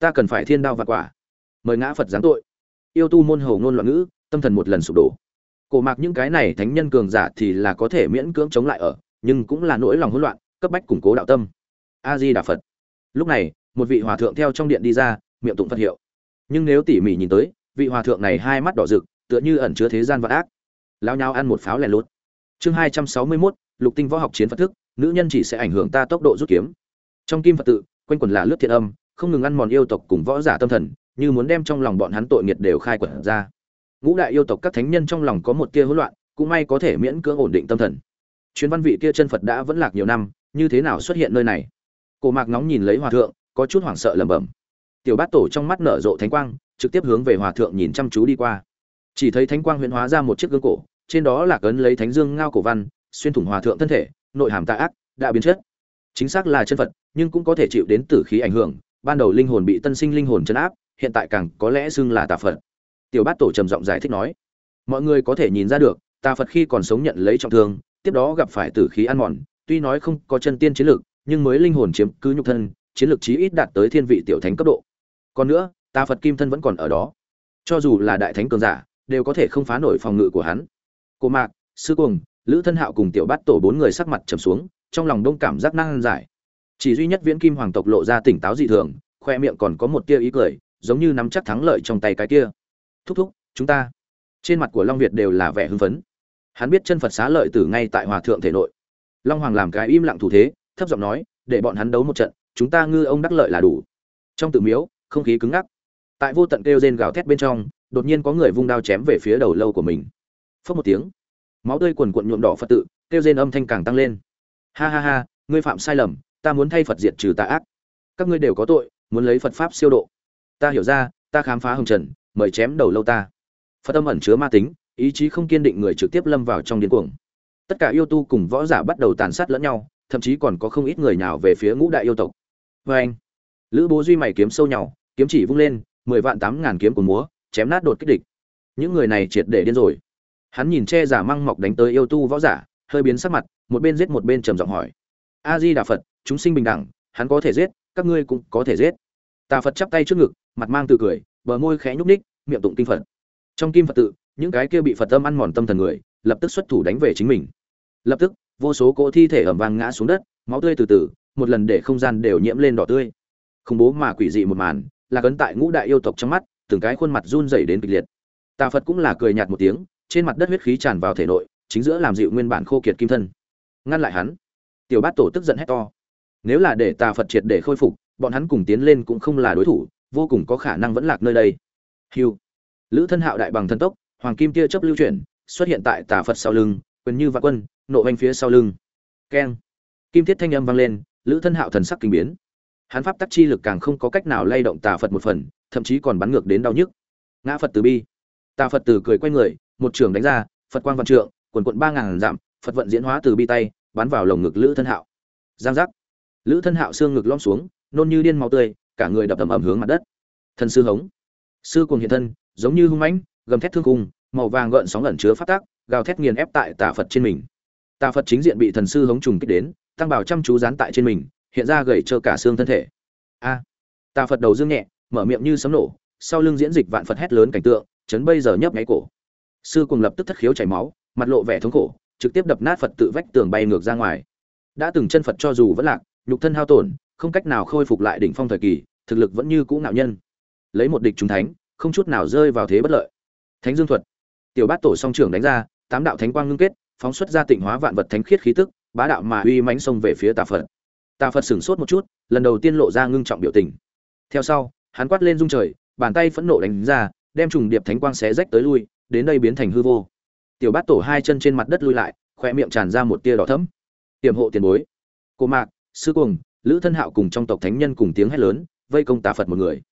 ta cần phải thiên đao và quả. Mời ngã phật giáng tội. Yêu tu môn hầu ngôn loạn ngữ, tâm thần một lần sụp đổ. Cổ mạc những cái này thánh nhân cường giả thì là có thể miễn cưỡng chống lại ở, nhưng cũng là nỗi lòng hỗn loạn, cấp bách củng cố đạo tâm. A di đà phật. Lúc này, một vị hòa thượng theo trong điện đi ra, miệng tụng phật hiệu. Nhưng nếu tỉ mỉ nhìn tới, vị hòa thượng này hai mắt đỏ rực, tựa như ẩn chứa thế gian vạn ác. Lao nhau ăn một pháo lẻ lốt chương hai trăm sáu mươi mốt, lục tinh võ học chiến phật thức, nữ nhân chỉ sẽ ảnh hưởng ta tốc độ rút kiếm. Trong kim phật tự, quanh quần là lướt thiện âm không ngừng ăn mòn yêu tộc cùng võ giả tâm thần, như muốn đem trong lòng bọn hắn tội nghiệt đều khai quật ra. Ngũ đại yêu tộc các thánh nhân trong lòng có một tia hỗn loạn, cũng may có thể miễn cưỡng ổn định tâm thần. Chuyến văn vị kia chân phật đã vẫn lạc nhiều năm, như thế nào xuất hiện nơi này? Cổ mạc nóng nhìn lấy hòa thượng, có chút hoảng sợ lẩm bẩm. Tiểu bát tổ trong mắt nở rộ thánh quang, trực tiếp hướng về hòa thượng nhìn chăm chú đi qua. Chỉ thấy thánh quang huyễn hóa ra một chiếc gương cổ, trên đó là cấn lấy thánh dương ngao cổ văn, xuyên thủng hòa thượng thân thể, nội hàm tà ác, đã biến chất. Chính xác là chân phật, nhưng cũng có thể chịu đến tử khí ảnh hưởng ban đầu linh hồn bị tân sinh linh hồn chấn áp, hiện tại càng có lẽ xưng là tà phật. Tiểu bát tổ trầm giọng giải thích nói, mọi người có thể nhìn ra được, tà phật khi còn sống nhận lấy trọng thương, tiếp đó gặp phải tử khí ăn mòn, tuy nói không có chân tiên chiến lực, nhưng mới linh hồn chiếm cứ nhục thân, chiến lược chí ít đạt tới thiên vị tiểu thánh cấp độ. Còn nữa, tà phật kim thân vẫn còn ở đó. Cho dù là đại thánh cường giả, đều có thể không phá nổi phòng ngự của hắn. Cô mạc, sư cuồng, lữ thân hạo cùng tiểu bát tổ bốn người sắc mặt trầm xuống, trong lòng đông cảm giác năng giải chỉ duy nhất viễn kim hoàng tộc lộ ra tỉnh táo dị thường, khoe miệng còn có một tia ý cười, giống như nắm chắc thắng lợi trong tay cái kia. Thúc thúc, chúng ta. Trên mặt của long việt đều là vẻ hưng phấn. Hắn biết chân phật xá lợi tử ngay tại hòa thượng thể nội. Long hoàng làm cái im lặng thủ thế, thấp giọng nói, để bọn hắn đấu một trận, chúng ta ngư ông đắc lợi là đủ. Trong tự miếu, không khí cứng ngắc. Tại vô tận kêu rên gào thét bên trong, đột nhiên có người vung đao chém về phía đầu lâu của mình. Phớt một tiếng, máu tươi quần quận nhuộm đỏ phật tự, kêu rên âm thanh càng tăng lên. Ha ha ha, ngươi phạm sai lầm ta muốn thay phật diệt trừ tà ác. Các ngươi đều có tội, muốn lấy phật pháp siêu độ. Ta hiểu ra, ta khám phá hồng trần, mời chém đầu lâu ta. Phật âm ẩn chứa ma tính, ý chí không kiên định người trực tiếp lâm vào trong điên cuồng. Tất cả yêu tu cùng võ giả bắt đầu tàn sát lẫn nhau, thậm chí còn có không ít người nào về phía ngũ đại yêu tộc. Vê anh, lữ bố duy mày kiếm sâu nhau, kiếm chỉ vung lên, mười vạn tám ngàn kiếm của múa, chém nát đột kích địch. Những người này triệt để điên rồi. Hắn nhìn che giả măng mọc đánh tới yêu tu võ giả, hơi biến sắc mặt, một bên giết một bên trầm giọng hỏi. A di đà phật chúng sinh bình đẳng, hắn có thể giết, các ngươi cũng có thể giết. Tà phật chắp tay trước ngực, mặt mang từ cười, bờ môi khẽ nhúc ních miệng tụng kinh phật. Trong kim phật tự, những cái kia bị phật tâm ăn mòn tâm thần người, lập tức xuất thủ đánh về chính mình. Lập tức, vô số cỗ thi thể ẩm vang ngã xuống đất, máu tươi từ từ, một lần để không gian đều nhiễm lên đỏ tươi. Khủng bố mà quỷ dị một màn, là cấn tại ngũ đại yêu tộc trong mắt, từng cái khuôn mặt run rẩy đến kịch liệt. Tà phật cũng là cười nhạt một tiếng, trên mặt đất huyết khí tràn vào thể nội, chính giữa làm dịu nguyên bản khô kiệt kim thân. Ngăn lại hắn, tiểu bát tổ tức giận hét to nếu là để tà phật triệt để khôi phục, bọn hắn cùng tiến lên cũng không là đối thủ, vô cùng có khả năng vẫn lạc nơi đây. Hiu lữ thân hạo đại bằng thân tốc, hoàng kim tia chớp lưu chuyển, xuất hiện tại tà phật sau lưng, quyền như vạn quân, nộ hành phía sau lưng. Keng. Kim thiết thanh âm vang lên, lữ thân hạo thần sắc kinh biến. Hắn pháp tắc chi lực càng không có cách nào lay động tà phật một phần, thậm chí còn bắn ngược đến đau nhức. Ngã phật từ bi. Tà phật từ cười quay người, một trường đánh ra, phật quang văn trượng quần quận ba ngàn dặm, phật vận diễn hóa từ bi tay, bắn vào lồng ngực lữ thân hạo. Giang giác lữ thân hạo xương ngực lom xuống nôn như điên máu tươi cả người đập ầm ầm hướng mặt đất. Thần sư hống. Sư cùng hiện thân giống như hung mãnh gầm thét thương cung màu vàng gợn sóng ẩn chứa phát tác gào thét nghiền ép tại tà phật trên mình. Tà phật chính diện bị thần sư hống trùng kích đến tăng bảo chăm chú dán tại trên mình hiện ra gầy trơ cả xương thân thể. A. À, tà phật đầu dương nhẹ mở miệng như sấm nổ sau lưng diễn dịch vạn phật hét lớn cảnh tượng chấn bây giờ nhấp nháy cổ. Sư cùng lập tức thất khiếu chảy máu mặt lộ vẻ thống khổ trực tiếp đập nát phật tự vách tường bay ngược ra ngoài. Đã từng chân phật cho dù vẫn lạc nhục thân hao tổn, không cách nào khôi phục lại đỉnh phong thời kỳ, thực lực vẫn như cũ ngạo nhân. Lấy một địch trúng thánh, không chút nào rơi vào thế bất lợi. Thánh dương thuật. Tiểu bát tổ song trưởng đánh ra, tám đạo thánh quang ngưng kết, phóng xuất ra tịnh hóa vạn vật thánh khiết khí tức, bá đạo mà uy mãnh xông về phía tà phật. Tà phật sửng sốt một chút, lần đầu tiên lộ ra ngưng trọng biểu tình. Theo sau, hắn quát lên rung trời, bàn tay phẫn nộ đánh ra, đem trùng điệp thánh quang xé rách tới lui, đến đây biến thành hư vô. Tiểu bát tổ hai chân trên mặt đất lui lại, khoe miệng tràn ra một tia đỏ thẫm. Tiềm hộ tiền bối. Cô mạc sư cuồng, lữ thân hạo cùng trong tộc thánh nhân cùng tiếng hét lớn, vây công tà phật một người.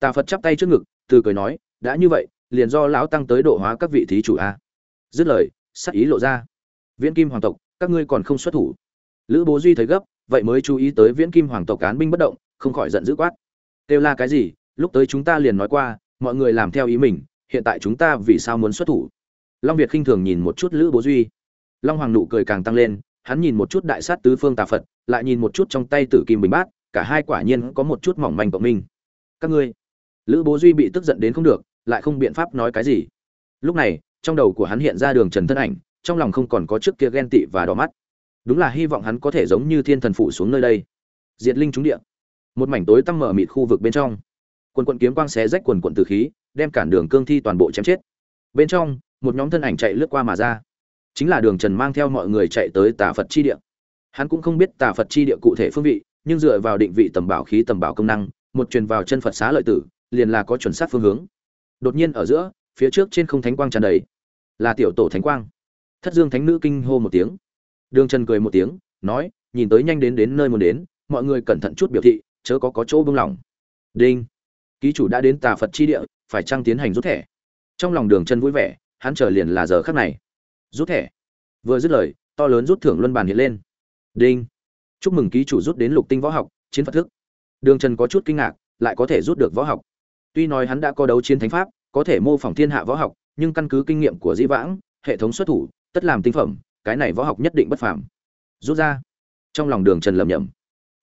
Tà phật chắp tay trước ngực, từ cười nói, đã như vậy, liền do lão tăng tới độ hóa các vị thí chủ a. Dứt lời, sắc ý lộ ra. Viễn kim hoàng tộc, các ngươi còn không xuất thủ. Lữ bố duy thấy gấp, vậy mới chú ý tới viễn kim hoàng tộc cán binh bất động, không khỏi giận dữ quát. Kêu la cái gì, lúc tới chúng ta liền nói qua, mọi người làm theo ý mình, hiện tại chúng ta vì sao muốn xuất thủ? Long việt khinh thường nhìn một chút lữ bố duy. Long hoàng nụ cười càng tăng lên, hắn nhìn một chút đại sát tứ phương tà phật lại nhìn một chút trong tay tử kim bình bát, cả hai quả nhiên có một chút mỏng manh cộng minh. Các ngươi, lữ bố duy bị tức giận đến không được, lại không biện pháp nói cái gì. Lúc này, trong đầu của hắn hiện ra đường trần thân ảnh, trong lòng không còn có trước kia ghen tị và đỏ mắt. Đúng là hy vọng hắn có thể giống như thiên thần phụ xuống nơi đây. Diệt linh trúng địa. Một mảnh tối tăm mở mịt khu vực bên trong. Quần quận kiếm quang xé rách quần quận từ khí, đem cản đường cương thi toàn bộ chém chết. Bên trong, một nhóm thân ảnh chạy lướt qua mà ra. Chính là đường trần mang theo mọi người chạy tới tà phật chi địa hắn cũng không biết tà phật chi địa cụ thể phương vị, nhưng dựa vào định vị tầm bảo khí tầm bảo công năng, một truyền vào chân phật xá lợi tử, liền là có chuẩn xác phương hướng. Đột nhiên ở giữa, phía trước trên không thánh quang tràn đầy. Là tiểu tổ thánh quang. Thất dương thánh nữ kinh hô một tiếng. Đường trần cười một tiếng, nói, nhìn tới nhanh đến đến nơi muốn đến, mọi người cẩn thận chút biểu thị, chớ có có chỗ bưng lỏng. Đinh. Ký chủ đã đến tà phật chi địa, phải trăng tiến hành rút thẻ? Trong lòng đường chân vui vẻ, hắn chờ liền là giờ khắc này. Rút thẻ. Vừa dứt lời, to lớn rút thưởng luân bàn hiện lên đinh. Chúc mừng ký chủ rút đến lục tinh võ học, chiến phật thức. Đường trần có chút kinh ngạc, lại có thể rút được võ học. Tuy nói hắn đã có đấu chiến thánh pháp, có thể mô phỏng thiên hạ võ học, nhưng căn cứ kinh nghiệm của dĩ vãng, hệ thống xuất thủ, tất làm tinh phẩm, cái này võ học nhất định bất phàm. Rút ra. Trong lòng đường trần lầm nhầm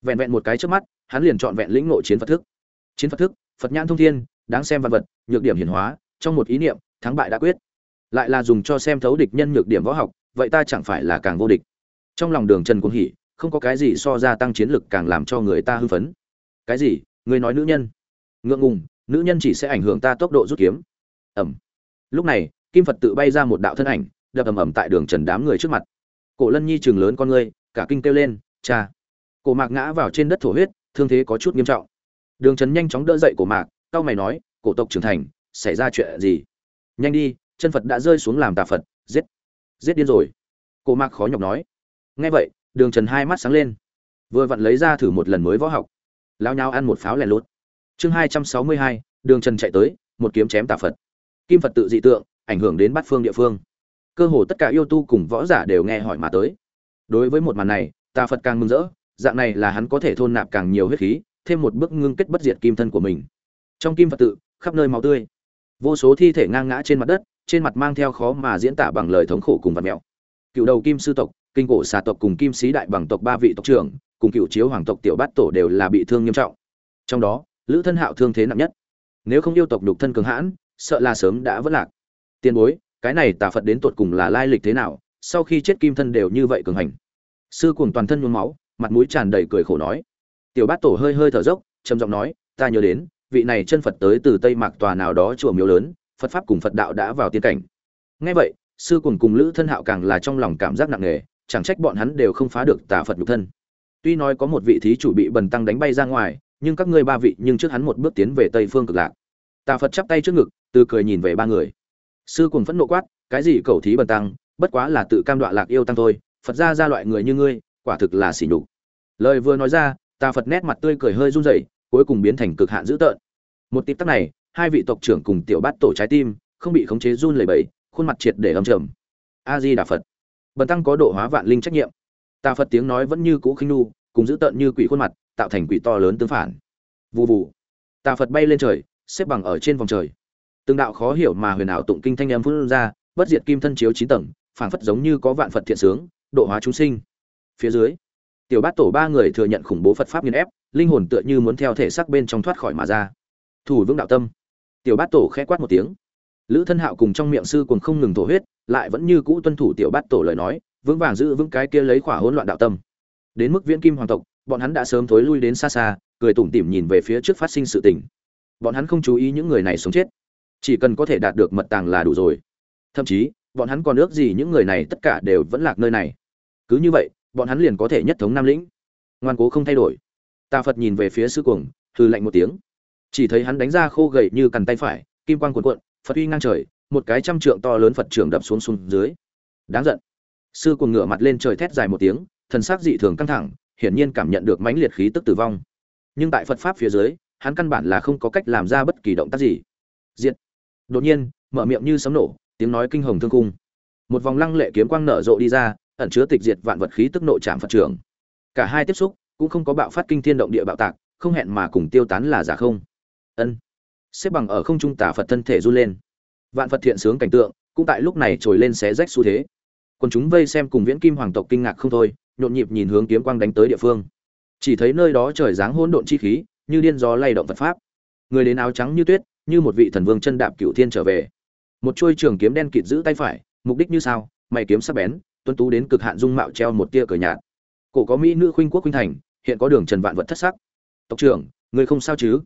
vẹn vẹn một cái trước mắt, hắn liền chọn vẹn lĩnh ngộ chiến phật thức. Chiến phật thức, phật nhãn thông thiên, đáng xem văn vật, nhược điểm hiển hóa, trong một ý niệm, thắng bại đã quyết. Lại là dùng cho xem thấu địch nhân nhược điểm võ học, vậy ta chẳng phải là càng vô địch trong lòng đường trần cuồng hỉ, không có cái gì so ra tăng chiến lực càng làm cho người ta hưng phấn. Cái gì? Người nói nữ nhân. Ngượng ngùng, nữ nhân chỉ sẽ ảnh hưởng ta tốc độ rút kiếm. Ẩm. Lúc này, kim phật tự bay ra một đạo thân ảnh, đập ầm ầm tại đường trần đám người trước mặt. Cổ lân nhi trường lớn con ngươi, cả kinh kêu lên, cha! Cổ mạc ngã vào trên đất thổ huyết, thương thế có chút nghiêm trọng. Đường trần nhanh chóng đỡ dậy cổ mạc, cau mày nói, cổ tộc trưởng thành, xảy ra chuyện gì? Nhanh đi, chân phật đã rơi xuống làm tà phật, giết giết điên rồi. Cổ mạc khó nhọc nói nghe vậy, đường trần hai mắt sáng lên. Vừa vặn lấy ra thử một lần mới võ học. Lao nhau ăn một pháo lẻ lốt chương hai trăm sáu mươi hai, đường trần chạy tới, một kiếm chém tà phật. Kim phật tự dị tượng, ảnh hưởng đến bát phương địa phương. Cơ hồ tất cả yêu tu cùng võ giả đều nghe hỏi mà tới. Đối với một màn này, tà phật càng mừng rỡ, dạng này là hắn có thể thôn nạp càng nhiều huyết khí, thêm một bước ngưng kết bất diệt kim thân của mình. Trong kim phật tự, khắp nơi máu tươi. Vô số thi thể ngang ngã trên mặt đất, trên mặt mang theo khó mà diễn tả bằng lời thống khổ cùng vật mẹo. Cựu đầu kim sư tộc kinh cổ xà tộc cùng kim sĩ đại bằng tộc ba vị tộc trưởng, cùng cựu chiếu hoàng tộc tiểu bát tổ đều là bị thương nghiêm trọng. Trong đó, lữ thân hạo thương thế nặng nhất. Nếu không yêu tộc đục thân cường hãn, sợ là sớm đã vỡ lạc. Tiền bối, cái này tà phật đến tột cùng là lai lịch thế nào, sau khi chết kim thân đều như vậy cường hành. Sư cùng toàn thân nhuốm máu, mặt mũi tràn đầy cười khổ nói. Tiểu bát tổ hơi hơi thở dốc, trầm giọng nói, ta nhớ đến, vị này chân phật tới từ tây mạc tòa nào đó chùa miếu lớn, phật pháp cùng phật đạo đã vào tiên cảnh. Ngay vậy, sư cùng cùng lữ thân hạo càng là trong lòng cảm giác nặng nề chẳng trách bọn hắn đều không phá được tà phật nhục thân. Tuy nói có một vị thí chủ bị bần tăng đánh bay ra ngoài, nhưng các ngươi ba vị nhưng trước hắn một bước tiến về tây phương cực lạc. Tà phật chắp tay trước ngực, từ cười nhìn về ba người. Sư cùng phẫn nộ quát, cái gì cầu thí bần tăng? Bất quá là tự cam đoạ lạc yêu tăng thôi, phật ra ra loại người như ngươi, quả thực là xỉ nhục. Lời vừa nói ra, tà phật nét mặt tươi cười hơi run rẩy, cuối cùng biến thành cực hạn dữ tợn. Một tịp tắc này, hai vị tộc trưởng cùng tiểu bát tổ trái tim, không bị khống chế run lẩy bẩy, khuôn mặt triệt để âm trầm. A di đà phật bần tăng có độ hóa vạn linh trách nhiệm. Tà phật tiếng nói vẫn như cũ khinh nu, cùng giữ tợn như quỷ khuôn mặt, tạo thành quỷ to lớn tương phản. Vù vù. Tà phật bay lên trời, xếp bằng ở trên vòng trời. Từng đạo khó hiểu mà huyền ảo tụng kinh thanh âm phun ra, bất diệt kim thân chiếu chín tầng, phảng phất giống như có vạn phật thiện sướng, độ hóa chúng sinh. Phía dưới, tiểu bát tổ ba người thừa nhận khủng bố phật pháp nghiền ép, linh hồn tựa như muốn theo thể xác bên trong thoát khỏi mà ra. Thủ vững đạo tâm. Tiểu bát tổ khẽ quát một tiếng. Lữ thân hạo cùng trong miệng sư cùng không ngừng thổ huyết lại vẫn như cũ tuân thủ tiểu bát tổ lời nói, vững vàng giữ vững cái kia lấy khỏa hỗn loạn đạo tâm. Đến mức viễn kim hoàng tộc, bọn hắn đã sớm thối lui đến xa xa, cười tủm tỉm nhìn về phía trước phát sinh sự tình. Bọn hắn không chú ý những người này sống chết, chỉ cần có thể đạt được mật tàng là đủ rồi. Thậm chí, bọn hắn còn ước gì những người này tất cả đều vẫn lạc nơi này. Cứ như vậy, bọn hắn liền có thể nhất thống nam lĩnh. Ngoan cố không thay đổi. Tà phật nhìn về phía sư cuồng hư lạnh một tiếng. Chỉ thấy hắn đánh ra khô gầy như cằn tay phải, kim quang cuộn cuộn, phật uy ngang trời một cái trăm trượng to lớn phật trưởng đập xuống xuống dưới. Đáng giận. Sư cuồng ngửa mặt lên trời thét dài một tiếng, thần sắc dị thường căng thẳng, hiển nhiên cảm nhận được mãnh liệt khí tức tử vong. Nhưng tại phật pháp phía dưới, hắn căn bản là không có cách làm ra bất kỳ động tác gì. Diệt. Đột nhiên, mở miệng như sấm nổ, tiếng nói kinh hồng thương cung một vòng lăng lệ kiếm quang nở rộ đi ra, ẩn chứa tịch diệt vạn vật khí tức nội trạm phật trưởng. Cả hai tiếp xúc, cũng không có bạo phát kinh thiên động địa bạo tạc, không hẹn mà cùng tiêu tán là giả không. Ân. Xếp bằng ở không trung tả phật thân thể run lên vạn phật thiện sướng cảnh tượng, cũng tại lúc này trồi lên xé rách xu thế. Còn chúng vây xem cùng viễn kim hoàng tộc kinh ngạc không thôi, nhộn nhịp nhìn hướng kiếm quang đánh tới địa phương. Chỉ thấy nơi đó trời dáng hỗn độn chi khí, như điên gió lay động vật pháp. Người đến áo trắng như tuyết, như một vị thần vương chân đạp cựu thiên trở về. Một chuôi trường kiếm đen kịt giữ tay phải, mục đích như sao mày kiếm sắc bén tuân tú đến cực hạn dung mạo treo một tia cờ nhạt. Cổ có mỹ nữ khuynh quốc khuynh thành, hiện có đường trần vạn vật thất sắc. Tộc trưởng, người không sao chứ?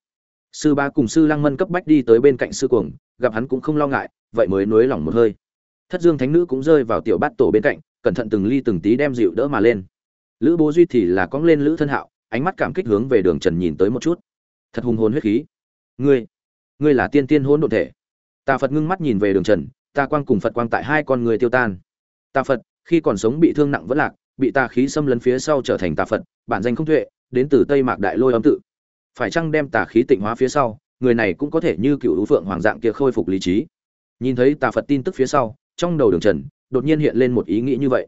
Sư ba cùng sư lăng mân cấp bách đi tới bên cạnh sư cuồng, gặp hắn cũng không lo ngại, vậy mới nới lỏng một hơi. Thất dương thánh nữ cũng rơi vào tiểu bát tổ bên cạnh, cẩn thận từng ly từng tí đem dịu đỡ mà lên. Lữ bố duy thì là cóng lên lữ thân hạo, ánh mắt cảm kích hướng về đường trần nhìn tới một chút. Thật hùng hồn huyết khí. Ngươi ngươi là tiên tiên hỗn độn thể. Tà phật ngưng mắt nhìn về đường trần, ta quang cùng phật quang tại hai con người tiêu tan. Tà phật, khi còn sống bị thương nặng vẫn lạc, bị tà khí xâm lấn phía sau trở thành tà phật, bản danh không thuệ đến từ tây mạc đại lôi âm tự phải chăng đem tà khí tịnh hóa phía sau, người này cũng có thể như cựu hữu phượng hoàng dạng kia khôi phục lý trí. Nhìn thấy tà phật tin tức phía sau, trong đầu đường trần, đột nhiên hiện lên một ý nghĩ như vậy.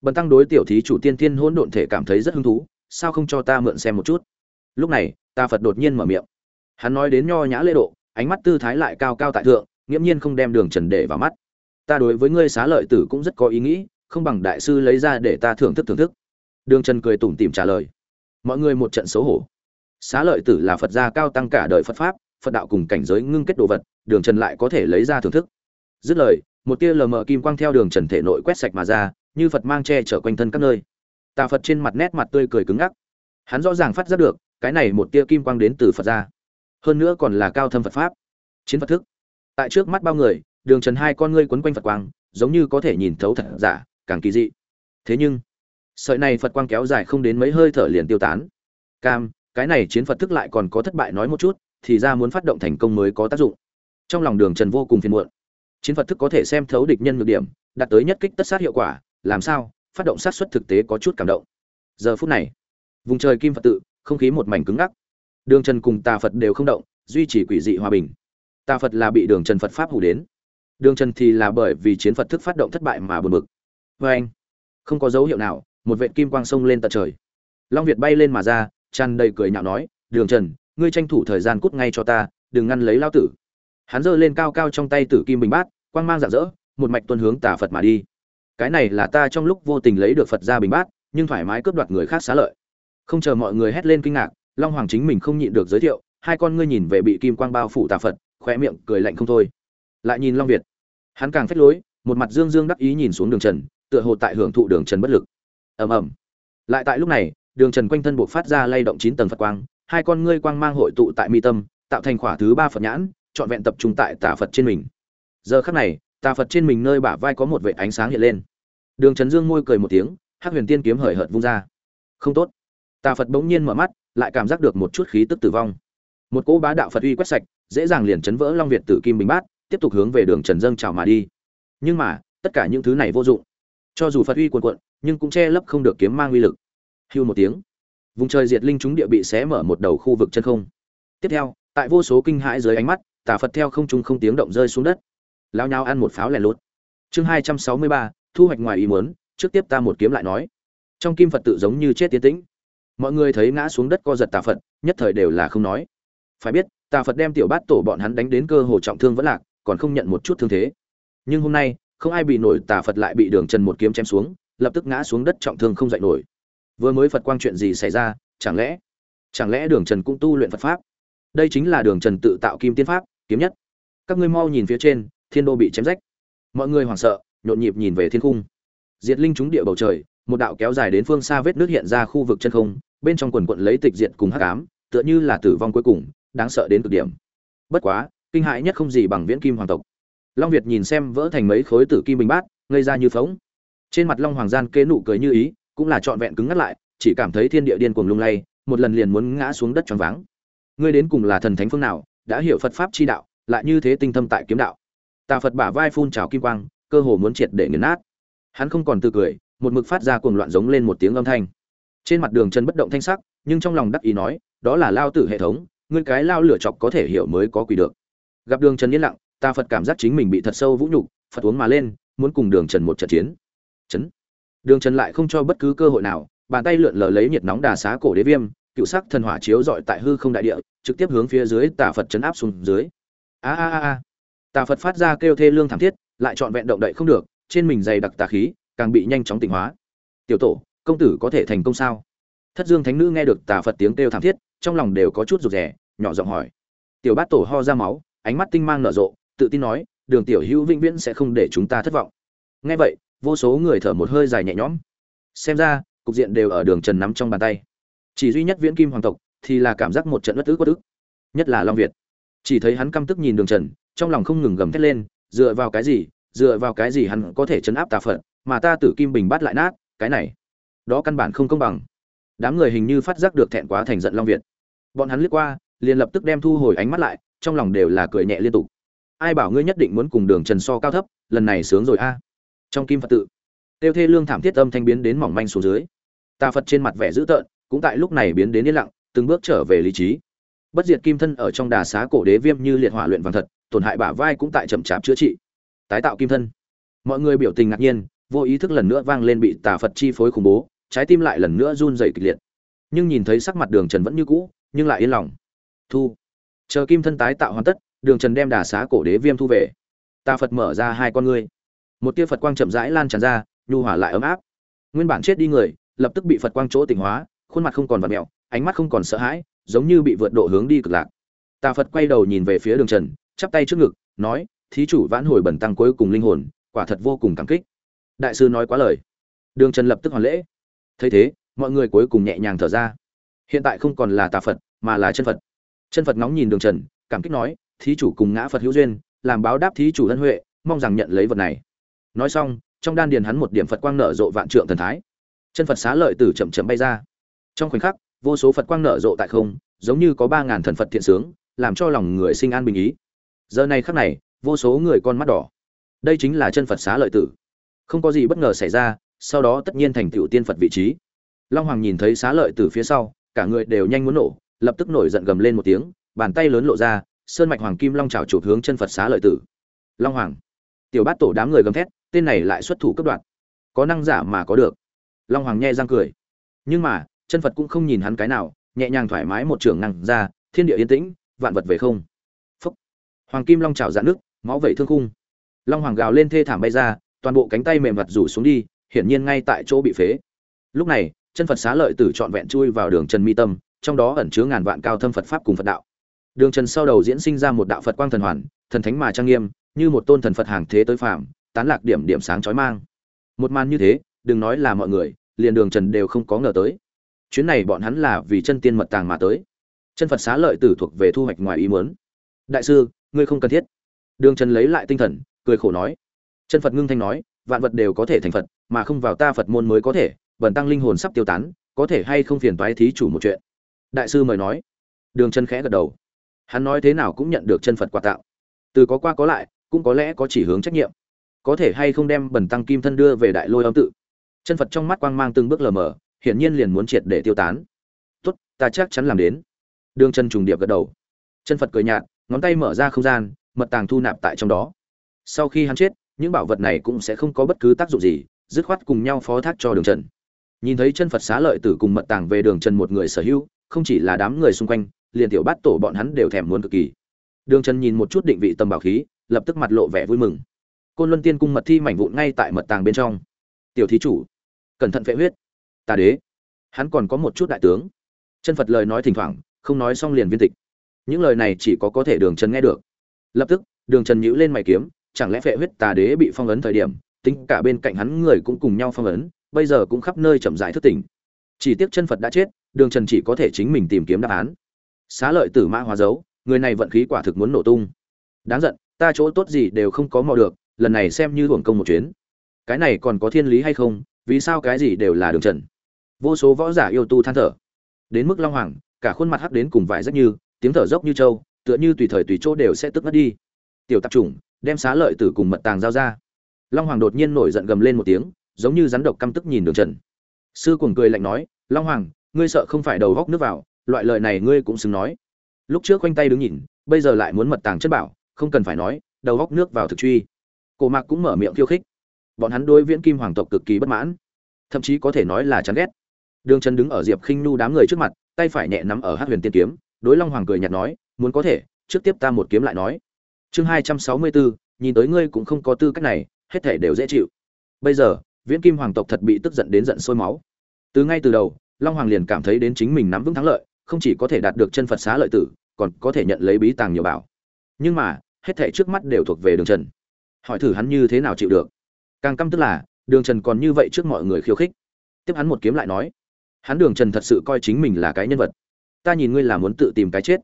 Bần tăng đối tiểu thí chủ tiên thiên hỗn độn thể cảm thấy rất hứng thú, sao không cho ta mượn xem một chút? Lúc này, tà phật đột nhiên mở miệng. Hắn nói đến nho nhã lễ độ, ánh mắt tư thái lại cao cao tại thượng, nghiễm nhiên không đem đường trần để vào mắt. Ta đối với ngươi xá lợi tử cũng rất có ý nghĩ, không bằng đại sư lấy ra để ta thưởng thức thưởng thức. Đường trần cười tủm tỉm trả lời. Mọi người một trận xấu hổ xá lợi tử là phật gia cao tăng cả đời phật pháp, phật đạo cùng cảnh giới ngưng kết đồ vật, đường trần lại có thể lấy ra thưởng thức. Dứt lời, một tia lờ mờ kim quang theo đường trần thể nội quét sạch mà ra, như phật mang che chở quanh thân các nơi. Tà phật trên mặt nét mặt tươi cười cứng ngắc. Hắn rõ ràng phát giác được, cái này một tia kim quang đến từ phật gia. Hơn nữa còn là cao thâm phật pháp. Chiến phật thức. Tại trước mắt bao người, đường trần hai con ngươi quấn quanh phật quang, giống như có thể nhìn thấu thật giả, càng kỳ dị. Thế nhưng, sợi này phật quang kéo dài không đến mấy hơi thở liền tiêu tán. Cam cái này chiến phật thức lại còn có thất bại nói một chút, thì ra muốn phát động thành công mới có tác dụng. Trong lòng đường trần vô cùng phiền muộn. Chiến phật thức có thể xem thấu địch nhân ngược điểm, đạt tới nhất kích tất sát hiệu quả, làm sao, phát động sát xuất thực tế có chút cảm động. Giờ phút này, vùng trời kim phật tự, không khí một mảnh cứng ngắc. Đường trần cùng tà phật đều không động, duy trì quỷ dị hòa bình. Tà phật là bị đường trần phật pháp hủ đến. Đường trần thì là bởi vì chiến phật thức phát động thất bại mà buồn bực. Vê anh, không có dấu hiệu nào, một vệ kim quang sông lên tận trời. Long việt bay lên mà ra tràn đầy cười nhạo nói, đường trần, ngươi tranh thủ thời gian cút ngay cho ta, đừng ngăn lấy lao tử. Hắn giơ lên cao cao trong tay tử kim bình bát, quang mang rạng rỡ, một mạch tuân hướng tà phật mà đi. Cái này là ta trong lúc vô tình lấy được phật ra bình bát, nhưng thoải mái cướp đoạt người khác xá lợi. Không chờ mọi người hét lên kinh ngạc, long hoàng chính mình không nhịn được giới thiệu, hai con ngươi nhìn về bị kim quang bao phủ tà phật, khóe miệng cười lạnh không thôi. Lại nhìn long việt. Hắn càng phách lối, một mặt dương dương đắc ý nhìn xuống đường trần, tựa hồ tại hưởng thụ đường trần bất lực. Ầm ầm. Lại tại lúc này đường trần quanh thân buộc phát ra lay động chín tầng phật quang, hai con ngươi quang mang hội tụ tại mi tâm, tạo thành khỏa thứ ba phật nhãn, trọn vẹn tập trung tại tà phật trên mình. Giờ khắc này, tà phật trên mình nơi bả vai có một vệ ánh sáng hiện lên. Đường trần dương môi cười một tiếng, hắc huyền tiên kiếm hời hợt vung ra. Không tốt. Tà phật bỗng nhiên mở mắt, lại cảm giác được một chút khí tức tử vong. Một cỗ bá đạo phật uy quét sạch, dễ dàng liền chấn vỡ long việt tử kim bình bát, tiếp tục hướng về đường trần dâng trào mà đi. Nhưng mà, tất cả những thứ này vô dụng. Cho dù phật uy quần cuộn, nhưng cũng che lấp không được kiếm mang uy lực hưu một tiếng. Vùng trời diệt linh chúng địa bị xé mở một đầu khu vực chân không. Tiếp theo, tại vô số kinh hãi dưới ánh mắt, tà phật theo không trung không tiếng động rơi xuống đất. Lao nhau ăn một pháo lẻ lốt chương hai trăm sáu mươi ba, thu hoạch ngoài ý muốn, trước tiếp ta một kiếm lại nói. Trong kim phật tự giống như chết tiến tĩnh. Mọi người thấy ngã xuống đất co giật tà phật, nhất thời đều là không nói. Phải biết, tà phật đem tiểu bát tổ bọn hắn đánh đến cơ hồ trọng thương vẫn lạc, còn không nhận một chút thương thế. Nhưng hôm nay, không ai bị nổi tà phật lại bị đường trần một kiếm chém xuống, lập tức ngã xuống đất trọng thương không dậy nổi vừa mới phật quang chuyện gì xảy ra, chẳng lẽ chẳng lẽ đường trần cũng tu luyện phật pháp? Đây chính là đường trần tự tạo kim tiên pháp, kiếm nhất. Các ngươi mau nhìn phía trên, thiên đô bị chém rách. Mọi người hoảng sợ, nhộn nhịp nhìn về thiên cung diệt linh trúng địa bầu trời, một đạo kéo dài đến phương xa vết nước hiện ra khu vực chân không, bên trong quần quận lấy tịch diệt cùng hắc ám, tựa như là tử vong cuối cùng, đáng sợ đến cực điểm. Bất quá, kinh hãi nhất không gì bằng viễn kim hoàng tộc. Long việt nhìn xem vỡ thành mấy khối tử kim bình bát, ngây ra như phóng. Trên mặt long hoàng gian kế nụ cười như ý cũng là trọn vẹn cứng ngắt lại, chỉ cảm thấy thiên địa điên cuồng lung lay, một lần liền muốn ngã xuống đất tròn váng. Ngươi đến cùng là thần thánh phương nào, đã hiểu phật pháp chi đạo, lại như thế tinh thâm tại kiếm đạo. Tà phật bả vai phun trào kim quang, cơ hồ muốn triệt để nghiền nát. Hắn không còn tự cười, một mực phát ra cuồng loạn giống lên một tiếng âm thanh. Trên mặt đường chân bất động thanh sắc, nhưng trong lòng đắc ý nói, đó là lao tử hệ thống, ngươi cái lao lửa chọc có thể hiểu mới có quỷ được. Gặp đường trần yên lặng, ta phật cảm giác chính mình bị thật sâu vũ nhục, phật uống mà lên, muốn cùng đường trần một trận chiến. Chấn đường trần lại không cho bất cứ cơ hội nào, bàn tay lượn lờ lấy nhiệt nóng đà xá cổ đế viêm, cựu sắc thần hỏa chiếu dọi tại hư không đại địa, trực tiếp hướng phía dưới tà phật chấn áp xuống dưới. A a a a. Tà phật phát ra kêu thê lương thảm thiết, lại trọn vẹn động đậy không được, trên mình dày đặc tà khí, càng bị nhanh chóng tỉnh hóa. Tiểu tổ, công tử có thể thành công sao? Thất dương thánh nữ nghe được tà phật tiếng kêu thảm thiết, trong lòng đều có chút rụt rè, nhỏ giọng hỏi. Tiểu bát tổ ho ra máu, ánh mắt tinh mang nở rộ, tự tin nói, đường tiểu hữu vĩnh viễn sẽ không để chúng ta thất vọng. Nghe vậy vô số người thở một hơi dài nhẹ nhõm. Xem ra, cục diện đều ở đường trần nắm trong bàn tay. Chỉ duy nhất viễn kim hoàng tộc thì là cảm giác một trận bất ức bất ức. Nhất là long việt. Chỉ thấy hắn căm tức nhìn đường trần, trong lòng không ngừng gầm thét lên, dựa vào cái gì, dựa vào cái gì hắn có thể chấn áp tà phật, mà ta tử kim bình bắt lại nát, cái này, đó căn bản không công bằng. Đám người hình như phát giác được thẹn quá thành giận long việt. Bọn hắn liếc qua, liền lập tức đem thu hồi ánh mắt lại, trong lòng đều là cười nhẹ liên tục. Ai bảo ngươi nhất định muốn cùng đường trần so cao thấp, lần này sướng rồi a trong kim phật tự, tiêu thê lương thảm thiết âm thanh biến đến mỏng manh xuống dưới. Tà phật trên mặt vẻ dữ tợn, cũng tại lúc này biến đến yên lặng, từng bước trở về lý trí. Bất diệt kim thân ở trong đà xá cổ đế viêm như liệt hỏa luyện vàng thật, tổn hại bả vai cũng tại chậm chạp chữa trị. Tái tạo kim thân. Mọi người biểu tình ngạc nhiên, vô ý thức lần nữa vang lên bị tà phật chi phối khủng bố, trái tim lại lần nữa run rẩy kịch liệt. Nhưng nhìn thấy sắc mặt đường trần vẫn như cũ, nhưng lại yên lòng. Thu. Chờ kim thân tái tạo hoàn tất, đường trần đem đà xá cổ đế viêm thu về. Tà phật mở ra hai con ngươi một tia phật quang chậm rãi lan tràn ra, nhu hỏa lại ấm áp. Nguyên bản chết đi người, lập tức bị phật quang chỗ tỉnh hóa, khuôn mặt không còn vặt mẹo, ánh mắt không còn sợ hãi, giống như bị vượt độ hướng đi cực lạc. Tà phật quay đầu nhìn về phía đường trần, chắp tay trước ngực, nói, thí chủ vãn hồi bẩn tăng cuối cùng linh hồn, quả thật vô cùng cảm kích. Đại sư nói quá lời. Đường trần lập tức hoàn lễ. Thấy thế, mọi người cuối cùng nhẹ nhàng thở ra. Hiện tại không còn là tà phật, mà là chân phật. Chân phật ngóng nhìn đường trần, cảm kích nói, thí chủ cùng ngã phật hữu duyên, làm báo đáp thí chủ ân huệ, mong rằng nhận lấy vật này nói xong, trong đan điền hắn một điểm phật quang nở rộ vạn trượng thần thái. Chân phật xá lợi tử chậm chậm bay ra. Trong khoảnh khắc, vô số phật quang nở rộ tại không, giống như có ba ngàn thần phật thiện sướng, làm cho lòng người sinh an bình ý. Giờ này khắc này, vô số người con mắt đỏ. Đây chính là chân phật xá lợi tử. Không có gì bất ngờ xảy ra, sau đó tất nhiên thành tựu tiên phật vị trí. Long hoàng nhìn thấy xá lợi tử phía sau, cả người đều nhanh muốn nổ, lập tức nổi giận gầm lên một tiếng, bàn tay lớn lộ ra, sơn mạch hoàng kim long trào chụp hướng chân phật xá lợi tử. Long hoàng. Tiểu bát tổ đám người gầm thét tên này lại xuất thủ cấp đoạn có năng giả mà có được. Long hoàng nhẹ răng cười. Nhưng mà, chân phật cũng không nhìn hắn cái nào, nhẹ nhàng thoải mái một trường năng ra, thiên địa yên tĩnh, vạn vật về không. Phúc. Hoàng kim long trào dạn nước, máu vẩy thương khung. Long hoàng gào lên thê thảm bay ra, toàn bộ cánh tay mềm vật rủ xuống đi, hiển nhiên ngay tại chỗ bị phế. Lúc này, chân phật xá lợi tử trọn vẹn chui vào đường trần mi tâm, trong đó ẩn chứa ngàn vạn cao thâm phật pháp cùng phật đạo. Đường trần sau đầu diễn sinh ra một đạo phật quang thần hoàn, thần thánh mà trang nghiêm, như một tôn thần phật hàng thế tới phạm tán lạc điểm điểm sáng chói mang. Một màn như thế, đừng nói là mọi người, liền đường trần đều không có ngờ tới. Chuyến này bọn hắn là vì chân tiên mật tàng mà tới. Chân phật xá lợi tử thuộc về thu hoạch ngoài ý muốn. Đại sư, ngươi không cần thiết. Đường trần lấy lại tinh thần, cười khổ nói. Chân phật ngưng thanh nói, vạn vật đều có thể thành phật, mà không vào ta phật môn mới có thể, bần tăng linh hồn sắp tiêu tán, có thể hay không phiền toái thí chủ một chuyện. Đại sư mời nói. Đường trần khẽ gật đầu. Hắn nói thế nào cũng nhận được chân phật quà tạo từ có qua có lại, cũng có lẽ có chỉ hướng trách nhiệm có thể hay không đem bần tăng kim thân đưa về đại lôi âm tự. Chân phật trong mắt quang mang từng bước lờ mờ, hiển nhiên liền muốn triệt để tiêu tán. Tốt, ta chắc chắn làm đến. Đường chân trùng điệp gật đầu. Chân phật cười nhạt, ngón tay mở ra không gian, mật tàng thu nạp tại trong đó. Sau khi hắn chết, những bảo vật này cũng sẽ không có bất cứ tác dụng gì, dứt khoát cùng nhau phó thác cho đường trần nhìn thấy chân phật xá lợi tử cùng mật tàng về đường trần một người sở hữu, không chỉ là đám người xung quanh, liền tiểu bát tổ bọn hắn đều thèm muốn cực kỳ. Đường trần nhìn một chút định vị tầm bảo khí, lập tức mặt lộ vẻ vui mừng côn luân tiên cung mật thi mảnh vụn ngay tại mật tàng bên trong. Tiểu thí chủ, cẩn thận phệ huyết. Tà đế, hắn còn có một chút đại tướng. Chân phật lời nói thỉnh thoảng, không nói xong liền viên tịch. Những lời này chỉ có có thể đường trần nghe được. Lập tức, đường trần nhữ lên mày kiếm, chẳng lẽ phệ huyết tà đế bị phong ấn thời điểm, tính cả bên cạnh hắn người cũng cùng nhau phong ấn, bây giờ cũng khắp nơi chậm rãi thức tỉnh. Chỉ tiếc chân phật đã chết, đường trần chỉ có thể chính mình tìm kiếm đáp án. Xá lợi tử mã hóa dấu, người này vận khí quả thực muốn nổ tung. Đáng giận, ta chỗ tốt gì đều không có mò được lần này xem như hưởng công một chuyến. Cái này còn có thiên lý hay không? Vì sao cái gì đều là đường trần? Vô số võ giả yêu tu than thở. Đến mức long hoàng, cả khuôn mặt hắc đến cùng vải rất như, tiếng thở dốc như trâu, tựa như tùy thời tùy chỗ đều sẽ tức mất đi. Tiểu tạp chủng, đem xá lợi tử cùng mật tàng giao ra. Long hoàng đột nhiên nổi giận gầm lên một tiếng, giống như rắn độc căm tức nhìn đường trần. Sư cuồng cười lạnh nói, long hoàng, ngươi sợ không phải đầu góc nước vào, loại lời này ngươi cũng xứng nói. Lúc trước khoanh tay đứng nhìn, bây giờ lại muốn mật tàng chất bảo, không cần phải nói, đầu góc nước vào thực truy cổ mạc cũng mở miệng khiêu khích. Bọn hắn đối viễn kim hoàng tộc cực kỳ bất mãn. Thậm chí có thể nói là chán ghét. Đường trần đứng ở diệp khinh nu đám người trước mặt, tay phải nhẹ nắm ở hát huyền tiên kiếm, đối long hoàng cười nhạt nói, muốn có thể, trước tiếp ta một kiếm lại nói. Chương hai trăm sáu mươi bốn nhìn tới ngươi cũng không có tư cách này, hết thể đều dễ chịu. Bây giờ, viễn kim hoàng tộc thật bị tức giận đến giận sôi máu. Từ ngay từ đầu, long hoàng liền cảm thấy đến chính mình nắm vững thắng lợi, không chỉ có thể đạt được chân phật xá lợi tử, còn có thể nhận lấy bí tàng nhiều bảo. Nhưng mà, hết thảy trước mắt đều thuộc về đường trần hỏi thử hắn như thế nào chịu được. Càng căm tức là, đường trần còn như vậy trước mọi người khiêu khích. Tiếp hắn một kiếm lại nói, hắn đường trần thật sự coi chính mình là cái nhân vật. Ta nhìn ngươi là muốn tự tìm cái chết.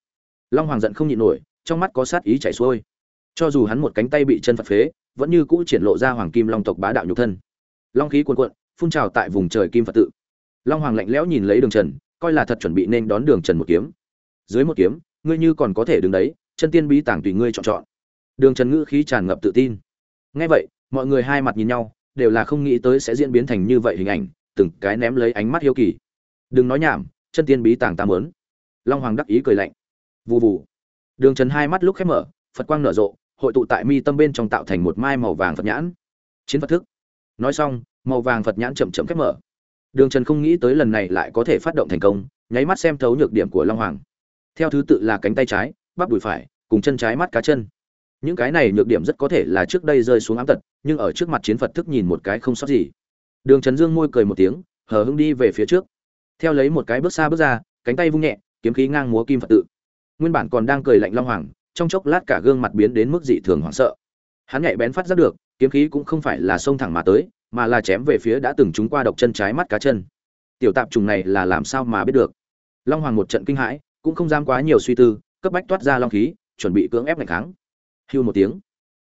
Long hoàng giận không nhịn nổi, trong mắt có sát ý chảy xuôi. Cho dù hắn một cánh tay bị chân phật phế, vẫn như cũ triển lộ ra hoàng kim long tộc bá đạo nhục thân. Long khí cuồn cuộn, phun trào tại vùng trời kim phật tự. Long hoàng lạnh lẽo nhìn lấy đường trần, coi là thật chuẩn bị nên đón đường trần một kiếm. Dưới một kiếm, ngươi như còn có thể đứng đấy, chân tiên bí tàng tùy ngươi chọn chọn. Đường trần ngữ khí tràn ngập tự tin ngay vậy, mọi người hai mặt nhìn nhau, đều là không nghĩ tới sẽ diễn biến thành như vậy hình ảnh, từng cái ném lấy ánh mắt hiếu kỳ. Đừng nói nhảm, chân tiên bí tàng ta muốn. long hoàng đắc ý cười lạnh. Vù vù. Đường trần hai mắt lúc khép mở, phật quang nở rộ, hội tụ tại mi tâm bên trong tạo thành một mai màu vàng phật nhãn. Chiến phật thức. Nói xong, màu vàng phật nhãn chậm chậm khép mở. Đường trần không nghĩ tới lần này lại có thể phát động thành công, nháy mắt xem thấu nhược điểm của long hoàng. Theo thứ tự là cánh tay trái, bắp đùi phải, cùng chân trái mắt cá chân những cái này nhược điểm rất có thể là trước đây rơi xuống ám tật, nhưng ở trước mặt chiến phật thức nhìn một cái không sót gì. Đường trần dương môi cười một tiếng, hờ hưng đi về phía trước. Theo lấy một cái bước xa bước ra, cánh tay vung nhẹ, kiếm khí ngang múa kim phật tự. Nguyên bản còn đang cười lạnh long hoàng, trong chốc lát cả gương mặt biến đến mức dị thường hoảng sợ. Hắn nhạy bén phát giác được, kiếm khí cũng không phải là xông thẳng mà tới, mà là chém về phía đã từng trúng qua độc chân trái mắt cá chân. Tiểu tạp trùng này là làm sao mà biết được? Long hoàng một trận kinh hãi, cũng không dám quá nhiều suy tư, cấp bách toát ra long khí, chuẩn bị cưỡng ép ngày kháng hưu một tiếng.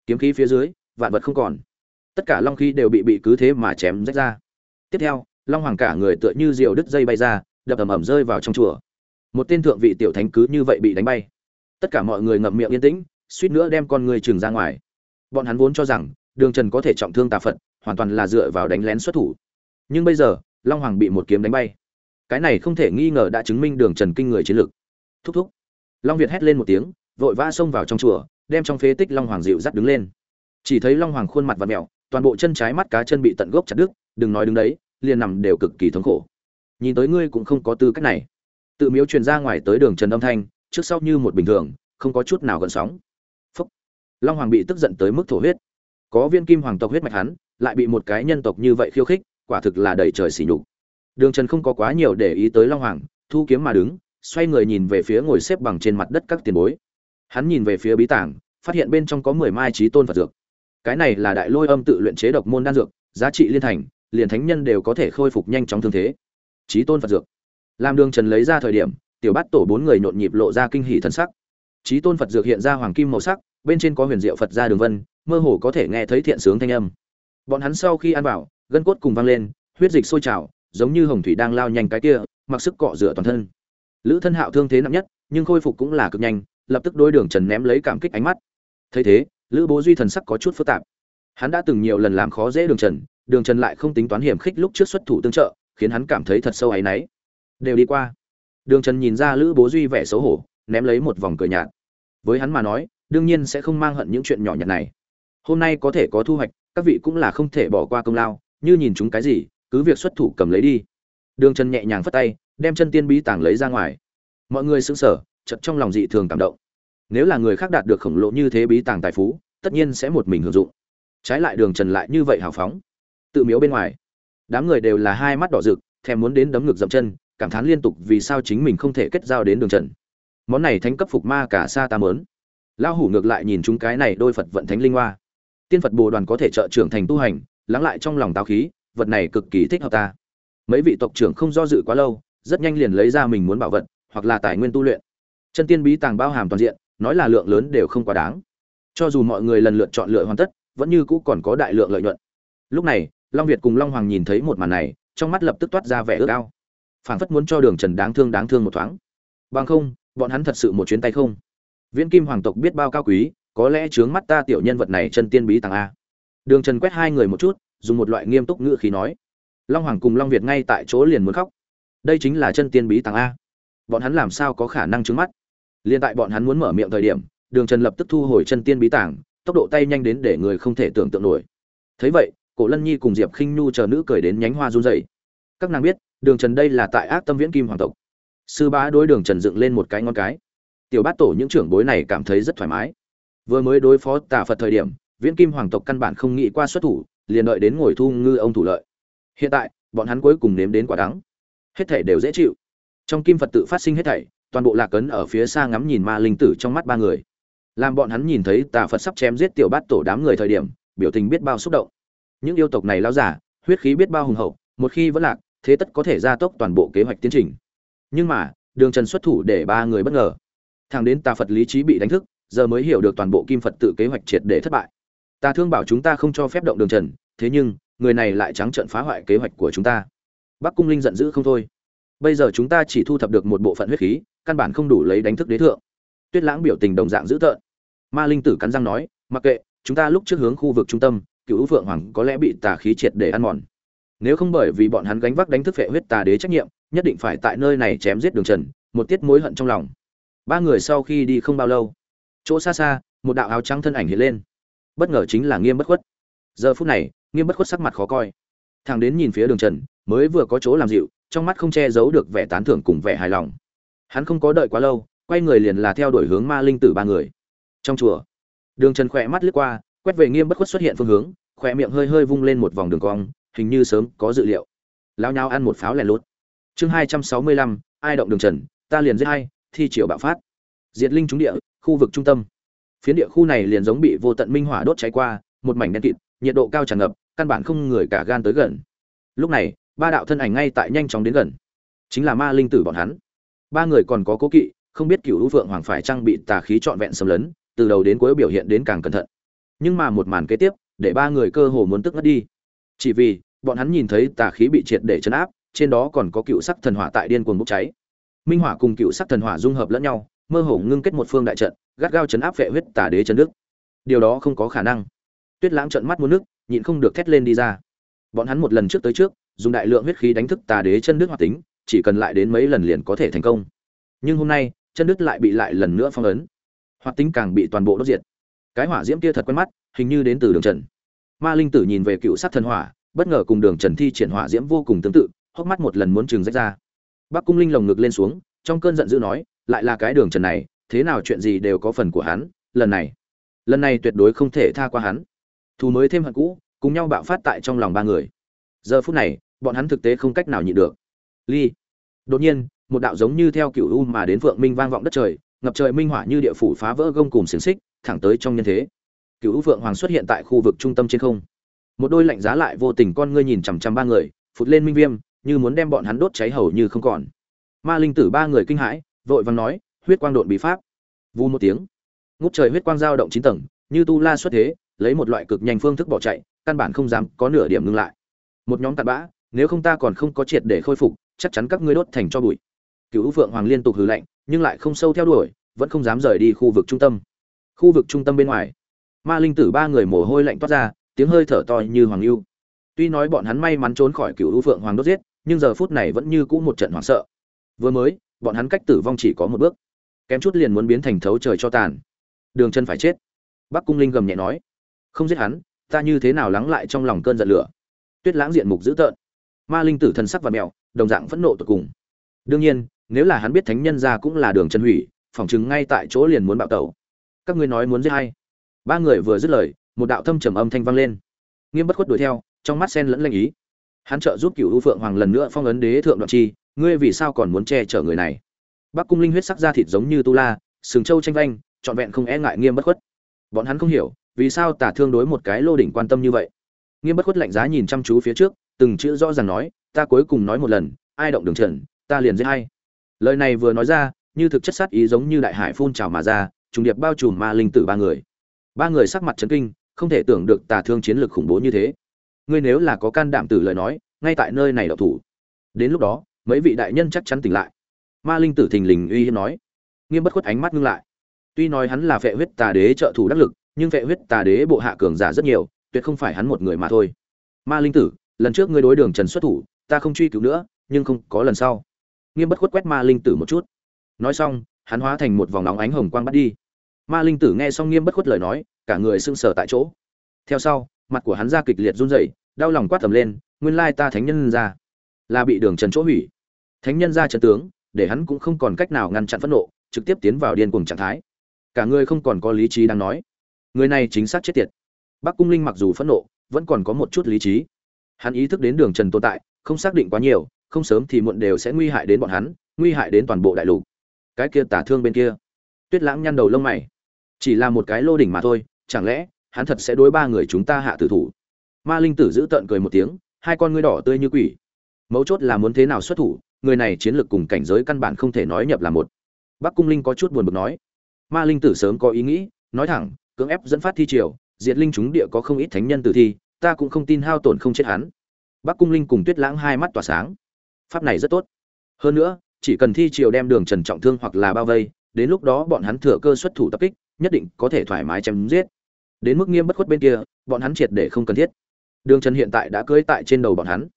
Kiếm khí phía dưới, vạn vật không còn. Tất cả long khí đều bị bị cứ thế mà chém rách ra. Tiếp theo, long hoàng cả người tựa như diều đứt dây bay ra, đập ầm ầm rơi vào trong chùa. Một tên thượng vị tiểu thánh cứ như vậy bị đánh bay. Tất cả mọi người ngậm miệng yên tĩnh, suýt nữa đem con người trừng ra ngoài. Bọn hắn vốn cho rằng, đường trần có thể trọng thương tà phật, hoàn toàn là dựa vào đánh lén xuất thủ. Nhưng bây giờ, long hoàng bị một kiếm đánh bay. Cái này không thể nghi ngờ đã chứng minh đường trần kinh người chiến lược thúc thúc. Long việt hét lên một tiếng, vội vã xông vào trong chùa đem trong phế tích long hoàng dịu dắt đứng lên. Chỉ thấy long hoàng khuôn mặt và mẹo, toàn bộ chân trái mắt cá chân bị tận gốc chặt đứt, đừng nói đứng đấy, liền nằm đều cực kỳ thống khổ. Nhìn tới ngươi cũng không có tư cách này. Tự miếu truyền ra ngoài tới đường trần âm thanh, trước sau như một bình thường, không có chút nào gần sóng. Phúc. Long hoàng bị tức giận tới mức thổ huyết. Có viên kim hoàng tộc huyết mạch hắn, lại bị một cái nhân tộc như vậy khiêu khích, quả thực là đầy trời sỉ nhục. Đường trần không có quá nhiều để ý tới long hoàng, thu kiếm mà đứng, xoay người nhìn về phía ngồi xếp bằng trên mặt đất các tiền bối hắn nhìn về phía bí tảng, phát hiện bên trong có mười mai trí tôn phật dược. Cái này là đại lôi âm tự luyện chế độc môn đan dược, giá trị liên thành, liền thánh nhân đều có thể khôi phục nhanh chóng thương thế. Trí tôn phật dược. Làm đường trần lấy ra thời điểm, tiểu bát tổ bốn người nhộn nhịp lộ ra kinh hỷ thân sắc. Trí tôn phật dược hiện ra hoàng kim màu sắc, bên trên có huyền diệu phật ra đường vân, mơ hồ có thể nghe thấy thiện sướng thanh âm. Bọn hắn sau khi ăn vào, gân cốt cùng vang lên, huyết dịch sôi trào, giống như hồng thủy đang lao nhanh cái kia, mặc sức cọ rửa toàn thân. Lữ thân hạo thương thế nặng nhất, nhưng khôi phục cũng là cực nhanh lập tức đôi đường trần ném lấy cảm kích ánh mắt. Thấy thế, lữ bố duy thần sắc có chút phức tạp. Hắn đã từng nhiều lần làm khó dễ đường trần đường trần lại không tính toán hiểm khích lúc trước xuất thủ tương trợ, khiến hắn cảm thấy thật sâu áy náy. Đều đi qua. Đường trần nhìn ra lữ bố duy vẻ xấu hổ, ném lấy một vòng cười nhạt. Với hắn mà nói, đương nhiên sẽ không mang hận những chuyện nhỏ nhặt này. Hôm nay có thể có thu hoạch, các vị cũng là không thể bỏ qua công lao, như nhìn chúng cái gì, cứ việc xuất thủ cầm lấy đi. Đường trần nhẹ nhàng phất tay, đem chân tiên bí tàng lấy ra ngoài. Mọi người xứng sở chật trong lòng dị thường cảm động. Nếu là người khác đạt được khổng lồ như thế bí tàng tài phú, tất nhiên sẽ một mình hưởng dụng. Trái lại đường trần lại như vậy hào phóng. Tự miếu bên ngoài, đám người đều là hai mắt đỏ rực, thèm muốn đến đấm ngực dậm chân, cảm thán liên tục vì sao chính mình không thể kết giao đến đường trần. Món này thánh cấp phục ma cả xa ta mớn lão hủ ngược lại nhìn chúng cái này đôi phật vận thánh linh hoa. Tiên phật bồ đoàn có thể trợ trưởng thành tu hành, lắng lại trong lòng táo khí, vật này cực kỳ thích hợp ta. Mấy vị tộc trưởng không do dự quá lâu, rất nhanh liền lấy ra mình muốn bảo vật, hoặc là tài nguyên tu luyện chân tiên bí tàng bao hàm toàn diện, nói là lượng lớn đều không quá đáng. Cho dù mọi người lần lượt chọn lựa hoàn tất, vẫn như cũ còn có đại lượng lợi nhuận. Lúc này, long việt cùng long hoàng nhìn thấy một màn này, trong mắt lập tức toát ra vẻ ước ao. Phảng phất muốn cho đường trần đáng thương đáng thương một thoáng. Bằng không, bọn hắn thật sự một chuyến tay không. Viễn kim hoàng tộc biết bao cao quý, có lẽ chướng mắt ta tiểu nhân vật này chân tiên bí tàng a. Đường trần quét hai người một chút, dùng một loại nghiêm túc ngữ khí nói. Long hoàng cùng long việt ngay tại chỗ liền muốn khóc. Đây chính là chân tiên bí tàng a. Bọn hắn làm sao có khả năng trướng mắt? Liên tại bọn hắn muốn mở miệng thời điểm, đường trần lập tức thu hồi chân tiên bí tàng tốc độ tay nhanh đến để người không thể tưởng tượng nổi. Thấy vậy, cổ lân nhi cùng diệp khinh nhu chờ nữ cười đến nhánh hoa run rẩy. các nàng biết, đường trần đây là tại ác tâm viễn kim hoàng tộc. Sư bá đối đường trần dựng lên một cái ngon cái. Tiểu bát tổ những trưởng bối này cảm thấy rất thoải mái. Vừa mới đối phó tà phật thời điểm, viễn kim hoàng tộc căn bản không nghĩ qua xuất thủ, liền đợi đến ngồi thu ngư ông thủ lợi. Hiện tại, bọn hắn cuối cùng nếm đến quả đắng. Hết thảy đều dễ chịu. Trong kim phật tự phát sinh hết thảy toàn bộ lạc cấn ở phía xa ngắm nhìn ma linh tử trong mắt ba người. Làm bọn hắn nhìn thấy tà phật sắp chém giết tiểu bát tổ đám người thời điểm, biểu tình biết bao xúc động. Những yêu tộc này lao giả, huyết khí biết bao hùng hậu, một khi vẫn lạc, thế tất có thể gia tốc toàn bộ kế hoạch tiến trình. Nhưng mà, đường trần xuất thủ để ba người bất ngờ. Thằng đến tà phật lý trí bị đánh thức, giờ mới hiểu được toàn bộ kim phật tự kế hoạch triệt để thất bại. Ta thương bảo chúng ta không cho phép động đường trần, thế nhưng, người này lại trắng trợn phá hoại kế hoạch của chúng ta. Bắc cung linh giận dữ không thôi bây giờ chúng ta chỉ thu thập được một bộ phận huyết khí, căn bản không đủ lấy đánh thức đế thượng. Tuyết lãng biểu tình đồng dạng dữ tợn. Ma linh tử cắn răng nói, mặc kệ, chúng ta lúc trước hướng khu vực trung tâm cựu phượng hoàng có lẽ bị tà khí triệt để ăn mòn. Nếu không bởi vì bọn hắn gánh vác đánh thức phệ huyết tà đế trách nhiệm, nhất định phải tại nơi này chém giết đường trần, một tiết mối hận trong lòng. Ba người sau khi đi không bao lâu, chỗ xa xa, một đạo áo trắng thân ảnh hiện lên. Bất ngờ chính là nghiêm bất khuất. Giờ phút này, nghiêm bất khuất sắc mặt khó coi thằng đến nhìn phía đường trần, mới vừa có chỗ làm dịu, trong mắt không che giấu được vẻ tán thưởng cùng vẻ hài lòng. Hắn không có đợi quá lâu, quay người liền là theo đuổi hướng ma linh tử ba người. Trong chùa, đường trần khỏe mắt lướt qua, quét về nghiêm bất khuất xuất hiện phương hướng, khỏe miệng hơi hơi vung lên một vòng đường cong, hình như sớm có dự liệu. Lao nhau ăn một pháo lẻ lốt chương hai trăm sáu mươi lăm, ai động đường trần, ta liền giết hai thi triều bạo phát. Diệt linh trúng địa, khu vực trung tâm. Phiến địa khu này liền giống bị vô tận minh hỏa đốt cháy qua, một mảnh đen kịt, nhiệt độ cao tràn ngập căn bản không người cả gan tới gần. Lúc này, ba đạo thân ảnh ngay tại nhanh chóng đến gần. Chính là ma linh tử bọn hắn. Ba người còn có cố kỵ, không biết cựu hữu phượng hoàng phải trang bị tà khí trọn vẹn xâm lấn, từ đầu đến cuối biểu hiện đến càng cẩn thận. Nhưng mà một màn kế tiếp, để ba người cơ hồ muốn tức ngất đi. Chỉ vì, bọn hắn nhìn thấy tà khí bị triệt để chấn áp, trên đó còn có cựu sắc thần hỏa tại điên cuồng bốc cháy. Minh hỏa cùng cựu sắc thần hỏa dung hợp lẫn nhau, mơ hồ ngưng kết một phương đại trận, gắt gao chấn áp vệ huyết tà đế chấn đức. Điều đó không có khả năng. Tuyết lãng trận mắt muốn nước nhịn không được thét lên đi ra. Bọn hắn một lần trước tới trước, dùng đại lượng huyết khí đánh thức tà đế chân đức hoạt tính, chỉ cần lại đến mấy lần liền có thể thành công. Nhưng hôm nay, chân đức lại bị lại lần nữa phong ấn. Hoạt tính càng bị toàn bộ đốt diệt. Cái hỏa diễm kia thật quen mắt, hình như đến từ đường trần. Ma linh tử nhìn về cựu sát thần hỏa, bất ngờ cùng đường trần thi triển hỏa diễm vô cùng tương tự, hốc mắt một lần muốn chừng rách ra. Bắc cung linh lồng ngực lên xuống, trong cơn giận dữ nói, lại là cái đường trần này, thế nào chuyện gì đều có phần của hắn, lần này. Lần này tuyệt đối không thể tha qua hắn thù mới thêm hận cũ, cùng nhau bạo phát tại trong lòng ba người. Giờ phút này, bọn hắn thực tế không cách nào nhịn được. Ly. Đột nhiên, một đạo giống như theo cựu u mà đến vượng minh vang vọng đất trời, ngập trời minh hỏa như địa phủ phá vỡ gông cùng xiềng xích, thẳng tới trong nhân thế. Cựu u phượng hoàng xuất hiện tại khu vực trung tâm trên không. Một đôi lạnh giá lại vô tình con ngươi nhìn chằm chằm ba người, phụt lên minh viêm, như muốn đem bọn hắn đốt cháy hầu như không còn. Ma linh tử ba người kinh hãi, vội vàng nói, huyết quang độn bị pháp. Vu một tiếng. Ngút trời huyết quang dao động chín tầng, như tu la xuất thế lấy một loại cực nhanh phương thức bỏ chạy, căn bản không dám có nửa điểm ngưng lại. Một nhóm tạt bã, nếu không ta còn không có triệt để khôi phục, chắc chắn các ngươi đốt thành cho bụi. Cựu phượng hoàng liên tục hừ lạnh, nhưng lại không sâu theo đuổi, vẫn không dám rời đi khu vực trung tâm. Khu vực trung tâm bên ngoài, ma linh tử ba người mồ hôi lạnh toát ra, tiếng hơi thở to như hoàng lưu tuy nói bọn hắn may mắn trốn khỏi cựu phượng hoàng đốt giết, nhưng giờ phút này vẫn như cũ một trận hoảng sợ. Vừa mới, bọn hắn cách tử vong chỉ có một bước. Kém chút liền muốn biến thành thấu trời cho tàn. Đường chân phải chết. Bắc cung linh gầm nhẹ nói không giết hắn, ta như thế nào lắng lại trong lòng cơn giận lửa? Tuyết lãng diện mục dữ tợn. Ma linh tử thần sắc và mẹo đồng dạng phẫn nộ tột cùng. Đương nhiên, nếu là hắn biết thánh nhân ra cũng là đường chân hủy phỏng chứng ngay tại chỗ liền muốn bạo tẩu. Các ngươi nói muốn giết hay? Ba người vừa dứt lời, một đạo thâm trầm âm thanh vang lên. Nghiêm bất khuất đuổi theo, trong mắt sen lẫn lanh ý. Hắn trợ giúp cựu u phượng hoàng lần nữa phong ấn đế thượng đoạn chi, ngươi vì sao còn muốn che chở người này? Bắc cung linh huyết sắc ra thịt giống như tu la, sừng châu tranh vanh, trọn vẹn không e ngại nghiêm bất khuất. Bọn hắn không hiểu vì sao tả thương đối một cái lô đỉnh quan tâm như vậy? Nghiêm bất khuất lạnh giá nhìn chăm chú phía trước, từng chữ rõ ràng nói, ta cuối cùng nói một lần, ai động đường trần, ta liền giết hay lời này vừa nói ra, như thực chất sát ý giống như đại hải phun trào mà ra, trùng điệp bao trùm ma linh tử ba người. Ba người sắc mặt chấn kinh, không thể tưởng được tà thương chiến lược khủng bố như thế. Ngươi nếu là có can đảm tử lời nói, ngay tại nơi này độc thủ. Đến lúc đó, mấy vị đại nhân chắc chắn tỉnh lại. Ma linh tử thình lình uy hiếp nói. Nghiêm bất khuất ánh mắt ngưng lại. Tuy nói hắn là vệ huyết tà đế trợ thủ đắc lực nhưng vệ huyết tà đế bộ hạ cường giả rất nhiều, tuyệt không phải hắn một người mà thôi. Ma linh tử, lần trước ngươi đối đường trần xuất thủ, ta không truy cứu nữa, nhưng không có lần sau. Nghiêm bất khuất quét ma linh tử một chút. Nói xong, hắn hóa thành một vòng nóng ánh hồng quang bắt đi. Ma linh tử nghe xong nghiêm bất khuất lời nói, cả người sưng sờ tại chỗ. Theo sau, mặt của hắn ra kịch liệt run rẩy, đau lòng quát tầm lên, nguyên lai ta thánh nhân ra, là bị đường trần chỗ hủy. Thánh nhân ra trần tướng, để hắn cũng không còn cách nào ngăn chặn phẫn nộ, trực tiếp tiến vào điên cuồng trạng thái. Cả người không còn có lý trí đang nói người này chính xác chết tiệt. Bắc cung linh mặc dù phẫn nộ, vẫn còn có một chút lý trí. Hắn ý thức đến đường trần tồn tại, không xác định quá nhiều, không sớm thì muộn đều sẽ nguy hại đến bọn hắn, nguy hại đến toàn bộ đại lục. Cái kia tả thương bên kia. Tuyết lãng nhăn đầu lông mày. Chỉ là một cái lô đỉnh mà thôi, chẳng lẽ hắn thật sẽ đối ba người chúng ta hạ tử thủ? Ma linh tử giữ tợn cười một tiếng, hai con ngươi đỏ tươi như quỷ. Mấu chốt là muốn thế nào xuất thủ, người này chiến lược cùng cảnh giới căn bản không thể nói nhập là một. Bắc cung linh có chút buồn bực nói. Ma linh tử sớm có ý nghĩ, nói thẳng cưỡng ép dẫn phát thi triều, diệt linh chúng địa có không ít thánh nhân tử thi, ta cũng không tin hao tổn không chết hắn. Bắc cung linh cùng tuyết lãng hai mắt tỏa sáng. Pháp này rất tốt. Hơn nữa, chỉ cần thi triều đem đường trần trọng thương hoặc là bao vây, đến lúc đó bọn hắn thừa cơ xuất thủ tập kích, nhất định có thể thoải mái chém giết. Đến mức nghiêm bất khuất bên kia, bọn hắn triệt để không cần thiết. Đường trần hiện tại đã cưỡi tại trên đầu bọn hắn.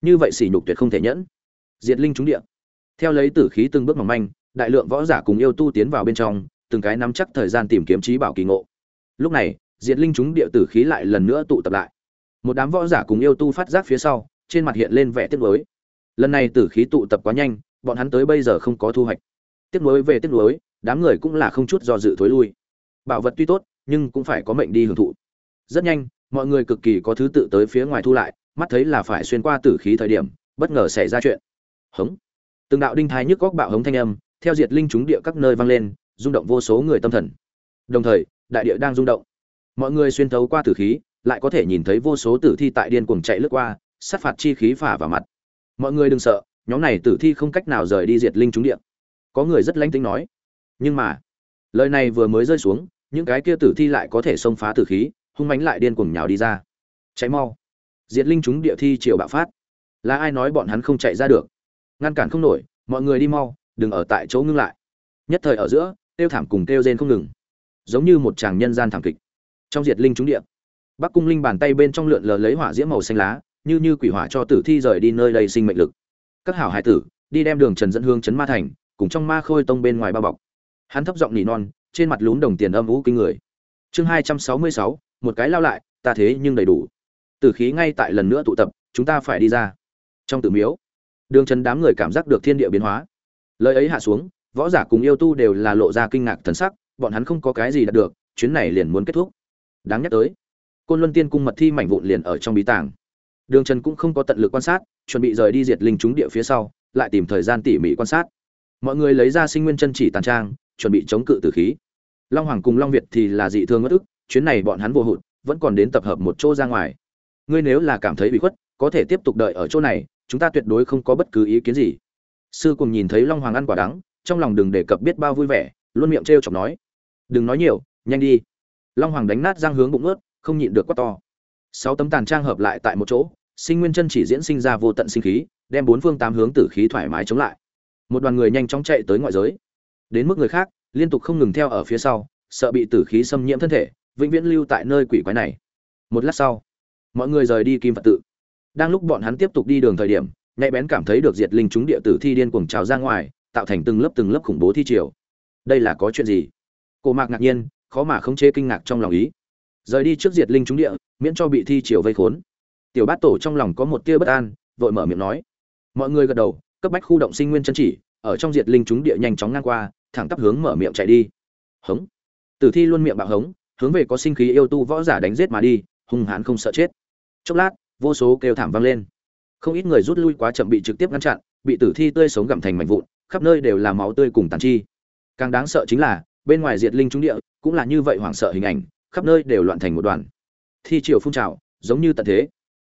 Như vậy sỉ nhục tuyệt không thể nhẫn. Diệt linh trúng địa. Theo lấy tử khí từng bước mỏng manh, đại lượng võ giả cùng yêu tu tiến vào bên trong, từng cái nắm chắc thời gian tìm kiếm trí bảo kỳ ngộ lúc này, diệt linh chúng địa tử khí lại lần nữa tụ tập lại. Một đám võ giả cùng yêu tu phát giác phía sau, trên mặt hiện lên vẻ tiếc nuối. Lần này tử khí tụ tập quá nhanh, bọn hắn tới bây giờ không có thu hoạch. Tiếc nuối về tiếc nuối, đám người cũng là không chút do dự thối lui. Bảo vật tuy tốt, nhưng cũng phải có mệnh đi hưởng thụ. Rất nhanh, mọi người cực kỳ có thứ tự tới phía ngoài thu lại, mắt thấy là phải xuyên qua tử khí thời điểm, bất ngờ xảy ra chuyện. Hống! Từng đạo đinh thái nhức góc bạo hống thanh âm, theo diệt linh chúng địa các nơi vang lên, rung động vô số người tâm thần. Đồng thời đại địa đang rung động. Mọi người xuyên thấu qua tử khí, lại có thể nhìn thấy vô số tử thi tại điên cuồng chạy lướt qua, sát phạt chi khí phả vào mặt. Mọi người đừng sợ, nhóm này tử thi không cách nào rời đi diệt linh chúng địa. Có người rất lanh tính nói, nhưng mà, lời này vừa mới rơi xuống, những cái kia tử thi lại có thể xông phá tử khí, hung mánh lại điên cuồng nhào đi ra. Cháy mau. Diệt linh chúng địa thi triều bạo phát. Là ai nói bọn hắn không chạy ra được? Ngăn cản không nổi, mọi người đi mau, đừng ở tại chỗ ngưng lại. Nhất thời ở giữa tiêu thảm cùng tiêu rên không ngừng giống như một chàng nhân gian thảm kịch. Trong diệt linh trung địa, bắc cung linh bàn tay bên trong lượn lờ lấy hỏa diễm màu xanh lá, như như quỷ hỏa cho tử thi rời đi nơi đây sinh mệnh lực. Các hảo hải tử, đi đem đường trần dẫn hương chấn ma thành, cùng trong ma khôi tông bên ngoài bao bọc. Hắn thấp giọng nỉ non, trên mặt lún đồng tiền âm vũ kinh người. Chương hai trăm sáu mươi sáu, một cái lao lại, ta thế nhưng đầy đủ. Tử khí ngay tại lần nữa tụ tập, chúng ta phải đi ra. Trong tử miếu, đường trần đám người cảm giác được thiên địa biến hóa. Lời ấy hạ xuống, võ giả cùng yêu tu đều là lộ ra kinh ngạc thần sắc bọn hắn không có cái gì đạt được, chuyến này liền muốn kết thúc. Đáng nhắc tới, côn luân tiên cung mật thi mảnh vụn liền ở trong bí tàng. Đường trần cũng không có tận lực quan sát, chuẩn bị rời đi diệt linh trúng địa phía sau, lại tìm thời gian tỉ mỉ quan sát. Mọi người lấy ra sinh nguyên chân chỉ tàn trang, chuẩn bị chống cự tử khí. Long hoàng cùng long việt thì là dị thương ngất ức, chuyến này bọn hắn vô hụt, vẫn còn đến tập hợp một chỗ ra ngoài. Ngươi nếu là cảm thấy bị khuất, có thể tiếp tục đợi ở chỗ này, chúng ta tuyệt đối không có bất cứ ý kiến gì. Sư cùng nhìn thấy long hoàng ăn quả đắng, trong lòng đừng đề cập biết bao vui vẻ, luôn miệng t chọc nói đừng nói nhiều, nhanh đi. Long hoàng đánh nát răng hướng bụng ướt không nhịn được quát to. Sáu tấm tàn trang hợp lại tại một chỗ, sinh nguyên chân chỉ diễn sinh ra vô tận sinh khí, đem bốn phương tám hướng tử khí thoải mái chống lại. Một đoàn người nhanh chóng chạy tới ngoại giới. Đến mức người khác, liên tục không ngừng theo ở phía sau, sợ bị tử khí xâm nhiễm thân thể, vĩnh viễn lưu tại nơi quỷ quái này. Một lát sau, mọi người rời đi kim phật tự. Đang lúc bọn hắn tiếp tục đi đường thời điểm, nhạy bén cảm thấy được diệt linh chúng địa tử thi điên cuồng trào ra ngoài, tạo thành từng lớp từng lớp khủng bố thi triều. Đây là có chuyện gì? Cổ mạc ngạc nhiên, khó mà không chế kinh ngạc trong lòng ý. Rời đi trước diệt linh chúng địa, miễn cho bị thi triều vây khốn. Tiểu bát tổ trong lòng có một tia bất an, vội mở miệng nói. Mọi người gật đầu, cấp bách khu động sinh nguyên chân chỉ, ở trong diệt linh chúng địa nhanh chóng ngang qua, thẳng tắp hướng mở miệng chạy đi. Hống. Tử thi luôn miệng bạo hống, hướng về có sinh khí yêu tu võ giả đánh giết mà đi, hung hãn không sợ chết. Chốc lát, vô số kêu thảm vang lên. Không ít người rút lui quá chậm bị trực tiếp ngăn chặn, bị tử thi tươi sống gặm thành mảnh vụn, khắp nơi đều là máu tươi cùng tàn chi. Càng đáng sợ chính là bên ngoài diệt linh trung địa, cũng là như vậy hoảng sợ hình ảnh, khắp nơi đều loạn thành một đoàn. Thi triều phun trào, giống như tận thế.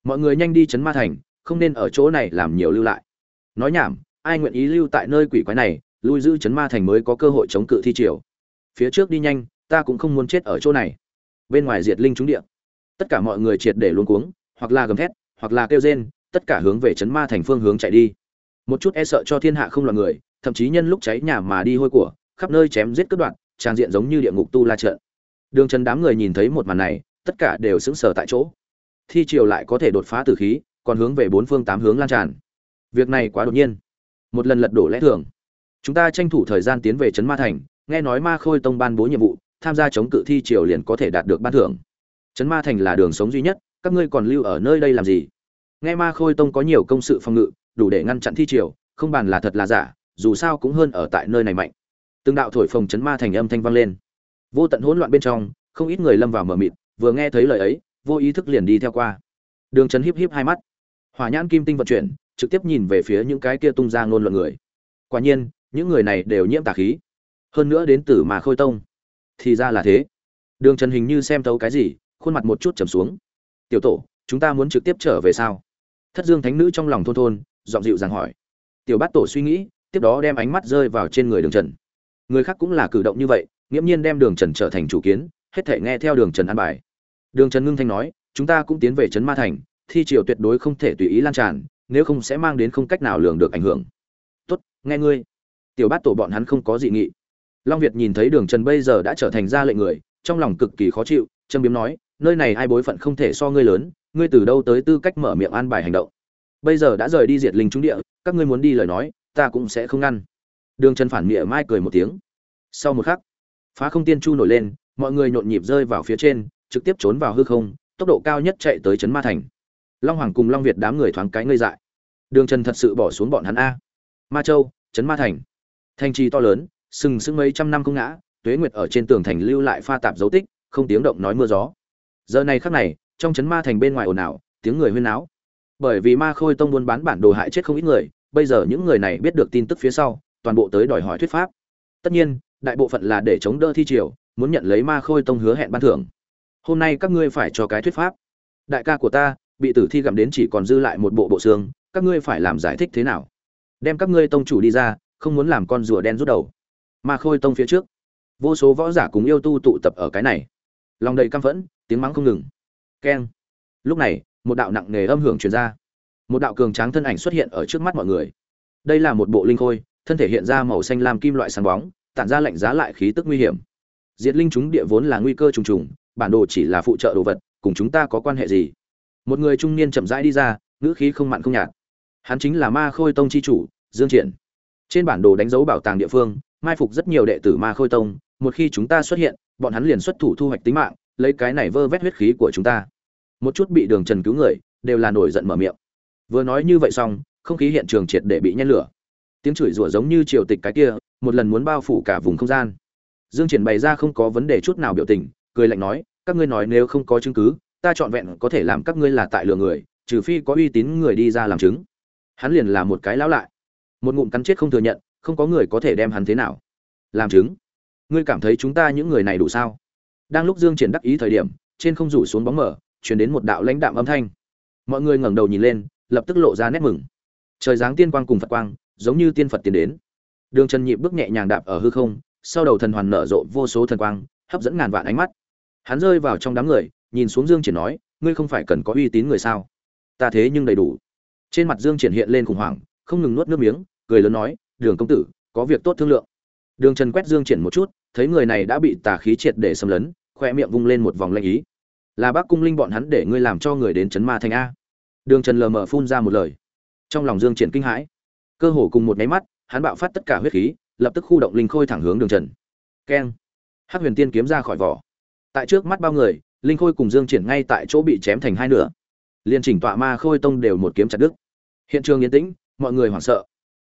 Mọi người nhanh đi chấn ma thành, không nên ở chỗ này làm nhiều lưu lại. Nói nhảm, ai nguyện ý lưu tại nơi quỷ quái này, lui giữ chấn ma thành mới có cơ hội chống cự thi triều. Phía trước đi nhanh, ta cũng không muốn chết ở chỗ này. Bên ngoài diệt linh trúng địa. Tất cả mọi người triệt để luôn cuống, hoặc là gầm thét, hoặc là kêu rên, tất cả hướng về chấn ma thành phương hướng chạy đi. Một chút e sợ cho thiên hạ không loạn người, thậm chí nhân lúc cháy nhà mà đi hôi của khắp nơi chém giết cướp đoạt, trang diện giống như địa ngục tu la trận. Đường trần đám người nhìn thấy một màn này tất cả đều sững sờ tại chỗ. Thi triều lại có thể đột phá tử khí còn hướng về bốn phương tám hướng lan tràn. Việc này quá đột nhiên. Một lần lật đổ lẽ thường. Chúng ta tranh thủ thời gian tiến về trấn ma thành nghe nói ma khôi tông ban bố nhiệm vụ tham gia chống cự thi triều liền có thể đạt được ban thưởng. Trấn ma thành là đường sống duy nhất các ngươi còn lưu ở nơi đây làm gì? Nghe ma khôi tông có nhiều công sự phòng ngự đủ để ngăn chặn thi triều không bàn là thật là giả dù sao cũng hơn ở tại nơi này mạnh từng đạo thổi phồng chấn ma thành âm thanh vang lên. Vô tận hỗn loạn bên trong, không ít người lâm vào mờ mịt, vừa nghe thấy lời ấy, vô ý thức liền đi theo qua. Đường trấn híp híp hai mắt. Hỏa nhãn kim tinh vận chuyển, trực tiếp nhìn về phía những cái kia tung ra ngôn luận người. Quả nhiên, những người này đều nhiễm tà khí. Hơn nữa đến từ mà khôi tông. Thì ra là thế. Đường trần hình như xem thấu cái gì, khuôn mặt một chút trầm xuống. Tiểu tổ, chúng ta muốn trực tiếp trở về sao? Thất dương thánh nữ trong lòng thôn thôn dọn dịu rằng hỏi. Tiểu bát tổ suy nghĩ, tiếp đó đem ánh mắt rơi vào trên người đường trần người khác cũng là cử động như vậy, nghiễm nhiên đem đường trần trở thành chủ kiến, hết thể nghe theo đường trần an bài. Đường trần ngưng thanh nói, chúng ta cũng tiến về trấn ma thành, thi triều tuyệt đối không thể tùy ý lan tràn, nếu không sẽ mang đến không cách nào lường được ảnh hưởng. Tốt, nghe ngươi. Tiểu bát tổ bọn hắn không có dị nghị. Long việt nhìn thấy đường trần bây giờ đã trở thành ra lệnh người, trong lòng cực kỳ khó chịu trâm biếm nói, nơi này ai bối phận không thể so ngươi lớn, ngươi từ đâu tới tư cách mở miệng an bài hành động. Bây giờ đã rời đi diệt linh trung địa, các ngươi muốn đi lời nói, ta cũng sẽ không ngăn đường trần phản nghĩa mai cười một tiếng. Sau một khắc, phá không tiên chu nổi lên, mọi người nhộn nhịp rơi vào phía trên, trực tiếp trốn vào hư không, tốc độ cao nhất chạy tới trấn ma thành. Long hoàng cùng long việt đám người thoáng cái ngây dại. Đường trần thật sự bỏ xuống bọn hắn a. Ma châu, trấn ma thành. Thành trì to lớn, sừng sững mấy trăm năm không ngã, tuế nguyệt ở trên tường thành lưu lại pha tạp dấu tích, không tiếng động nói mưa gió. Giờ này khắc này, trong trấn ma thành bên ngoài ồn ào, tiếng người huyên náo. Bởi vì ma khôi tông buôn bán bản đồ hại chết không ít người, bây giờ những người này biết được tin tức phía sau toàn bộ tới đòi hỏi thuyết pháp. Tất nhiên, đại bộ phận là để chống đỡ thi triều, muốn nhận lấy ma khôi tông hứa hẹn ban thưởng. Hôm nay các ngươi phải cho cái thuyết pháp. Đại ca của ta, bị tử thi gặm đến chỉ còn dư lại một bộ bộ xương, các ngươi phải làm giải thích thế nào? Đem các ngươi tông chủ đi ra, không muốn làm con rùa đen rút đầu. Ma khôi tông phía trước. Vô số võ giả cùng yêu tu tụ tập ở cái này. Lòng đầy căm phẫn, tiếng mắng không ngừng. Keng. Lúc này, một đạo nặng nề âm hưởng truyền ra. Một đạo cường tráng thân ảnh xuất hiện ở trước mắt mọi người. Đây là một bộ linh khôi thân thể hiện ra màu xanh lam kim loại sáng bóng, tản ra lạnh giá lại khí tức nguy hiểm. Diệt linh chúng địa vốn là nguy cơ trùng trùng, bản đồ chỉ là phụ trợ đồ vật, cùng chúng ta có quan hệ gì? Một người trung niên chậm rãi đi ra, ngữ khí không mặn không nhạt. Hắn chính là ma khôi tông chi chủ, dương triển. Trên bản đồ đánh dấu bảo tàng địa phương, mai phục rất nhiều đệ tử ma khôi tông, một khi chúng ta xuất hiện, bọn hắn liền xuất thủ thu hoạch tính mạng, lấy cái này vơ vét huyết khí của chúng ta. Một chút bị đường trần cứu người, đều là nổi giận mở miệng. Vừa nói như vậy xong, không khí hiện trường triệt để bị nhen lửa tiếng chửi rủa giống như triều tịch cái kia, một lần muốn bao phủ cả vùng không gian. Dương triển bày ra không có vấn đề chút nào biểu tình, cười lạnh nói, các ngươi nói nếu không có chứng cứ, ta trọn vẹn có thể làm các ngươi là tại lừa người, trừ phi có uy tín người đi ra làm chứng. Hắn liền là một cái lão lại. Một ngụm cắn chết không thừa nhận, không có người có thể đem hắn thế nào. Làm chứng? Ngươi cảm thấy chúng ta những người này đủ sao? Đang lúc dương triển đắc ý thời điểm, trên không rủ xuống bóng mở chuyển đến một đạo lãnh đạm âm thanh. Mọi người ngẩng đầu nhìn lên, lập tức lộ ra nét mừng. Trời giáng tiên quang cùng phật quang giống như tiên phật tiến đến. Đường trần nhịp bước nhẹ nhàng đạp ở hư không, sau đầu thần hoàn nở rộ vô số thần quang, hấp dẫn ngàn vạn ánh mắt. Hắn rơi vào trong đám người, nhìn xuống dương triển nói, ngươi không phải cần có uy tín người sao? Ta thế nhưng đầy đủ. Trên mặt dương triển hiện lên khủng hoảng, không ngừng nuốt nước miếng, cười lớn nói, đường công tử, có việc tốt thương lượng. Đường trần quét dương triển một chút, thấy người này đã bị tà khí triệt để xâm lấn, khoe miệng vung lên một vòng lanh ý. Là bác cung linh bọn hắn để ngươi làm cho người đến chấn ma thành a. Đường trần lờ mờ phun ra một lời. Trong lòng dương triển kinh hãi cơ hồ cùng một nháy mắt, hắn bạo phát tất cả huyết khí, lập tức khu động linh khôi thẳng hướng đường trần. Keng. Hắc huyền tiên kiếm ra khỏi vỏ. Tại trước mắt bao người, linh khôi cùng dương triển ngay tại chỗ bị chém thành hai nửa. Liên chỉnh tọa ma khôi tông đều một kiếm chặt đứt. Hiện trường yên tĩnh, mọi người hoảng sợ.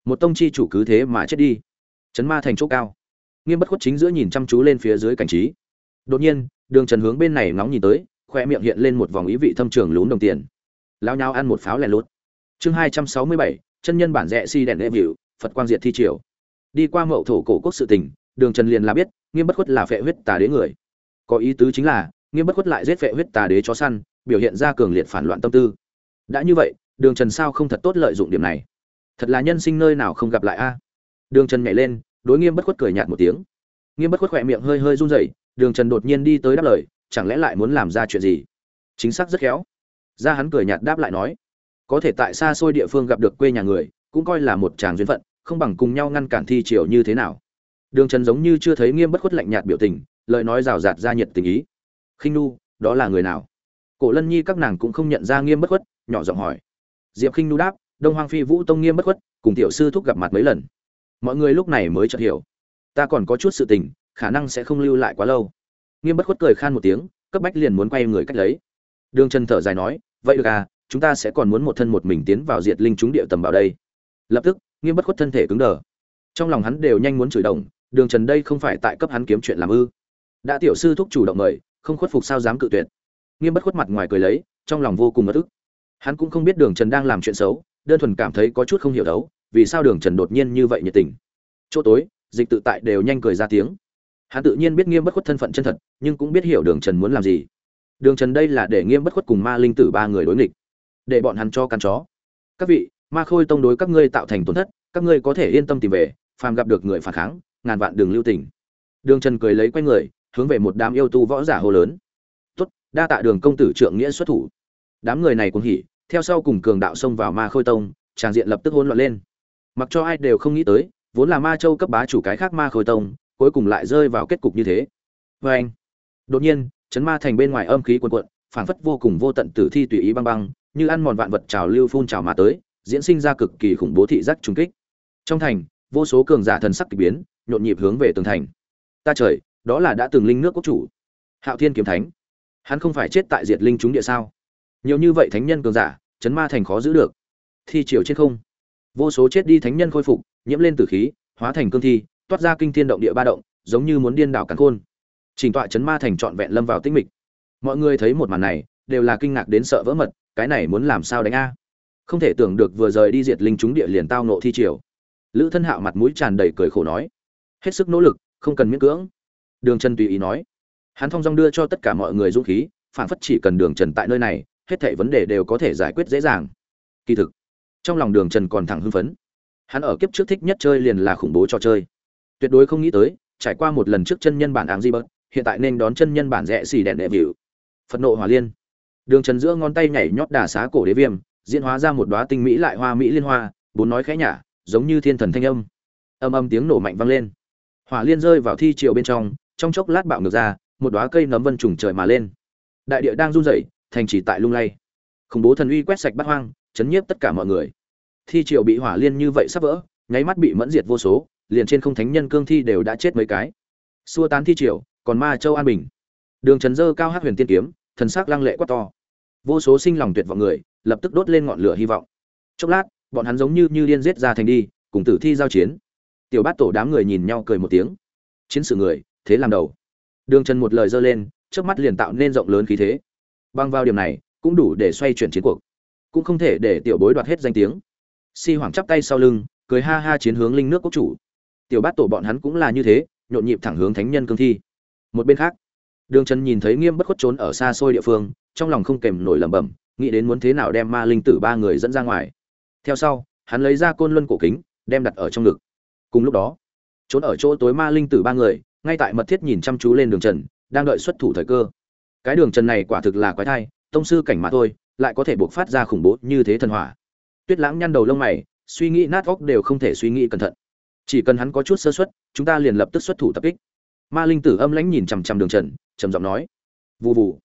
Một tông chi chủ cứ thế mà chết đi. Chấn ma thành chỗ cao. Nghiêm bất khuất chính giữa nhìn chăm chú lên phía dưới cảnh trí. Đột nhiên, đường trần hướng bên này ngóng nhìn tới, khoe miệng hiện lên một vòng ý vị thâm trường lún đồng tiền. Lao nhau ăn một pháo lẻ lốt chương hai trăm sáu mươi bảy chân nhân bản rẽ si đèn đệ vịu, phật quang diệt thi triều. Đi qua mậu thổ cổ quốc sự tình, đường trần liền là biết, nghiêm bất khuất là phệ huyết tà đế người. Có ý tứ chính là, nghiêm bất khuất lại giết phệ huyết tà đế chó săn, biểu hiện ra cường liệt phản loạn tâm tư. Đã như vậy, đường trần sao không thật tốt lợi dụng điểm này? Thật là nhân sinh nơi nào không gặp lại a? Đường trần nhảy lên, đối nghiêm bất khuất cười nhạt một tiếng. Nghiêm bất khuất khỏe miệng hơi hơi run rẩy, đường trần đột nhiên đi tới đáp lời, chẳng lẽ lại muốn làm ra chuyện gì? Chính xác rất khéo. Ra hắn cười nhạt đáp lại nói có thể tại xa xôi địa phương gặp được quê nhà người, cũng coi là một tràng duyên phận, không bằng cùng nhau ngăn cản thi triều như thế nào. Đường trần giống như chưa thấy nghiêm bất khuất lạnh nhạt biểu tình, lời nói rào rạt ra nhiệt tình ý. Khinh nu đó là người nào? Cổ lân nhi các nàng cũng không nhận ra nghiêm bất khuất, nhỏ giọng hỏi. Diệp khinh nu đáp, đông hoàng phi vũ tông nghiêm bất khuất, cùng tiểu sư thúc gặp mặt mấy lần. Mọi người lúc này mới chợt hiểu. Ta còn có chút sự tình, khả năng sẽ không lưu lại quá lâu. Nghiêm bất khuất cười khan một tiếng, cấp bách liền muốn quay người cách lấy. Đường trần thở dài nói, vậy được à chúng ta sẽ còn muốn một thân một mình tiến vào diệt linh chúng địa tầm bảo đây. Lập tức, nghiêm bất khuất thân thể cứng đờ. Trong lòng hắn đều nhanh muốn chửi đồng, đường trần đây không phải tại cấp hắn kiếm chuyện làm ư. Đã tiểu sư thúc chủ động mời, không khuất phục sao dám cự tuyệt. Nghiêm bất khuất mặt ngoài cười lấy, trong lòng vô cùng ngất ức. Hắn cũng không biết đường trần đang làm chuyện xấu, đơn thuần cảm thấy có chút không hiểu đấu, vì sao đường trần đột nhiên như vậy nhiệt tình. Chỗ tối, dịch tự tại đều nhanh cười ra tiếng. Hắn tự nhiên biết nghiêm bất khuất thân phận chân thật, nhưng cũng biết hiểu đường trần muốn làm gì. Đường trần đây là để nghiêm bất khuất cùng ma linh tử ba người đối nghịch để bọn hắn cho căn chó. Các vị, ma khôi tông đối các ngươi tạo thành tổn thất, các ngươi có thể yên tâm tìm về, phàm gặp được người phản kháng, ngàn vạn đường lưu tình. Đường trần cười lấy q u a y người, hướng về một đám yêu tu võ giả hô lớn. Tốt, đa tạ đường công tử trượng nghĩa xuất thủ. Đám người này cũng hỉ, theo sau cùng cường đạo xông vào ma khôi tông, tràng diện lập tức hỗn loạn lên. Mặc cho ai đều không nghĩ tới, vốn là ma châu cấp bá chủ cái khác ma khôi tông, cuối cùng lại rơi vào kết cục như thế. Vê anh đột nhiên, chấn ma thành bên ngoài âm khí quần quận phảng phất vô cùng vô tận tử thi tùy ý băng băng như ăn mòn vạn vật trào lưu phun trào mà tới, diễn sinh ra cực kỳ khủng bố thị giác trùng kích. Trong thành, vô số cường giả thần sắc kỳ biến, nhộn nhịp hướng về tường thành. Ta trời, đó là đã từng linh nước quốc chủ. Hạo thiên kiếm thánh. Hắn không phải chết tại diệt linh chúng địa sao? Nhiều như vậy thánh nhân cường giả, chấn ma thành khó giữ được. Thi triều trên không. Vô số chết đi thánh nhân khôi phục, nhiễm lên tử khí, hóa thành cương thi, toát ra kinh thiên động địa ba động, giống như muốn điên đảo cả khôn. Trình tọa chấn ma thành trọn vẹn lâm vào tinh mịch. Mọi người thấy một màn này, đều là kinh ngạc đến sợ vỡ mật cái này muốn làm sao đánh a? Không thể tưởng được vừa rời đi diệt linh chúng địa liền tao nộ thi triều. Lữ thân hạo mặt mũi tràn đầy cười khổ nói, hết sức nỗ lực, không cần miễn cưỡng. Đường trần tùy ý nói, hắn thong dong đưa cho tất cả mọi người dũng khí, phản phất chỉ cần đường trần tại nơi này, hết thảy vấn đề đều có thể giải quyết dễ dàng. Kỳ thực, trong lòng đường trần còn thẳng hưng phấn. Hắn ở kiếp trước thích nhất chơi liền là khủng bố trò chơi. Tuyệt đối không nghĩ tới, trải qua một lần trước chân nhân bản áng di bớt hiện tại nên đón chân nhân bản rẽ xì đèn đệ vịu phật nộ hòa liên đường trần giữa ngón tay nhảy nhót đà xá cổ đế viêm, diễn hóa ra một đoá tinh mỹ lại hoa mỹ liên hoa, bốn nói khẽ nhả, giống như thiên thần thanh âm. Âm âm tiếng nổ mạnh vang lên. Hỏa liên rơi vào thi triều bên trong trong chốc lát bạo ngược ra, một đoá cây nấm vân trùng trời mà lên. Đại địa đang run rẩy, thành chỉ tại lung lay. Khủng bố thần uy quét sạch bát hoang, chấn nhiếp tất cả mọi người. Thi triều bị hỏa liên như vậy sắp vỡ, nháy mắt bị mẫn diệt vô số, liền trên không thánh nhân cương thi đều đã chết mấy cái. Xua tán thi triều, còn ma châu an bình. Đường trần dơ cao hát huyền tiên kiếm, thần sắc lăng lệ quát to vô số sinh lòng tuyệt vọng người, lập tức đốt lên ngọn lửa hy vọng. Chốc lát, bọn hắn giống như như điên giết ra thành đi, cùng tử thi giao chiến. Tiểu bát tổ đám người nhìn nhau cười một tiếng. Chiến sự người, thế làm đầu. Đường trần một lời giơ lên trước mắt liền tạo nên rộng lớn khí thế. Băng vào điểm này, cũng đủ để xoay chuyển chiến cuộc. Cũng không thể để tiểu bối đoạt hết danh tiếng. Si hoảng chắp tay sau lưng, cười ha ha chiến hướng linh nước quốc chủ. Tiểu bát tổ bọn hắn cũng là như thế, nhộn nhịp thẳng hướng thánh nhân cương thi. Một bên khác, đường trần nhìn thấy nghiêm bất khuất trốn ở xa xôi địa phương trong lòng không kèm nổi lẩm bẩm, nghĩ đến muốn thế nào đem ma linh tử ba người dẫn ra ngoài. Theo sau, hắn lấy ra côn luân cổ kính, đem đặt ở trong ngực. Cùng lúc đó, trốn ở chỗ tối ma linh tử ba người, ngay tại mật thiết nhìn chăm chú lên đường trần, đang đợi xuất thủ thời cơ. Cái đường trần này quả thực là quái thai, tông sư cảnh mà thôi, lại có thể buộc phát ra khủng bố như thế thần hỏa. Tuyết lãng nhăn đầu lông mày, suy nghĩ nát óc đều không thể suy nghĩ cẩn thận. Chỉ cần hắn có chút sơ suất, chúng ta liền lập tức xuất thủ tập kích. Ma linh tử âm lãnh nhìn chằm chằm đường trần, trầm giọng nói, vù vụ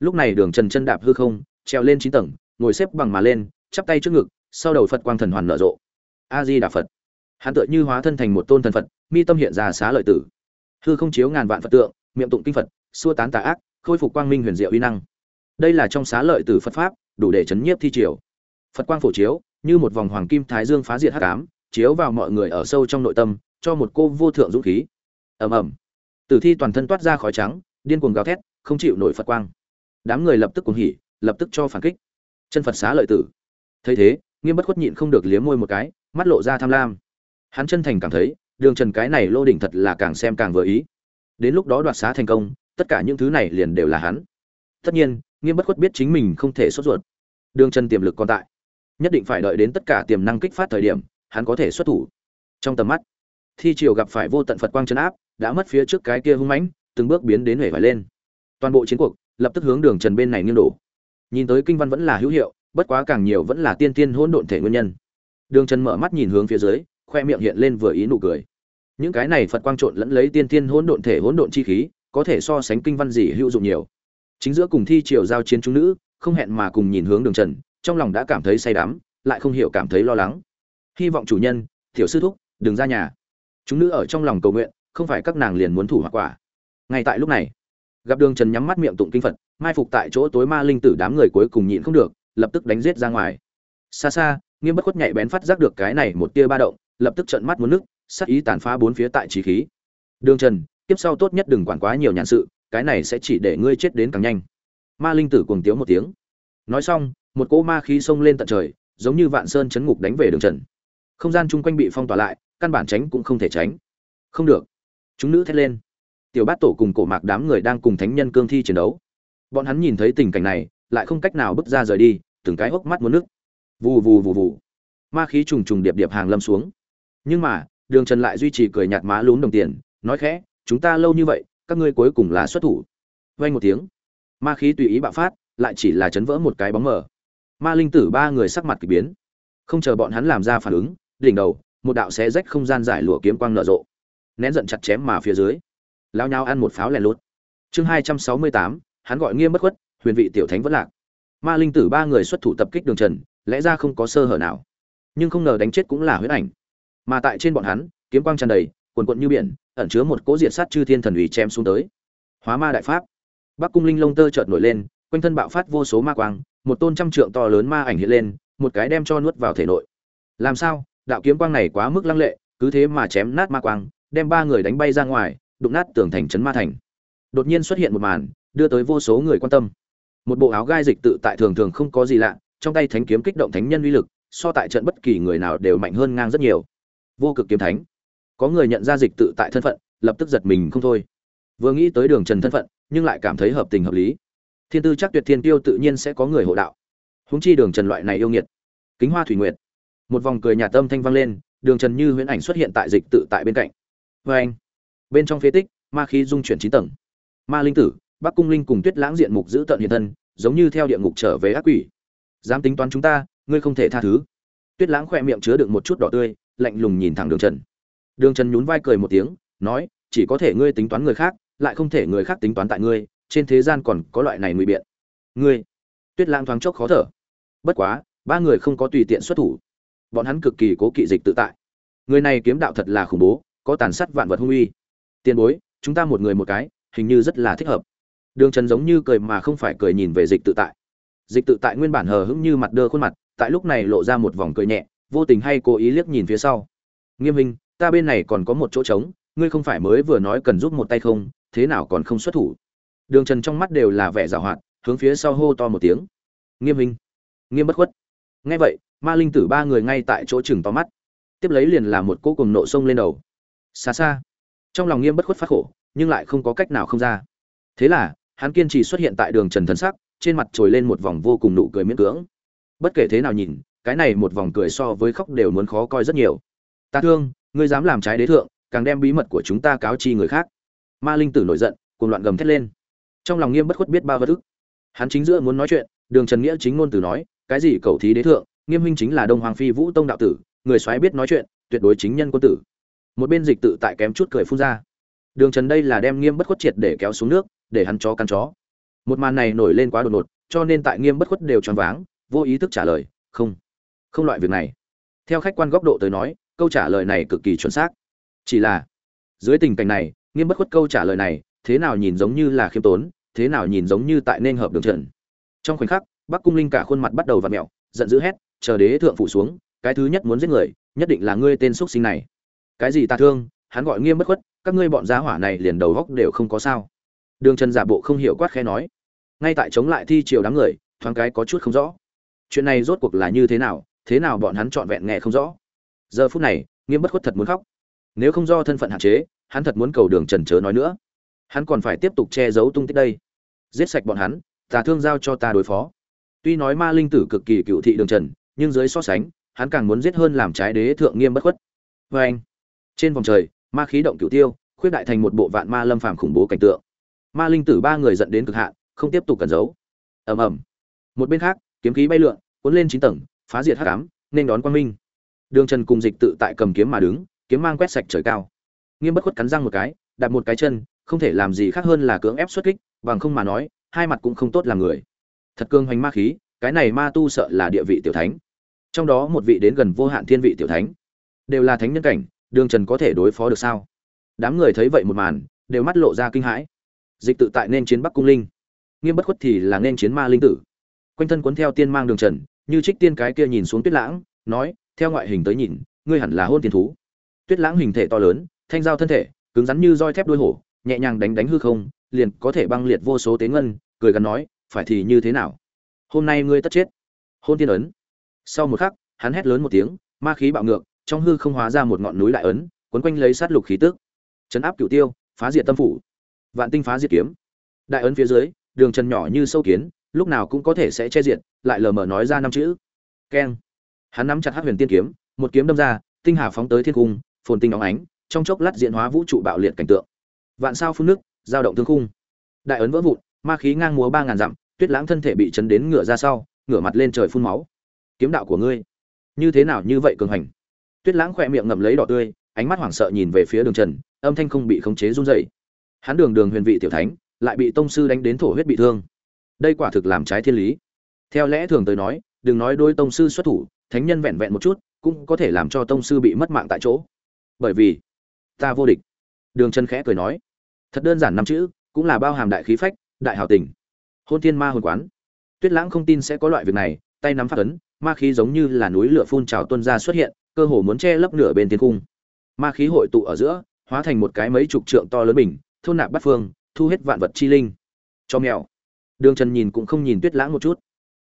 lúc này đường trần chân đạp hư không, treo lên chín tầng, ngồi xếp bằng mà lên, chắp tay trước ngực, sau đầu phật quang thần hoàn nở rộ. A di đà phật. Hắn tựa như hóa thân thành một tôn thần phật, mi tâm hiện ra xá lợi tử. Hư không chiếu ngàn vạn phật tượng, miệng tụng kinh phật, xua tán tà ác, khôi phục quang minh huyền diệu uy năng. Đây là trong xá lợi tử phật pháp, đủ để chấn nhiếp thi triều. Phật quang phổ chiếu, như một vòng hoàng kim thái dương phá diệt hắc ám, chiếu vào mọi người ở sâu trong nội tâm, cho một cô vô thượng dũng khí. Ầm ầm. Tử thi toàn thân toát ra khói trắng, điên cuồng gào thét, không chịu nổi phật quang đám người lập tức cuồng hỉ, lập tức cho phản kích. Chân phật xá lợi tử. Thấy thế, nghiêm bất khuất nhịn không được liếm môi một cái, mắt lộ ra tham lam. Hắn chân thành cảm thấy, đường trần cái này lô đỉnh thật là càng xem càng vừa ý. Đến lúc đó đoạt xá thành công, tất cả những thứ này liền đều là hắn. Tất nhiên, nghiêm bất khuất biết chính mình không thể sốt ruột. Đường trần tiềm lực còn tại. Nhất định phải đợi đến tất cả tiềm năng kích phát thời điểm, hắn có thể xuất thủ. Trong tầm mắt, thi triều gặp phải vô tận phật quang chấn áp, đã mất phía trước cái kia hung mãnh, từng bước biến đến hể vải lên. Toàn bộ chiến cuộc lập tức hướng đường trần bên này nghiêng đổ. Nhìn tới kinh văn vẫn là hữu hiệu, bất quá càng nhiều vẫn là tiên tiên hỗn độn thể nguyên nhân. Đường trần mở mắt nhìn hướng phía dưới, khoe miệng hiện lên vừa ý nụ cười. Những cái này phật quang trộn lẫn lấy tiên tiên hỗn độn thể hỗn độn chi khí, có thể so sánh kinh văn gì hữu dụng nhiều. Chính giữa cùng thi triều giao chiến chúng nữ, không hẹn mà cùng nhìn hướng đường trần, trong lòng đã cảm thấy say đắm, lại không hiểu cảm thấy lo lắng. Hy vọng chủ nhân, tiểu sư thúc, đừng ra nhà. Chúng nữ ở trong lòng cầu nguyện, không phải các nàng liền muốn thủ hoặc quả. Ngay tại lúc này gặp đường trần nhắm mắt miệng tụng kinh phật, mai phục tại chỗ tối ma linh tử đám người cuối cùng nhịn không được, lập tức đánh giết ra ngoài. Xa xa, nghiêm bất khuất nhạy bén phát giác được cái này một tia ba động, lập tức trợn mắt muốn nước, sắc ý tàn phá bốn phía tại trí khí. Đường trần tiếp sau tốt nhất đừng quản quá nhiều nhàn sự, cái này sẽ chỉ để ngươi chết đến càng nhanh. Ma linh tử cuồng tiếu một tiếng. Nói xong, một cỗ ma khí xông lên tận trời, giống như vạn sơn chấn ngục đánh về đường trần. Không gian chung quanh bị phong tỏa lại, căn bản tránh cũng không thể tránh. Không được. Chúng nữ thét lên tiểu bát tổ cùng cổ mạc đám người đang cùng thánh nhân cương thi chiến đấu. Bọn hắn nhìn thấy tình cảnh này, lại không cách nào bước ra rời đi, từng cái hốc mắt muốn nước. Vù vù vù vù. Ma khí trùng trùng điệp điệp hàng lâm xuống. Nhưng mà, đường trần lại duy trì cười nhạt má lún đồng tiền, nói khẽ, chúng ta lâu như vậy, các ngươi cuối cùng là xuất thủ. Vay một tiếng. Ma khí tùy ý bạo phát, lại chỉ là chấn vỡ một cái bóng mờ. Ma linh tử ba người sắc mặt k ỳ biến. Không chờ bọn hắn làm ra phản ứng, đỉnh đầu, một đạo xé rách không gian giải lụa kiếm quang nở rộ, nén giận chặt chém mà phía dưới lao nhau ăn một pháo lẻ lút. Chương hai trăm sáu mươi tám, hắn gọi nghiêm bất khuất, huyền vị tiểu thánh vẫn lạc. Ma linh tử ba người xuất thủ tập kích đường trần, lẽ ra không có sơ hở nào. Nhưng không ngờ đánh chết cũng là huyết ảnh. Mà tại trên bọn hắn, kiếm quang tràn đầy, quần quận như biển, ẩn chứa một cỗ diệt sát chư thiên thần ủy chém xuống tới. Hóa ma đại pháp. Bắc cung linh lông tơ chợt nổi lên, quanh thân bạo phát vô số ma quang, một tôn trăm trượng to lớn ma ảnh hiện lên, một cái đem cho nuốt vào thể nội. Làm sao? Đạo kiếm quang này quá mức lăng lệ, cứ thế mà chém nát ma quang, đem ba người đánh bay ra ngoài đụng nát tường thành trấn ma thành. Đột nhiên xuất hiện một màn, đưa tới vô số người quan tâm. Một bộ áo gai dịch tự tại thường thường không có gì lạ, trong tay thánh kiếm kích động thánh nhân uy lực, so tại trận bất kỳ người nào đều mạnh hơn ngang rất nhiều. Vô cực kiếm thánh. Có người nhận ra dịch tự tại thân phận, lập tức giật mình không thôi. Vừa nghĩ tới đường trần thân phận, nhưng lại cảm thấy hợp tình hợp lý. Thiên tư chắc tuyệt thiên tiêu tự nhiên sẽ có người hộ đạo. Húng chi đường trần loại này yêu nghiệt. Kính hoa thủy nguyệt. Một vòng cười nhà tâm thanh vang lên, đường trần như huyễn ảnh xuất hiện tại dịch tự tại bên cạnh. Vê anh bên trong phế tích, ma khí dung chuyển chín tầng. Ma linh tử, bắc cung linh cùng tuyết lãng diện mục giữ tận hiện thân, giống như theo địa ngục trở về ác quỷ. Dám tính toán chúng ta, ngươi không thể tha thứ. Tuyết lãng khoe miệng chứa được một chút đỏ tươi, lạnh lùng nhìn thẳng đường trần. Đường trần nhún vai cười một tiếng, nói, chỉ có thể ngươi tính toán người khác, lại không thể người khác tính toán tại ngươi, trên thế gian còn có loại này ngụy biện. Ngươi. Tuyết lãng thoáng chốc khó thở. Bất quá, ba người không có tùy tiện xuất thủ. Bọn hắn cực kỳ cố kỵ dịch tự tại. Người này kiếm đạo thật là khủng bố, có tàn sát vạn vật hung uy tiền bối, chúng ta một người một cái, hình như rất là thích hợp. Đường trần giống như cười mà không phải cười nhìn về dịch tự tại. Dịch tự tại nguyên bản hờ hững như mặt đơ khuôn mặt, tại lúc này lộ ra một vòng cười nhẹ, vô tình hay cố ý liếc nhìn phía sau. Nghiêm minh ta bên này còn có một chỗ trống, ngươi không phải mới vừa nói cần giúp một tay không, thế nào còn không xuất thủ? Đường trần trong mắt đều là vẻ giảo hoạt, hướng phía sau hô to một tiếng. Nghiêm minh nghiêm bất khuất. Nghe vậy, ma linh tử ba người ngay tại chỗ chừng to mắt. Tiếp lấy liền là một cỗ cùng nộ sông lên đầu. Xa xa trong lòng nghiêm bất khuất phát khổ, nhưng lại không có cách nào không ra. Thế là, hắn kiên trì xuất hiện tại đường trần thân sắc, trên mặt trồi lên một vòng vô cùng nụ cười miễn cưỡng. Bất kể thế nào nhìn, cái này một vòng cười so với khóc đều muốn khó coi rất nhiều. Ta thương, ngươi dám làm trái đế thượng, càng đem bí mật của chúng ta cáo chi người khác. Ma linh tử nổi giận cùng loạn gầm thét lên. Trong lòng nghiêm bất khuất biết bao vật ức. Hắn chính giữa muốn nói chuyện, đường trần nghĩa chính ngôn từ nói, cái gì cầu thí đế thượng, nghiêm huynh chính là đông hoàng phi vũ tông đạo tử, người soái biết nói chuyện, tuyệt đối chính nhân quân tử một bên dịch tự tại kém chút cười phun ra. Đường trần đây là đem nghiêm bất khuất triệt để kéo xuống nước, để hắn chó căn chó. Một màn này nổi lên quá đột ngột, cho nên tại nghiêm bất khuất đều choáng váng, vô ý thức trả lời, không không loại việc này. Theo khách quan góc độ tới nói, câu trả lời này cực kỳ chuẩn xác. Chỉ là, dưới tình cảnh này, nghiêm bất khuất câu trả lời này, thế nào nhìn giống như là khiêm tốn, thế nào nhìn giống như tại nên hợp đường trần. Trong khoảnh khắc, bắc cung linh cả khuôn mặt bắt đầu v ặ mẹo, giận dữ hét, chờ đế thượng phủ xuống, cái thứ nhất muốn giết người, nhất định là ngươi tên x sinh này cái gì ta thương, hắn gọi nghiêm bất khuất, các ngươi bọn giá hỏa này liền đầu góc đều không có sao. Đường trần giả bộ không hiểu quát khe nói. Ngay tại chống lại thi triều đám người, thoáng cái có chút không rõ. Chuyện này rốt cuộc là như thế nào thế nào bọn hắn trọn vẹn nghe không rõ. Giờ phút này, nghiêm bất khuất thật muốn khóc. Nếu không do thân phận hạn chế, hắn thật muốn cầu đường trần chớ nói nữa. Hắn còn phải tiếp tục che giấu tung tích đây. Giết sạch bọn hắn, tà thương giao cho ta đối phó. Tuy nói ma linh tử cực kỳ cựu thị đường trần, nhưng dưới so sánh, hắn càng muốn giết hơn làm trái đế thượng nghiêm bất khuất. Vê anh trên vòng trời, ma khí động cửu tiêu, khuyết đại thành một bộ vạn ma lâm phàm khủng bố cảnh tượng. Ma linh tử ba người dẫn đến cực hạn, không tiếp tục cẩn giấu. Ầm ầm. Một bên khác, kiếm khí bay lượn, cuốn lên chín tầng, phá diệt hắc ám, nên đón quang minh. Đường trần cùng dịch tự tại cầm kiếm mà đứng, kiếm mang quét sạch trời cao. Nghiêm bất khuất cắn răng một cái, đạp một cái chân, không thể làm gì khác hơn là cưỡng ép xuất kích, bằng không mà nói, hai mặt cũng không tốt làm người. Thật cương hoành ma khí, cái này ma tu sợ là địa vị tiểu thánh. Trong đó một vị đến gần vô hạn thiên vị tiểu thánh. Đều là thánh nhân cảnh đường trần có thể đối phó được sao? Đám người thấy vậy một màn, đều mắt lộ ra kinh hãi. Dịch tự tại nên chiến bắc cung linh. Nghiêm bất khuất thì là nên chiến ma linh tử. Quanh thân cuốn theo tiên mang đường trần, như trích tiên cái kia nhìn xuống tuyết lãng, nói, theo ngoại hình tới nhìn, ngươi hẳn là hôn tiền thú. Tuyết lãng hình thể to lớn, thanh giao thân thể, cứng rắn như roi thép đuôi hổ, nhẹ nhàng đánh đánh hư không, liền có thể băng liệt vô số tế ngân, cười gắn nói, phải thì như thế nào? Hôm nay ngươi tất chết. Hôn tiên ấn. Sau một khắc, hắn hét lớn một tiếng, ma khí bạo ngược trong hư không hóa ra một ngọn núi đại ấn quấn quanh lấy sát lục khí tức. Chấn áp cửu tiêu phá diệt tâm phủ. Vạn tinh phá diệt kiếm. Đại ấn phía dưới đường chân nhỏ như sâu kiến lúc nào cũng có thể sẽ che diện, lại lờ mờ nói ra năm chữ. Keng. Hắn nắm chặt hắc huyền tiên kiếm một kiếm đâm ra tinh hà phóng tới thiên cung phồn tinh óng ánh trong chốc lát diễn hóa vũ trụ bạo liệt cảnh tượng. Vạn sao phun nước dao động thương khung. Đại ấn vỡ vụn ma khí ngang múa ba ngàn dặm tuyết lãng thân thể bị chấn đến ngửa ra sau ngửa mặt lên trời phun máu. Kiếm đạo của ngươi như thế nào như vậy cường hành? Tuyết lãng khỏe miệng ngậm lấy đỏ tươi, ánh mắt hoảng sợ nhìn về phía đường trần, âm thanh không bị khống chế run dậy hắn đường đường huyền vị tiểu thánh, lại bị tông sư đánh đến thổ huyết bị thương. Đây quả thực làm trái thiên lý. Theo lẽ thường tới nói, đừng nói đôi tông sư xuất thủ, thánh nhân vẹn vẹn một chút, cũng có thể làm cho tông sư bị mất mạng tại chỗ. Bởi vì, ta vô địch. Đường trần khẽ cười nói. Thật đơn giản năm chữ, cũng là bao hàm đại khí phách, đại hào tình. Hôn thiên ma hồn quán. Tuyết lãng không tin sẽ có loại việc này, tay nắm phát ấn, ma khí giống như là núi lửa phun trào tuân ra xuất hiện cơ hồ muốn che lấp nửa bên thiên cung. Ma khí hội tụ ở giữa, hóa thành một cái mấy chục trượng to lớn bình, thôn nạp bát phương, thu hết vạn vật chi linh. Cho mèo. Đường trần nhìn cũng không nhìn tuyết lãng một chút.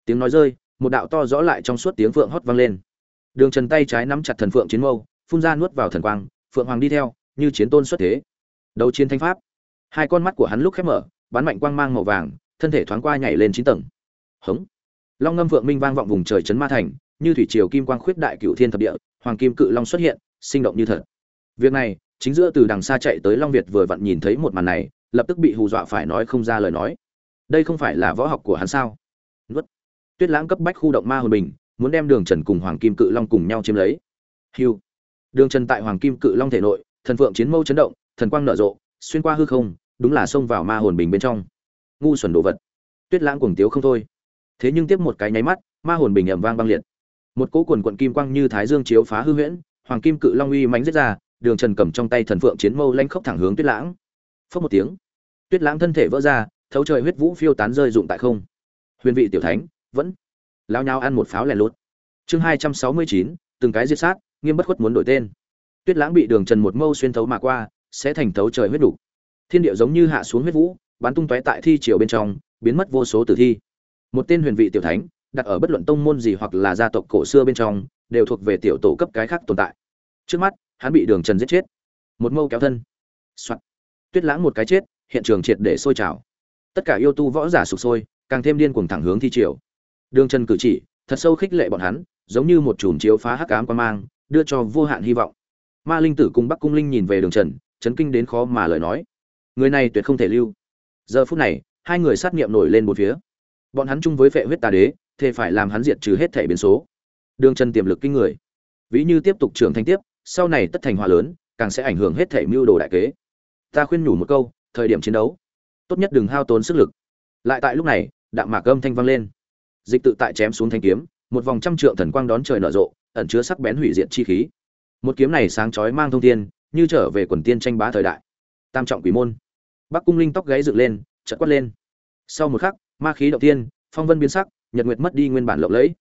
Tiếng nói rơi, một đạo to rõ lại trong suốt tiếng phượng hót vang lên. Đường trần tay trái nắm chặt thần phượng chiến mâu, phun ra nuốt vào thần quang, phượng hoàng đi theo, như chiến tôn xuất thế. Đấu chiến thanh pháp. Hai con mắt của hắn lúc khép mở, bắn mạnh quang mang màu vàng, thân thể thoáng qua nhảy lên chín tầng. Hống. Long ngâm vượng minh vang vọng vùng trời chấn ma thành, như thủy triều kim quang khuyết đại cựu thiên thập địa hoàng kim cự long xuất hiện, sinh động như thật. Việc này, chính giữa từ đằng xa chạy tới long việt vừa vặn nhìn thấy một màn này, lập tức bị hù dọa phải nói không ra lời nói. Đây không phải là võ học của hắn sao? Nuốt. Tuyết lãng cấp bách khu động ma hồn bình, muốn đem đường trần cùng hoàng kim cự long cùng nhau chiếm lấy. Hiu đường trần tại hoàng kim cự long thể nội, thần phượng chiến mâu chấn động, thần quang nở rộ, xuyên qua hư không, đúng là xông vào ma hồn bình bên trong. Ngu xuẩn đồ vật. Tuyết lãng cuồng tiếu không thôi. Thế nhưng tiếp một cái nháy mắt, ma hồn bình ẩm vang băng liệt một cỗ quần quận kim quang như thái dương chiếu phá hư huyễn, hoàng kim cự long uy mánh giết ra, đường trần cầm trong tay thần phượng chiến mâu lanh khốc thẳng hướng tuyết lãng. Phớt một tiếng, tuyết lãng thân thể vỡ ra, thấu trời huyết vũ phiêu tán rơi rụng tại không. Huyền vị tiểu thánh, vẫn lao nhau ăn một pháo lẻ lốt chương hai trăm sáu mươi chín, từng cái diệt sát, nghiêm bất khuất muốn đổi tên. Tuyết lãng bị đường trần một mâu xuyên thấu mà qua, sẽ thành thấu trời huyết đủ. Thiên địa giống như hạ xuống huyết vũ, bắn tung tóe tại thi triều bên trong, biến mất vô số tử thi. Một tên huyền vị tiểu thánh đặt ở bất luận tông môn gì hoặc là gia tộc cổ xưa bên trong, đều thuộc về tiểu tổ cấp cái khác tồn tại. Trước mắt, hắn bị đường trần giết chết. Một mâu kéo thân. Soạt. tuyết lãng một cái chết, hiện trường triệt để sôi trào. Tất cả yêu tu võ giả sụp sôi, càng thêm điên cuồng thẳng hướng thi triều. Đường trần cử chỉ, thật sâu khích lệ bọn hắn, giống như một chùm chiếu phá hắc ám qua mang, đưa cho vô hạn hy vọng. Ma linh tử cùng bắc cung linh nhìn về đường trần, chấn kinh đến khó mà lời nói. Người này tuyệt không thể lưu. Giờ phút này, hai người sát nghiệm nổi lên bốn phía. Bọn hắn chung với phệ huyết tà đế thế phải làm hắn diệt trừ hết thể biến số. Đường trần tiềm lực kinh người. Ví như tiếp tục trưởng thành tiếp, sau này tất thành hòa lớn, càng sẽ ảnh hưởng hết thể mưu đồ đại kế. Ta khuyên nhủ một câu, thời điểm chiến đấu, tốt nhất đừng hao tốn sức lực. Lại tại lúc này, đạm mạc âm thanh vang lên. Dịch tự tại chém xuống thanh kiếm, một vòng trăm trượng thần quang đón trời nở rộ, ẩn chứa sắc bén hủy diệt chi khí. Một kiếm này sáng chói mang thông thiên, như trở về quần tiên tranh bá thời đại. Tam trọng quỷ môn. Bắc cung linh tóc gáy dựng lên, chợt quát lên. Sau một khắc, ma khí động tiên phong vân biến sắc nhật nguyệt mất đi nguyên bản lộng lẫy.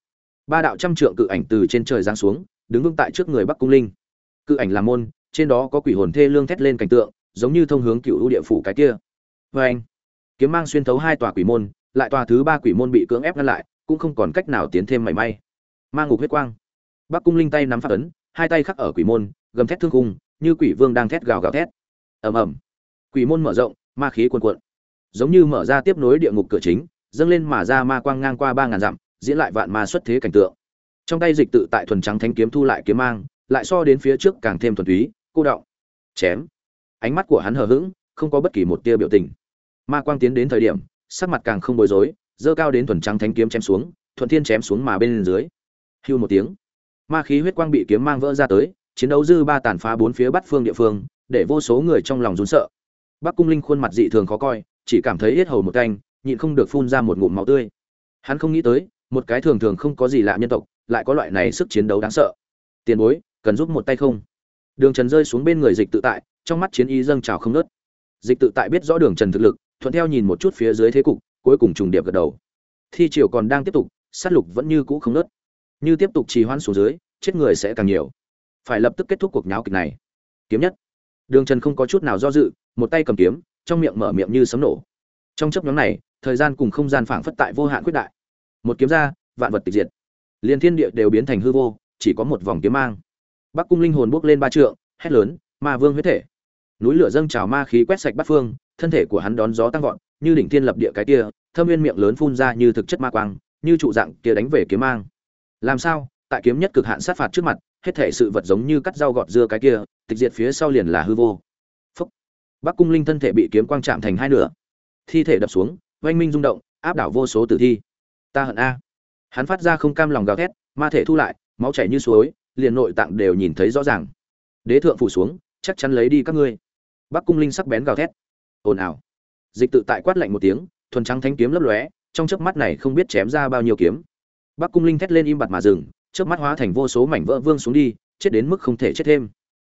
Ba đạo trăm trượng cự ảnh từ trên trời giáng xuống, đứng vững tại trước người bắc cung linh. Cự ảnh là môn, trên đó có quỷ hồn thê lương thét lên cảnh tượng, giống như thông hướng cựu ưu địa phủ cái kia. Vê anh, kiếm mang xuyên thấu hai tòa quỷ môn, lại tòa thứ ba quỷ môn bị cưỡng ép ngăn lại, cũng không còn cách nào tiến thêm mảy may. Mang ngục huyết quang. Bắc cung linh tay nắm phát ấn, hai tay khắc ở quỷ môn, gầm thét thương cung như quỷ vương đang thét gào gào thét. Ầm ầm. Quỷ môn mở rộng, ma khí cuồn cuộn. Giống như mở ra tiếp nối địa ngục cửa chính dâng lên mà ra ma quang ngang qua ba ngàn dặm, diễn lại vạn ma xuất thế cảnh tượng. Trong tay dịch tự tại thuần trắng thanh kiếm thu lại kiếm mang, lại so đến phía trước càng thêm thuần túy, cô đọng, chém. Ánh mắt của hắn hờ hững, không có bất kỳ một tia biểu tình. Ma quang tiến đến thời điểm, sắc mặt càng không bối rối, dơ cao đến thuần trắng thanh kiếm chém xuống, thuận thiên chém xuống mà bên dưới. Hưu một tiếng. Ma khí huyết quang bị kiếm mang vỡ ra tới, chiến đấu dư ba tàn phá bốn phía bắt phương địa phương, để vô số người trong lòng rún sợ. Bắc cung linh khuôn mặt dị thường khó coi, chỉ cảm thấy yết hầu một canh nhịn không được phun ra một ngụm máu tươi. Hắn không nghĩ tới, một cái thường thường không có gì lạ nhân tộc, lại có loại này sức chiến đấu đáng sợ. Tiền bối, cần giúp một tay không? Đường trần rơi xuống bên người dịch tự tại, trong mắt chiến y dâng trào không nớt dịch tự tại biết rõ đường trần thực lực, thuận theo nhìn một chút phía dưới thế cục, cuối cùng trùng điệp gật đầu. Thi triều còn đang tiếp tục, sát lục vẫn như cũ không nớt như tiếp tục trì hoãn xuống dưới, chết người sẽ càng nhiều. Phải lập tức kết thúc cuộc nháo kịch này. Kiếm nhất. Đường trần không có chút nào do dự, một tay cầm kiếm, trong miệng mở miệng như sấm nổ trong chấp nhóm này, thời gian cùng không gian phảng phất tại vô hạn quyết đại. Một kiếm ra, vạn vật tịch diệt. Liền thiên địa đều biến thành hư vô, chỉ có một vòng kiếm mang. Bắc cung linh hồn bước lên ba trượng, hét lớn, ma vương huyết thể! Núi lửa dâng trào ma khí quét sạch bát phương, thân thể của hắn đón gió tăng vọt, như đỉnh thiên lập địa cái kia, thâm nguyên miệng lớn phun ra như thực chất ma quang, như trụ dạng kia đánh về kiếm mang. Làm sao? Tại kiếm nhất cực hạn sát phạt trước mặt, hết thể sự vật giống như cắt dao gọt dưa cái kia, tịch diệt phía sau liền là hư vô. Phúc. Bắc cung linh thân thể bị kiếm quang chạm thành hai nửa thi thể đập xuống, oanh minh rung động, áp đảo vô số tử thi. Ta hận a. Hắn phát ra không cam lòng gào thét, ma thể thu lại, máu chảy như suối, liền nội tạng đều nhìn thấy rõ ràng. Đế thượng phủ xuống, chắc chắn lấy đi các ngươi. Bắc cung linh sắc bén gào thét. Ồn ào. Dịch tự tại quát lạnh một tiếng, thuần trắng thanh kiếm lấp lóe, trong chớp mắt này không biết chém ra bao nhiêu kiếm. Bắc cung linh thét lên im bặt mà dừng, chớp mắt hóa thành vô số mảnh vỡ vương xuống đi, chết đến mức không thể chết thêm.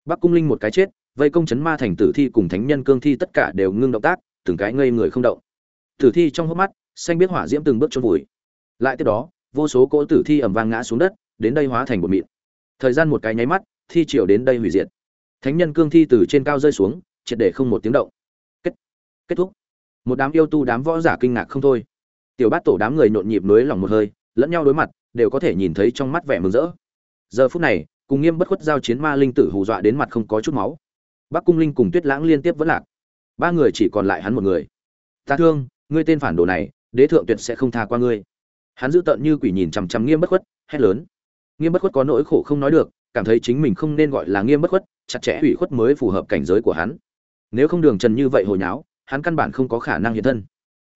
Bắc cung linh một cái chết, vây công chấn ma thành tử thi cùng thánh nhân cương thi tất cả đều ngưng động tác từng cái ngây người không động. Tử thi trong hốc mắt, xanh biết hỏa diễm từng bước trôn vùi. Lại tiếp đó, vô số cỗ tử thi ẩm vang ngã xuống đất, đến đây hóa thành một mịn. Thời gian một cái nháy mắt, thi triều đến đây hủy diệt. Thánh nhân cương thi từ trên cao rơi xuống, triệt để không một tiếng động. Kết kết thúc. Một đám yêu tu, đám võ giả kinh ngạc không thôi. Tiểu bát tổ đám người nhộn nhịp nối lòng một hơi, lẫn nhau đối mặt, đều có thể nhìn thấy trong mắt vẻ mừng rỡ. Giờ phút này, cùng nghiêm bất khuất giao chiến ma linh tử hù dọa đến mặt không có chút máu. Bắc cung linh cùng tuyết lãng liên tiếp vẫn lạc ba người chỉ còn lại hắn một người. Ta thương, ngươi tên phản đồ này, đế thượng tuyệt sẽ không tha qua ngươi. Hắn giữ tợn như quỷ nhìn chằm chằm nghiêm bất khuất, hét lớn. Nghiêm bất khuất có nỗi khổ không nói được, cảm thấy chính mình không nên gọi là nghiêm bất khuất, chặt chẽ ủy khuất mới phù hợp cảnh giới của hắn. Nếu không đường trần như vậy hồi nháo, hắn căn bản không có khả năng hiện thân.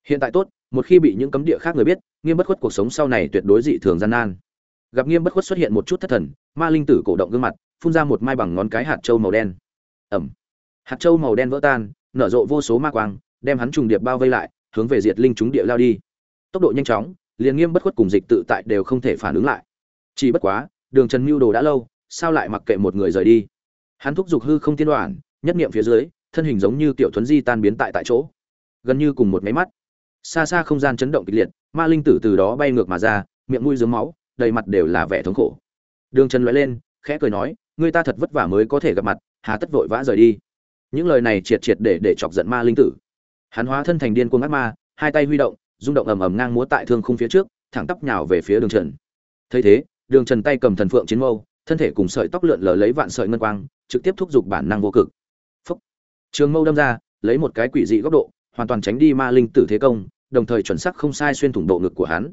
Hiện tại tốt, một khi bị những cấm địa khác người biết, nghiêm bất khuất cuộc sống sau này tuyệt đối dị thường gian nan. Gặp nghiêm bất khuất xuất hiện một chút thất thần, ma linh tử cổ động gương mặt, phun ra một mai bằng ngón cái hạt trâu màu đen. Ẩm. Hạt trâu màu đen vỡ tan nở rộ vô số ma quang, đem hắn trùng điệp bao vây lại, hướng về diệt linh chúng địa lao đi. Tốc độ nhanh chóng, liền nghiêm bất khuất cùng dịch tự tại đều không thể phản ứng lại. Chỉ bất quá, đường trần Nưu đồ đã lâu, sao lại mặc kệ một người rời đi? Hắn thúc giục hư không tiên đoạn nhất niệm phía dưới, thân hình giống như tiểu thuần di tan biến tại tại chỗ. Gần như cùng một máy mắt. Xa xa không gian chấn động kịch liệt, ma linh tử từ đó bay ngược mà ra, miệng mũi rớm máu, đầy mặt đều là vẻ thống khổ. Đường trần lóe lên, khẽ cười nói người ta thật vất vả mới có thể gặp mặt, hà tất vội vã rời đi những lời này triệt triệt để để chọc giận ma linh tử. Hắn hóa thân thành điên cuồng ác ma, hai tay huy động, rung động ầm ầm ngang múa tại thương khung phía trước, thẳng tắp nhào về phía đường trần. Thấy thế, đường trần tay cầm thần phượng chiến mâu, thân thể cùng sợi tóc lượn lờ lấy vạn sợi ngân quang, trực tiếp thúc giục bản năng vô cực. Phúc. trường mâu đâm ra, lấy một cái quỷ dị góc độ, hoàn toàn tránh đi ma linh tử thế công, đồng thời chuẩn xác không sai xuyên thủng độ ngực của hắn.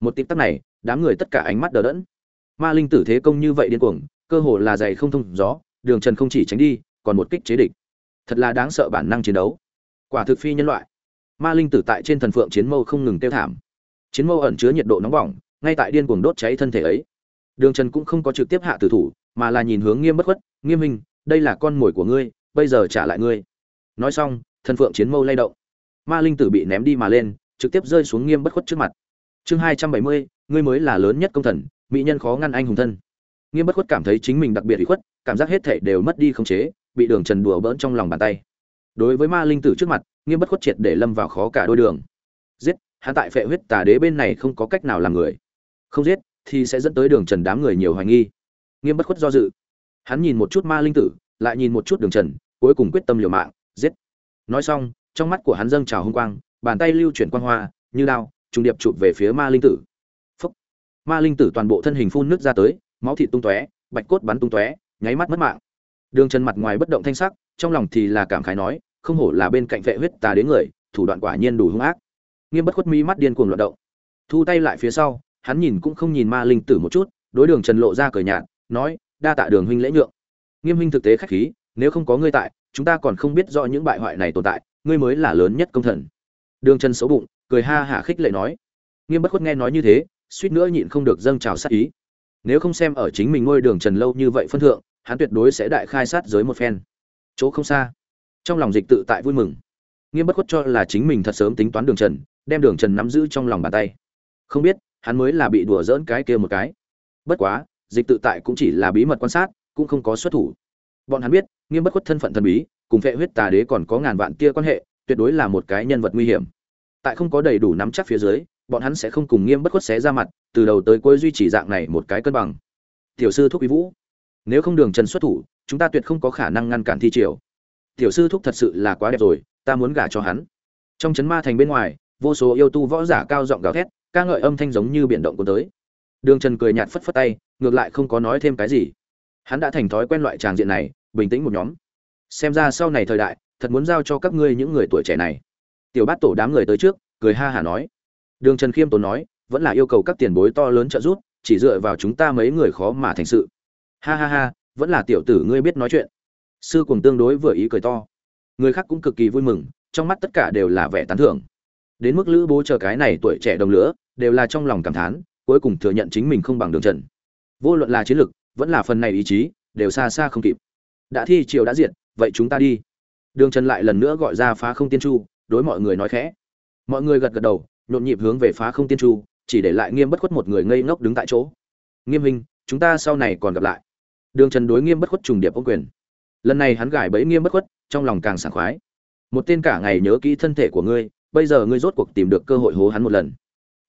Một tịp tắc này, đám người tất cả ánh mắt đờ đẫn. Ma linh tử thế công như vậy điên cuồng, cơ hồ là dày không thông gió, đường trần không chỉ tránh đi, còn một kích chế địch thật là đáng sợ bản năng chiến đấu. Quả thực phi nhân loại. Ma linh tử tại trên thần phượng chiến mâu không ngừng tiêu thảm. Chiến mâu ẩn chứa nhiệt độ nóng bỏng, ngay tại điên cuồng đốt cháy thân thể ấy. Đường trần cũng không có trực tiếp hạ tử thủ, mà là nhìn hướng nghiêm bất khuất, nghiêm minh đây là con mồi của ngươi, bây giờ trả lại ngươi. Nói xong, thần phượng chiến mâu lay động. Ma linh tử bị ném đi mà lên, trực tiếp rơi xuống nghiêm bất khuất trước mặt. Chương hai trăm bảy mươi, ngươi mới là lớn nhất công thần, mỹ nhân khó ngăn anh hùng thân. Nghiêm bất khuất cảm thấy chính mình đặc biệt bị khuất, cảm giác hết thể đều mất đi khống chế bị đường trần đùa bỡn trong lòng bàn tay. Đối với ma linh tử trước mặt, nghiêm bất khuất triệt để lâm vào khó cả đôi đường. Giết, hắn tại phệ huyết tà đế bên này không có cách nào làm người. Không giết, thì sẽ dẫn tới đường trần đám người nhiều hoài nghi. Nghiêm bất khuất do dự. Hắn nhìn một chút ma linh tử, lại nhìn một chút đường trần, cuối cùng quyết tâm liều mạng, giết. Nói xong, trong mắt của hắn dâng trào hung quang, bàn tay lưu chuyển quang hoa, như đao, trùng điệp chụp về phía ma linh tử. Phúc. Ma linh tử toàn bộ thân hình phun nước ra tới, máu thịt tung tóe, bạch cốt bắn tung tóe, nháy mắt mất mạng đường trần mặt ngoài bất động thanh sắc, trong lòng thì là cảm khái nói, không hổ là bên cạnh vệ huyết tà đến người, thủ đoạn quả nhiên đủ hung ác. Nghiêm bất khuất mi mắt điên cuồng luận động. Thu tay lại phía sau, hắn nhìn cũng không nhìn ma linh tử một chút, đối đường trần lộ ra cười nhạt, nói, đa tạ đường huynh lễ nhượng. Nghiêm huynh thực tế khách khí, nếu không có ngươi tại, chúng ta còn không biết rõ những bại hoại này tồn tại, ngươi mới là lớn nhất công thần. Đường trần xấu bụng, cười ha hả khích lệ nói. Nghiêm bất khuất nghe nói như thế, suýt nữa nhịn không được dâng trào sát ý. Nếu không xem ở chính mình ngôi đường trần lâu như vậy phân thượng hắn tuyệt đối sẽ đại khai sát giới một phen. Chỗ không xa. Trong lòng dịch tự tại vui mừng. Nghiêm bất khuất cho là chính mình thật sớm tính toán đường trần, đem đường trần nắm giữ trong lòng bàn tay. Không biết, hắn mới là bị đùa dỡn cái kia một cái. Bất quá, dịch tự tại cũng chỉ là bí mật quan sát, cũng không có xuất thủ. Bọn hắn biết, nghiêm bất khuất thân phận thần bí, cùng phệ huyết tà đế còn có ngàn vạn kia quan hệ, tuyệt đối là một cái nhân vật nguy hiểm. Tại không có đầy đủ nắm chắc phía dưới, bọn hắn sẽ không cùng nghiêm bất khuất xé ra mặt, từ đầu tới cuối duy trì dạng này một cái cân bằng. Tiểu sư thúc quý vũ nếu không đường trần xuất thủ, chúng ta tuyệt không có khả năng ngăn cản thi triều. Tiểu sư thúc thật sự là quá đẹp rồi, ta muốn gả cho hắn. Trong chấn ma thành bên ngoài, vô số yêu tu võ giả cao giọng gào thét, ca ngợi âm thanh giống như biển động cuốn tới. Đường trần cười nhạt phất phất tay, ngược lại không có nói thêm cái gì. Hắn đã thành thói quen loại tràng diện này, bình tĩnh một nhóm. Xem ra sau này thời đại, thật muốn giao cho các ngươi những người tuổi trẻ này. Tiểu bát tổ đám người tới trước, cười ha hả nói. Đường trần khiêm tốn nói, vẫn là yêu cầu các tiền bối to lớn trợ giúp, chỉ dựa vào chúng ta mấy người khó mà thành sự ha ha ha vẫn là tiểu tử ngươi biết nói chuyện. Sư cùng tương đối vừa ý cười to. Người khác cũng cực kỳ vui mừng trong mắt tất cả đều là vẻ tán thưởng. Đến mức lữ bố chờ cái này tuổi trẻ đồng lửa đều là trong lòng cảm thán cuối cùng thừa nhận chính mình không bằng đường trần. Vô luận là chiến lực, vẫn là phần này ý chí đều xa xa không kịp. Đã thi triều đã diệt vậy chúng ta đi. Đường trần lại lần nữa gọi ra phá không tiên chu đối mọi người nói khẽ. Mọi người gật gật đầu nhộn nhịp hướng về phá không tiên chu chỉ để lại nghiêm bất khuất một người ngây ngốc đứng tại chỗ. Nghiêm hình chúng ta sau này còn gặp lại đường trần đối nghiêm bất khuất trùng điệp ô quyền. Lần này hắn gài bẫy nghiêm bất khuất, trong lòng càng sảng khoái. Một tên cả ngày nhớ kỹ thân thể của ngươi, bây giờ ngươi rốt cuộc tìm được cơ hội hố hắn một lần.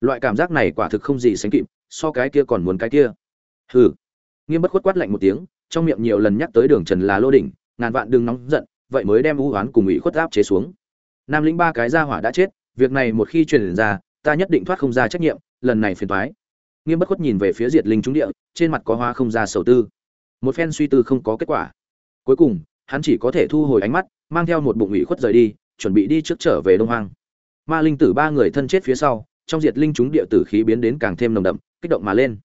Loại cảm giác này quả thực không gì sánh kịp so cái kia còn muốn cái kia. Hừ. Nghiêm bất khuất quát lạnh một tiếng, trong miệng nhiều lần nhắc tới đường trần là lô đỉnh, ngàn vạn đừng nóng giận, vậy mới đem u hoán cùng ủy khuất áp chế xuống. Nam lĩnh ba cái gia hỏa đã chết, việc này một khi truyền ra, ta nhất định thoát không ra trách nhiệm, lần này phiền toái. Nghiêm bất khuất nhìn về phía diệt linh trung địa, trên mặt có hoa không ra sầu tư một phen suy tư không có kết quả. Cuối cùng, hắn chỉ có thể thu hồi ánh mắt, mang theo một bụng ủy khuất rời đi, chuẩn bị đi trước trở về đông hoang. Ma linh tử ba người thân chết phía sau, trong diệt linh chúng địa tử khí biến đến càng thêm nồng đậm, kích động mà lên.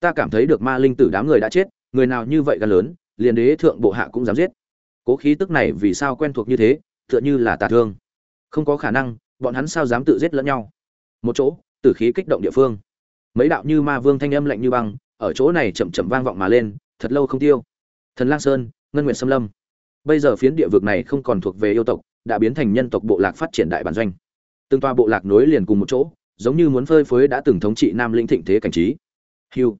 Ta cảm thấy được ma linh tử đám người đã chết, người nào như vậy gan lớn, liền đế thượng bộ hạ cũng dám giết. Cố khí tức này vì sao quen thuộc như thế, tựa như là tà thương. Không có khả năng, bọn hắn sao dám tự giết lẫn nhau? Một chỗ, tử khí kích động địa phương. Mấy đạo như ma vương thanh âm lạnh như băng, ở chỗ này chậm chậm vang vọng mà lên thật lâu không tiêu. Thần lang sơn, ngân nguyện xâm lâm. Bây giờ phiến địa vực này không còn thuộc về yêu tộc, đã biến thành nhân tộc bộ lạc phát triển đại bản doanh. Từng toa bộ lạc nối liền cùng một chỗ, giống như muốn phơi phới đã từng thống trị nam linh thịnh thế cảnh trí. Hiu.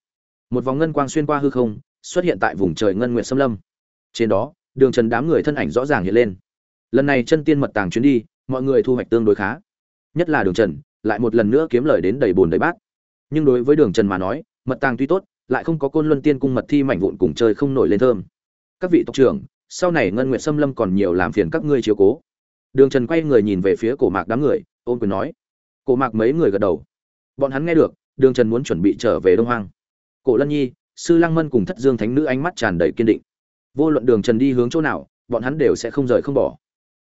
Một vòng ngân quang xuyên qua hư không, xuất hiện tại vùng trời ngân nguyện xâm lâm. Trên đó, đường trần đám người thân ảnh rõ ràng hiện lên. Lần này chân tiên mật tàng chuyến đi, mọi người thu hoạch tương đối khá. Nhất là đường trần, lại một lần nữa kiếm lời đến đầy bồn đầy bát. Nhưng đối với đường trần mà nói, mật tàng tuy tốt lại không có côn luân tiên cung mật thi mảnh vụn cùng chơi không nổi lên thơm. Các vị tộc trưởng, sau này ngân nguyện xâm lâm còn nhiều làm phiền các ngươi chiếu cố. Đường trần quay người nhìn về phía cổ mạc đám người ôm quyền nói. Cổ mạc mấy người gật đầu. Bọn hắn nghe được, đường trần muốn chuẩn bị trở về đông hoang. Cổ lân nhi, sư lăng mân cùng thất dương thánh nữ ánh mắt tràn đầy kiên định. Vô luận đường trần đi hướng chỗ nào, bọn hắn đều sẽ không rời không bỏ.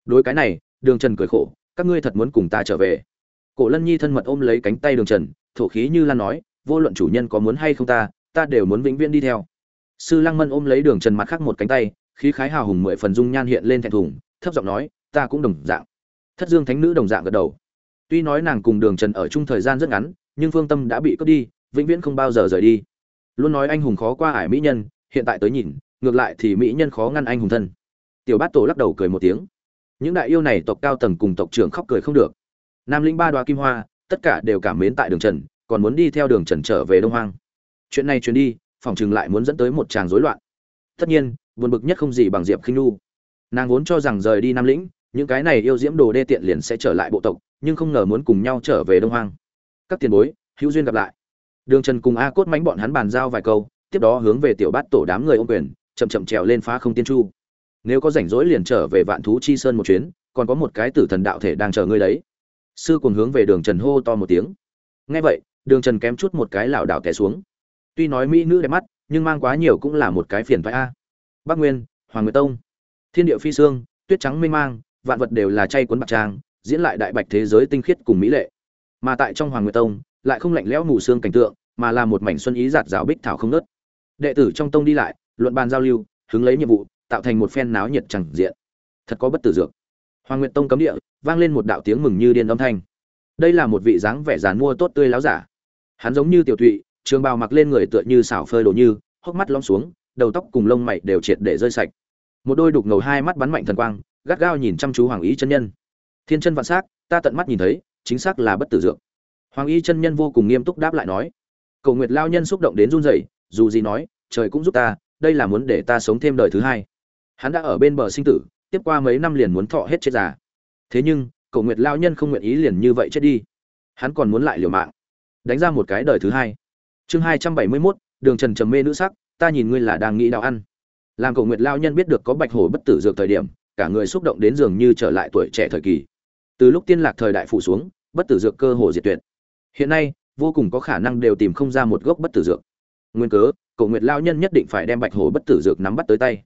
Đối cái này, đường trần cười khổ, các ngươi thật muốn cùng ta trở về. Cổ lân nhi thân mật ôm lấy cánh tay đường trần, thổ khí như lan nói, vô luận chủ nhân có muốn hay không ta ta đều muốn vĩnh viễn đi theo. Sư lăng mân ôm lấy đường trần mặt khác một cánh tay, khí khái hào hùng mười phần dung nhan hiện lên thẹn thùng, thấp giọng nói, ta cũng đồng dạng. Thất dương thánh nữ đồng dạng gật đầu. Tuy nói nàng cùng đường trần ở chung thời gian rất ngắn, nhưng phương tâm đã bị cướp đi, vĩnh viễn không bao giờ rời đi. Luôn nói anh hùng khó qua ải mỹ nhân, hiện tại tới nhìn, ngược lại thì mỹ nhân khó ngăn anh hùng thân. Tiểu bát tổ lắc đầu cười một tiếng. Những đại yêu này tộc cao tầng cùng tộc trưởng khóc cười không được. Nam linh ba đoá kim hoa, tất cả đều cảm mến tại đường trần, còn muốn đi theo đường trần trở về đông hoang chuyện này truyền đi phỏng chừng lại muốn dẫn tới một tràng rối loạn. Tất nhiên, buồn bực nhất không gì bằng diệp khinh nu nàng vốn cho rằng rời đi nam lĩnh, những cái này yêu diễm đồ đê tiện liền sẽ trở lại bộ tộc, nhưng không ngờ muốn cùng nhau trở về đông hoang. Các tiền bối, hữu duyên gặp lại. Đường trần cùng a cốt mánh bọn hắn bàn giao vài câu, tiếp đó hướng về tiểu bát tổ đám người ôm quyền, chậm chậm trèo lên phá không tiên chu. Nếu có rảnh rỗi liền trở về vạn thú chi sơn một chuyến, còn có một cái tử thần đạo thể đang chờ ngươi đấy. Sư cùng hướng về đường trần hô to một tiếng. Nghe vậy, đường trần kém chút một cái lảo đảo té xuống tuy nói mỹ nữ đẹp mắt, nhưng mang quá nhiều cũng là một cái phiền phái a. Bắc nguyên, hoàng nguyệt tông, thiên địa phi sương tuyết trắng mênh mang, vạn vật đều là chay cuốn bạc trang, diễn lại đại bạch thế giới tinh khiết cùng mỹ lệ. Mà tại trong hoàng nguyệt tông, lại không lạnh lẽo mù xương cảnh tượng, mà là một mảnh xuân ý giạt rào bích thảo không nớt đệ tử trong tông đi lại, luận bàn giao lưu hứng lấy nhiệm vụ, tạo thành một phen náo nhiệt chẳng diện. Thật có bất tử dược. Hoàng nguyệt tông cấm địa, vang lên một đạo tiếng mừng như điên âm thanh. Đây là một vị dáng vẻ dàn mua tốt tươi láo giả. Hắn giống như tiểu thụy trường bào mặc lên người tựa như xảo phơi đồ như, hốc mắt lõm xuống, đầu tóc cùng lông mày đều triệt để rơi sạch. Một đôi đục ngầu hai mắt bắn mạnh thần quang, gắt gao nhìn chăm chú hoàng ý chân nhân. Thiên chân vạn s ta tận mắt nhìn thấy, chính xác là bất tử dược. Hoàng y chân nhân vô cùng nghiêm túc đáp lại nói. Cầu nguyệt lao nhân xúc động đến run rẩy, dù gì nói, trời cũng giúp ta, đây là muốn để ta sống thêm đời thứ hai. Hắn đã ở bên bờ sinh tử, tiếp qua mấy năm liền muốn thọ hết chết già. Thế nhưng, cầu nguyệt lao nhân không nguyện ý liền như vậy chết đi. Hắn còn muốn lại liều mạng. Đánh ra một cái đời thứ hai chương hai trăm bảy mươi mốt, đường trần trầm mê nữ sắc, ta nhìn ngươi là đang nghĩ đạo ăn. Làm cầu nguyệt lao nhân biết được có bạch hổ bất tử dược thời điểm, cả người xúc động đến dường như trở lại tuổi trẻ thời kỳ. Từ lúc tiên lạc thời đại phủ xuống, bất tử dược cơ hồ diệt tuyệt. Hiện nay, vô cùng có khả năng đều tìm không ra một gốc bất tử dược. Nguyên cớ, cổ nguyệt lao nhân nhất định phải đem bạch hổ bất tử dược nắm bắt tới tay.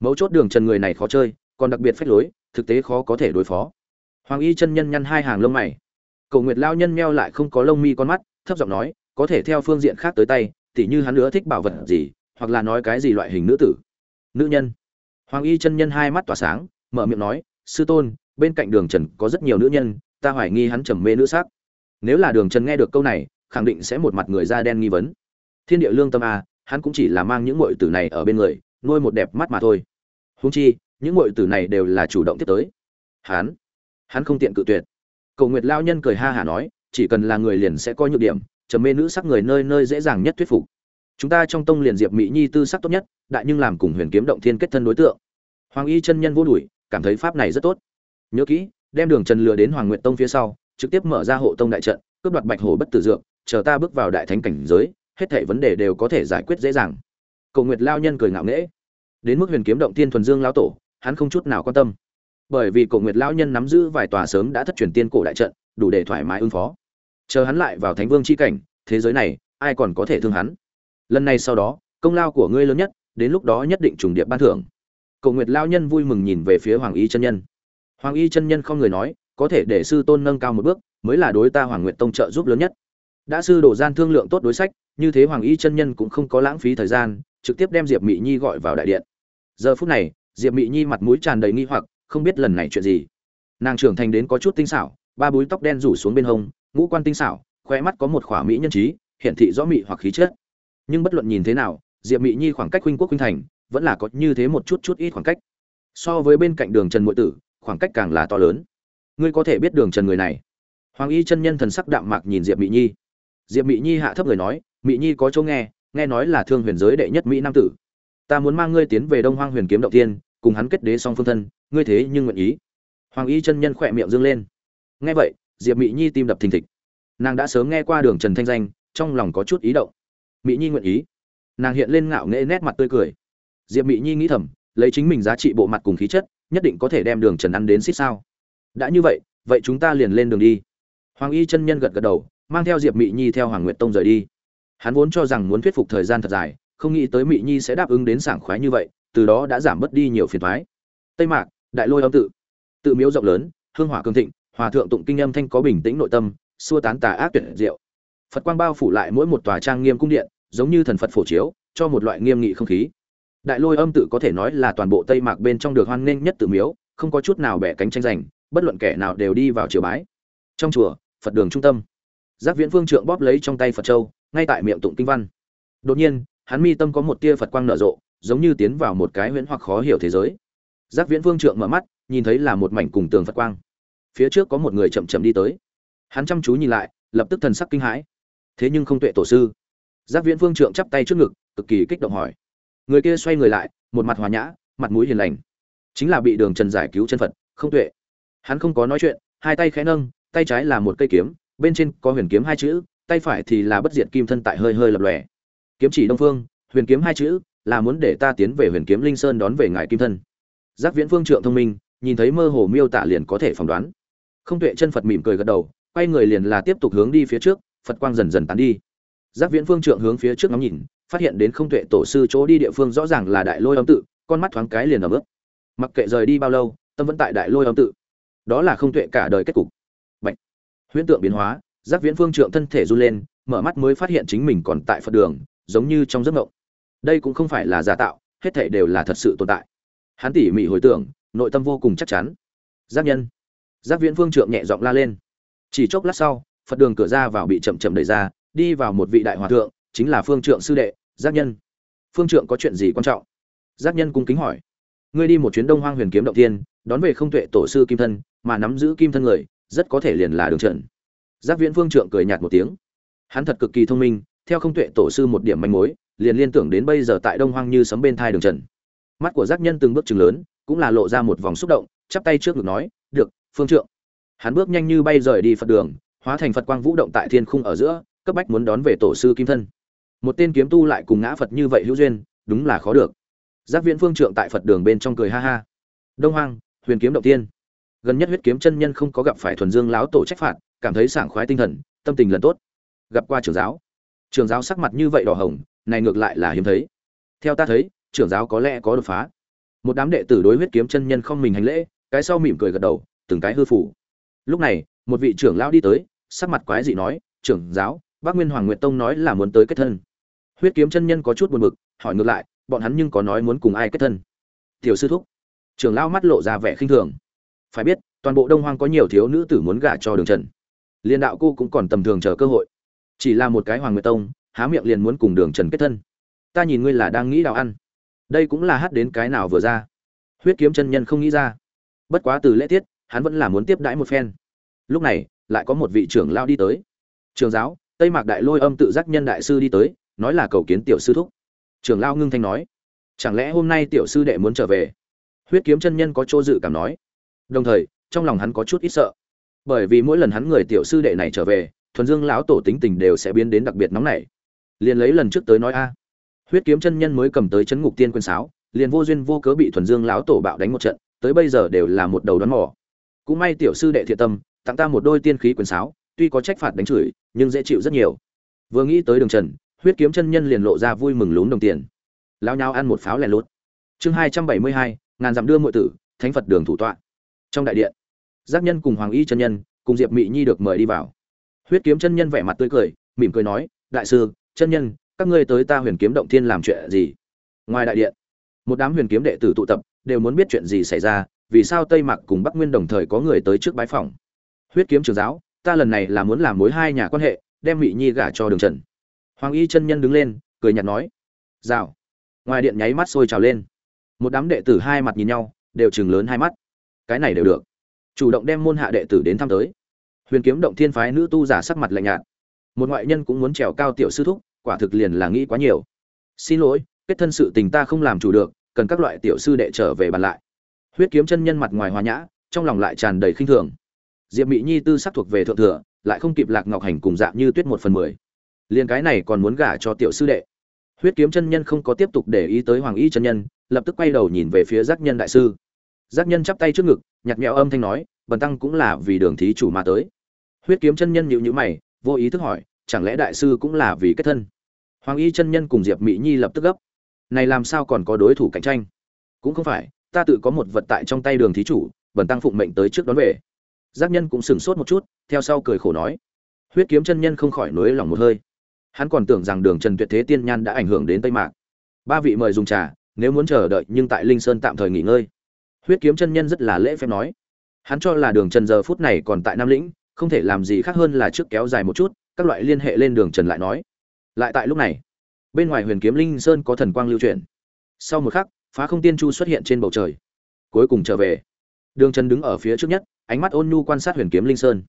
Mấu chốt đường trần người này khó chơi, còn đặc biệt phách lối, thực tế khó có thể đối phó. Hoàng y chân nhân nhăn hai hàng lông mày. Cổ nguyệt lao nhân meo lại không có lông mi con mắt, thấp giọng nói có thể theo phương diện khác tới tay, tỉ như hắn nữa thích bảo vật gì, hoặc là nói cái gì loại hình nữ tử. Nữ nhân. Hoàng y chân nhân hai mắt tỏa sáng, mở miệng nói, sư tôn, bên cạnh đường trần có rất nhiều nữ nhân, ta hoài nghi hắn trầm mê nữ sắc. Nếu là đường trần nghe được câu này, khẳng định sẽ một mặt người da đen nghi vấn. Thiên địa lương tâm a hắn cũng chỉ là mang những muội tử này ở bên người, nuôi một đẹp mắt mà thôi. Húng chi, những muội tử này đều là chủ động tiếp tới. Hắn hắn không tiện cự tuyệt. Cầu nguyệt lao nhân cười ha hả nói, chỉ cần là người liền sẽ có nhược điểm trầm mê nữ sắc người nơi nơi dễ dàng nhất thuyết phục. Chúng ta trong tông liền diệp mỹ nhi tư sắc tốt nhất, đại nhưng làm cùng huyền kiếm động thiên kết thân đối tượng. Hoàng y chân nhân vô đuổi, cảm thấy pháp này rất tốt. Nhớ kỹ, đem đường trần lừa đến hoàng nguyện tông phía sau, trực tiếp mở ra hộ tông đại trận, cướp đoạt bạch hổ bất tử dược, chờ ta bước vào đại thánh cảnh giới, hết thảy vấn đề đều có thể giải quyết dễ dàng. Cầu nguyệt lao nhân cười ngạo nghễ. Đến mức huyền kiếm động tiên thuần dương lão tổ, hắn không chút nào quan tâm. Bởi vì cổ nguyệt lão nhân nắm giữ vài tòa sớm đã thất truyền tiên cổ đại trận, đủ để thoải mái ứng phó chờ hắn lại vào thánh vương chi cảnh, thế giới này, ai còn có thể thương hắn? Lần này sau đó, công lao của ngươi lớn nhất, đến lúc đó nhất định trùng điệp ban thưởng. Cầu nguyệt lao nhân vui mừng nhìn về phía hoàng y chân nhân. Hoàng y chân nhân không người nói, có thể để sư tôn nâng cao một bước, mới là đối ta hoàng nguyệt tông trợ giúp lớn nhất. Đã sư đổ gian thương lượng tốt đối sách, như thế hoàng y chân nhân cũng không có lãng phí thời gian, trực tiếp đem diệp mị nhi gọi vào đại điện. Giờ phút này, diệp mị nhi mặt mũi tràn đầy nghi hoặc, không biết lần này chuyện gì. Nàng trưởng thành đến có chút tinh xảo, ba búi tóc đen rủ xuống bên hông ngũ quan tinh xảo, khóe mắt có một khỏa mỹ nhân trí, hiển thị rõ mị hoặc khí chất. Nhưng bất luận nhìn thế nào, diệp mị nhi khoảng cách huynh quốc huynh thành, vẫn là có như thế một chút chút ít khoảng cách. So với bên cạnh đường trần muội tử, khoảng cách càng là to lớn. Ngươi có thể biết đường trần người này? Hoàng y chân nhân thần sắc đạm mạc nhìn diệp mị nhi. Diệp mị nhi hạ thấp người nói, mị nhi có chỗ nghe nghe nói là thương huyền giới đệ nhất mỹ nam tử. Ta muốn mang ngươi tiến về đông hoang huyền kiếm động tiên cùng hắn kết đế song phương thân, ngươi thế nhưng nguyện ý. Hoàng y chân nhân khẽ miệng dương lên. Nghe vậy diệp mị nhi tim đập thình thịch. Nàng đã sớm nghe qua đường trần thanh danh, trong lòng có chút ý động. Mỹ nhi nguyện ý. Nàng hiện lên ngạo nghễ nét mặt tươi cười. Diệp mỹ nhi nghĩ thầm, lấy chính mình giá trị bộ mặt cùng khí chất, nhất định có thể đem đường trần ăn đến xích sao. Đã như vậy vậy chúng ta liền lên đường đi. Hoàng y chân nhân gật gật đầu, mang theo diệp mỹ nhi theo hoàng nguyệt tông rời đi. Hắn vốn cho rằng muốn thuyết phục thời gian thật dài, không nghĩ tới mỹ nhi sẽ đáp ứng đến sảng khoái như vậy, từ đó đã giảm bớt đi nhiều phiền thoái tây mạc, đại lôi âm tự. Tự miếu rộng lớn, hương hỏa cường thịnh hòa thượng tụng kinh âm thanh có bình tĩnh nội tâm, xua tán tà ác tuyệt diệu. Phật quang bao phủ lại mỗi một tòa trang nghiêm cung điện, giống như thần phật phổ chiếu, cho một loại nghiêm nghị không khí. Đại lôi âm tự có thể nói là toàn bộ tây mạc bên trong được hoan nghênh nhất tự miếu, không có chút nào bẻ cánh tranh giành, bất luận kẻ nào đều đi vào chiều bái. Trong chùa, phật đường trung tâm. Giác viễn phương trượng bóp lấy trong tay phật châu, ngay tại miệng tụng kinh văn. Đột nhiên, hắn mi tâm có một tia phật quang nở rộ, giống như tiến vào một cái huyễn hoặc khó hiểu thế giới. Giác viễn phương trượng mở mắt, nhìn thấy là một mảnh cùng tường phật quang phía trước có một người chậm chậm đi tới. Hắn chăm chú nhìn lại, lập tức thần sắc kinh hãi. Thế nhưng không tuệ tổ sư. Giác viễn phương trượng chắp tay trước ngực, cực kỳ kích động hỏi. Người kia xoay người lại, một mặt hòa nhã, mặt mũi hiền lành. Chính là bị đường trần giải cứu chân phật, không tuệ. Hắn không có nói chuyện, hai tay khẽ nâng, tay trái là một cây kiếm, bên trên có huyền kiếm hai chữ, tay phải thì là bất diệt kim thân tại hơi hơi lập lòe. Kiếm chỉ đông phương, huyền kiếm hai chữ, là muốn để ta tiến về huyền kiếm linh sơn đón về ngài kim thân. Giác viễn phương trượng thông minh, nhìn thấy mơ hồ miêu tả liền có thể phỏng đoán không tuệ chân phật mỉm cười gật đầu, quay người liền là tiếp tục hướng đi phía trước, phật quang dần dần tán đi. Giác viễn phương trượng hướng phía trước ngắm nhìn, phát hiện đến không tuệ tổ sư chỗ đi địa phương rõ ràng là đại lôi âm tự, con mắt thoáng cái liền ở bước mặc kệ rời đi bao lâu, tâm vẫn tại đại lôi âm tự. Đó là không tuệ cả đời kết cục. Bệnh huyễn tượng biến hóa, giác viễn phương trượng thân thể run lên, mở mắt mới phát hiện chính mình còn tại phật đường, giống như trong giấc mộng. Đây cũng không phải là giả tạo, hết thể đều là thật sự tồn tại. Hắn tỉ mỉ hồi tưởng, nội tâm vô cùng chắc chắn. Giác nhân giác viễn phương trượng nhẹ giọng la lên. Chỉ chốc lát sau, phật đường cửa ra vào bị chậm chậm đẩy ra, đi vào một vị đại hòa thượng, chính là phương trượng sư đệ, giác nhân. Phương trượng có chuyện gì quan trọng? Giác nhân cung kính hỏi. Ngươi đi một chuyến đông hoang huyền kiếm động tiên đón về không tuệ tổ sư kim thân, mà nắm giữ kim thân người, rất có thể liền là đường trận giác viễn phương trượng cười nhạt một tiếng. Hắn thật cực kỳ thông minh, theo không tuệ tổ sư một điểm manh mối, liền liên tưởng đến bây giờ tại đông hoang như sấm bên thai đường trần. Mắt của giác nhân từng bước chừng lớn, cũng là lộ ra một vòng xúc động, chắp tay trước ngực nói, được phương trượng. Hắn bước nhanh như bay rời đi phật đường, hóa thành phật quang vũ động tại thiên khung ở giữa, cấp bách muốn đón về tổ sư kim thân. Một tên kiếm tu lại cùng ngã phật như vậy hữu duyên, đúng là khó được. Giác viễn phương trượng tại phật đường bên trong cười ha ha. Đông hoang, huyền kiếm động tiên. Gần nhất huyết kiếm chân nhân không có gặp phải thuần dương láo tổ trách phạt, cảm thấy sảng khoái tinh thần, tâm tình lần tốt. Gặp qua trưởng giáo. Trưởng giáo sắc mặt như vậy đỏ hồng, này ngược lại là hiếm thấy. Theo ta thấy, trưởng giáo có lẽ có đột phá. Một đám đệ tử đối huyết kiếm chân nhân không mình hành lễ, cái sau mỉm cười gật đầu từng cái hư phủ. Lúc này, một vị trưởng lão đi tới, sắc mặt quái dị nói, trưởng giáo, bác nguyên hoàng nguyệt tông nói là muốn tới kết thân. Huyết kiếm chân nhân có chút buồn bực, hỏi ngược lại, bọn hắn nhưng có nói muốn cùng ai kết thân? Tiểu sư thúc. Trưởng lão mắt lộ ra vẻ khinh thường. Phải biết, toàn bộ đông hoang có nhiều thiếu nữ tử muốn gả cho đường trần. Liên đạo cô cũng còn tầm thường chờ cơ hội. Chỉ là một cái hoàng nguyệt tông, há miệng liền muốn cùng đường trần kết thân. Ta nhìn ngươi là đang nghĩ đào ăn. Đây cũng là hát đến cái nào vừa ra. Huyết kiếm chân nhân không nghĩ ra. Bất quá từ lễ tiết hắn vẫn là muốn tiếp đãi một phen. Lúc này, lại có một vị trưởng lao đi tới. Trường giáo, tây mạc đại lôi âm tự giác nhân đại sư đi tới, nói là cầu kiến tiểu sư thúc. Trưởng lao ngưng thanh nói. Chẳng lẽ hôm nay tiểu sư đệ muốn trở về? Huyết kiếm chân nhân có chỗ dự cảm nói. Đồng thời, trong lòng hắn có chút ít sợ. Bởi vì mỗi lần hắn người tiểu sư đệ này trở về, thuần dương lão tổ tính tình đều sẽ biến đến đặc biệt nóng nảy. Liền lấy lần trước tới nói a. Huyết kiếm chân nhân mới cầm tới chấn ngục tiên quân sáo, liền vô duyên vô cớ bị thuần dương lão tổ bạo đánh một trận, tới bây giờ đều là một đầu đoán mỏ cũng may tiểu sư đệ thiện tâm, tặng ta một đôi tiên khí quyền sáo, tuy có trách phạt đánh chửi, nhưng dễ chịu rất nhiều. Vừa nghĩ tới đường trần, huyết kiếm chân nhân liền lộ ra vui mừng lún đồng tiền. Lao nhau ăn một pháo lẻ lốt chương hai trăm bảy mươi hai, ngàn dặm đưa mọi tử, thánh phật đường thủ tọa. Trong đại điện, giác nhân cùng hoàng y chân nhân, cùng diệp mị nhi được mời đi vào. Huyết kiếm chân nhân vẻ mặt tươi cười, mỉm cười nói, đại sư, chân nhân, các ngươi tới ta huyền kiếm động thiên làm chuyện gì? Ngoài đại điện, một đám huyền kiếm đệ tử tụ tập đều muốn biết chuyện gì xảy ra, vì sao tây mạc cùng bắc nguyên đồng thời có người tới trước bái phòng huyết kiếm trường giáo, ta lần này là muốn làm mối hai nhà quan hệ, đem mỹ nhi gả cho đường trần. Hoàng y chân nhân đứng lên, cười nhạt nói, rào. Ngoài điện nháy mắt sôi trào lên. Một đám đệ tử hai mặt nhìn nhau, đều chừng lớn hai mắt. Cái này đều được. Chủ động đem môn hạ đệ tử đến thăm tới. Huyền kiếm động thiên phái nữ tu giả sắc mặt lạnh nhạt. Một ngoại nhân cũng muốn trèo cao tiểu sư thúc, quả thực liền là nghĩ quá nhiều. Xin lỗi, kết thân sự tình ta không làm chủ được cần các loại tiểu sư đệ trở về bàn lại. Huyết kiếm chân nhân mặt ngoài hòa nhã, trong lòng lại tràn đầy khinh thường. Diệp mỹ nhi tư sắc thuộc về thượng thừa, lại không kịp lạc ngọc hành cùng dạng như tuyết một phần mười. Liền cái này còn muốn gả cho tiểu sư đệ. Huyết kiếm chân nhân không có tiếp tục để ý tới hoàng y chân nhân, lập tức quay đầu nhìn về phía giác nhân đại sư. Giác nhân chắp tay trước ngực nhặt mẹo âm thanh nói, bần tăng cũng là vì đường thí chủ mà tới. Huyết kiếm chân nhân nhịu nhữ mày, vô ý thức hỏi, chẳng lẽ đại sư cũng là vì kết thân? Hoàng y chân nhân cùng diệp mỹ nhi lập tức gấp này làm sao còn có đối thủ cạnh tranh? Cũng không phải, ta tự có một vật tại trong tay đường thí chủ, bần tăng phụng mệnh tới trước đón về. Giác nhân cũng sửng sốt một chút, theo sau cười khổ nói. Huyết kiếm chân nhân không khỏi nối lòng một hơi. Hắn còn tưởng rằng đường trần tuyệt thế tiên nhan đã ảnh hưởng đến tây mạc. Ba vị mời dùng trà, nếu muốn chờ đợi nhưng tại linh sơn tạm thời nghỉ ngơi. Huyết kiếm chân nhân rất là lễ phép nói. Hắn cho là đường trần giờ phút này còn tại nam lĩnh, không thể làm gì khác hơn là trước kéo dài một chút, các loại liên hệ lên đường trần lại nói. Lại tại lúc này bên ngoài huyền kiếm linh sơn có thần quang lưu chuyển. Sau một khắc, phá không tiên chu xuất hiện trên bầu trời. Cuối cùng trở về. Đường trần đứng ở phía trước nhất, ánh mắt ôn nhu quan sát huyền kiếm linh sơn.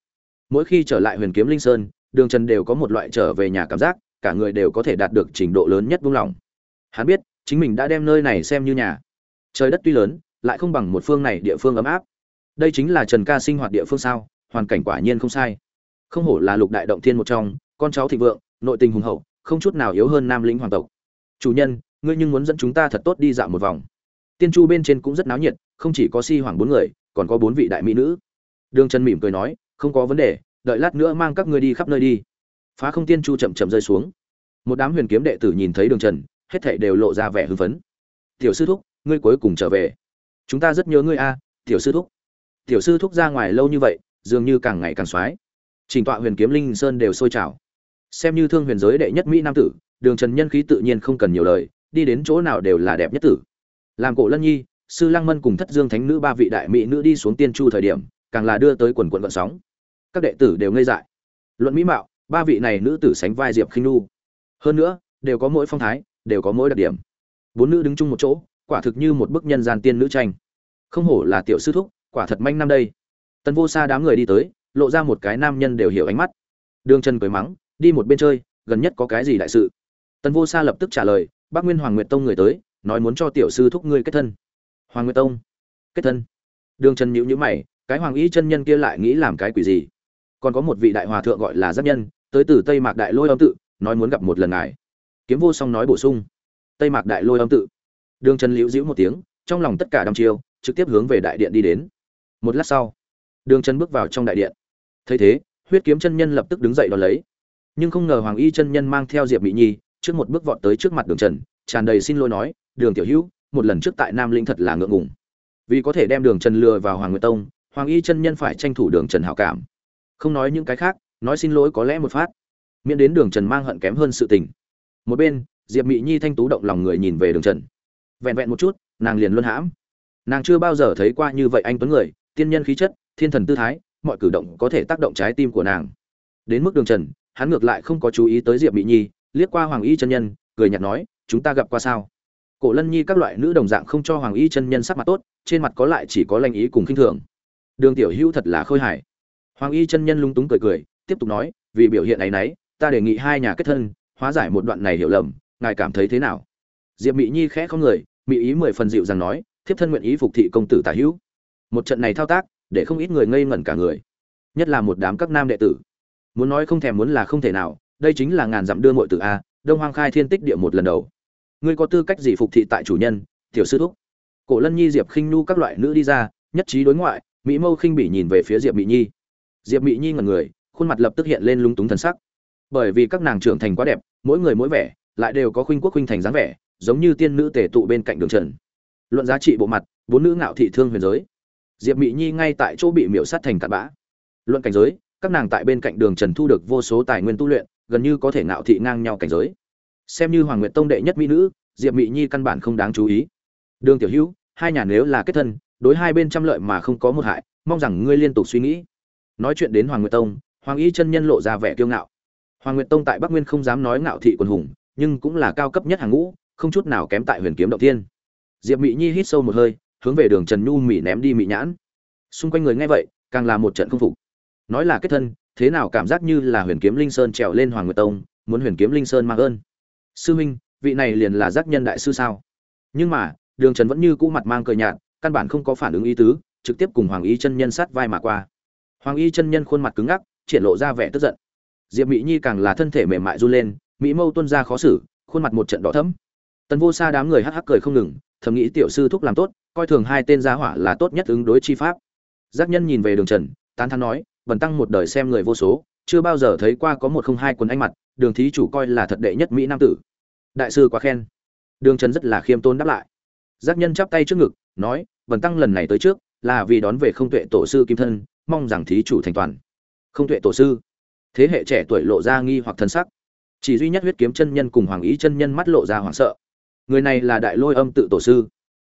Mỗi khi trở lại huyền kiếm linh sơn, đường trần đều có một loại trở về nhà cảm giác, cả người đều có thể đạt được trình độ lớn nhất vung lòng. Hắn biết, chính mình đã đem nơi này xem như nhà. Trời đất tuy lớn, lại không bằng một phương này địa phương ấm áp. Đây chính là trần ca sinh hoạt địa phương sao, hoàn cảnh quả nhiên không sai. Không hổ là lục đại động thiên một trong, con cháu thịnh vượng, nội tình hùng hậu không chút nào yếu hơn nam lĩnh hoàng tộc. Chủ nhân, ngươi nhưng muốn dẫn chúng ta thật tốt đi dạo một vòng. Tiên chu bên trên cũng rất náo nhiệt, không chỉ có si hoàng bốn người, còn có bốn vị đại mỹ nữ. Đường trần mỉm cười nói, không có vấn đề, đợi lát nữa mang các ngươi đi khắp nơi đi. Phá không tiên chu chậm chậm rơi xuống. Một đám huyền kiếm đệ tử nhìn thấy đường trần, hết thảy đều lộ ra vẻ hưng phấn. Tiểu sư thúc, ngươi cuối cùng trở về. Chúng ta rất nhớ ngươi a, tiểu sư thúc. Tiểu sư thúc ra ngoài lâu như vậy, dường như càng ngày càng xoái. Trình tọa huyền kiếm linh sơn đều sôi trào xem như thương huyền giới đệ nhất mỹ nam tử, đường trần nhân khí tự nhiên không cần nhiều lời, đi đến chỗ nào đều là đẹp nhất tử. Làm cổ lân nhi, sư lăng mân cùng thất dương thánh nữ ba vị đại mỹ nữ đi xuống tiên chu thời điểm, càng là đưa tới quần quận vận sóng. Các đệ tử đều ngây dại. Luận mỹ mạo, ba vị này nữ tử sánh vai diệp khinh nu hơn nữa, đều có mỗi phong thái, đều có mỗi đặc điểm. Bốn nữ đứng chung một chỗ, quả thực như một bức nhân gian tiên nữ tranh. Không hổ là tiểu sư thúc, quả thật manh năm đây. Tần vô xa đám người đi tới, lộ ra một cái nam nhân đều hiểu ánh mắt. Đường chân cười mắng đi một bên chơi, gần nhất có cái gì đại sự? Tần vô xa lập tức trả lời, bác nguyên hoàng nguyệt tông người tới, nói muốn cho tiểu sư thúc ngươi kết thân. Hoàng nguyệt tông? Kết thân? Đường trần nhữ nhữ mày, cái hoàng ý chân nhân kia lại nghĩ làm cái quỷ gì? Còn có một vị đại hòa thượng gọi là giáp nhân, tới từ tây mạc đại lôi âm tự, nói muốn gặp một lần ngài. Kiếm vô song nói bổ sung, tây mạc đại lôi âm tự. Đường trần liễu dĩu một tiếng, trong lòng tất cả đăm chiêu, trực tiếp hướng về đại điện đi đến. Một lát sau, đường trần bước vào trong đại điện. Thấy thế, huyết kiếm chân nhân lập tức đứng dậy đón lấy nhưng không ngờ hoàng y chân nhân mang theo diệp mỹ nhi trước một bước vọt tới trước mặt đường trần, tràn đầy xin lỗi nói, đường tiểu hữu, một lần trước tại nam linh thật là ngượng ngùng. Vì có thể đem đường trần lừa vào hoàng nguyệt tông, hoàng y chân nhân phải tranh thủ đường trần hảo cảm. Không nói những cái khác, nói xin lỗi có lẽ một phát. Miễn đến đường trần mang hận kém hơn sự tình. Một bên, diệp mỹ nhi thanh tú động lòng người nhìn về đường trần. Vẹn vẹn một chút, nàng liền luân hãm. Nàng chưa bao giờ thấy qua như vậy anh tuấn người, tiên nhân khí chất, thiên thần tư thái, mọi cử động có thể tác động trái tim của nàng. Đến mức đường trần hắn ngược lại không có chú ý tới diệp mỹ nhi, liếc qua hoàng y chân nhân, cười nhạt nói, chúng ta gặp qua sao? Cổ lân nhi các loại nữ đồng dạng không cho hoàng y chân nhân sắc mặt tốt, trên mặt có lại chỉ có lanh ý cùng khinh thường. Đường tiểu hữu thật là khôi hài. Hoàng y chân nhân lung túng cười cười, tiếp tục nói, vì biểu hiện ấy nấy, ta đề nghị hai nhà kết thân, hóa giải một đoạn này hiểu lầm, ngài cảm thấy thế nào? Diệp mỹ nhi khẽ không người mỹ ý mười phần dịu rằng nói, thiếp thân nguyện ý phục thị công tử tả hữu. Một trận này thao tác, để không ít người ngây ngẩn cả người. Nhất là một đám các nam đệ tử muốn nói không thèm muốn là không thể nào, đây chính là ngàn dặm đưa muội từ a, đông hoang khai thiên tích địa một lần đầu. Ngươi có tư cách gì phục thị tại chủ nhân, tiểu sư thúc? Cổ lân nhi, diệp khinh nu các loại nữ đi ra, nhất trí đối ngoại, mỹ mâu khinh bỉ nhìn về phía diệp mỹ nhi. Diệp mỹ nhi ngần người, khuôn mặt lập tức hiện lên lung túng thần sắc. Bởi vì các nàng trưởng thành quá đẹp, mỗi người mỗi vẻ, lại đều có khuynh quốc khuynh thành dáng vẻ, giống như tiên nữ tề tụ bên cạnh đường trần. Luận giá trị bộ mặt, bốn nữ ngạo thị thương huyền giới. Diệp mỹ nhi ngay tại chỗ bị miễu sát thành cặn bã. Luận cảnh giới các nàng tại bên cạnh đường trần thu được vô số tài nguyên tu luyện, gần như có thể ngạo thị ngang nhau cảnh giới. Xem như hoàng nguyệt tông đệ nhất mỹ nữ, diệp mỹ nhi căn bản không đáng chú ý. Đường tiểu hữu, hai nhà nếu là kết thân, đối hai bên trăm lợi mà không có một hại, mong rằng ngươi liên tục suy nghĩ. Nói chuyện đến hoàng nguyệt tông, hoàng y chân nhân lộ ra vẻ kiêu ngạo. Hoàng nguyệt tông tại bắc nguyên không dám nói ngạo thị quần hùng, nhưng cũng là cao cấp nhất hàng ngũ, không chút nào kém tại huyền kiếm động tiên diệp mỹ nhi hít sâu một hơi, hướng về đường trần nhu mỹ ném đi mỹ nhãn. Xung quanh người nghe vậy, càng là một trận không phục nói là kết thân, thế nào cảm giác như là huyền kiếm linh sơn trèo lên hoàng nguyệt tông, muốn huyền kiếm linh sơn mang ơn sư huynh vị này liền là giác nhân đại sư sao? Nhưng mà, đường trần vẫn như cũ mặt mang cờ nhạt, căn bản không có phản ứng ý tứ, trực tiếp cùng hoàng y chân nhân sát vai mà qua. Hoàng y chân nhân khuôn mặt cứng ngắc, triển lộ ra vẻ tức giận. Diệp mỹ nhi càng là thân thể mềm mại run lên mỹ mâu tuân ra khó xử, khuôn mặt một trận đỏ thẫm. Tần vô xa đám người hắc hắc cười không ngừng, thầm nghĩ tiểu sư thúc làm tốt, coi thường hai tên gia hỏa là tốt nhất ứng đối chi pháp. Giác nhân nhìn về đường trần, tán thán nói bần tăng một đời xem người vô số, chưa bao giờ thấy qua có một không hai quần anh mặt, đường thí chủ coi là thật đệ nhất mỹ nam tử. Đại sư quá khen. Đường trần rất là khiêm tôn đáp lại. Giác nhân chắp tay trước ngực, nói bần tăng lần này tới trước, là vì đón về không tuệ tổ sư kim thân, mong rằng thí chủ thành toàn. Không tuệ tổ sư. Thế hệ trẻ tuổi lộ ra nghi hoặc thân sắc. Chỉ duy nhất huyết kiếm chân nhân cùng hoàng ý chân nhân mắt lộ ra hoảng sợ. Người này là đại lôi âm tự tổ sư.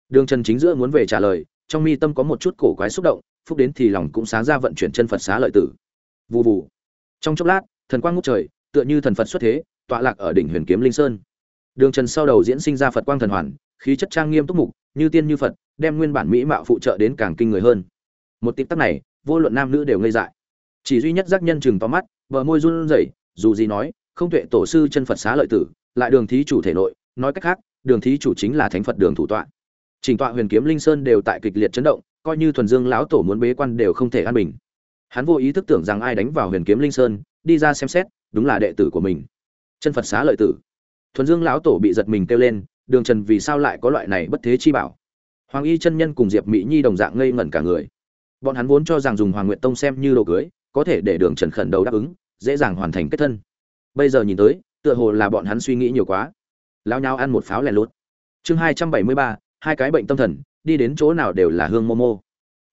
Đường trần chính giữa muốn về trả lời, trong mi tâm có một chút cổ quái xúc động phúc đến thì lòng cũng sáng ra vận chuyển chân phật xá lợi tử. Vụ vụ trong chốc lát, thần quang ngút trời, tựa như thần phật xuất thế, tọa lạc ở đỉnh huyền kiếm linh sơn. Đường trần sau đầu diễn sinh ra phật quang thần hoàn, khí chất trang nghiêm túc mục, như tiên như phật, đem nguyên bản mỹ mạo phụ trợ đến càng kinh người hơn. Một tịp tắc này, vô luận nam nữ đều ngây dại. Chỉ duy nhất giác nhân chừng to mắt vợ môi run rẩy, dù gì nói, không tuệ tổ sư chân phật xá lợi tử, lại đường thí chủ thể nội, nói cách khác, đường thí chủ chính là thánh phật đường thủ tọa. Trình tọa huyền kiếm linh sơn đều tại kịch liệt chấn động coi như thuần dương lão tổ muốn bế quan đều không thể an bình. Hắn vô ý thức tưởng rằng ai đánh vào huyền kiếm linh sơn, đi ra xem xét, đúng là đệ tử của mình. Chân phật xá lợi tử. Thuần dương lão tổ bị giật mình kêu lên, đường trần vì sao lại có loại này bất thế chi bảo? Hoàng y chân nhân cùng diệp mỹ nhi đồng dạng ngây ngẩn cả người. Bọn hắn vốn cho rằng dùng hoàng nguyện tông xem như đồ cưới, có thể để đường trần khẩn đầu đáp ứng, dễ dàng hoàn thành kết thân. Bây giờ nhìn tới, tựa hồ là bọn hắn suy nghĩ nhiều quá. Lao nhau ăn một pháo lẻ lốt chương hai trăm bảy mươi ba, hai cái bệnh tâm thần đi đến chỗ nào đều là hương momo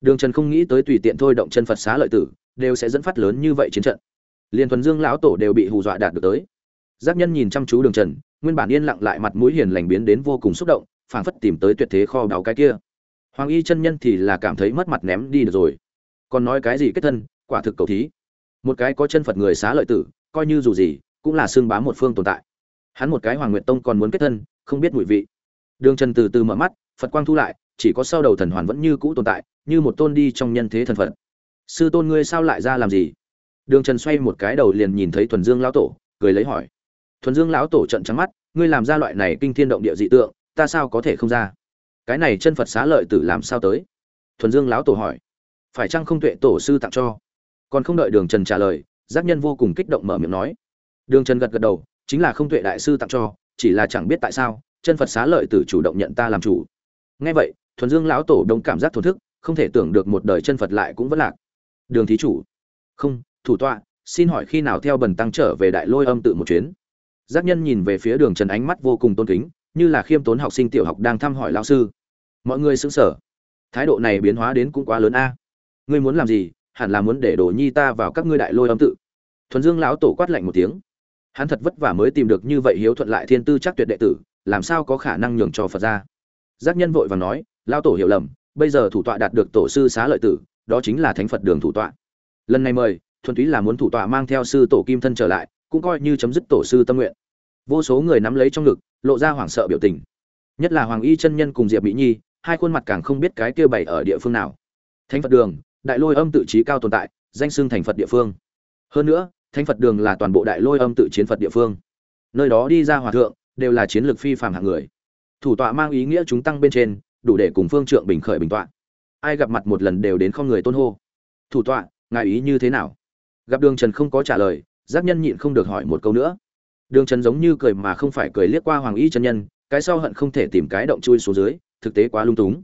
đường trần không nghĩ tới tùy tiện thôi động chân phật xá lợi tử, đều sẽ dẫn phát lớn như vậy chiến trận. Liền thuần dương lão tổ đều bị hù dọa đạt được tới. Giác nhân nhìn chăm chú đường trần, nguyên bản yên lặng lại mặt mũi hiền lành biến đến vô cùng xúc động, phảng phất tìm tới tuyệt thế kho báu cái kia. Hoàng y chân nhân thì là cảm thấy mất mặt ném đi được rồi. Còn nói cái gì kết thân, quả thực cầu thí. Một cái có chân phật người xá lợi tử, coi như dù gì, cũng là xương bá một phương tồn tại. Hắn một cái hoàng nguyện tông còn muốn kết thân, không biết mùi vị. Đường trần từ từ mở mắt, phật quang thu lại chỉ có sau đầu thần hoàn vẫn như cũ tồn tại, như một tôn đi trong nhân thế thần phật. Sư tôn ngươi sao lại ra làm gì? Đường trần xoay một cái đầu liền nhìn thấy thuần dương lão tổ, cười lấy hỏi. Thuần dương lão tổ trận trắng mắt, ngươi làm ra loại này kinh thiên động địa dị tượng, ta sao có thể không ra? Cái này chân phật xá lợi tử làm sao tới? Thuần dương lão tổ hỏi. Phải chăng không tuệ tổ sư tặng cho? Còn không đợi đường trần trả lời, giác nhân vô cùng kích động mở miệng nói. Đường trần gật gật đầu, chính là không tuệ đại sư tặng cho, chỉ là chẳng biết tại sao, chân phật xá lợi tử chủ động nhận ta làm chủ. Nghe vậy thuần dương lão tổ đông cảm giác thổn thức, không thể tưởng được một đời chân phật lại cũng vẫn lạc. Đường thí chủ. Không, thủ tọa, xin hỏi khi nào theo bần tăng trở về đại lôi âm tự một chuyến? Giác nhân nhìn về phía đường trần ánh mắt vô cùng tôn kính, như là khiêm tốn học sinh tiểu học đang thăm hỏi lao sư. Mọi người xứng sở thái độ này biến hóa đến cũng quá lớn a. Ngươi muốn làm gì? Hẳn là muốn để đổ nhi ta vào các ngươi đại lôi âm tự. Thuần dương lão tổ quát lạnh một tiếng. Hắn thật vất vả mới tìm được như vậy hiếu thuận lại thiên tư chắc tuyệt đệ tử, làm sao có khả năng nhường cho phật ra? Giác nhân vội và nói lao tổ hiểu lầm, bây giờ thủ tọa đạt được tổ sư xá lợi tử, đó chính là thánh phật đường thủ tọa. Lần này mời, thuần túy là muốn thủ tọa mang theo sư tổ kim thân trở lại, cũng coi như chấm dứt tổ sư tâm nguyện. Vô số người nắm lấy trong ngực, lộ ra hoảng sợ biểu tình. Nhất là hoàng y chân nhân cùng diệp mỹ nhi, hai khuôn mặt càng không biết cái kia bày ở địa phương nào. Thánh phật đường, đại lôi âm tự trí cao tồn tại, danh xưng thành phật địa phương. Hơn nữa, thánh phật đường là toàn bộ đại lôi âm tự chiến phật địa phương. Nơi đó đi ra hòa thượng, đều là chiến lược phi phàm hạng người. Thủ tọa mang ý nghĩa chúng tăng bên trên đủ để cùng phương trượng bình khởi bình tọa. Ai gặp mặt một lần đều đến không người tôn hô. Thủ tọa, ngài ý như thế nào? Gặp đường trần không có trả lời Giáp nhân nhịn không được hỏi một câu nữa. Đường trần giống như cười mà không phải cười liếc qua hoàng y chân nhân, cái sau hận không thể tìm cái động chui xuống dưới, thực tế quá lung túng.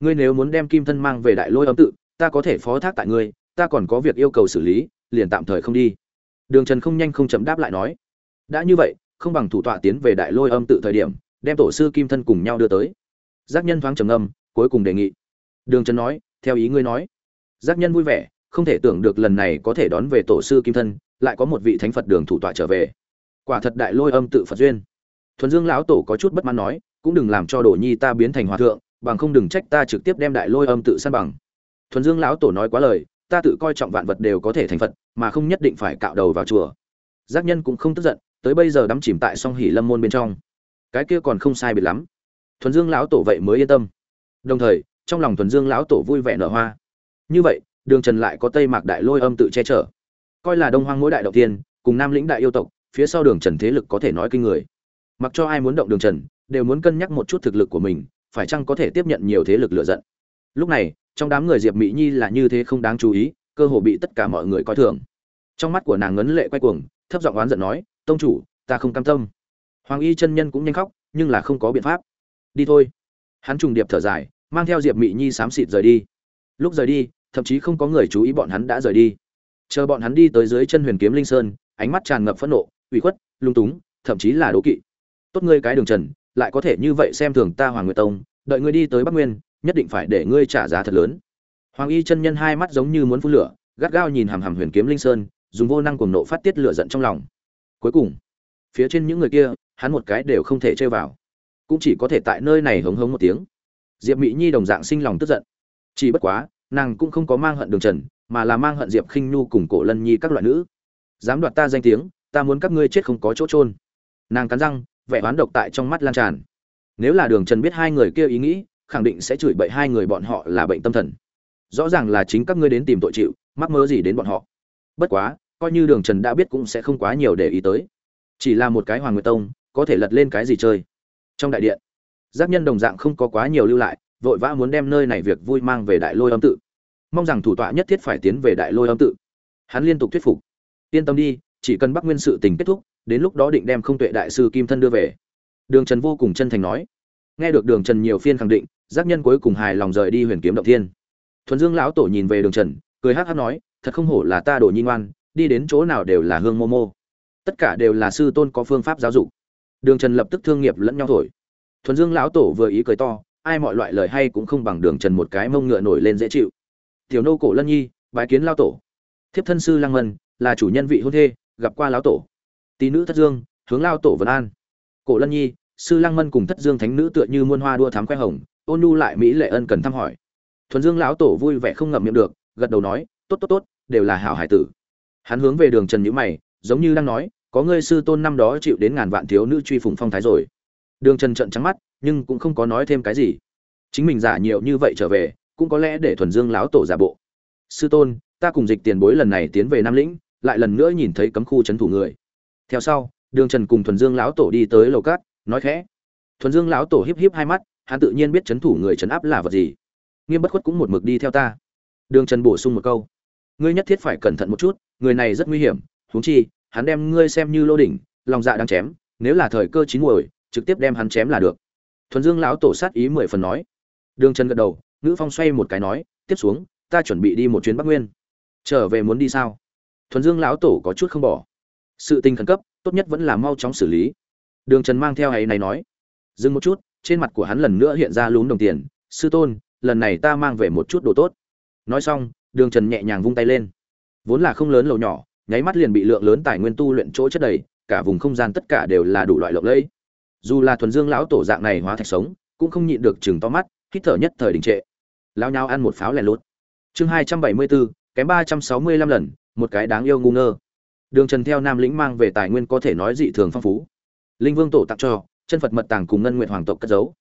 Ngươi nếu muốn đem kim thân mang về đại lôi âm tự, ta có thể phó thác tại ngươi, ta còn có việc yêu cầu xử lý, liền tạm thời không đi. Đường trần không nhanh không chậm đáp lại nói. Đã như vậy, không bằng thủ tọa tiến về đại lôi âm tự thời điểm, đem tổ sư kim thân cùng nhau đưa tới giác nhân thoáng trầm âm cuối cùng đề nghị. Đường trần nói, theo ý ngươi nói. Giác nhân vui vẻ, không thể tưởng được lần này có thể đón về tổ sư kim thân, lại có một vị thánh phật đường thủ tọa trở về. Quả thật đại lôi âm tự phật duyên. Thuần dương lão tổ có chút bất mãn nói, cũng đừng làm cho đồ nhi ta biến thành hòa thượng, bằng không đừng trách ta trực tiếp đem đại lôi âm tự san bằng. Thuần dương lão tổ nói quá lời, ta tự coi trọng vạn vật đều có thể thành phật, mà không nhất định phải cạo đầu vào chùa. Giác nhân cũng không tức giận, tới bây giờ đắm chìm tại song hỉ lâm môn bên trong. Cái kia còn không sai biệt lắm thuần dương lão tổ vậy mới yên tâm. Đồng thời, trong lòng thuần dương lão tổ vui vẻ nở hoa. Như vậy, đường trần lại có tây mạc đại lôi âm tự che chở. Coi là đông hoang mỗi đại đầu tiên cùng nam lĩnh đại yêu tộc, phía sau đường trần thế lực có thể nói kinh người. Mặc cho ai muốn động đường trần, đều muốn cân nhắc một chút thực lực của mình, phải chăng có thể tiếp nhận nhiều thế lực lựa giận. Lúc này, trong đám người diệp mỹ nhi là như thế không đáng chú ý, cơ hồ bị tất cả mọi người coi thường. Trong mắt của nàng ngấn lệ quay cuồng, thấp giọng oán giận nói, tông chủ, ta không cam tâm. Hoàng y chân nhân cũng nhanh khóc, nhưng là không có biện pháp đi thôi. Hắn trùng điệp thở dài, mang theo diệp Mị nhi xám xịt rời đi. Lúc rời đi, thậm chí không có người chú ý bọn hắn đã rời đi. Chờ bọn hắn đi tới dưới chân huyền kiếm linh sơn, ánh mắt tràn ngập phẫn nộ, ủy khuất, lung túng, thậm chí là đố kỵ. Tốt ngươi cái đường trần, lại có thể như vậy xem thường ta hoàng nguyệt tông, đợi ngươi đi tới bắc nguyên, nhất định phải để ngươi trả giá thật lớn. Hoàng y chân nhân hai mắt giống như muốn phun lửa, gắt gao nhìn hàm hàm huyền kiếm linh sơn, dùng vô năng cuồng nộ phát tiết lửa giận trong lòng. Cuối cùng, phía trên những người kia, hắn một cái đều không thể chơi vào cũng chỉ có thể tại nơi này hống hống một tiếng. Diệp mỹ nhi đồng dạng sinh lòng tức giận. Chỉ bất quá, nàng cũng không có mang hận đường trần, mà là mang hận diệp khinh nhu cùng cổ lân nhi các loại nữ. Dám đoạt ta danh tiếng, ta muốn các ngươi chết không có chỗ trôn nàng cắn răng, vẻ oán độc tại trong mắt lan tràn. Nếu là đường trần biết hai người kia ý nghĩ, khẳng định sẽ chửi bậy hai người bọn họ là bệnh tâm thần. Rõ ràng là chính các ngươi đến tìm tội chịu, mắc mơ gì đến bọn họ. Bất quá, coi như đường trần đã biết cũng sẽ không quá nhiều để ý tới. Chỉ là một cái hoàng nguyệt tông, có thể lật lên cái gì chơi trong đại điện. Giác nhân đồng dạng không có quá nhiều lưu lại, vội vã muốn đem nơi này việc vui mang về đại lôi âm tự. Mong rằng thủ tọa nhất thiết phải tiến về đại lôi âm tự. Hắn liên tục thuyết phục. Yên tâm đi, chỉ cần bắc nguyên sự tình kết thúc, đến lúc đó định đem không tuệ đại sư kim thân đưa về. Đường trần vô cùng chân thành nói. Nghe được đường trần nhiều phiên khẳng định, giác nhân cuối cùng hài lòng rời đi huyền kiếm động thiên. Thuần dương lão tổ nhìn về đường trần, cười hát hát nói, thật không hổ là ta đổ nhi ngoan, đi đến chỗ nào đều là hương mô mô. Tất cả đều là sư tôn có phương pháp giáo dục đường trần lập tức thương nghiệp lẫn nhau thổi. Thuần dương lão tổ vừa ý cười to, ai mọi loại lời hay cũng không bằng đường trần một cái mông ngựa nổi lên dễ chịu. Tiểu nô cổ lân nhi, bái kiến lao tổ. Thiếp thân sư lăng mân, là chủ nhân vị hôn thê, gặp qua lão tổ. Tỷ nữ thất dương, hướng lao tổ vân an. Cổ lân nhi, sư lăng mân cùng thất dương thánh nữ tựa như muôn hoa đua thám khoe hồng, ôn nu lại mỹ lệ ân cần thăm hỏi. Thuần dương lão tổ vui vẻ không ngậm miệng được, gật đầu nói, tốt tốt tốt, đều là hảo hải tử. Hắn hướng về đường trần nhữ mày, giống như đang nói có ngươi sư tôn năm đó chịu đến ngàn vạn thiếu nữ truy phùng phong thái rồi. Đường trần trận trắng mắt, nhưng cũng không có nói thêm cái gì. Chính mình giả nhiều như vậy trở về, cũng có lẽ để thuần dương lão tổ giả bộ. Sư tôn, ta cùng dịch tiền bối lần này tiến về nam lĩnh, lại lần nữa nhìn thấy cấm khu trấn thủ người. Theo sau, đường trần cùng thuần dương lão tổ đi tới lầu cát, nói khẽ. Thuần dương lão tổ híp híp hai mắt, hắn tự nhiên biết trấn thủ người trấn áp là vật gì. Nghiêm bất khuất cũng một mực đi theo ta. Đường trần bổ sung một câu. Ngươi nhất thiết phải cẩn thận một chút, người này rất nguy hiểm, huống chi hắn đem ngươi xem như lô đỉnh, lòng dạ đang chém, nếu là thời cơ chín muồi, trực tiếp đem hắn chém là được. Thuần dương lão tổ sát ý mười phần nói. Đường trần gật đầu, ngữ phong xoay một cái nói, tiếp xuống, ta chuẩn bị đi một chuyến bắc nguyên. Trở về muốn đi sao? Thuần dương lão tổ có chút không bỏ. Sự tình khẩn cấp, tốt nhất vẫn là mau chóng xử lý. Đường trần mang theo ấy này nói. Dừng một chút, trên mặt của hắn lần nữa hiện ra lún đồng tiền, sư tôn, lần này ta mang về một chút đồ tốt. Nói xong, đường trần nhẹ nhàng vung tay lên. Vốn là không lớn lầu nhỏ nháy mắt liền bị lượng lớn tài nguyên tu luyện chỗ chất đầy, cả vùng không gian tất cả đều là đủ loại lộng lẫy. Dù là thuần dương lão tổ dạng này hóa thạch sống, cũng không nhịn được chừng to mắt, hít thở nhất thời đình trệ. Lao nhau ăn một pháo lẻ lút chương hai trăm bảy mươi bốn kém ba trăm sáu mươi lăm lần, một cái đáng yêu ngu ngơ. Đường trần theo nam lĩnh mang về tài nguyên có thể nói dị thường phong phú. Linh vương tổ tặng cho, chân phật mật tàng cùng ngân nguyện hoàng tộc cất giấu.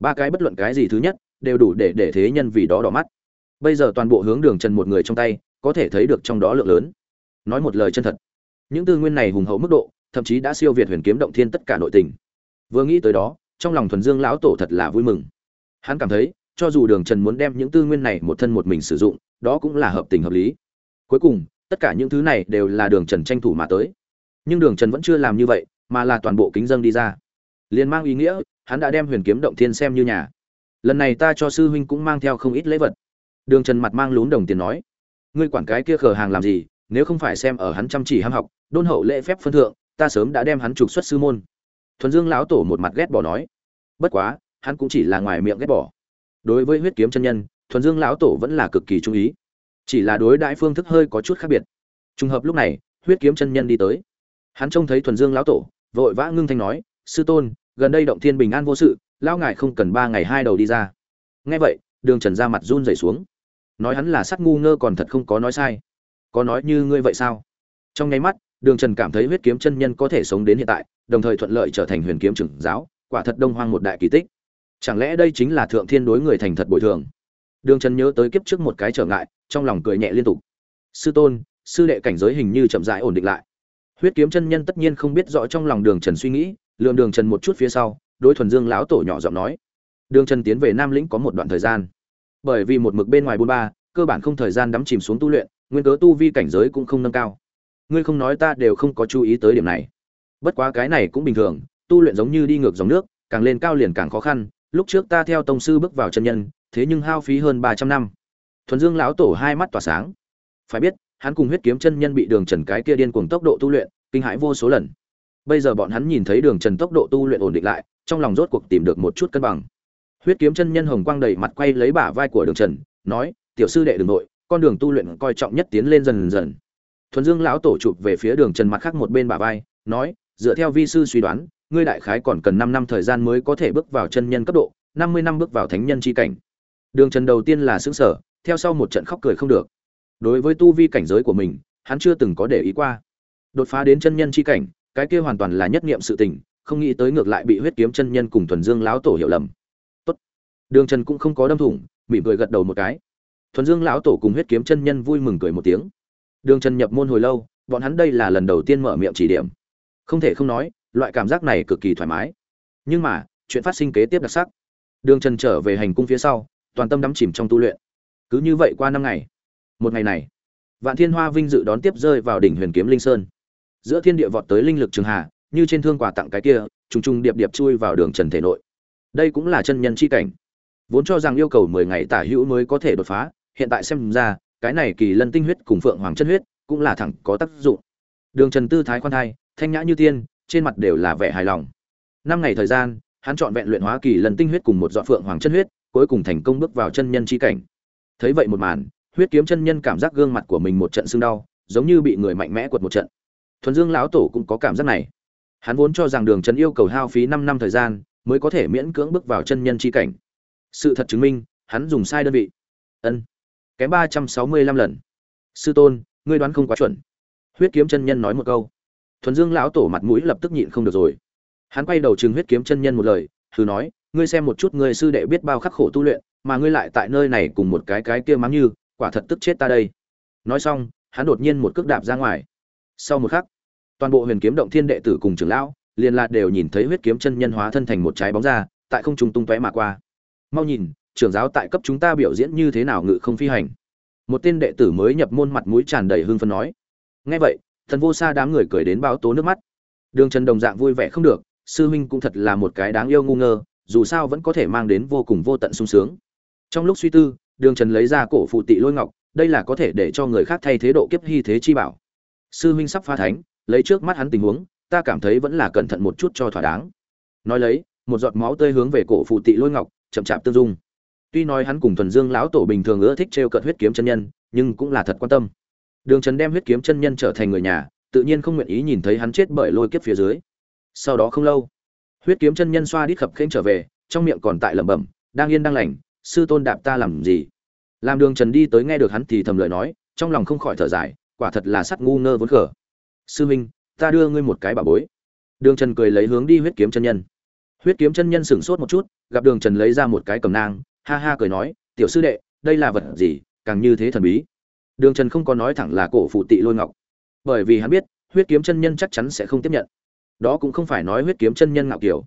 Ba cái bất luận cái gì thứ nhất, đều đủ để để thế nhân vì đó đỏ mắt. Bây giờ toàn bộ hướng đường trần một người trong tay, có thể thấy được trong đó lượng lớn nói một lời chân thật. Những tư nguyên này hùng hậu mức độ, thậm chí đã siêu việt huyền kiếm động thiên tất cả nội tình. Vừa nghĩ tới đó, trong lòng thuần dương lão tổ thật là vui mừng. Hắn cảm thấy, cho dù đường trần muốn đem những tư nguyên này một thân một mình sử dụng, đó cũng là hợp tình hợp lý. Cuối cùng, tất cả những thứ này đều là đường trần tranh thủ mà tới. Nhưng đường trần vẫn chưa làm như vậy, mà là toàn bộ kính dân đi ra. Liền mang ý nghĩa, hắn đã đem huyền kiếm động thiên xem như nhà. Lần này ta cho sư huynh cũng mang theo không ít lễ vật. Đường trần mặt mang lún đồng tiền nói, ngươi quản cái kia khờ hàng làm gì nếu không phải xem ở hắn chăm chỉ ham học, đôn hậu lễ phép phân thượng, ta sớm đã đem hắn trục xuất sư môn. Thuần dương lão tổ một mặt ghét bỏ nói. Bất quá, hắn cũng chỉ là ngoài miệng ghét bỏ. Đối với huyết kiếm chân nhân, thuần dương lão tổ vẫn là cực kỳ chú ý. Chỉ là đối đại phương thức hơi có chút khác biệt. Trùng hợp lúc này, huyết kiếm chân nhân đi tới. Hắn trông thấy thuần dương lão tổ, vội vã ngưng thanh nói, sư tôn, gần đây động thiên bình an vô sự, lão ngài không cần ba ngày hai đầu đi ra. Nghe vậy, đường trần ra mặt run rẩy xuống. Nói hắn là sắc ngu ngơ còn thật không có nói sai có nói như ngươi vậy sao? Trong nháy mắt, đường trần cảm thấy huyết kiếm chân nhân có thể sống đến hiện tại, đồng thời thuận lợi trở thành huyền kiếm trưởng giáo, quả thật đông hoang một đại kỳ tích. Chẳng lẽ đây chính là thượng thiên đối người thành thật bồi thường? Đường trần nhớ tới kiếp trước một cái trở ngại, trong lòng cười nhẹ liên tục. Sư tôn, sư đệ cảnh giới hình như chậm rãi ổn định lại. Huyết kiếm chân nhân tất nhiên không biết rõ trong lòng đường trần suy nghĩ lượm đường trần một chút phía sau, đối thuần dương lão tổ nhỏ giọng nói. Đường trần tiến về nam lĩnh có một đoạn thời gian. Bởi vì một mực bên ngoài bôn ba, cơ bản không thời gian đắm chìm xuống tu luyện nguyên cớ tu vi cảnh giới cũng không nâng cao. Ngươi không nói ta đều không có chú ý tới điểm này. Bất quá cái này cũng bình thường, tu luyện giống như đi ngược dòng nước, càng lên cao liền càng khó khăn. Lúc trước ta theo tông sư bước vào chân nhân, thế nhưng hao phí hơn ba trăm năm. Thuần dương lão tổ hai mắt tỏa sáng. Phải biết, hắn cùng huyết kiếm chân nhân bị đường trần cái kia điên cuồng tốc độ tu luyện, kinh hãi vô số lần. Bây giờ bọn hắn nhìn thấy đường trần tốc độ tu luyện ổn định lại, trong lòng rốt cuộc tìm được một chút cân bằng. Huyết kiếm chân nhân hồng quang đầy mặt quay lấy bả vai của đường trần, nói, tiểu sư đệ đường nội con đường tu luyện coi trọng nhất tiến lên dần dần. Thuần dương lão tổ chụp về phía đường trần mặt khác một bên bà vai, nói, dựa theo vi sư suy đoán, ngươi đại khái còn cần năm năm thời gian mới có thể bước vào chân nhân cấp độ, năm mươi năm bước vào thánh nhân chi cảnh. Đường trần đầu tiên là xứng sở theo sau một trận khóc cười không được. Đối với tu vi cảnh giới của mình, hắn chưa từng có để ý qua. Đột phá đến chân nhân chi cảnh, cái kia hoàn toàn là nhất niệm sự tình, không nghĩ tới ngược lại bị huyết kiếm chân nhân cùng thuần dương lão tổ hiểu lầm. Tốt. đường trần cũng không có đâm thủng, mỉm cười gật đầu một cái thuần dương lão tổ cùng huyết kiếm chân nhân vui mừng cười một tiếng. Đường trần nhập môn hồi lâu, bọn hắn đây là lần đầu tiên mở miệng chỉ điểm. Không thể không nói, loại cảm giác này cực kỳ thoải mái. Nhưng mà, chuyện phát sinh kế tiếp đặc sắc. Đường trần trở về hành cung phía sau, toàn tâm đắm chìm trong tu luyện. Cứ như vậy qua năm ngày. Một ngày này, vạn thiên hoa vinh dự đón tiếp rơi vào đỉnh huyền kiếm linh sơn. Giữa thiên địa vọt tới linh lực trường hà như trên thương quà tặng cái kia, trùng trùng điệp điệp chui vào đường trần thể nội. Đây cũng là chân nhân chi cảnh. Vốn cho rằng yêu cầu mười ngày tả hữu mới có thể đột phá hiện tại xem ra, cái này kỳ lân tinh huyết cùng phượng hoàng chân huyết cũng là thẳng có tác dụng. Đường trần tư thái khoan thai, thanh nhã như tiên, trên mặt đều là vẻ hài lòng. Năm ngày thời gian, hắn chọn vẹn luyện hóa kỳ lân tinh huyết cùng một dọn phượng hoàng chân huyết, cuối cùng thành công bước vào chân nhân chi cảnh. Thấy vậy một màn, huyết kiếm chân nhân cảm giác gương mặt của mình một trận sưng đau, giống như bị người mạnh mẽ quật một trận. Thuần dương lão tổ cũng có cảm giác này. Hắn vốn cho rằng đường trần yêu cầu hao phí năm năm thời gian, mới có thể miễn cưỡng bước vào chân nhân chi cảnh. Sự thật chứng minh, hắn dùng sai đơn vị. Ân kém ba trăm sáu mươi lăm lần. Sư tôn, ngươi đoán không quá chuẩn. Huyết kiếm chân nhân nói một câu. Thuần dương lão tổ mặt mũi lập tức nhịn không được rồi. Hắn quay đầu chừng huyết kiếm chân nhân một lời, thử nói, ngươi xem một chút ngươi sư đệ biết bao khắc khổ tu luyện, mà ngươi lại tại nơi này cùng một cái cái kia mắng như, quả thật tức chết ta đây. Nói xong, hắn đột nhiên một cước đạp ra ngoài. Sau một khắc, toàn bộ huyền kiếm động thiên đệ tử cùng trưởng lão liền lạc đều nhìn thấy huyết kiếm chân nhân hóa thân thành một trái bóng ra, tại không trung tung tóe mà qua. Mau nhìn trưởng giáo tại cấp chúng ta biểu diễn như thế nào ngự không phi hành. Một tên đệ tử mới nhập môn mặt mũi tràn đầy hưng phấn nói. Nghe vậy, thần vô xa đám người cười đến bao tố nước mắt. Đường trần đồng dạng vui vẻ không được, sư huynh cũng thật là một cái đáng yêu ngu ngơ, dù sao vẫn có thể mang đến vô cùng vô tận sung sướng. Trong lúc suy tư, đường trần lấy ra cổ phụ tị lôi ngọc, đây là có thể để cho người khác thay thế độ kiếp hy thế chi bảo. Sư huynh sắp pha thánh, lấy trước mắt hắn tình huống, ta cảm thấy vẫn là cẩn thận một chút cho thỏa đáng. Nói lấy, một giọt máu tươi hướng về cổ phụ tị lôi ngọc, chậm chạp tương dung tuy nói hắn cùng thuần dương lão tổ bình thường ưa thích trêu cợt huyết kiếm chân nhân, nhưng cũng là thật quan tâm. Đường trần đem huyết kiếm chân nhân trở thành người nhà, tự nhiên không nguyện ý nhìn thấy hắn chết bởi lôi kiếp phía dưới. Sau đó không lâu, huyết kiếm chân nhân xoa đít khập khênh trở về, trong miệng còn tại lẩm bẩm, đang yên đang lành, sư tôn đạp ta làm gì? Làm đường trần đi tới nghe được hắn thì thầm lời nói, trong lòng không khỏi thở dài, quả thật là sắt ngu ngơ vốn khở sư minh, ta đưa ngươi một cái bà bối. Đường trần cười lấy hướng đi huyết kiếm chân nhân. Huyết kiếm chân nhân sửng sốt một chút, gặp đường trần lấy ra một cái cầm nang ha ha cười nói, tiểu sư đệ, đây là vật gì, càng như thế thần bí? Đường trần không có nói thẳng là cổ phụ tị lôi ngọc, bởi vì hắn biết, huyết kiếm chân nhân chắc chắn sẽ không tiếp nhận. Đó cũng không phải nói huyết kiếm chân nhân ngạo kiểu.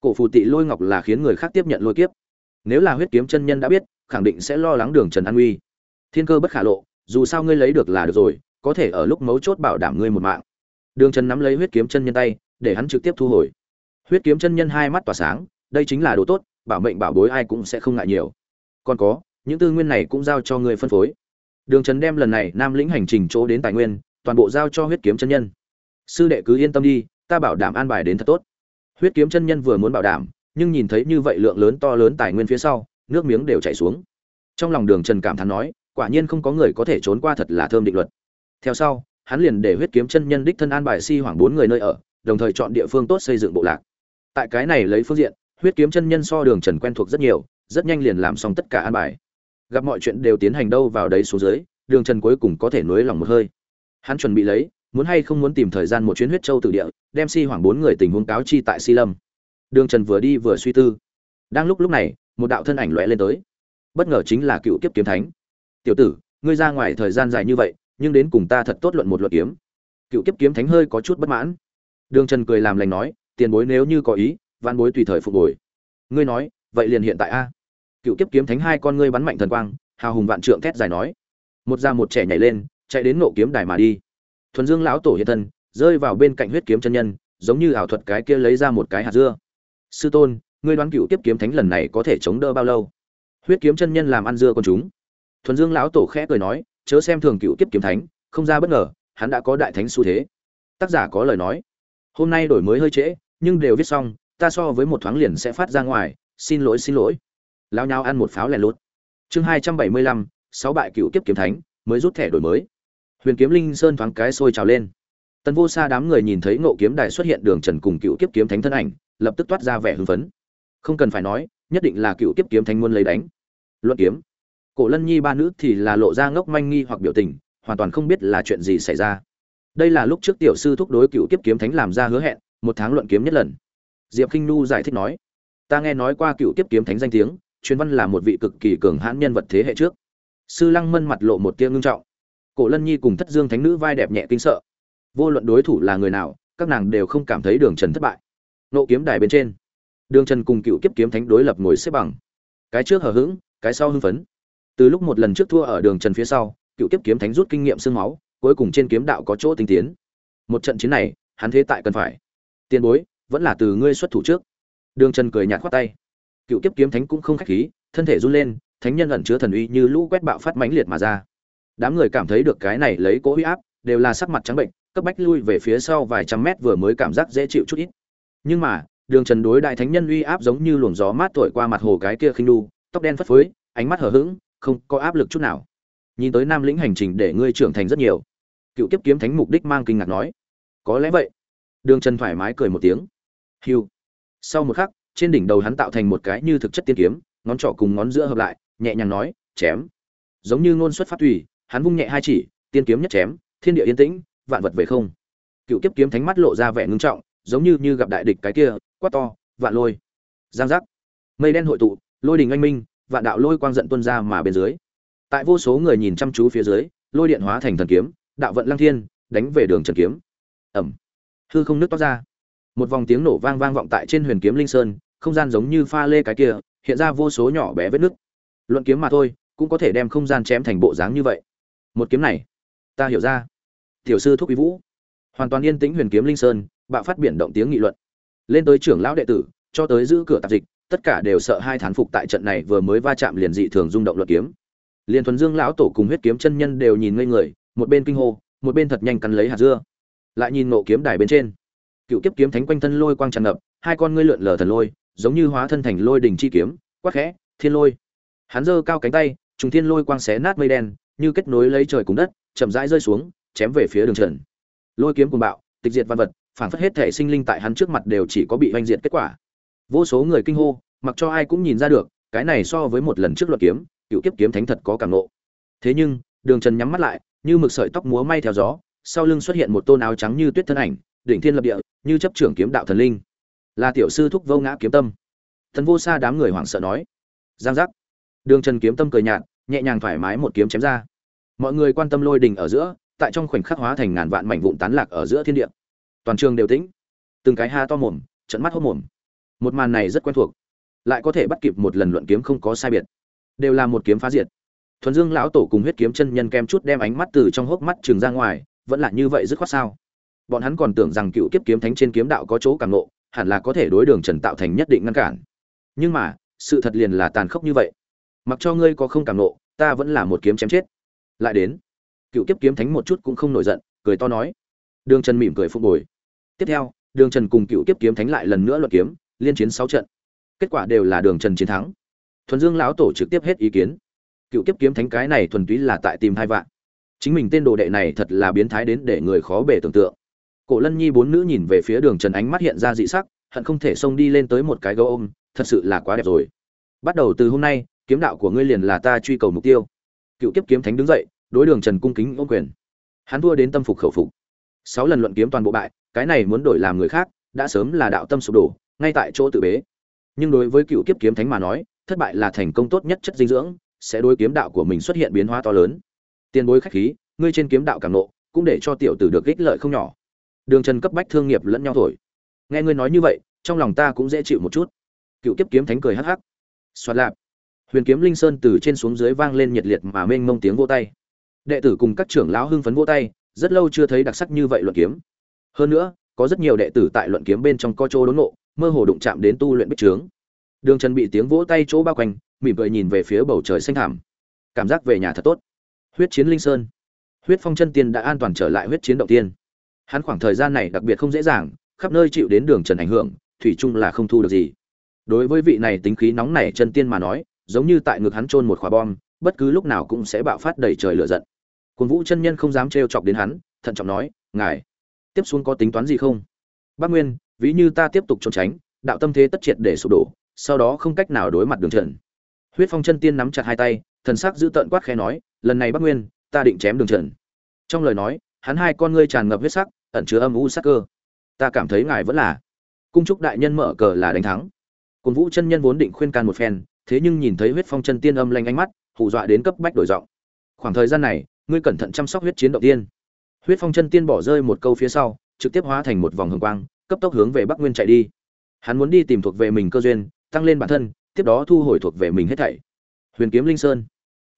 Cổ phụ tị lôi ngọc là khiến người khác tiếp nhận lôi kiếp. Nếu là huyết kiếm chân nhân đã biết, khẳng định sẽ lo lắng đường trần an uy thiên cơ bất khả lộ, dù sao ngươi lấy được là được rồi, có thể ở lúc mấu chốt bảo đảm ngươi một mạng. Đường trần nắm lấy huyết kiếm chân nhân tay, để hắn trực tiếp thu hồi. Huyết kiếm chân nhân hai mắt tỏa sáng, đây chính là đồ tốt bảo mệnh bảo bối ai cũng sẽ không ngại nhiều. Còn có, những tư nguyên này cũng giao cho ngươi phân phối. Đường trần đem lần này nam lĩnh hành trình chỗ đến tài nguyên, toàn bộ giao cho huyết kiếm chân nhân. Sư đệ cứ yên tâm đi, ta bảo đảm an bài đến thật tốt. Huyết kiếm chân nhân vừa muốn bảo đảm, nhưng nhìn thấy như vậy lượng lớn to lớn tài nguyên phía sau, nước miếng đều chảy xuống. Trong lòng đường trần cảm thán nói, quả nhiên không có người có thể trốn qua thật là thơm định luật. Theo sau, hắn liền để huyết kiếm chân nhân đích thân an bài si hoảng bốn người nơi ở, đồng thời chọn địa phương tốt xây dựng bộ lạc. Tại cái này lấy phương diện huyết kiếm chân nhân so đường trần quen thuộc rất nhiều, rất nhanh liền làm xong tất cả an bài. Gặp mọi chuyện đều tiến hành đâu vào đấy xuống dưới, đường trần cuối cùng có thể nối lòng một hơi. Hắn chuẩn bị lấy, muốn hay không muốn tìm thời gian một chuyến huyết châu tự địa, đem si hoảng bốn người tình huống cáo chi tại si lâm. Đường trần vừa đi vừa suy tư. Đang lúc lúc này, một đạo thân ảnh lóe lên tới. Bất ngờ chính là cựu kiếp kiếm thánh. Tiểu tử, ngươi ra ngoài thời gian dài như vậy, nhưng đến cùng ta thật tốt luận một luận kiếm. Cựu kiếp kiếm thánh hơi có chút bất mãn. Đường trần cười làm lành nói, tiền bối nếu như có ý văn bối tùy thời phục hồi. Ngươi nói, vậy liền hiện tại a. Cựu kiếp kiếm thánh hai con ngươi bắn mạnh thần quang, hào hùng vạn trượng thét dài nói. Một già một trẻ nhảy lên, chạy đến nộ kiếm đài mà đi. Thuần dương lão tổ hiện thân, rơi vào bên cạnh huyết kiếm chân nhân, giống như ảo thuật cái kia lấy ra một cái hạt dưa. Sư tôn, ngươi đoán cựu kiếp kiếm thánh lần này có thể chống đỡ bao lâu? Huyết kiếm chân nhân làm ăn dưa con chúng. Thuần dương lão tổ khẽ cười nói, chớ xem thường cựu kiếp kiếm thánh, không ra bất ngờ, hắn đã có đại thánh xu thế. Tác giả có lời nói. Hôm nay đổi mới hơi trễ, nhưng đều viết xong ta so với một thoáng liền sẽ phát ra ngoài, xin lỗi xin lỗi. Lao nhau ăn một pháo lẻ lốt chương hai trăm bảy mươi lăm, sáu bại cựu kiếp kiếm thánh, mới rút thẻ đổi mới. Huyền kiếm linh sơn thoáng cái sôi trào lên. Tần vô xa đám người nhìn thấy ngộ kiếm đài xuất hiện đường trần cùng cựu kiếp kiếm thánh thân ảnh, lập tức toát ra vẻ hưng phấn. Không cần phải nói, nhất định là cựu kiếp kiếm thánh muốn lấy đánh. Luận kiếm. Cổ lân nhi ba nữ thì là lộ ra ngốc manh nghi hoặc biểu tình, hoàn toàn không biết là chuyện gì xảy ra. Đây là lúc trước tiểu sư thúc đối cựu kiếp kiếm thánh làm ra hứa hẹn, một tháng luận kiếm nhất lần diệp k i n h giải thích nói, ta nghe nói qua cựu kiếp kiếm thánh danh tiếng, truyền văn là một vị cực kỳ cường hãn nhân vật thế hệ trước. Sư lăng mân mặt lộ một tia ngưng trọng. Cổ lân nhi cùng thất dương thánh nữ vai đẹp nhẹ kinh sợ. Vô luận đối thủ là người nào, các nàng đều không cảm thấy đường trần thất bại. Nộ kiếm đài bên trên, đường trần cùng cựu kiếp kiếm thánh đối lập ngồi xếp bằng. Cái trước hờ hững, cái sau hưng phấn. Từ lúc một lần trước thua ở đường trần phía sau, cựu kiếp kiếm thánh rút kinh nghiệm sương máu, cuối cùng trên kiếm đạo có chỗ tinh tiến. Một trận chiến này, hắn thế tại cần phải. Tiền bối vẫn là từ ngươi xuất thủ trước. Đường trần cười nhạt khoát tay. Cựu kiếp kiếm thánh cũng không khách khí, thân thể run lên, thánh nhân ẩn chứa thần uy như lũ quét bạo phát mãnh liệt mà ra. Đám người cảm thấy được cái này lấy cố uy áp, đều là sắc mặt trắng bệnh, cấp bách lui về phía sau vài trăm mét vừa mới cảm giác dễ chịu chút ít. Nhưng mà, đường trần đối đại thánh nhân uy áp giống như luồng gió mát thổi qua mặt hồ cái kia khinh đu, tóc đen phất phới, ánh mắt hờ hững, không có áp lực chút nào. Nhìn tới nam lĩnh hành trình để ngươi trưởng thành rất nhiều. Cựu kiếp kiếm thánh mục đích mang kinh ngạc nói. Có lẽ vậy. Đường trần thoải mái cười một tiếng hưu. Sau một khắc, trên đỉnh đầu hắn tạo thành một cái như thực chất tiên kiếm, ngón trỏ cùng ngón giữa hợp lại, nhẹ nhàng nói, chém. Giống như ngôn xuất phát tùy, hắn vung nhẹ hai chỉ, tiên kiếm nhất chém, thiên địa yên tĩnh, vạn vật về không. Cựu kiếp kiếm thánh mắt lộ ra vẻ ngưng trọng, giống như như gặp đại địch cái kia, quát to, vạn lôi. Giang giác. Mây đen hội tụ, lôi đình anh minh, vạn đạo lôi quang giận tuôn ra mà bên dưới. Tại vô số người nhìn chăm chú phía dưới, lôi điện hóa thành thần kiếm, đạo vận lăng thiên, đánh về đường trần kiếm. Ầm hư không nứt toát ra một vòng tiếng nổ vang vang vọng tại trên huyền kiếm linh sơn, không gian giống như pha lê cái kia, hiện ra vô số nhỏ bé vết nứt. Luận kiếm mà thôi, cũng có thể đem không gian chém thành bộ dáng như vậy. Một kiếm này, ta hiểu ra. Tiểu sư thúc quý vũ, hoàn toàn yên tĩnh huyền kiếm linh sơn, bạo phát biển động tiếng nghị luận. Lên tới trưởng lão đệ tử, cho tới giữ cửa tạp dịch, tất cả đều sợ hai thán phục tại trận này vừa mới va chạm liền dị thường rung động luật kiếm. Liền thuần dương lão tổ cùng huyết kiếm chân nhân đều nhìn ngây người, một bên kinh hô, một bên thật nhanh cắn lấy hạt dưa. Lại nhìn nộ kiếm đài bên trên cựu kiếp kiếm thánh quanh thân lôi quang tràn ngập, hai con ngươi lượn lờ thần lôi, giống như hóa thân thành lôi đình chi kiếm, quắc khẽ, thiên lôi. Hắn giơ cao cánh tay, trùng thiên lôi quang xé nát mây đen, như kết nối lấy trời cùng đất, chậm rãi rơi xuống, chém về phía đường trần. Lôi kiếm cùng bạo, tịch diệt văn vật, phản phất hết thể sinh linh tại hắn trước mặt đều chỉ có bị oanh diệt kết quả. Vô số người kinh hô, mặc cho ai cũng nhìn ra được, cái này so với một lần trước luật kiếm, cựu kiếp kiếm thánh thật có cảm nộ. Thế nhưng, đường trần nhắm mắt lại, như mực sợi tóc múa may theo gió, sau lưng xuất hiện một tôn áo trắng như tuyết thân ảnh đỉnh thiên lập địa, như chấp trưởng kiếm đạo thần linh. Là tiểu sư thúc vô ngã kiếm tâm. Thần vô xa đám người hoảng sợ nói. Giang giác. Đường trần kiếm tâm cười nhạt, nhẹ nhàng thoải mái một kiếm chém ra. Mọi người quan tâm lôi đình ở giữa, tại trong khoảnh khắc hóa thành ngàn vạn mảnh vụn tán lạc ở giữa thiên địa. Toàn trường đều tĩnh. Từng cái ha to mồm trận mắt hốc mồm. Một màn này rất quen thuộc. Lại có thể bắt kịp một lần luận kiếm không có sai biệt. Đều là một kiếm phá diệt. Thuần dương lão tổ cùng huyết kiếm chân nhân kem chút đem ánh mắt từ trong hốc mắt trường ra ngoài, vẫn là như vậy dứt khoát sao? Bọn hắn còn tưởng rằng cựu kiếp kiếm thánh trên kiếm đạo có chỗ càng nộ hẳn là có thể đối đường trần tạo thành nhất định ngăn cản. Nhưng mà, sự thật liền là tàn khốc như vậy. Mặc cho ngươi có không càng nộ ta vẫn là một kiếm chém chết. Lại đến, cựu kiếp kiếm thánh một chút cũng không nổi giận, cười to nói. Đường trần mỉm cười phục hồi. Tiếp theo, đường trần cùng cựu kiếp kiếm thánh lại lần nữa luận kiếm, liên chiến sáu trận. Kết quả đều là đường trần chiến thắng. Thuần dương lão tổ trực tiếp hết ý kiến. Cựu kiếp kiếm thánh cái này thuần túy là tại tìm hai vạn. Chính mình tên đồ đệ này thật là biến thái đến để người khó bể tưởng tượng cổ lân nhi bốn nữ nhìn về phía đường trần ánh mắt hiện ra dị sắc, hận không thể xông đi lên tới một cái gấu ôm, thật sự là quá đẹp rồi. Bắt đầu từ hôm nay, kiếm đạo của ngươi liền là ta truy cầu mục tiêu. Cựu kiếp kiếm thánh đứng dậy, đối đường trần cung kính ô quyền. Hắn thua đến tâm phục khẩu phục. Sáu lần luận kiếm toàn bộ bại, cái này muốn đổi làm người khác, đã sớm là đạo tâm sụp đổ, ngay tại chỗ tự bế. Nhưng đối với cựu kiếp kiếm thánh mà nói, thất bại là thành công tốt nhất chất dinh dưỡng, sẽ đối kiếm đạo của mình xuất hiện biến hóa to lớn. Tiền bối khách khí, ngươi trên kiếm đạo càng nộ, cũng để cho tiểu tử được ích lợi không nhỏ đường trần cấp bách thương nghiệp lẫn nhau thổi. Nghe ngươi nói như vậy, trong lòng ta cũng dễ chịu một chút. Cựu kiếp kiếm thánh cười hắc hắc. Xoạt lạp. Huyền kiếm linh sơn từ trên xuống dưới vang lên nhiệt liệt mà mênh mông tiếng vô tay. Đệ tử cùng các trưởng lão hưng phấn vô tay, rất lâu chưa thấy đặc sắc như vậy luận kiếm. Hơn nữa, có rất nhiều đệ tử tại luận kiếm bên trong co chỗ đốn nộ mơ hồ đụng chạm đến tu luyện bích trướng. Đường trần bị tiếng vỗ tay chỗ bao quanh, mỉm cười nhìn về phía bầu trời xanh thảm cảm giác về nhà thật tốt. Huyết chiến linh sơn. Huyết phong chân tiên đã an toàn trở lại huyết chiến động tiên hắn khoảng thời gian này đặc biệt không dễ dàng khắp nơi chịu đến đường trần ảnh hưởng thủy chung là không thu được gì đối với vị này tính khí nóng nảy chân tiên mà nói giống như tại ngực hắn chôn một quả bom bất cứ lúc nào cũng sẽ bạo phát đầy trời lửa giận Cuồng Vũ chân nhân không dám trêu chọc đến hắn, thận trọng nói, "Ngài, tiếp xuống có tính toán gì không?" Bác Nguyên, ví như ta tiếp tục trốn tránh, đạo tâm thế tất triệt để sụp đổ, sau đó không cách nào đối mặt đường trần. Huyết Phong chân tiên nắm chặt hai tay, thần sắc giữ tợn quát khẽ nói, "Lần này Bác Nguyên, ta định chém đường trần." Trong lời nói, hắn hai con ngươi tràn ngập huyết sắc, ẩn chứa âm u sắc cơ. Ta cảm thấy ngài vẫn là cung trúc đại nhân mở cờ là đánh thắng. Cuồng Vũ chân nhân vốn định khuyên can một phen, thế nhưng nhìn thấy huyết phong chân tiên âm lanh ánh mắt, hù dọa đến cấp bách đổi giọng. Khoảng thời gian này, ngươi cẩn thận chăm sóc huyết chiến động tiên huyết phong chân tiên bỏ rơi một câu phía sau trực tiếp hóa thành một vòng hồng quang cấp tốc hướng về bắc nguyên chạy đi hắn muốn đi tìm thuộc về mình cơ duyên tăng lên bản thân tiếp đó thu hồi thuộc về mình hết thảy huyền kiếm linh sơn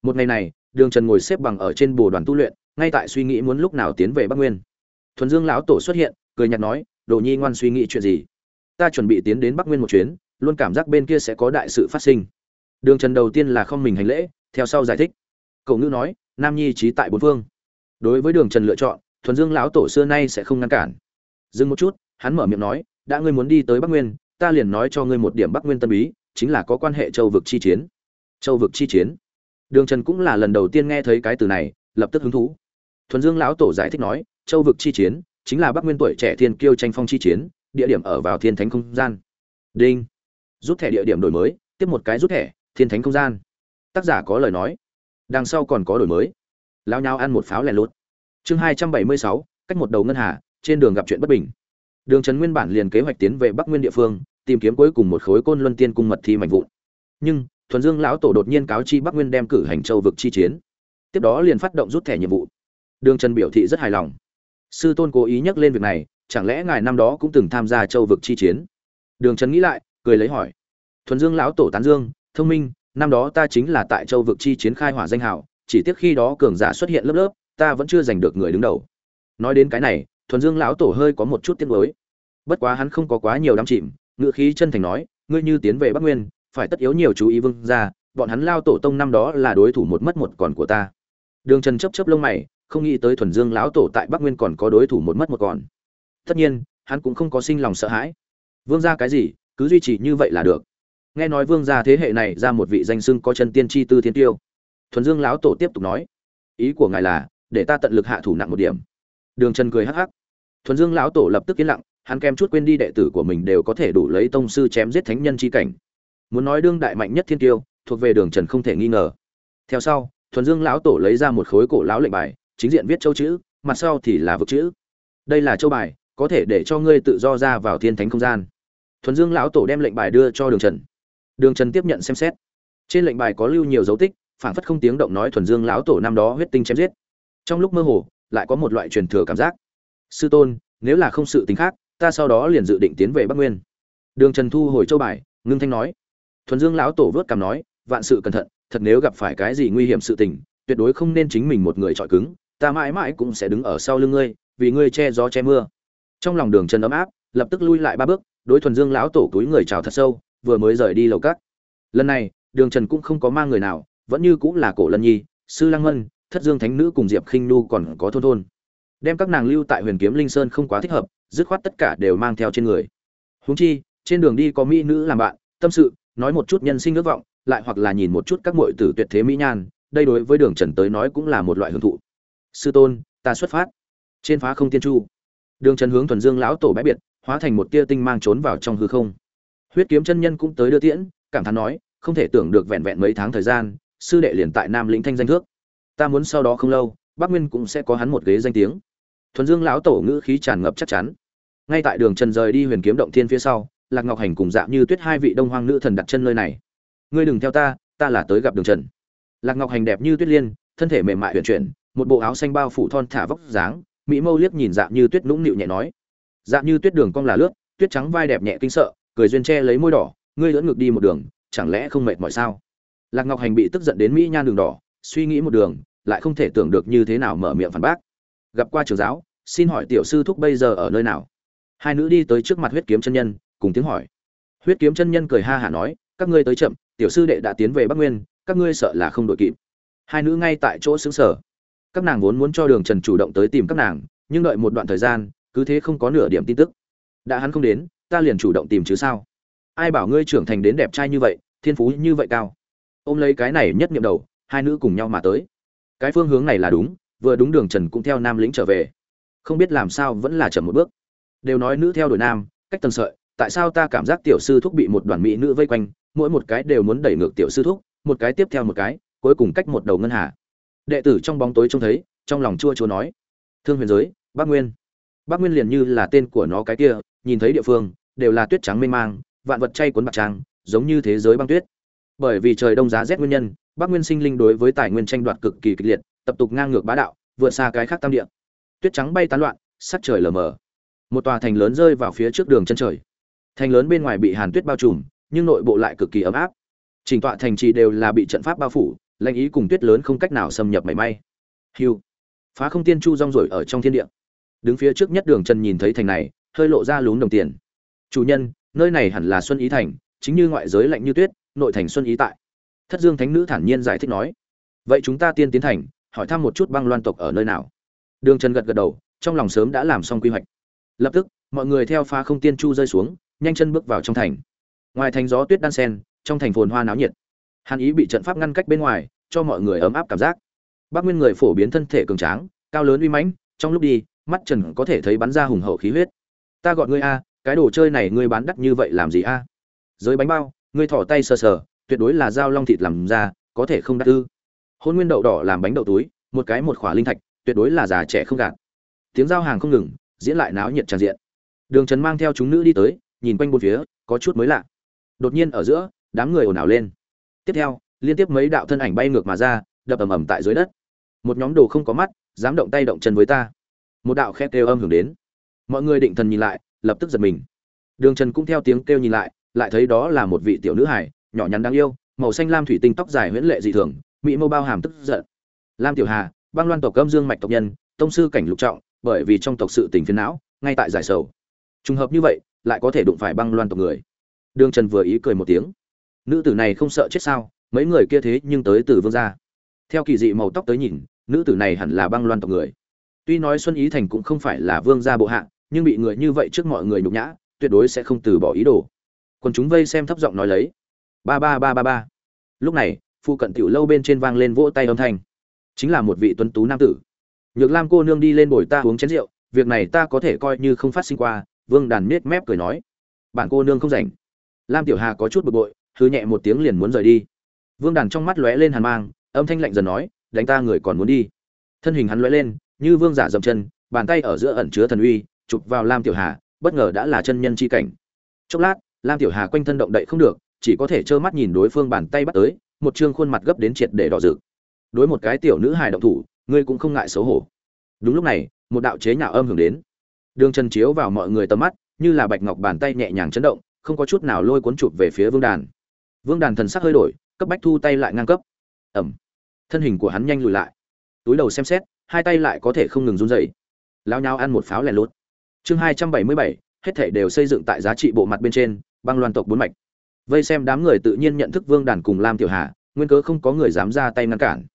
một ngày này đường trần ngồi xếp bằng ở trên bồ đoàn tu luyện ngay tại suy nghĩ muốn lúc nào tiến về bắc nguyên thuần dương lão tổ xuất hiện, cười nhạt nói, đồ nhi ngoan suy nghĩ chuyện gì? Ta chuẩn bị tiến đến bắc nguyên một chuyến, luôn cảm giác bên kia sẽ có đại sự phát sinh. Đường trần đầu tiên là không mình hành lễ, theo sau giải thích. Cậu ngữ nói, nam nhi trí tại bốn phương. Đối với đường trần lựa chọn, thuần dương lão tổ xưa nay sẽ không ngăn cản. Dừng một chút, hắn mở miệng nói, đã ngươi muốn đi tới bắc nguyên, ta liền nói cho ngươi một điểm bắc nguyên tân bí, chính là có quan hệ châu vực chi chiến. Châu vực chi chiến? Đường trần cũng là lần đầu tiên nghe thấy cái từ này, lập tức hứng thú. Thuần dương lão tổ giải thích nói châu vực chi chiến, chính là bắc nguyên tuổi trẻ thiên kiêu tranh phong chi chiến, địa điểm ở vào thiên thánh không gian. Đinh. Rút thẻ địa điểm đổi mới, tiếp một cái rút thẻ, thiên thánh không gian. Tác giả có lời nói. Đằng sau còn có đổi mới. Lao nhau ăn một pháo lẻ lốt chương hai trăm bảy mươi sáu, cách một đầu ngân hà, trên đường gặp chuyện bất bình. Đường trần nguyên bản liền kế hoạch tiến về bắc nguyên địa phương, tìm kiếm cuối cùng một khối côn luân tiên cung mật thi mạnh vụn. Nhưng, thuần dương lão tổ đột nhiên cáo chi bắc nguyên đem cử hành châu vực chi chiến. Tiếp đó liền phát động rút thẻ nhiệm vụ. Đường trần biểu thị rất hài lòng sư tôn cố ý nhắc lên việc này, chẳng lẽ ngài năm đó cũng từng tham gia châu vực chi chiến? Đường trần nghĩ lại, cười lấy hỏi. Thuần dương lão tổ tán dương, thông minh, năm đó ta chính là tại châu vực chi chiến khai hỏa danh hào, chỉ tiếc khi đó cường giả xuất hiện lớp lớp, ta vẫn chưa giành được người đứng đầu. Nói đến cái này, thuần dương lão tổ hơi có một chút tiếng nuối. bất quá hắn không có quá nhiều đắm chìm ngự khí chân thành nói, ngươi như tiến về bắc nguyên, phải tất yếu nhiều chú ý vương ra bọn hắn lao tổ tông năm đó là đối thủ một mất một còn của ta. Đường trần chấp chấp lông mày không nghĩ tới thuần dương lão tổ tại bắc nguyên còn có đối thủ một mất một còn. Tất nhiên, hắn cũng không có sinh lòng sợ hãi. Vương gia cái gì, cứ duy trì như vậy là được. Nghe nói vương gia thế hệ này ra một vị danh sưng có chân tiên tri tư thiên tiêu. Thuần dương lão tổ tiếp tục nói, ý của ngài là, để ta tận lực hạ thủ nặng một điểm. Đường trần cười hắc hắc. Thuần dương lão tổ lập tức yên lặng, hắn kèm chút quên đi đệ tử của mình đều có thể đủ lấy tông sư chém giết thánh nhân chi cảnh. Muốn nói đương đại mạnh nhất thiên tiêu, thuộc về đường trần không thể nghi ngờ. Theo sau, thuần dương lão tổ lấy ra một khối cổ lão lệnh bài chính diện viết châu chữ, mặt sau thì là vực chữ. Đây là châu bài, có thể để cho ngươi tự do ra vào thiên thánh không gian. Thuần dương lão tổ đem lệnh bài đưa cho đường trần. Đường trần tiếp nhận xem xét. Trên lệnh bài có lưu nhiều dấu tích phản phất không tiếng động nói thuần dương lão tổ năm đó huyết tinh chém giết. Trong lúc mơ hồ, lại có một loại truyền thừa cảm giác. Sư tôn, nếu là không sự tính khác, ta sau đó liền dự định tiến về bắc nguyên. Đường trần thu hồi châu bài, ngưng thanh nói. Thuần dương lão tổ vớt cảm nói, vạn sự cẩn thận, thật nếu gặp phải cái gì nguy hiểm sự tình, tuyệt đối không nên chính mình một người trọi cứng ta mãi mãi cũng sẽ đứng ở sau lưng ngươi, vì ngươi che gió che mưa. Trong lòng đường trần ấm áp, lập tức lui lại ba bước, đối thuần dương lão tổ túi người chào thật sâu, vừa mới rời đi lầu cát lần này, đường trần cũng không có mang người nào, vẫn như cũng là cổ lân nhi, sư lăng mân, thất dương thánh nữ cùng diệp khinh nu còn có thôn thôn. Đem các nàng lưu tại huyền kiếm linh sơn không quá thích hợp, dứt khoát tất cả đều mang theo trên người. Huống chi, trên đường đi có mỹ nữ làm bạn, tâm sự, nói một chút nhân sinh ước vọng, lại hoặc là nhìn một chút các muội tử tuyệt thế mỹ nhan, đây đối với đường trần tới nói cũng là một loại hưởng thụ sư tôn, ta xuất phát. Trên phá không tiên chu, đường trần hướng thuần dương lão tổ bãi biệt, hóa thành một tia tinh mang trốn vào trong hư không. Huyết kiếm chân nhân cũng tới đưa tiễn, cảm thán nói, không thể tưởng được vẹn vẹn mấy tháng thời gian, sư đệ liền tại nam lĩnh thanh danh thước. Ta muốn sau đó không lâu, bắc nguyên cũng sẽ có hắn một ghế danh tiếng. Thuần dương lão tổ ngữ khí tràn ngập chắc chắn. Ngay tại đường trần rời đi huyền kiếm động thiên phía sau, lạc ngọc hành cùng dạ như tuyết hai vị đông hoang nữ thần đặt chân nơi này. Ngươi đừng theo ta ta là tới gặp đường trần lạc ngọc hành đẹp như tuyết liên, thân thể mềm mại huyền chuyển một bộ áo xanh bao phủ thon thả vóc dáng, mỹ mâu liếc nhìn dạng như tuyết nũng nịu nhẹ nói dạng như tuyết đường cong là lướt, tuyết trắng vai đẹp nhẹ kinh sợ, cười duyên che lấy môi đỏ, ngươi lưỡn ngược đi một đường, chẳng lẽ không mệt mỏi sao? Lạc ngọc hành bị tức giận đến mỹ nhan đường đỏ, suy nghĩ một đường, lại không thể tưởng được như thế nào mở miệng phản bác. Gặp qua trường giáo, xin hỏi tiểu sư thúc bây giờ ở nơi nào? Hai nữ đi tới trước mặt huyết kiếm chân nhân, cùng tiếng hỏi. Huyết kiếm chân nhân cười ha hả nói, các ngươi tới chậm, tiểu sư đệ đã tiến về bắc nguyên, các ngươi sợ là không đội kịp. Hai nữ ngay tại chỗ xứng sở các nàng vốn muốn cho đường trần chủ động tới tìm các nàng, nhưng đợi một đoạn thời gian, cứ thế không có nửa điểm tin tức. Đã hắn không đến, ta liền chủ động tìm chứ sao? Ai bảo ngươi trưởng thành đến đẹp trai như vậy, thiên phú như vậy cao? Ôm lấy cái này nhất niệm đầu, hai nữ cùng nhau mà tới. Cái phương hướng này là đúng, vừa đúng đường trần cũng theo nam lĩnh trở về. Không biết làm sao vẫn là chậm một bước. Đều nói nữ theo đuổi nam, cách tầng sợi, tại sao ta cảm giác tiểu sư thúc bị một đoàn mỹ nữ vây quanh, mỗi một cái đều muốn đẩy ngược tiểu sư thúc, một cái tiếp theo một cái, cuối cùng cách một đầu ngân hà đệ tử trong bóng tối trông thấy, trong lòng chua chua nói, thương huyền giới, bắc nguyên. Bắc nguyên liền như là tên của nó cái kia, nhìn thấy địa phương, đều là tuyết trắng mênh mang, vạn vật chay cuốn bạc trang giống như thế giới băng tuyết. Bởi vì trời đông giá rét nguyên nhân, bắc nguyên sinh linh đối với tài nguyên tranh đoạt cực kỳ kịch liệt, tập tục ngang ngược bá đạo, vượt xa cái khác tam địa. Tuyết trắng bay tán loạn, sắc trời lờ mờ. Một tòa thành lớn rơi vào phía trước đường chân trời. Thành lớn bên ngoài bị hàn tuyết bao trùm, nhưng nội bộ lại cực kỳ ấm áp. Chỉnh tọa thành trì đều là bị trận pháp bao phủ Lạnh ý cùng tuyết lớn không cách nào xâm nhập mảy may. Hiu phá không tiên chu rong rổi ở trong thiên địa. Đứng phía trước nhất đường trần nhìn thấy thành này, hơi lộ ra lún đồng tiền. Chủ nhân, nơi này hẳn là xuân ý thành, chính như ngoại giới lạnh như tuyết, nội thành xuân ý tại. Thất dương thánh nữ thản nhiên giải thích nói. Vậy chúng ta tiên tiến thành, hỏi thăm một chút băng loan tộc ở nơi nào. Đường trần gật gật đầu, trong lòng sớm đã làm xong quy hoạch. Lập tức, mọi người theo phá không tiên chu rơi xuống, nhanh chân bước vào trong thành. Ngoài thành gió tuyết đan sen, trong thành phồn hoa náo nhiệt hàn ý bị trận pháp ngăn cách bên ngoài, cho mọi người ấm áp cảm giác. Bác nguyên người phổ biến thân thể cường tráng, cao lớn uy mãnh, trong lúc đi, mắt trần có thể thấy bắn ra hùng hậu khí huyết. Ta gọi ngươi a, cái đồ chơi này ngươi bán đắt như vậy làm gì a? À? giới bánh bao, ngươi thỏ tay sờ sờ, tuyệt đối là dao long thịt làm ra, có thể không đắt ư? Hôn nguyên đậu đỏ làm bánh đậu túi, một cái một khỏa linh thạch, tuyệt đối là già trẻ không gạt. Tiếng giao hàng không ngừng, diễn lại náo nhiệt tràn diện. Đường trần mang theo chúng nữ đi tới, nhìn quanh bốn phía, có chút mới lạ. Đột nhiên ở giữa, đám người ồn ào lên tiếp theo, liên tiếp mấy đạo thân ảnh bay ngược mà ra, đập ầm ầm tại dưới đất. Một nhóm đồ không có mắt, dám động tay động chân với ta. Một đạo khét kêu âm hưởng đến. Mọi người định thần nhìn lại, lập tức giật mình. Đường trần cũng theo tiếng kêu nhìn lại lại thấy đó là một vị tiểu nữ hải nhỏ nhắn đáng yêu, màu xanh lam thủy tinh tóc dài huyễn lệ dị thường, mỹ mâu bao hàm tức giận. Lam tiểu hà, băng loan tộc âm dương mạch tộc nhân, tông sư cảnh lục trọng, bởi vì trong tộc sự tình phiến não, ngay tại giải sầu. Trùng hợp như vậy, lại có thể đụng phải băng loan tộc người. Đường trần vừa ý cười một tiếng nữ tử này không sợ chết sao? Mấy người kia thế nhưng tới từ vương gia. Theo kỳ dị màu tóc tới nhìn, nữ tử này hẳn là băng loan tộc người. Tuy nói xuân ý thành cũng không phải là vương gia bộ hạ, nhưng bị người như vậy trước mọi người nhục nhã, tuyệt đối sẽ không từ bỏ ý đồ. Còn chúng vây xem thấp giọng nói lấy. Ba ba ba ba ba. Lúc này phụ cận tiểu lâu bên trên vang lên vỗ tay âm thanh. Chính là một vị tuấn tú nam tử. Nhược lam cô nương đi lên bồi ta uống chén rượu, việc này ta có thể coi như không phát sinh qua, vương đàn miết mép cười nói. Bản cô nương không rảnh. Lam tiểu hà có chút bực bội hư nhẹ một tiếng liền muốn rời đi. Vương đàn trong mắt lóe lên hàn mang, âm thanh lạnh dần nói, đánh ta người còn muốn đi. Thân hình hắn lóe lên, như vương giả dậm chân, bàn tay ở giữa ẩn chứa thần uy, chụp vào lam tiểu hà, bất ngờ đã là chân nhân chi cảnh. Chốc lát, lam tiểu hà quanh thân động đậy không được, chỉ có thể trơ mắt nhìn đối phương bàn tay bắt tới, một trương khuôn mặt gấp đến triệt để đỏ rực. Đối một cái tiểu nữ hài động thủ, ngươi cũng không ngại xấu hổ. Đúng lúc này, một đạo chế nhạo âm hưởng đến. Đường chân chiếu vào mọi người tầm mắt, như là bạch ngọc bàn tay nhẹ nhàng chấn động, không có chút nào lôi cuốn chụp về phía vương đàn vương đàn thần sắc hơi đổi, cấp bách thu tay lại ngang cấp. Ẩm. Thân hình của hắn nhanh lùi lại. Túi đầu xem xét, hai tay lại có thể không ngừng run rẩy. Lao nhau ăn một pháo lẻ lốt chương hai trăm bảy mươi bảy, hết thể đều xây dựng tại giá trị bộ mặt bên trên, băng loan tộc bốn mạch. Vây xem đám người tự nhiên nhận thức vương đàn cùng lam tiểu hà, nguyên cớ không có người dám ra tay ngăn cản.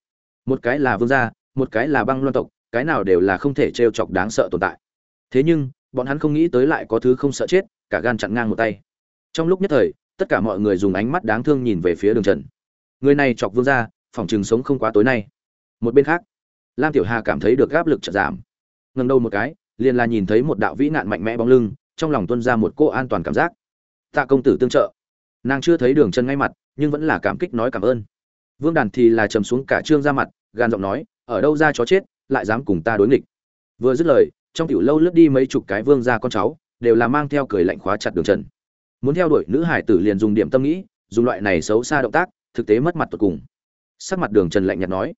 Một cái là vương gia, một cái là băng loan tộc, cái nào đều là không thể t chọc đáng sợ tồn tại. Thế nhưng, bọn hắn không nghĩ tới lại có thứ không sợ chết, cả gan chặn ngang một tay. Trong lúc nhất thời tất cả mọi người dùng ánh mắt đáng thương nhìn về phía đường trần. Người này chọc vương gia, phòng chừng sống không quá tối nay. Một bên khác, lam tiểu hà cảm thấy được áp lực chợt giảm. Ngần đầu một cái, liền là nhìn thấy một đạo vĩ nạn mạnh mẽ bóng lưng, trong lòng tuân ra một cô an toàn cảm giác. Tạ công tử tương trợ. Nàng chưa thấy đường chân ngay mặt, nhưng vẫn là cảm kích nói cảm ơn. Vương đàn thì là trầm xuống cả trương ra mặt, gan giọng nói, ở đâu ra chó chết, lại dám cùng ta đối nghịch? Vừa dứt lời, trong tiểu lâu lướt đi mấy chục cái vương gia con cháu, đều là mang theo cười lạnh khóa chặt đường trần muốn theo đuổi nữ hải tử liền dùng điểm tâm nghĩ, dùng loại này xấu xa động tác, thực tế mất mặt tột cùng. Sắc mặt đường trần lạnh nhạt nói.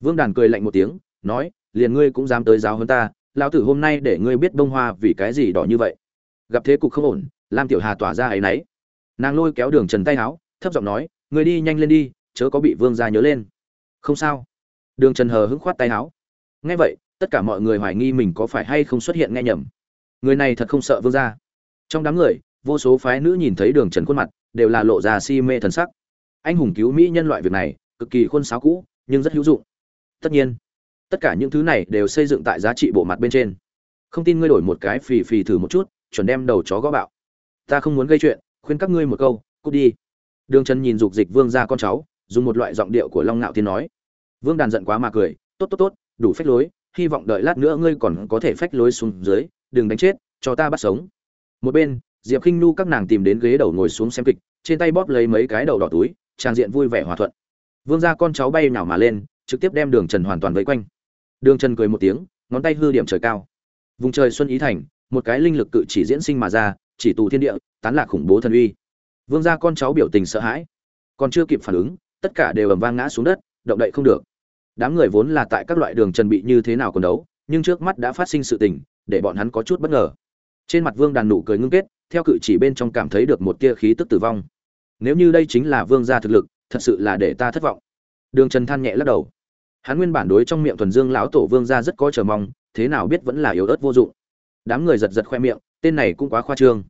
Vương đàn cười lạnh một tiếng, nói, liền ngươi cũng dám tới giáo hơn ta, lão tử hôm nay để ngươi biết bông hoa vì cái gì đỏ như vậy. Gặp thế cục không ổn, lam tiểu hà tỏa ra áy náy nàng lôi kéo đường trần tay áo, thấp giọng nói người đi nhanh lên đi, chớ có bị vương gia nhớ lên. Không sao. Đường trần hờ hững khoát tay áo. Nghe vậy, tất cả mọi người hoài nghi mình có phải hay không xuất hiện nghe nhầm. Người này thật không sợ vương gia. Trong đám người vô số phái nữ nhìn thấy đường trần khuôn mặt, đều là lộ ra si mê thần sắc. Anh hùng cứu mỹ nhân loại việc này, cực kỳ khuôn sáo cũ, nhưng rất hữu dụng. Tất nhiên, tất cả những thứ này đều xây dựng tại giá trị bộ mặt bên trên. Không tin ngươi đổi một cái phì phì thử một chút, chuẩn đem đầu chó gõ bạo. Ta không muốn gây chuyện, khuyên các ngươi một câu, cút đi. Đường trần nhìn dục dịch vương ra con cháu, dùng một loại giọng điệu của long ngạo thiên nói. Vương đàn giận quá mà cười, tốt tốt tốt, đủ phách lối, hy vọng đợi lát nữa ngươi còn có thể phách lối xuống dưới, đừng đánh chết, cho ta bắt sống. Một bên diệp khinh nu các nàng tìm đến ghế đầu ngồi xuống xem kịch, trên tay bóp lấy mấy cái đầu đỏ túi, trang diện vui vẻ hòa thuận. Vương ra con cháu bay nào mà lên, trực tiếp đem đường trần hoàn toàn vây quanh. Đường trần cười một tiếng, ngón tay hư điểm trời cao. Vùng trời xuân ý thành, một cái linh lực cự chỉ diễn sinh mà ra, chỉ tù thiên địa, tán lạc khủng bố thần uy. Vương gia con cháu biểu tình sợ hãi. Còn chưa kịp phản ứng, tất cả đều ầm vang ngã xuống đất, động đậy không được. Đám người vốn là tại các loại đường trần bị như thế nào còn đấu, nhưng trước mắt đã phát sinh sự tình, để bọn hắn có chút bất ngờ. Trên mặt vương đàn nụ cười ngưng kết theo cự chỉ bên trong cảm thấy được một tia khí tức tử vong. Nếu như đây chính là vương gia thực lực, thật sự là để ta thất vọng. Đường trần than nhẹ lắc đầu. Hắn nguyên bản đối trong miệng thuần dương lão tổ vương gia rất có chờ mong, thế nào biết vẫn là yếu ớt vô dụng. Đám người giật giật khoe miệng, tên này cũng quá khoa trương.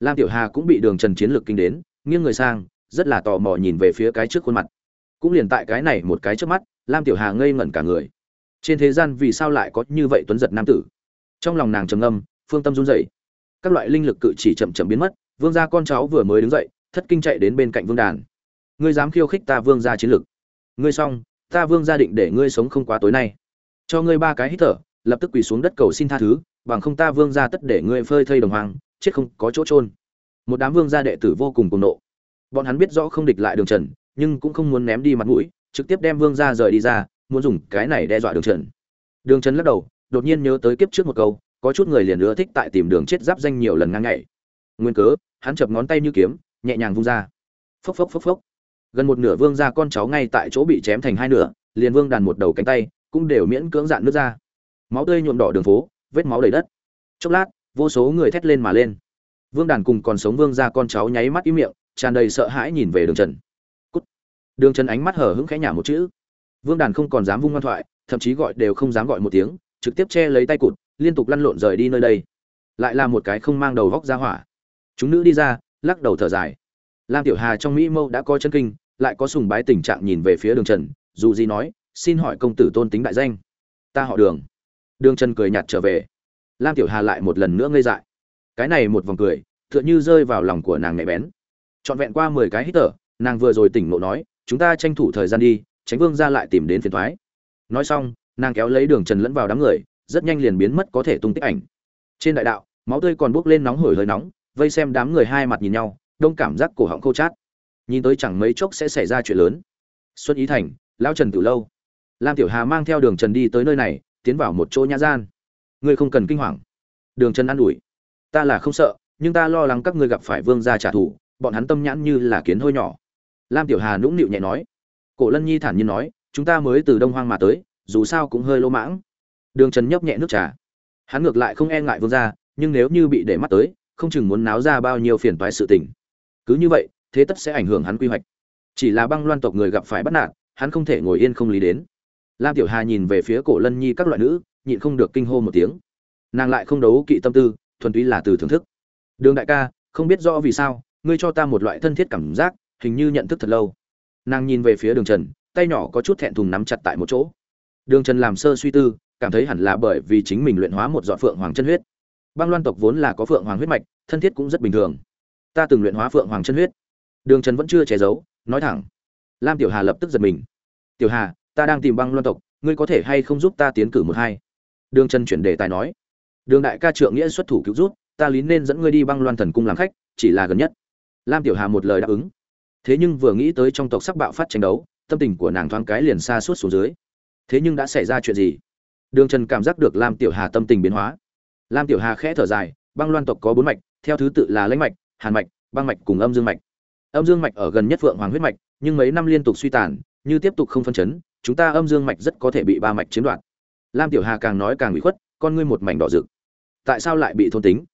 Lam tiểu hà cũng bị đường trần chiến lược kinh đến, nghiêng người sang, rất là tò mò nhìn về phía cái trước khuôn mặt. Cũng liền tại cái này một cái trước mắt, lam tiểu hà ngây ngẩn cả người. Trên thế gian vì sao lại có như vậy tuấn giật nam tử? Trong lòng nàng trầm ngâm, phương tâm run rẩy các loại linh lực cự chỉ chậm chậm biến mất, vương gia con cháu vừa mới đứng dậy, thất kinh chạy đến bên cạnh vương đàn. Ngươi dám khiêu khích ta vương gia chiến lực. Ngươi xong, ta vương gia định để ngươi sống không quá tối nay. Cho ngươi ba cái hít thở, lập tức quỳ xuống đất cầu xin tha thứ, bằng không ta vương gia tất để ngươi phơi thây đồng hoàng, chết không có chỗ trôn một đám vương gia đệ tử vô cùng cuồng nộ. Bọn hắn biết rõ không địch lại đường trần, nhưng cũng không muốn ném đi mặt mũi, trực tiếp đem vương gia rời đi ra, muốn dùng cái này đe dọa đường trần. Đường trần lắc đầu, đột nhiên nhớ tới kiếp trước một câu có chút người liền ưa thích tại tìm đường chết giáp danh nhiều lần ngang ngậy nguyên cớ, hắn chập ngón tay như kiếm, nhẹ nhàng vung ra. Phốc phốc phốc phốc. Gần một nửa vương gia con cháu ngay tại chỗ bị chém thành hai nửa, liền vương đàn một đầu cánh tay, cũng đều miễn cưỡng dạn nước ra. Máu tươi nhuộm đỏ đường phố, vết máu đầy đất. Chốc lát, vô số người thét lên mà lên. Vương đàn cùng còn sống vương gia con cháu nháy mắt ý miệng, tràn đầy sợ hãi nhìn về đường trần. Cút. đường trần ánh mắt hở hững khẽ nhả một chữ. Vương đàn không còn dám vung ngoan thoại, thậm chí gọi đều không dám gọi một tiếng, trực tiếp che lấy tay cụt liên tục lăn lộn rời đi nơi đây. Lại là một cái không mang đầu vóc ra hỏa. Chúng nữ đi ra, lắc đầu thở dài. Lam tiểu hà trong mỹ mâu đã có chân kinh, lại có sùng bái tình trạng nhìn về phía đường trần, dù gì nói, xin hỏi công tử tôn tính đại danh. Ta họ đường. Đường trần cười nhạt trở về. Lam tiểu hà lại một lần nữa ngây dại. Cái này một vòng cười, tựa như rơi vào lòng của nàng nhạy bén. Trọn vẹn qua mười cái hít thở, nàng vừa rồi tỉnh ngộ nói, chúng ta tranh thủ thời gian đi, tránh vương ra lại tìm đến phiền thoái. Nói xong, nàng kéo lấy đường trần lẫn vào đám người rất nhanh liền biến mất có thể tung tích ảnh. Trên đại đạo, máu tươi còn bốc lên nóng hổi hơi nóng, vây xem đám người hai mặt nhìn nhau, đông cảm giác cổ họng khô chát. Nhìn tới chẳng mấy chốc sẽ xảy ra chuyện lớn. Xuân ý thành, lão trần từ lâu. Lam tiểu hà mang theo đường trần đi tới nơi này, tiến vào một chỗ nhã gian. Ngươi không cần kinh hoàng. Đường trần an ủi. Ta là không sợ, nhưng ta lo lắng các ngươi gặp phải vương gia trả thù, bọn hắn tâm nhãn như là kiến hôi nhỏ. Lam tiểu hà nũng nịu nhẹ nói. Cổ lân nhi thản nhiên nói, chúng ta mới từ đông hoang mà tới, dù sao cũng hơi lỗ mãng đường trần nhấp nhẹ nước trà. Hắn ngược lại không e ngại vương gia, nhưng nếu như bị để mắt tới, không chừng muốn náo ra bao nhiêu phiền toái sự tình. Cứ như vậy, thế tất sẽ ảnh hưởng hắn quy hoạch. Chỉ là băng loan tộc người gặp phải bắt nạt, hắn không thể ngồi yên không lý đến. Lam tiểu hà nhìn về phía cổ lân nhi các loại nữ, nhịn không được kinh hô một tiếng. Nàng lại không đấu kỵ tâm tư, thuần túy là từ thưởng thức. Đường đại ca, không biết rõ vì sao, ngươi cho ta một loại thân thiết cảm giác, hình như nhận thức thật lâu. Nàng nhìn về phía đường trần, tay nhỏ có chút thẹn thùng nắm chặt tại một chỗ. Đường trần làm sơ suy tư cảm thấy hẳn là bởi vì chính mình luyện hóa một dọn phượng hoàng chân huyết. Băng loan tộc vốn là có phượng hoàng huyết mạch, thân thiết cũng rất bình thường. Ta từng luyện hóa phượng hoàng chân huyết. Đường trần vẫn chưa che giấu, nói thẳng. Lam tiểu hà lập tức giật mình. Tiểu hà, ta đang tìm băng loan tộc, ngươi có thể hay không giúp ta tiến cử một hai? Đường trần chuyển đề tài nói. Đường đại ca trượng nghĩa xuất thủ cứu rút ta lý nên dẫn ngươi đi băng loan thần cung làm khách, chỉ là gần nhất. Lam tiểu hà một lời đáp ứng. Thế nhưng vừa nghĩ tới trong tộc sắc bạo phát tranh đấu, tâm tình của nàng thoáng cái liền xa suốt xuống dưới. Thế nhưng đã xảy ra chuyện gì? Đường trần cảm giác được lam tiểu hà tâm tình biến hóa. Lam tiểu hà khẽ thở dài, băng loan tộc có bốn mạch, theo thứ tự là lãnh mạch, hàn mạch, băng mạch cùng âm dương mạch. Âm dương mạch ở gần nhất vượng hoàng huyết mạch, nhưng mấy năm liên tục suy tàn, như tiếp tục không phân chấn, chúng ta âm dương mạch rất có thể bị ba mạch chiếm đoạt. Lam tiểu hà càng nói càng bị khuất, con ngươi một mảnh đỏ rực. Tại sao lại bị thôn tính?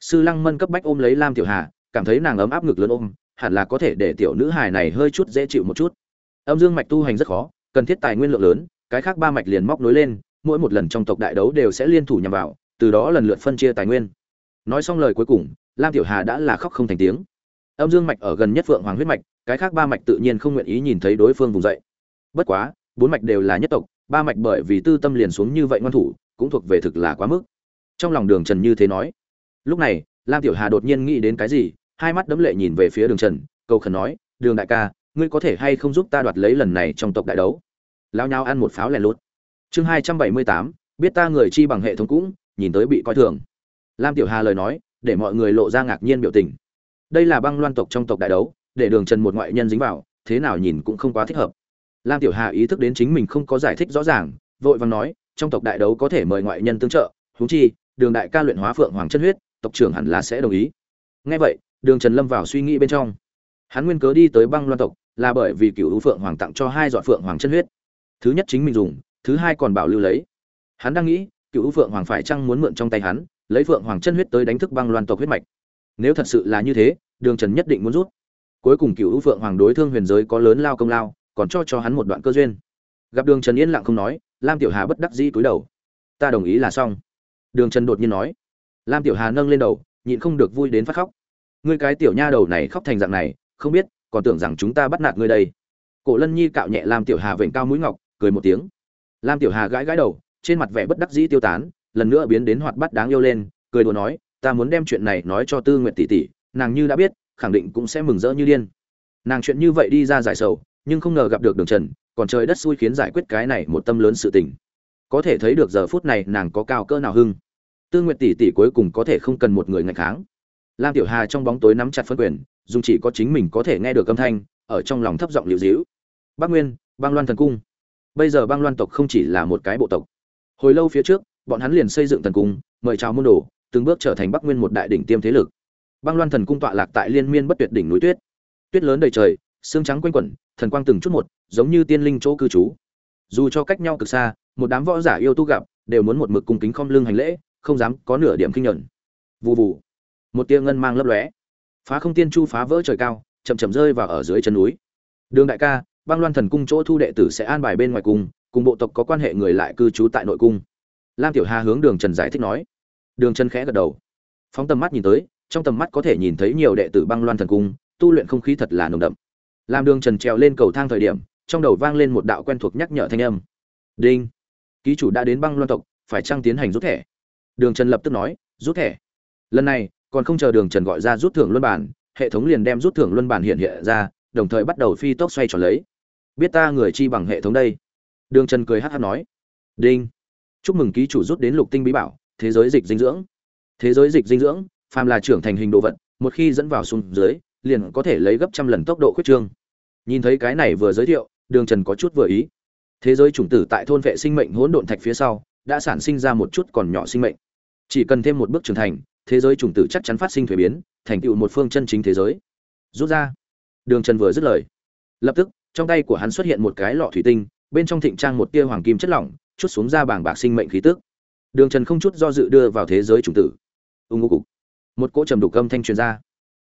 Sư lăng mân cấp bách ôm lấy lam tiểu hà, cảm thấy nàng ấm áp ngực lớn ôm, hẳn là có thể để tiểu nữ hài này hơi chút dễ chịu một chút. Âm dương mạch tu hành rất khó, cần thiết tài nguyên lượng lớn, cái khác ba mạch liền móc nối lên mỗi một lần trong tộc đại đấu đều sẽ liên thủ nhằm vào, từ đó lần lượt phân chia tài nguyên. Nói xong lời cuối cùng, lam tiểu hà đã là khóc không thành tiếng. Âm dương mạch ở gần nhất vượng hoàng huyết mạch, cái khác ba mạch tự nhiên không nguyện ý nhìn thấy đối phương vùng dậy. Bất quá, bốn mạch đều là nhất tộc, ba mạch bởi vì tư tâm liền xuống như vậy ngoan thủ, cũng thuộc về thực là quá mức. Trong lòng đường trần như thế nói. Lúc này, lam tiểu hà đột nhiên nghĩ đến cái gì, hai mắt đẫm lệ nhìn về phía đường trần, cầu khẩn nói, đường đại ca, ngươi có thể hay không giúp ta đoạt lấy lần này trong tộc đại đấu? Lao nhau ăn một pháo lèn lút chương hai trăm bảy mươi tám, biết ta người chi bằng hệ thống cũng, nhìn tới bị coi thường. Lam tiểu hà lời nói, để mọi người lộ ra ngạc nhiên biểu tình. Đây là băng loan tộc trong tộc đại đấu, để đường trần một ngoại nhân dính vào, thế nào nhìn cũng không quá thích hợp. Lam tiểu hà ý thức đến chính mình không có giải thích rõ ràng, vội vàng nói, trong tộc đại đấu có thể mời ngoại nhân tương trợ, huống chi, đường đại ca luyện hóa phượng hoàng chân huyết, tộc trưởng hẳn là sẽ đồng ý. Ngay vậy, đường trần lâm vào suy nghĩ bên trong. Hắn nguyên cớ đi tới băng loan tộc, là bởi vì cựu phượng hoàng tặng cho hai dọn phượng hoàng chân huyết. Thứ nhất chính mình dùng thứ hai còn bảo lưu lấy. Hắn đang nghĩ, cựu phượng hoàng phải chăng muốn mượn trong tay hắn, lấy phượng hoàng chân huyết tới đánh thức băng loan tộc huyết mạch. Nếu thật sự là như thế, đường trần nhất định muốn rút. Cuối cùng cựu phượng hoàng đối thương huyền giới có lớn lao công lao, còn cho cho hắn một đoạn cơ duyên. Gặp đường trần yên lặng không nói, lam tiểu hà bất đắc dĩ cúi đầu. Ta đồng ý là xong. Đường trần đột nhiên nói. Lam tiểu hà nâng lên đầu, nhịn không được vui đến phát khóc. Ngươi cái tiểu nha đầu này khóc thành dạng này, không biết, còn tưởng rằng chúng ta bắt nạt ngươi đây. Cổ lân nhi cạo nhẹ lam tiểu hà vểnh cao mũi ngọc, cười một tiếng lam tiểu hà gãi gãi đầu, trên mặt vẻ bất đắc dĩ tiêu tán, lần nữa biến đến hoạt bát đáng yêu lên, cười đùa nói, ta muốn đem chuyện này nói cho tư nguyện tỷ tỷ, nàng như đã biết, khẳng định cũng sẽ mừng rỡ như điên. Nàng chuyện như vậy đi ra giải sầu, nhưng không ngờ gặp được đường trần, còn trời đất xui khiến giải quyết cái này một tâm lớn sự tình. Có thể thấy được giờ phút này nàng có cao cỡ nào hưng. Tư nguyện tỷ tỷ cuối cùng có thể không cần một người ngày kháng. Lam tiểu hà trong bóng tối nắm chặt phân quyền dùng chỉ có chính mình có thể nghe được âm thanh, ở trong lòng thấp giọng liễu dĩu bắc nguyên, băng loan thần cung bây giờ băng loan tộc không chỉ là một cái bộ tộc. Hồi lâu phía trước, bọn hắn liền xây dựng thần cung, mời chào môn đồ, từng bước trở thành bắc nguyên một đại đỉnh tiêm thế lực. Băng loan thần cung tọa lạc tại liên miên bất tuyệt đỉnh núi tuyết. Tuyết lớn đầy trời, xương trắng quanh quẩn, thần quang từng chút một, giống như tiên linh chỗ cư trú. Dù cho cách nhau cực xa, một đám võ giả yêu tu gặp, đều muốn một mực cung kính khom lưng hành lễ, không dám có nửa điểm kinh nhận vù vù. Một tia ngân mang lấp lóe. Phá không tiên chu phá vỡ trời cao, chậm chậm rơi vào ở dưới chân núi. Đường đại ca băng loan thần cung chỗ thu đệ tử sẽ an bài bên ngoài cung, cùng bộ tộc có quan hệ người lại cư trú tại nội cung. Lam tiểu hà hướng đường trần giải thích nói. Đường trần khẽ gật đầu. Phóng tầm mắt nhìn tới, trong tầm mắt có thể nhìn thấy nhiều đệ tử băng loan thần cung, tu luyện không khí thật là nồng đậm. Làm đường trần trèo lên cầu thang thời điểm, trong đầu vang lên một đạo quen thuộc nhắc nhở thanh âm. Đinh! Ký chủ đã đến băng loan tộc, phải trăng tiến hành rút thẻ? Đường trần lập tức nói, rút thẻ. Lần này, còn không chờ đường trần gọi ra rút thưởng luân bản, hệ thống liền đem rút thưởng luân bản hiện hiện ra, đồng thời bắt đầu phi tốc xoay tròn lấy biết ta người chi bằng hệ thống đây. Đường trần cười hát hát nói. Đinh. Chúc mừng ký chủ rút đến lục tinh bí bảo, thế giới dịch dinh dưỡng. Thế giới dịch dinh dưỡng, phàm là trưởng thành hình đồ vật, một khi dẫn vào xuống dưới, liền có thể lấy gấp trăm lần tốc độ khuyết trương. Nhìn thấy cái này vừa giới thiệu, đường trần có chút vừa ý. Thế giới chủng tử tại thôn vệ sinh mệnh hỗn độn thạch phía sau, đã sản sinh ra một chút còn nhỏ sinh mệnh. Chỉ cần thêm một bước trưởng thành, thế giới chủng tử chắc chắn phát sinh thuế biến, thành tựu một phương chân chính thế giới. Rút ra. Đường trần vừa dứt lời. Lập tức trong tay của hắn xuất hiện một cái lọ thủy tinh, bên trong thịnh trang một tia hoàng kim chất lỏng, chút xuống ra bảng bạc sinh mệnh khí tức. Đường trần không chút do dự đưa vào thế giới chủng tử. Ưng ngô cục. Một cỗ trầm đục âm thanh truyền ra.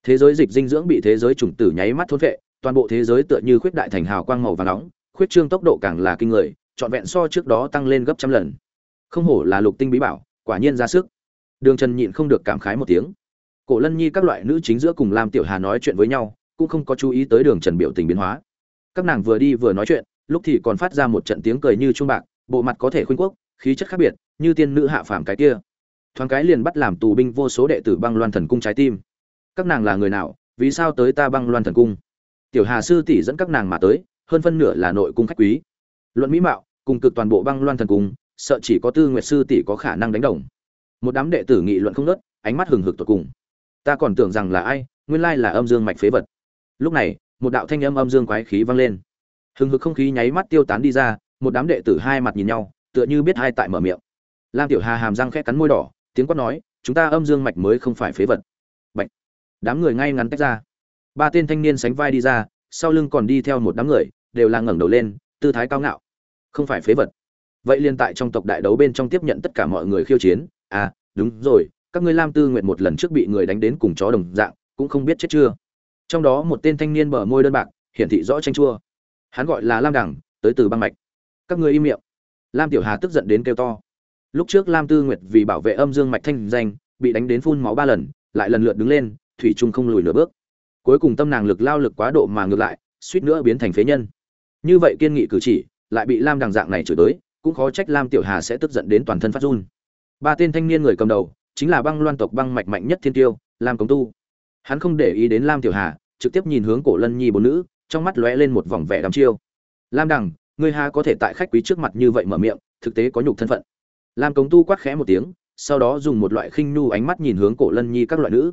Thế giới dịch dinh dưỡng bị thế giới chủng tử nháy mắt thôn vệ, toàn bộ thế giới tựa như khuyết đại thành hào quang màu và nóng, khuyết trương tốc độ càng là kinh người, trọn vẹn so trước đó tăng lên gấp trăm lần. Không hổ là lục tinh bí bảo, quả nhiên ra sức. Đường trần nhịn không được cảm khái một tiếng. Cổ lân nhi các loại nữ chính giữa cùng lam tiểu hà nói chuyện với nhau, cũng không có chú ý tới đường trần biểu tình biến hóa các nàng vừa đi vừa nói chuyện, lúc thì còn phát ra một trận tiếng cười như trung bạc, bộ mặt có thể khuynh quốc, khí chất khác biệt, như tiên nữ hạ phàm cái kia. Thoáng cái liền bắt làm tù binh vô số đệ tử băng loan thần cung trái tim. Các nàng là người nào, vì sao tới ta băng loan thần cung? Tiểu hà sư tỷ dẫn các nàng mà tới, hơn phân nửa là nội cung khách quý. Luận mỹ mạo, cùng cực toàn bộ băng loan thần cung, sợ chỉ có tư nguyệt sư tỷ có khả năng đánh đồng. Một đám đệ tử nghị luận không nớt ánh mắt hừng hực tột cùng. Ta còn tưởng rằng là ai, nguyên lai là âm dương mạch phế vật. Lúc này một đạo thanh âm âm dương quái khí vang lên. Hừng hực không khí nháy mắt tiêu tán đi ra, một đám đệ tử hai mặt nhìn nhau, tựa như biết hai tại mở miệng. Lam tiểu hà hàm răng khẽ cắn môi đỏ, tiếng quát nói, chúng ta âm dương mạch mới không phải phế vật. Bạch. đám người ngay ngắn tách ra. Ba tên thanh niên sánh vai đi ra, sau lưng còn đi theo một đám người, đều là ngẩng đầu lên, tư thái cao ngạo. Không phải phế vật. Vậy liên tại trong tộc đại đấu bên trong tiếp nhận tất cả mọi người khiêu chiến. À đúng rồi, các ngươi lam tư nguyện một lần trước bị người đánh đến cùng chó đồng dạng, cũng không biết chết chưa? Trong đó một tên thanh niên bờ môi đơn bạc, hiển thị rõ tranh chua. Hắn gọi là lam đẳng tới từ băng mạch. Các ngươi im miệng. Lam tiểu hà tức giận đến kêu to. Lúc trước lam tư nguyệt vì bảo vệ âm dương mạch thanh danh, bị đánh đến phun máu ba lần, lại lần lượt đứng lên, thủy trung không lùi nửa bước. Cuối cùng tâm nàng lực lao lực quá độ mà ngược lại, suýt nữa biến thành phế nhân. Như vậy kiên nghị cử chỉ, lại bị lam đằng dạng này chửi tới cũng khó trách lam tiểu hà sẽ tức giận đến toàn thân phát run. Ba tên thanh niên người cầm đầu, chính là băng loan tộc băng mạch mạnh nhất thiên tiêu, lam công tu hắn không để ý đến lam tiểu hà, trực tiếp nhìn hướng cổ lân nhi bốn nữ, trong mắt lóe lên một vòng vẻ đắm chiêu. Lam đằng, ngươi ha có thể tại khách quý trước mặt như vậy mở miệng, thực tế có nhục thân phận. Lam cống tu quát khẽ một tiếng, sau đó dùng một loại khinh nu ánh mắt nhìn hướng cổ lân nhi các loại nữ.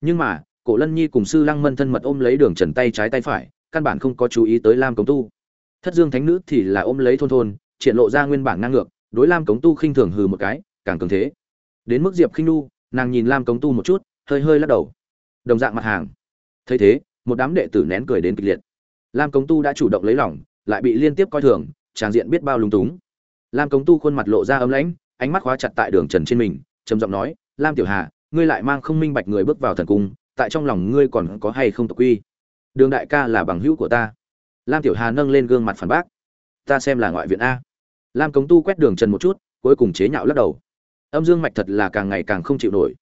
Nhưng mà, cổ lân nhi cùng sư lăng mân thân mật ôm lấy đường trần tay trái tay phải, căn bản không có chú ý tới lam cống tu. Thất dương thánh nữ thì là ôm lấy thôn thôn, triển lộ ra nguyên bản ngang ngược, đối lam cống tu khinh thường hừ một cái, càng cường thế. Đến mức diệp khinh nu, nàng nhìn lam cống tu một chút, hơi hơi lắc đầu đồng dạng mặt hàng. Thấy thế, một đám đệ tử nén cười đến kịch liệt. Lam Công tu đã chủ động lấy lòng, lại bị liên tiếp coi thường, tràng diện biết bao lúng túng. Lam Công tu khuôn mặt lộ ra ấm lãnh, ánh mắt khóa chặt tại đường trần trên mình, trầm giọng nói, lam tiểu hà, ngươi lại mang không minh bạch người bước vào thần cung, tại trong lòng ngươi còn có hay không tộc quy? Đường đại ca là bằng hữu của ta. Lam tiểu hà nâng lên gương mặt phản bác, ta xem là ngoại viện a. Lam cống tu quét đường trần một chút, cuối cùng chế nhạo lắc đầu. Âm dương mạch thật là càng ngày càng không chịu nổi.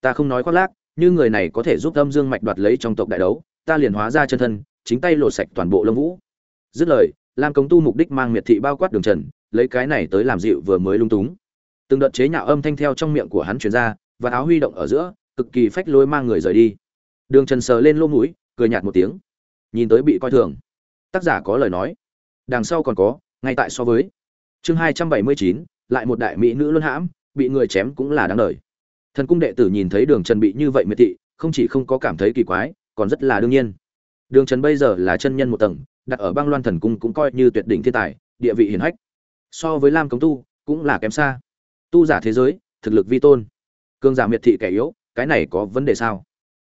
Ta không nói khoác lác như người này có thể giúp âm dương mạch đoạt lấy trong tộc đại đấu, ta liền hóa ra chân thân, chính tay lột sạch toàn bộ lông vũ. Dứt lời, lam cống tu mục đích mang miệt thị bao quát đường trần, lấy cái này tới làm dịu vừa mới lung túng. Từng đợt chế nhạo âm thanh theo trong miệng của hắn truyền ra, và áo huy động ở giữa, cực kỳ phách lối mang người rời đi. Đường trần sờ lên lỗ mũi, cười nhạt một tiếng. Nhìn tới bị coi thường. Tác giả có lời nói. Đằng sau còn có, ngay tại so với. Chương hai trăm bảy mươi chín, lại một đại mỹ nữ luân hãm, bị người chém cũng là đáng đời thần cung đệ tử nhìn thấy đường trần bị như vậy miệt thị, không chỉ không có cảm thấy kỳ quái, còn rất là đương nhiên. Đường trần bây giờ là chân nhân một tầng, đặt ở băng loan thần cung cũng coi như tuyệt đỉnh thiên tài, địa vị hiển hách. So với lam cống tu, cũng là kém xa. Tu giả thế giới, thực lực vi tôn. Cương giả miệt thị kẻ yếu, cái này có vấn đề sao?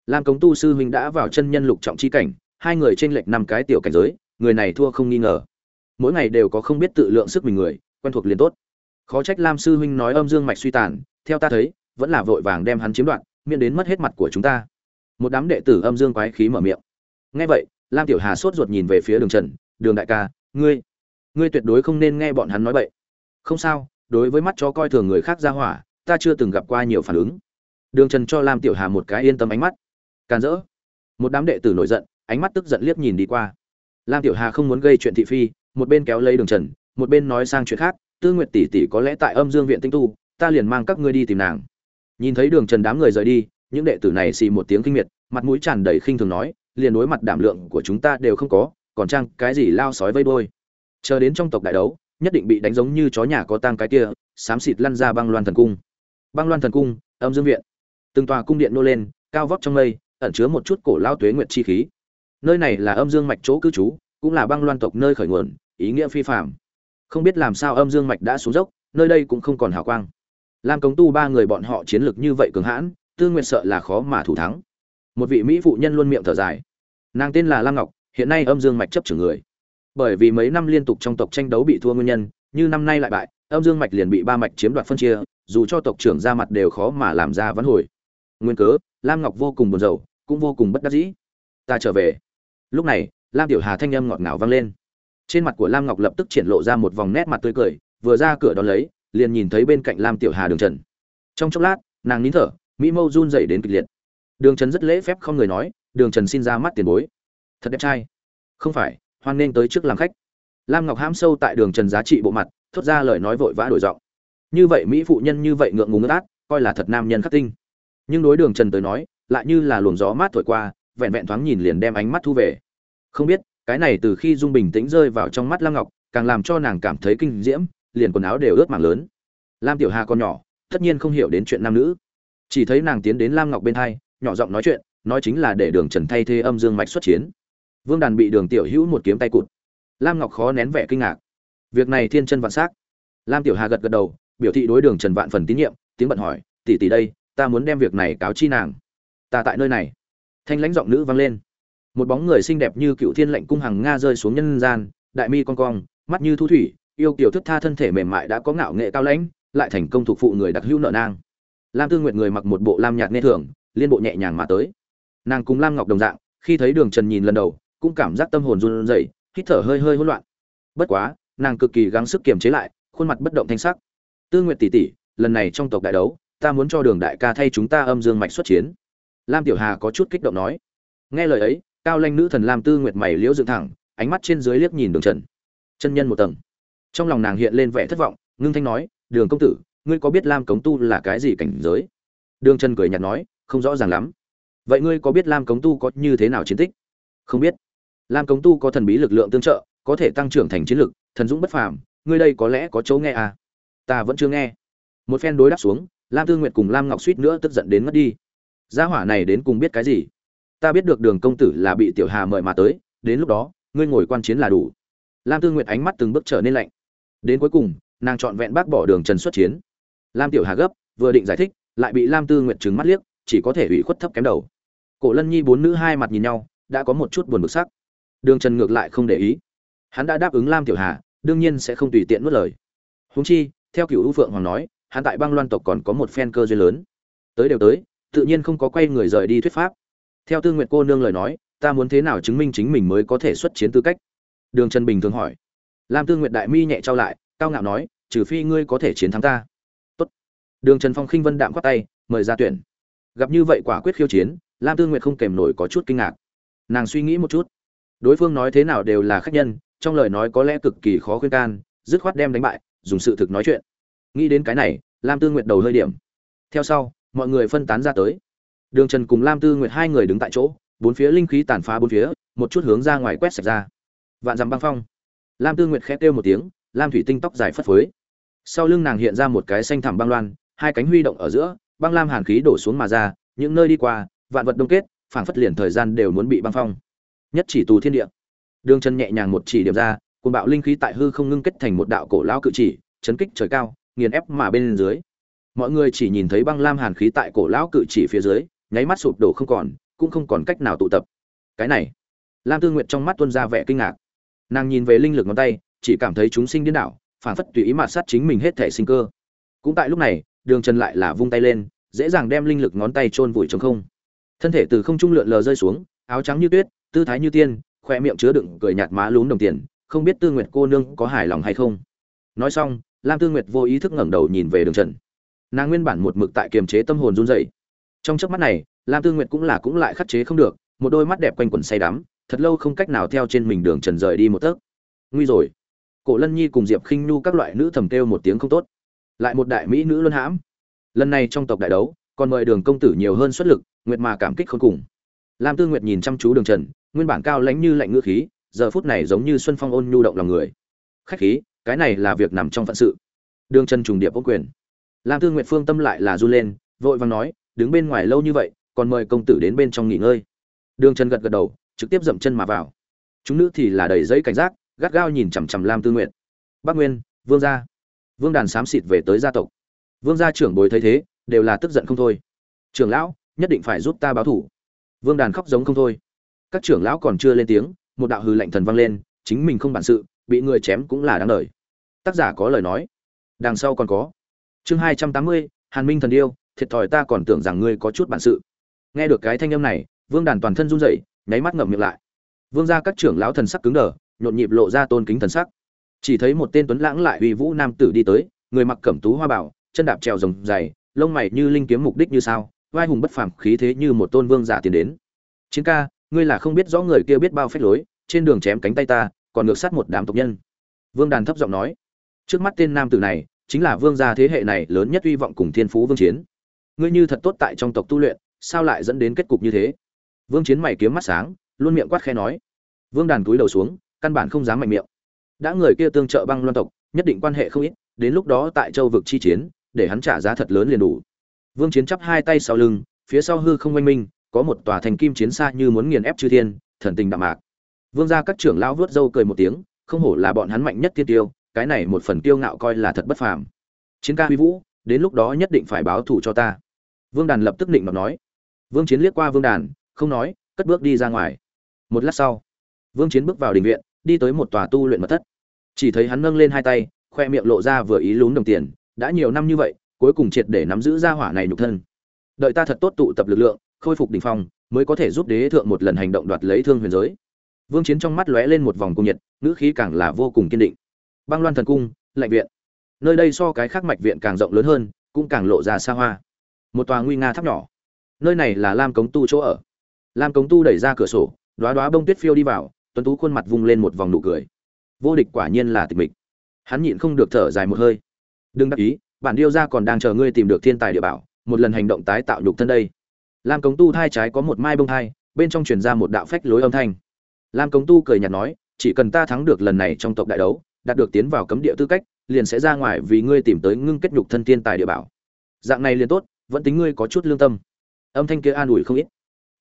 Lam cống tu sư huynh đã vào chân nhân lục trọng chi cảnh, hai người t r ê n lệch năm cái tiểu cảnh giới, người này thua không nghi ngờ. Mỗi ngày đều có không biết tự lượng sức mình người, quen thuộc liền tốt. Khó trách lam sư huynh nói âm dương mạch suy tàn, theo ta thấy vẫn là vội vàng đem hắn chiếm đoạt, miễn đến mất hết mặt của chúng ta. Một đám đệ tử âm dương quái khí mở miệng. Nghe vậy, lam tiểu hà sốt ruột nhìn về phía đường trần, đường đại ca, ngươi ngươi tuyệt đối không nên nghe bọn hắn nói vậy không sao, đối với mắt chó coi thường người khác ra hỏa, ta chưa từng gặp qua nhiều phản ứng. Đường trần cho lam tiểu hà một cái yên tâm ánh mắt. Can dỡ. Một đám đệ tử nổi giận, ánh mắt tức giận liếc nhìn đi qua. Lam tiểu hà không muốn gây chuyện thị phi, một bên kéo lấy đường trần, một bên nói sang chuyện khác, tư nguyệt tỷ tỷ có lẽ tại âm dương viện tinh tu, ta liền mang các ngươi đi tìm nàng nhìn thấy đường trần đám người rời đi, những đệ tử này xì một tiếng kinh miệt, mặt mũi tràn đầy khinh thường nói, liền đối mặt đảm lượng của chúng ta đều không có, còn trang cái gì lao sói vây đôi chờ đến trong tộc đại đấu, nhất định bị đánh giống như chó nhà có tang cái kia, xám xịt lăn ra băng loan thần cung. Băng loan thần cung, âm dương viện. Từng tòa cung điện nô lên, cao vóc trong mây, ẩn chứa một chút cổ lao tuế nguyệt chi khí. Nơi này là âm dương mạch chỗ cư trú, cũng là băng loan tộc nơi khởi nguồn, ý nghĩa phi phạm không biết làm sao âm dương mạch đã xuống dốc, nơi đây cũng không còn hào quang lam cống tu ba người bọn họ chiến lược như vậy cường hãn, tư nguyệt sợ là khó mà thủ thắng. Một vị mỹ phụ nhân luôn miệng thở dài. Nàng tên là lam ngọc, hiện nay âm dương mạch chấp trưởng người. Bởi vì mấy năm liên tục trong tộc tranh đấu bị thua nguyên nhân, như năm nay lại bại, âm dương mạch liền bị ba mạch chiếm đoạt phân chia, dù cho tộc trưởng ra mặt đều khó mà làm ra vãn hồi. Nguyên cớ, lam ngọc vô cùng buồn rầu, cũng vô cùng bất đắc dĩ. Ta trở về. Lúc này, lam tiểu hà thanh âm ngọt ngào vang lên. Trên mặt của lam ngọc lập tức triển lộ ra một vòng nét mặt tươi cười, vừa ra cửa đón lấy liền nhìn thấy bên cạnh lam tiểu hà đường trần. Trong chốc lát, nàng nín thở, mỹ mâu run dậy đến kịch liệt. Đường trần rất lễ phép không người nói, đường trần xin ra mắt tiền bối. Thật đẹp trai. Không phải, hoan nên tới trước làm khách. Lam ngọc hãm sâu tại đường trần giá trị bộ mặt, thốt ra lời nói vội vã đổi giọng. Như vậy mỹ phụ nhân như vậy ngượng ngùng ngất át coi là thật nam nhân khắc tinh. Nhưng đối đường trần tới nói, lại như là luồng gió mát thổi qua, vẹn vẹn thoáng nhìn liền đem ánh mắt thu về. Không biết, cái này từ khi dung bình tĩnh rơi vào trong mắt lam ngọc, càng làm cho nàng cảm thấy kinh diễm liền quần áo đều ướt mảng lớn. Lam tiểu hà còn nhỏ, tất nhiên không hiểu đến chuyện nam nữ. Chỉ thấy nàng tiến đến lam ngọc bên hai, nhỏ giọng nói chuyện, nói chính là để đường trần thay thế âm dương mạch xuất chiến. Vương đàn bị đường tiểu hữu một kiếm tay cụt. Lam ngọc khó nén vẻ kinh ngạc. Việc này thiên chân vạn s á c lam tiểu hà gật gật đầu, biểu thị đối đường trần vạn phần tín nhiệm, tiếng bận hỏi, tỷ tỷ đây, ta muốn đem việc này cáo chi nàng. Ta tại nơi này. Thanh lãnh giọng nữ vang lên. Một bóng người xinh đẹp như cựu thiên lệnh cung hằng nga rơi xuống nhân gian, đại mi con cong, mắt như thu thủy yêu kiểu thức tha thân thể mềm mại đã có ngạo nghệ cao lãnh, lại thành công thuộc phụ người đặc hữu nợ nang. Lam tư nguyệt người mặc một bộ lam nhạt nghe thường, liên bộ nhẹ nhàng mà tới. Nàng cùng lam ngọc đồng dạng, khi thấy đường trần nhìn lần đầu, cũng cảm giác tâm hồn run rẩy, hít thở hơi hơi hỗn loạn. Bất quá, nàng cực kỳ gắng sức kiềm chế lại, khuôn mặt bất động thanh sắc. Tư nguyệt tỷ tỷ, lần này trong tộc đại đấu, ta muốn cho đường đại ca thay chúng ta âm dương mạch xuất chiến. Lam tiểu hà có chút kích động nói. Nghe lời ấy, cao lanh nữ thần lam tư nguyệt mày liễu dựng thẳng, ánh mắt trên dưới liếc nhìn đường trần. Chân nhân một tầng trong lòng nàng hiện lên vẻ thất vọng, ngưng thanh nói, đường công tử, ngươi có biết lam cống tu là cái gì cảnh giới? Đường trần cười nhạt nói, không rõ ràng lắm. Vậy ngươi có biết lam cống tu có như thế nào chiến tích? Không biết. Lam cống tu có thần bí lực lượng tương trợ, có thể tăng trưởng thành chiến lực, thần dũng bất phàm, ngươi đây có lẽ có chỗ nghe à? Ta vẫn chưa nghe. Một phen đối đáp xuống, lam tư nguyệt cùng lam ngọc suýt nữa tức giận đến mất đi. Gia hỏa này đến cùng biết cái gì? Ta biết được đường công tử là bị tiểu hà mời mà tới, đến lúc đó, ngươi ngồi quan chiến là đủ. Lam tư nguyệt ánh mắt từng bước trở nên lạnh đến cuối cùng, nàng chọn vẹn bác bỏ đường trần xuất chiến. Lam tiểu hà gấp, vừa định giải thích, lại bị lam tư nguyện trừng mắt liếc, chỉ có thể ủy khuất thấp kém đầu. Cổ lân nhi bốn nữ hai mặt nhìn nhau, đã có một chút buồn bực sắc. Đường trần ngược lại không để ý. Hắn đã đáp ứng lam tiểu hà, đương nhiên sẽ không tùy tiện nuốt lời. Húng chi, theo cựu u phượng hoàng nói, hắn tại băng loan tộc còn có một phen cơ duyên lớn. Tới đều tới, tự nhiên không có quay người rời đi thuyết pháp. Theo tư nguyện cô nương lời nói, ta muốn thế nào chứng minh chính mình mới có thể xuất chiến tư cách? Đường trần bình thường hỏi lam tư Nguyệt đại mi nhẹ trao lại, cao ngạo nói, trừ phi ngươi có thể chiến thắng ta. Tốt. đường trần phong khinh vân đạm khoát tay, mời ra tuyển. Gặp như vậy quả quyết khiêu chiến, lam tư Nguyệt không kèm nổi có chút kinh ngạc. Nàng suy nghĩ một chút. Đối phương nói thế nào đều là khách nhân, trong lời nói có lẽ cực kỳ khó khuyên can, dứt khoát đem đánh bại, dùng sự thực nói chuyện. Nghĩ đến cái này, lam tư nguyệt đầu hơi điểm. Theo sau, mọi người phân tán ra tới. Đường trần cùng lam tư nguyệt hai người đứng tại chỗ, bốn phía linh khí tàn phá bốn phía, một chút hướng ra ngoài quét sạch ra. Vạn dằm băng phong lam tư nguyệt khẽ kêu một tiếng, lam thủy tinh tóc dài phất phới. Sau lưng nàng hiện ra một cái xanh thẳm băng loan, hai cánh huy động ở giữa, băng lam hàn khí đổ xuống mà ra, những nơi đi qua, vạn vật đông kết, phảng phất liền thời gian đều muốn bị băng phong. Nhất chỉ tù thiên địa. Đường chân nhẹ nhàng một chỉ điểm ra cùng bạo linh khí tại hư không ngưng kết thành một đạo cổ lão cự chỉ, chấn kích trời cao, nghiền ép mà bên dưới. Mọi người chỉ nhìn thấy băng lam hàn khí tại cổ lão cự chỉ phía dưới, nháy mắt sụp đổ không còn, cũng không còn cách nào tụ tập. Cái này, lam tư nguyệt trong mắt tuôn ra vẻ kinh ngạc nàng nhìn về linh lực ngón tay, chỉ cảm thấy chúng sinh điên đảo phản phất tùy ý mạt sát chính mình hết thể sinh cơ. Cũng tại lúc này, đường trần lại là vung tay lên, dễ dàng đem linh lực ngón tay chôn vùi trong không. Thân thể từ không trung lượn lờ rơi xuống, áo trắng như tuyết, tư thái như tiên khoe miệng chứa đựng cười nhạt má lún đồng tiền, không biết tư nguyệt cô nương có hài lòng hay không. Nói xong, lam tư nguyệt vô ý thức ngẩng đầu nhìn về đường trần. Nàng nguyên bản một mực tại kiềm chế tâm hồn run rẩy. Trong chớp mắt này, lam tư nguyệt cũng là cũng lại khắc chế không được, một đôi mắt đẹp quanh quẩn say đắm thật lâu không cách nào theo trên mình đường trần rời đi một tấc. Nguy rồi. Cổ lân nhi cùng diệp khinh nhu các loại nữ thầm kêu một tiếng không tốt. Lại một đại mỹ nữ luân hãm. Lần này trong tộc đại đấu, còn mời đường công tử nhiều hơn xuất lực, nguyệt mà cảm kích không cùng. Lam tư nguyệt nhìn chăm chú đường trần, nguyên bản cao lãnh như lạnh ngữ khí, giờ phút này giống như xuân phong ôn nhu động lòng người. Khách khí, cái này là việc nằm trong phận sự. Đường trần trùng điệp ô quyền. Lam tư nguyệt phương tâm lại là du lên, vội vàng nói, đứng bên ngoài lâu như vậy, còn mời công tử đến bên trong nghỉ ngơi. Đường trần gật gật đầu trực tiếp dậm chân mà vào. Chúng nữ thì là đầy giấy cảnh giác, gắt gao nhìn chằm chằm lam tư nguyện. bắc nguyên, vương gia. Vương đàn xám xịt về tới gia tộc. Vương gia trưởng bồi thấy thế, đều là tức giận không thôi. Trưởng lão, nhất định phải giúp ta báo thủ. Vương đàn khóc giống không thôi. Các trưởng lão còn chưa lên tiếng, một đạo hư lệnh thần vang lên, chính mình không bản sự, bị người chém cũng là đáng đời. Tác giả có lời nói. Đằng sau còn có. Chương hai trăm tám mươi, hàn minh thần điêu, thiệt thòi ta còn tưởng rằng ngươi có chút bản sự. Nghe được cái thanh âm này, vương đàn toàn thân run rẩy nháy mắt ngậm miệng lại. Vương gia các trưởng lão thần sắc cứng đờ, nhộn nhịp lộ ra tôn kính thần sắc. Chỉ thấy một tên tuấn lãng lại uy vũ nam tử đi tới, người mặc cẩm tú hoa bảo, chân đạp trèo rồng dày, lông mày như linh kiếm mục đích như sao, vai hùng bất phàm khí thế như một tôn vương giả tiến đến. Chiến ca, ngươi là không biết rõ người kia biết bao phép lối, trên đường chém cánh tay ta, còn ngược sát một đám tộc nhân. Vương đàn thấp giọng nói. Trước mắt tên nam tử này, chính là vương gia thế hệ này lớn nhất uy vọng cùng thiên phú vương chiến. Ngươi như thật tốt tại trong tộc tu luyện, sao lại dẫn đến kết cục như thế? Vương chiến mày kiếm mắt sáng, luôn miệng quát khe nói. Vương đàn túi đầu xuống, căn bản không dám mạnh miệng. Đã người kia tương trợ băng loan tộc, nhất định quan hệ không ít, đến lúc đó tại châu vực chi chiến, để hắn trả giá thật lớn liền đủ. Vương chiến chắp hai tay sau lưng, phía sau hư không oanh minh, có một tòa thành kim chiến xa như muốn nghiền ép chư thiên, thần tình đạm mạc. Vương gia các trưởng lão vớt râu cười một tiếng, không hổ là bọn hắn mạnh nhất tiên tiêu, cái này một phần tiêu ngạo coi là thật bất phàm. Chiến ca huy vũ, đến lúc đó nhất định phải báo thù cho ta. Vương đàn lập tức định mà nói. Vương chiến liếc qua vương đàn không nói, cất bước đi ra ngoài. Một lát sau, vương chiến bước vào đình viện, đi tới một tòa tu luyện mật thất. Chỉ thấy hắn nâng lên hai tay, khoe miệng lộ ra vừa ý lún đồng tiền, đã nhiều năm như vậy, cuối cùng triệt để nắm giữ ra hỏa này nhục thân. Đợi ta thật tốt tụ tập lực lượng, khôi phục đỉnh phong, mới có thể giúp đế thượng một lần hành động đoạt lấy thương huyền giới. Vương chiến trong mắt lóe lên một vòng cung nhiệt, ngữ khí càng là vô cùng kiên định. Băng loan thần cung, lạnh viện. Nơi đây so cái khác mạch viện càng rộng lớn hơn, cũng càng lộ ra xa hoa. Một tòa nguy nga tháp nhỏ. Nơi này là lam cống tu chỗ ở lam cống tu đẩy ra cửa sổ đoá đoá bông tuyết phiêu đi vào, tuấn tú khuôn mặt vung lên một vòng nụ cười. Vô địch quả nhiên là tịch mịch. Hắn nhịn không được thở dài một hơi. Đừng đắc ý, bản điêu ra còn đang chờ ngươi tìm được thiên tài địa bảo, một lần hành động tái tạo nhục thân đây. Lam cống tu thai trái có một mai bông thai, bên trong truyền ra một đạo phách lối âm thanh. Lam cống tu cười nhạt nói, chỉ cần ta thắng được lần này trong tộc đại đấu, đạt được tiến vào cấm địa tư cách, liền sẽ ra ngoài vì ngươi tìm tới ngưng kết nhục thân thiên tài địa bảo. Dạng này liền tốt, vẫn tính ngươi có chút lương tâm. Âm thanh kia an ủi không ít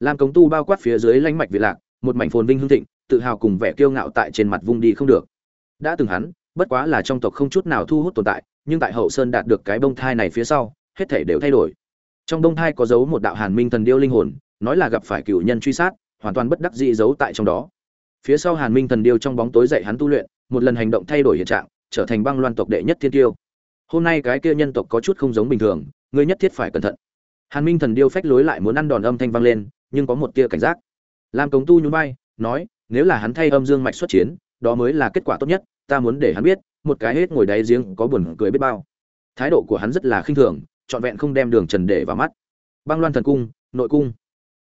lam cống tu bao quát phía dưới lãnh mạch vị lạc, một mảnh phồn vinh hương thịnh, tự hào cùng vẻ kiêu ngạo tại trên mặt vung đi không được. Đã từng hắn, bất quá là trong tộc không chút nào thu hút tồn tại, nhưng tại hậu sơn đạt được cái bông thai này phía sau, hết thể đều thay đổi. Trong bông thai có dấu một đạo hàn minh thần điêu linh hồn, nói là gặp phải cựu nhân truy sát, hoàn toàn bất đắc dĩ giấu tại trong đó. Phía sau hàn minh thần điêu trong bóng tối dạy hắn tu luyện, một lần hành động thay đổi hiện trạng, trở thành băng loan tộc đệ nhất thiên tiêu. Hôm nay cái kia nhân tộc có chút không giống bình thường ngươi nhất thiết phải cẩn thận. Hàn minh thần điêu phách lối lại muốn ăn đòn âm thanh vang lên nhưng có một tia cảnh giác. Lam cống tu nhún vai, nói, nếu là hắn thay âm dương mạch xuất chiến, đó mới là kết quả tốt nhất, ta muốn để hắn biết, một cái hết ngồi đáy giếng có buồn cười biết bao. Thái độ của hắn rất là khinh thường, trọn vẹn không đem đường trần để vào mắt. Băng loan thần cung, nội cung.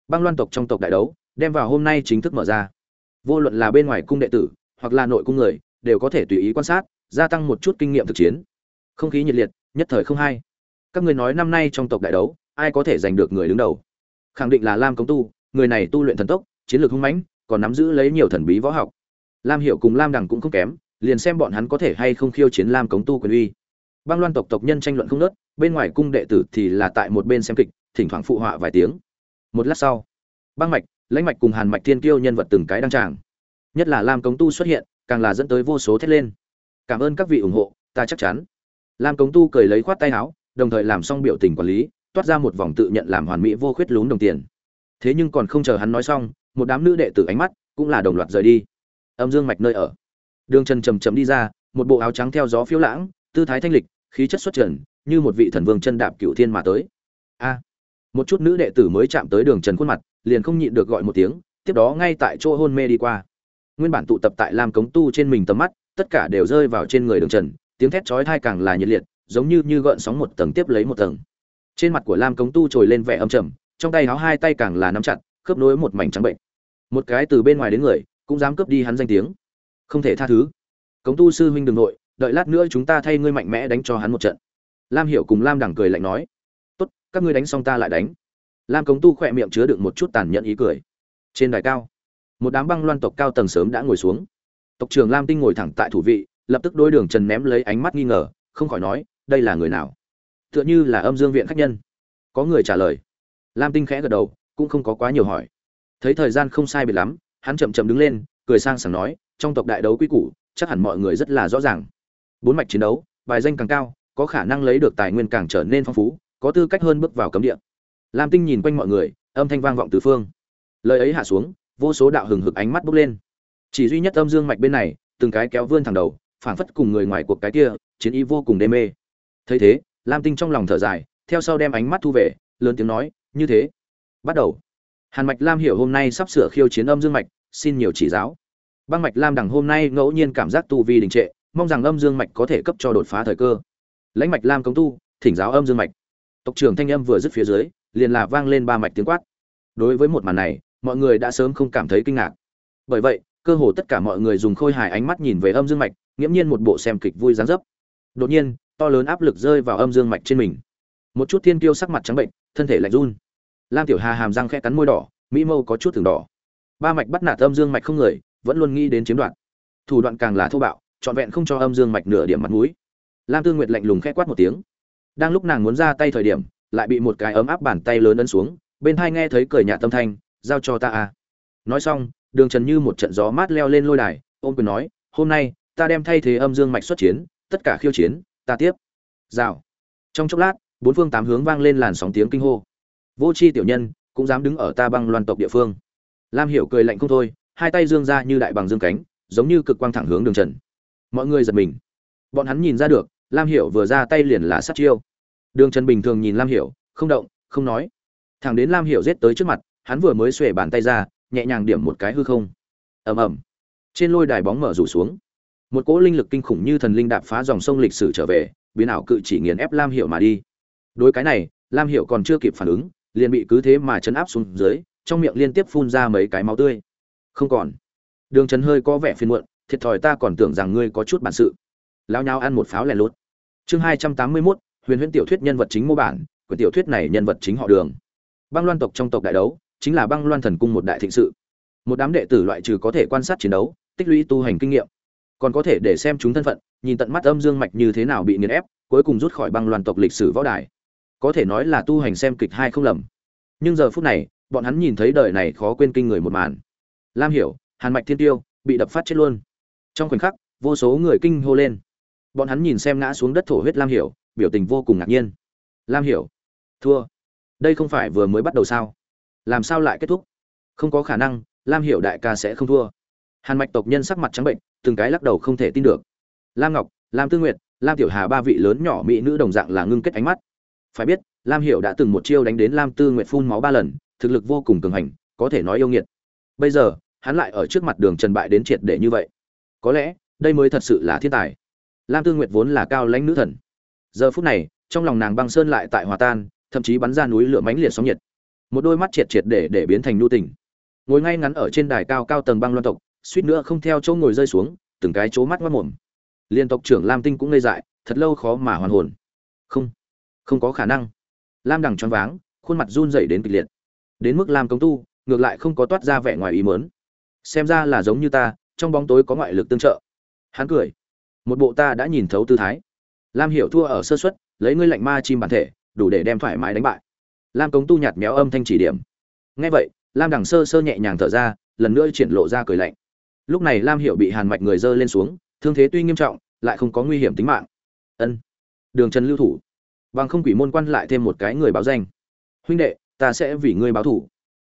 Băng loan tộc trong tộc đại đấu, đem vào hôm nay chính thức mở ra. Vô luận là bên ngoài cung đệ tử, hoặc là nội cung người, đều có thể tùy ý quan sát, gia tăng một chút kinh nghiệm thực chiến. Không khí nhiệt liệt, nhất thời không hay. Các người nói năm nay trong tộc đại đấu, ai có thể giành được người đứng đầu? Khẳng định là lam công tu, người này tu luyện thần tốc, chiến lược hung mãnh, còn nắm giữ lấy nhiều thần bí võ học. Lam hiệu cùng lam đằng cũng không kém, liền xem bọn hắn có thể hay không khiêu chiến lam cống tu quyền uy. Băng loan tộc tộc nhân tranh luận không nớt bên ngoài cung đệ tử thì là tại một bên xem kịch, thỉnh thoảng phụ họa vài tiếng. Một lát sau, băng mạch, lãnh mạch cùng hàn mạch thiên kiêu nhân vật từng cái đăng tràng. Nhất là lam cống tu xuất hiện, càng là dẫn tới vô số thét lên. Cảm ơn các vị ủng hộ, ta chắc chắn. Lam cống tu cười lấy khoát tay áo, đồng thời làm xong biểu tình quản lý toát ra một vòng tự nhận làm hoàn mỹ vô khuyết lún đồng tiền. Thế nhưng còn không chờ hắn nói xong, một đám nữ đệ tử ánh mắt cũng là đồng loạt rời đi. Âm dương mạch nơi ở. Đường trần trầm trầm đi ra, một bộ áo trắng theo gió phiêu lãng, tư thái thanh lịch, khí chất xuất trần, như một vị thần vương chân đạp cựu thiên mà tới. A! Một chút nữ đệ tử mới chạm tới đường trần khuôn mặt, liền không nhịn được gọi một tiếng, tiếp đó ngay tại chỗ hôn mê đi qua. Nguyên bản tụ tập tại lam cống tu trên mình tầm mắt, tất cả đều rơi vào trên người đường trần, tiếng thét chói thai càng là nhiệt liệt, giống như như gợn sóng một tầng tiếp lấy một tầng trên mặt của lam cống tu trồi lên vẻ âm trầm, trong tay háo hai tay càng là nắm chặt, khớp nối một mảnh trắng bệnh. Một cái từ bên ngoài đến người, cũng dám cướp đi hắn danh tiếng. Không thể tha thứ. Cống tu sư huynh đừng nội, đợi lát nữa chúng ta thay ngươi mạnh mẽ đánh cho hắn một trận. Lam hiểu cùng lam đẳng cười lạnh nói. Tốt, các ngươi đánh xong ta lại đánh. Lam cống tu khỏe miệng chứa đựng một chút tàn nhẫn ý cười. Trên đài cao, một đám băng loan tộc cao tầng sớm đã ngồi xuống. Tộc trưởng lam tinh ngồi thẳng tại thủ vị, lập tức đôi đường trần ném lấy ánh mắt nghi ngờ, không khỏi nói, đây là người nào? Tựa như là âm dương viện khách nhân. Có người trả lời. Lam tinh khẽ gật đầu, cũng không có quá nhiều hỏi. Thấy thời gian không sai biệt lắm, hắn chậm chậm đứng lên, cười sang sảng nói, trong tộc đại đấu quy củ, chắc hẳn mọi người rất là rõ ràng. Bốn mạch chiến đấu, bài danh càng cao, có khả năng lấy được tài nguyên càng trở nên phong phú, có tư cách hơn bước vào cấm địa. Lam tinh nhìn quanh mọi người, âm thanh vang vọng từ phương. Lời ấy hạ xuống, vô số đạo hừng hực ánh mắt bốc lên. Chỉ duy nhất âm dương mạch bên này, từng cái kéo vươn thẳng đầu, phảng phất cùng người ngoài cuộc cái kia, chiến ý vô cùng đê mê. Thấy thế lam tinh trong lòng thở dài, theo sau đem ánh mắt thu về, lớn tiếng nói, như thế, bắt đầu. Hàn mạch lam hiểu hôm nay sắp sửa khiêu chiến âm dương mạch, xin nhiều chỉ giáo. Băng mạch lam đằng hôm nay ngẫu nhiên cảm giác tu vi đình trệ, mong rằng âm dương mạch có thể cấp cho đột phá thời cơ. Lãnh mạch lam công tu, thỉnh giáo âm dương mạch. Tộc trưởng thanh âm vừa dứt phía dưới, liền là vang lên ba mạch tiếng quát. Đối với một màn này, mọi người đã sớm không cảm thấy kinh ngạc. Bởi vậy, cơ hồ tất cả mọi người dùng khôi hài ánh mắt nhìn về âm dương mạch, nghiễm nhiên một bộ xem kịch vui dáng dấp. Đột nhiên to lớn áp lực rơi vào âm dương mạch trên mình. Một chút thiên tiêu sắc mặt trắng bệnh, thân thể lạnh run. Lam tiểu hà hàm răng khẽ cắn môi đỏ, mỹ mâu có chút thường đỏ. Ba mạch bắt nạt âm dương mạch không người, vẫn luôn nghĩ đến chiếm đoạt. Thủ đoạn càng là thô bạo, trọn vẹn không cho âm dương mạch nửa điểm mặt mũi. Lam tư nguyệt lạnh lùng khẽ quát một tiếng. Đang lúc nàng muốn ra tay thời điểm, lại bị một cái ấm áp bàn tay lớn ấn xuống, bên hai nghe thấy cười nhạt tâm thanh, giao cho ta a. Nói xong, đường trần như một trận gió mát leo lên lôi đài, ôm quyền nói, hôm nay, ta đem thay thế âm dương mạch xuất chiến, tất cả khiêu chiến ta tiếp. Rào. Trong chốc lát, bốn phương tám hướng vang lên làn sóng tiếng kinh hô. Vô c h i tiểu nhân cũng dám đứng ở ta băng loan tộc địa phương. Lam hiểu cười lạnh không thôi, hai tay dương ra như đại bằng dương cánh, giống như cực quang thẳng hướng đường trần. Mọi người giật mình. Bọn hắn nhìn ra được, lam hiểu vừa ra tay liền là sát chiêu. Đường trần bình thường nhìn lam hiểu, không động, không nói. Thẳng đến lam hiểu giết tới trước mặt, hắn vừa mới xuể bàn tay ra, nhẹ nhàng điểm một cái hư không. Ầm ầm. Trên lôi đài bóng mở rủ xuống một cỗ linh lực kinh khủng như thần linh đạp phá dòng sông lịch sử trở về, biến ảo cự chỉ nghiền ép lam hiểu mà đi. Đối cái này, lam hiểu còn chưa kịp phản ứng, liền bị cứ thế mà chấn áp xuống dưới, trong miệng liên tiếp phun ra mấy cái máu tươi. Không còn. Đường trần hơi có vẻ phiền muộn, thiệt thòi ta còn tưởng rằng ngươi có chút bản sự. Lao nhau ăn một pháo lẻ lốt chương hai trăm tám mươi mốt, huyền huyễn tiểu thuyết nhân vật chính mô bản, quyển tiểu thuyết này nhân vật chính họ đường. Băng loan tộc trong tộc đại đấu, chính là băng loan thần cung một đại thịnh sự. Một đám đệ tử loại trừ có thể quan sát chiến đấu, tích lũy tu hành kinh nghiệm còn có thể để xem chúng thân phận, nhìn tận mắt âm dương mạch như thế nào bị nghiền ép, cuối cùng rút khỏi băng loàn tộc lịch sử võ đài. Có thể nói là tu hành xem kịch hai không lầm. Nhưng giờ phút này, bọn hắn nhìn thấy đời này khó quên kinh người một màn. Lam hiểu, hàn mạch thiên tiêu, bị đập phát chết luôn. Trong khoảnh khắc, vô số người kinh hô lên. Bọn hắn nhìn xem ngã xuống đất thổ huyết lam hiểu, biểu tình vô cùng ngạc nhiên. Lam hiểu, thua. Đây không phải vừa mới bắt đầu sao? Làm sao lại kết thúc? Không có khả năng, lam hiểu đại ca sẽ không thua hàn mạch tộc nhân sắc mặt trắng bệnh, từng cái lắc đầu không thể tin được. Lam ngọc, lam tư nguyệt, lam tiểu hà ba vị lớn nhỏ mỹ nữ đồng dạng là ngưng kết ánh mắt. Phải biết, lam hiểu đã từng một chiêu đánh đến lam tư nguyệt phun máu ba lần, thực lực vô cùng cường hành, có thể nói yêu nghiệt. Bây giờ, hắn lại ở trước mặt đường trần bại đến triệt để như vậy. Có lẽ, đây mới thật sự là thiên tài. Lam tư nguyệt vốn là cao lãnh nữ thần. Giờ phút này, trong lòng nàng băng sơn lại tại hòa tan, thậm chí bắn ra núi lửa mãnh liệt sóng nhiệt. Một đôi mắt triệt triệt để để biến thành nhu tình. Ngồi ngay ngắn ở trên đài cao cao tầng băng loan tộc suýt nữa không theo chỗ ngồi rơi xuống, từng cái chỗ mắt mất mồm. Liên tộc trưởng lam tinh cũng ngây dại, thật lâu khó mà hoàn hồn. Không không có khả năng. Lam đằng choáng váng, khuôn mặt run rẩy đến kịch liệt. Đến mức lam công tu, ngược lại không có toát ra vẻ ngoài ý mớn xem ra là giống như ta, trong bóng tối có ngoại lực tương trợ. Hắn cười. Một bộ ta đã nhìn thấu tư thái. Lam hiểu thua ở sơ suất, lấy ngươi lạnh ma chim bản thể, đủ để đem thoải mái đánh bại. Lam công tu nhạt méo âm thanh chỉ điểm. Nghe vậy, lam đằng sơ sơ nhẹ nhàng thở ra, lần nữa triển lộ ra cười lạnh lúc này lam hiểu bị hàn mạch người dơ lên xuống, thương thế tuy nghiêm trọng, lại không có nguy hiểm tính mạng. Ân, đường trần lưu thủ. Bằng không quỷ môn quan lại thêm một cái người báo danh. Huynh đệ, ta sẽ vì ngươi báo thủ.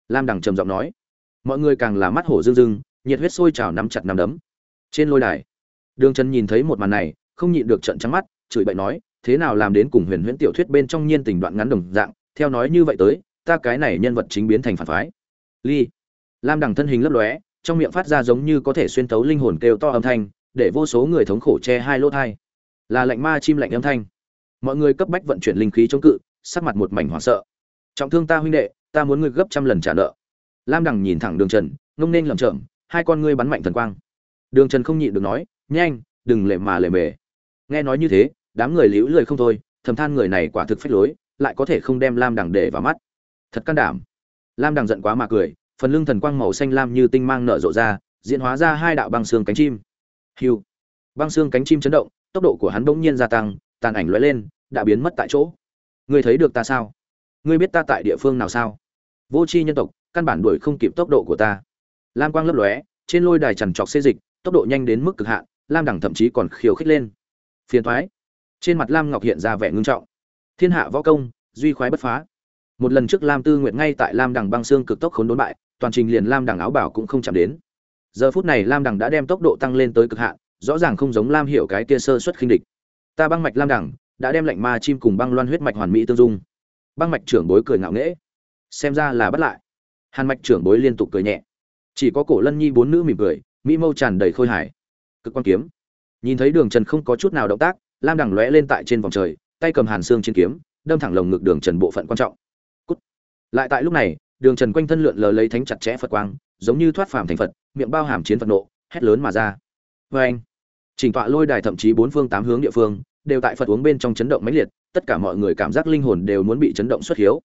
Lam đằng trầm giọng nói. Mọi người càng là mắt hổ dương dưng nhiệt huyết sôi trào nắm chặt nắm đấm. Trên lôi đài, đường trần nhìn thấy một màn này, không nhịn được trận trắng mắt, chửi bậy nói, thế nào làm đến cùng huyền huyễn tiểu thuyết bên trong nhiên tình đoạn ngắn đồng dạng, theo nói như vậy tới, ta cái này nhân vật chính biến thành phản phái. Ly, lam đằng thân hình lấp lóe trong miệng phát ra giống như có thể xuyên tấu linh hồn kêu to âm thanh, để vô số người thống khổ che hai lỗ thai. Là lạnh ma chim lạnh âm thanh. Mọi người cấp bách vận chuyển linh khí chống cự, sắc mặt một mảnh hoảng sợ. Trọng thương ta huynh đệ, ta muốn ngươi gấp trăm lần trả nợ. Lam đằng nhìn thẳng đường trần, ngông nên lẩm chởm, hai con ngươi bắn mạnh thần quang. Đường trần không nhịn được nói, nhanh, đừng lệ mà lệ mề nghe nói như thế, đám người liễu lười không thôi, thầm than người này quả thực phách lối, lại có thể không đem lam đằng để vào mắt. Thật can đảm. Lam đằng giận quá mà cười phần lưng thần quang màu xanh lam như tinh mang nở rộ ra, diễn hóa ra hai đạo băng xương cánh chim. Hiu. Băng xương cánh chim chấn động, tốc độ của hắn bỗng nhiên gia tăng, tàn ảnh lóe lên, đã biến mất tại chỗ. Ngươi thấy được ta sao? Ngươi biết ta tại địa phương nào sao? Vô tri nhân tộc, căn bản đuổi không kịp tốc độ của ta. Lam quang lấp lóe, trên lôi đài chằn trọc xê dịch, tốc độ nhanh đến mức cực hạn, lam đẳng thậm chí còn khiêu khích lên. Phiền thoái. Trên mặt lam ngọc hiện ra vẻ ngưng trọng. Thiên hạ võ công, duy khoái bất phá. Một lần trước lam tư Nguyệt ngay tại lam đẳng băng xương cực tốc khốn đốn bại toàn trình liền lam đằng áo bảo cũng không chạm đến. Giờ phút này lam đằng đã đem tốc độ tăng lên tới cực hạn, rõ ràng không giống lam hiểu cái kia sơ xuất khinh địch. Ta băng mạch lam đằng đã đem lệnh ma chim cùng băng loan huyết mạch hoàn mỹ tương dung. Băng mạch trưởng bối cười ngạo nghễ, xem ra là bắt lại. Hàn mạch trưởng bối liên tục cười nhẹ. Chỉ có cổ lân nhi bốn nữ mỉm cười, mỹ mâu tràn đầy khôi hài. Cực quan kiếm. Nhìn thấy đường trần không có chút nào động tác, lam đằng lóe lên tại trên vòng trời, tay cầm hàn xương trên kiếm, đâm thẳng lồng ngực đường trần bộ phận quan trọng. Cút. lại tại lúc này đường trần quanh thân lượn lờ lấy thánh chặt chẽ phật quang, giống như thoát phàm thành phật, miệng bao hàm chiến phật nộ, hét lớn mà ra. Vê anh chỉnh tọa lôi đài thậm chí bốn phương tám hướng địa phương, đều tại phật uống bên trong chấn động mãnh liệt, tất cả mọi người cảm giác linh hồn đều muốn bị chấn động xuất hiếu.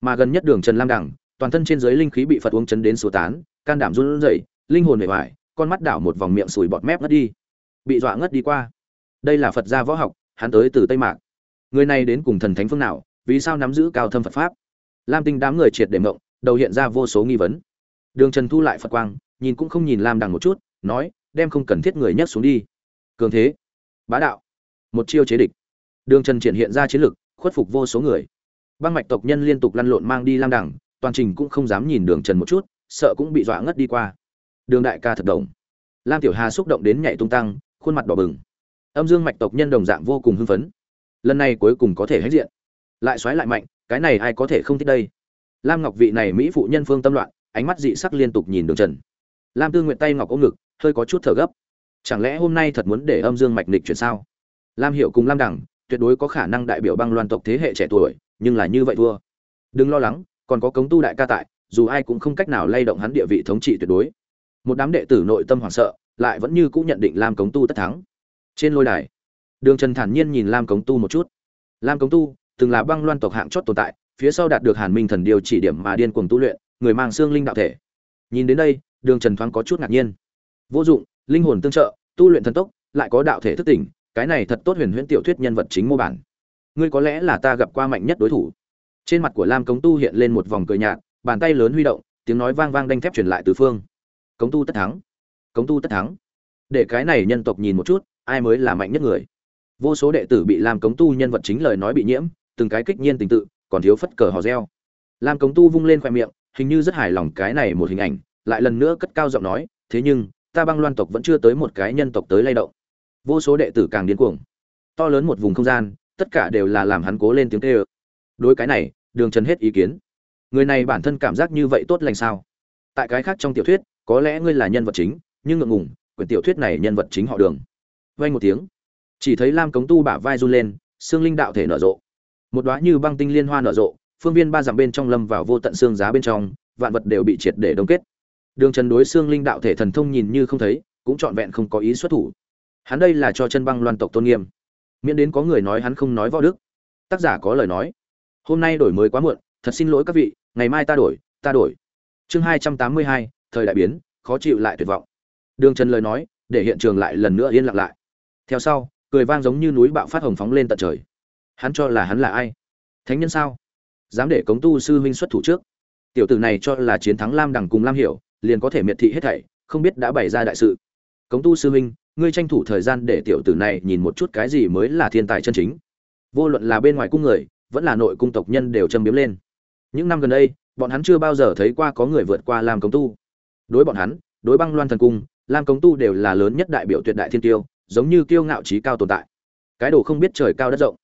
Mà gần nhất đường trần lam đẳng, toàn thân trên dưới linh khí bị phật uống chấn đến số tán, can đảm run rẩy, linh hồn mệt mỏi con mắt đảo một vòng miệng sùi bọt mép ngất đi. Bị dọa ngất đi qua. Đây là phật gia võ học, hắn tới từ tây mạc. Người này đến cùng thần thánh phương nào, vì sao nắm giữ cao thâm phật pháp? Lam tinh đám người triệt để mộng đầu hiện ra vô số nghi vấn. Đường trần thu lại phật quang, nhìn cũng không nhìn lam đằng một chút, nói, đem không cần thiết người nhất xuống đi. Cường thế, bá đạo, một chiêu chế địch. Đường trần triển hiện ra chiến lực, khuất phục vô số người. Băng mạch tộc nhân liên tục lăn lộn mang đi lam đằng, toàn trình cũng không dám nhìn đường trần một chút, sợ cũng bị dọa ngất đi qua. Đường đại ca thật động. lam tiểu hà xúc động đến nhảy tung tăng, khuôn mặt đỏ bừng. Âm dương mạch tộc nhân đồng dạng vô cùng hưng phấn. Lần này cuối cùng có thể hết diện. Lại xoáy lại mạnh, cái này ai có thể không thích đây? Lam ngọc vị này mỹ phụ nhân phương tâm loạn, ánh mắt dị sắc liên tục nhìn đường trần. Lam tư nguyện tay ngọc ôm ngực, hơi có chút thở gấp. Chẳng lẽ hôm nay thật muốn để âm dương mạch nịch chuyển sao? Lam hiệu cùng lam đẳng tuyệt đối có khả năng đại biểu băng loan tộc thế hệ trẻ tuổi, nhưng là như vậy thua. Đừng lo lắng, còn có cống tu đại ca tại, dù ai cũng không cách nào lay động hắn địa vị thống trị tuyệt đối. Một đám đệ tử nội tâm hoảng sợ, lại vẫn như cũng nhận định lam cống tu tất thắng. Trên lôi đài, đường trần thản nhiên nhìn lam cống tu một chút. Lam cống tu, từng là băng loan tộc hạng chót tồn tại phía sau đạt được hàn minh thần điều chỉ điểm mà điên cuồng tu luyện, người mang xương linh đạo thể. Nhìn đến đây, đường trần thoáng có chút ngạc nhiên. Vô dụng, linh hồn tương trợ, tu luyện thần tốc, lại có đạo thể thức tỉnh, cái này thật tốt huyền huyễn tiểu thuyết nhân vật chính mô bản. Ngươi có lẽ là ta gặp qua mạnh nhất đối thủ. Trên mặt của lam cống tu hiện lên một vòng cười nhạt, bàn tay lớn huy động, tiếng nói vang vang đanh thép truyền lại tứ phương. Cống tu tất thắng. Cống tu tất thắng. Để cái này nhân tộc nhìn một chút, ai mới là mạnh nhất người? Vô số đệ tử bị lam cống tu nhân vật chính lời nói bị nhiễm, từng cái kích nhiên tình tự còn thiếu phất cờ hò reo. Lam cống tu vung lên khoe miệng, hình như rất hài lòng cái này một hình ảnh, lại lần nữa cất cao giọng nói, thế nhưng, ta băng loan tộc vẫn chưa tới một cái nhân tộc tới lay động. Vô số đệ tử càng điên cuồng. To lớn một vùng không gian, tất cả đều là làm hắn cố lên tiếng kêu. đối cái này, đường trần hết ý kiến. Người này bản thân cảm giác như vậy tốt lành sao? Tại cái khác trong tiểu thuyết, có lẽ ngươi là nhân vật chính, nhưng ngượng ngùng, quyển tiểu thuyết này nhân vật chính họ đường. Vay một tiếng, chỉ thấy lam cống tu bả vai run lên, xương linh đạo thể nở rộ một đóa như băng tinh liên hoa nở rộ, phương viên ba dặm bên trong lâm vào vô tận xương giá bên trong, vạn vật đều bị triệt để đông kết. Đường trần đối xương linh đạo thể thần thông nhìn như không thấy, cũng trọn vẹn không có ý xuất thủ. Hắn đây là cho chân băng loan tộc tôn nghiêm. Miễn đến có người nói hắn không nói võ đức. Tác giả có lời nói. Hôm nay đổi mới quá muộn, thật xin lỗi các vị, ngày mai ta đổi ta đổi. Chương hai trăm tám mươi hai, thời đại biến, khó chịu lại tuyệt vọng. Đường trần lời nói, để hiện trường lại lần nữa yên lặng lại. Theo sau, cười vang giống như núi bạo phát hồng phóng lên tận trời hắn cho là hắn là ai? Thánh nhân sao? Dám để cống tu sư huynh xuất thủ trước. Tiểu tử này cho là chiến thắng lam đằng cùng lam hiểu, liền có thể miệt thị hết thảy, không biết đã bày ra đại sự. Cống tu sư huynh, ngươi tranh thủ thời gian để tiểu tử này nhìn một chút cái gì mới là thiên tài chân chính. Vô luận là bên ngoài cung người, vẫn là nội cung tộc nhân đều châm biếm lên. Những năm gần đây, bọn hắn chưa bao giờ thấy qua có người vượt qua làm cống tu. Đối bọn hắn, đối băng loan thần cung, lam cống tu đều là lớn nhất đại biểu tuyệt đại thiên tiêu, giống như kiêu ngạo trí cao tồn tại. Cái đồ không biết trời cao đất rộng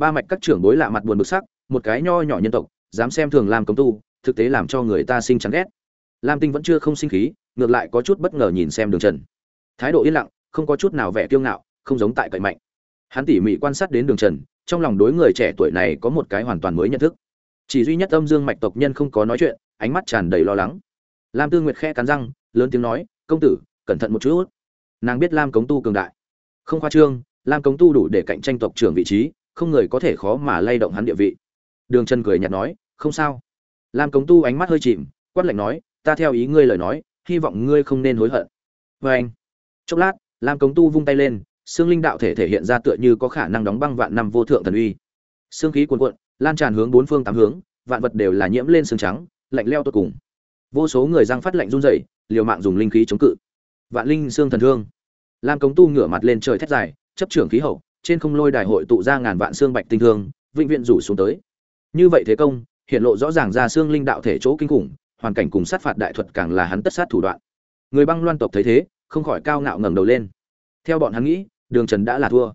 ba mạch các trưởng bối lạ mặt buồn bực sắc, một cái nho nhỏ nhân tộc, dám xem thường làm cống tu, thực tế làm cho người ta sinh chán ghét. Lam tinh vẫn chưa không sinh khí, ngược lại có chút bất ngờ nhìn xem đường trần. Thái độ yên lặng, không có chút nào vẻ kiêu ngạo, không giống tại cậy mạnh. Hắn tỉ mỉ quan sát đến đường trần, trong lòng đối người trẻ tuổi này có một cái hoàn toàn mới nhận thức. Chỉ duy nhất âm dương mạch tộc nhân không có nói chuyện, ánh mắt tràn đầy lo lắng. Lam tư nguyệt khe cắn răng, lớn tiếng nói, công tử, cẩn thận một chút. Nàng biết lam cống tu cường đại. Không khoa trương, lam cống tu đủ để cạnh tranh tộc trưởng vị trí không người có thể khó mà lay động hắn địa vị. Đường trần cười nhạt nói, không sao. Lam cống tu ánh mắt hơi chìm, quát lạnh nói, ta theo ý ngươi lời nói, hy vọng ngươi không nên hối hận. Vê anh, chốc lát, lam cống tu vung tay lên, xương linh đạo thể thể hiện ra tựa như có khả năng đóng băng vạn năm vô thượng thần uy. Xương khí cuồn cuộn, lan tràn hướng bốn phương tám hướng, vạn vật đều là nhiễm lên xương trắng, lạnh leo tột cùng. Vô số người giang phát lạnh run rẩy, liều mạng dùng linh khí chống cự. Vạn linh xương thần thương. Lam cống tu ngửa mặt lên trời thét dài, chấp trưởng khí hậu trên không lôi đài hội tụ ra ngàn vạn xương bạch tinh thương, vĩnh viễn rủ xuống tới. Như vậy thế công, hiện lộ rõ ràng ra xương linh đạo thể chỗ kinh khủng, hoàn cảnh cùng sát phạt đại thuật càng là hắn tất sát thủ đoạn. Người băng loan tộc thấy thế, không khỏi cao ngạo ngẩng đầu lên. Theo bọn hắn nghĩ, đường trần đã là thua.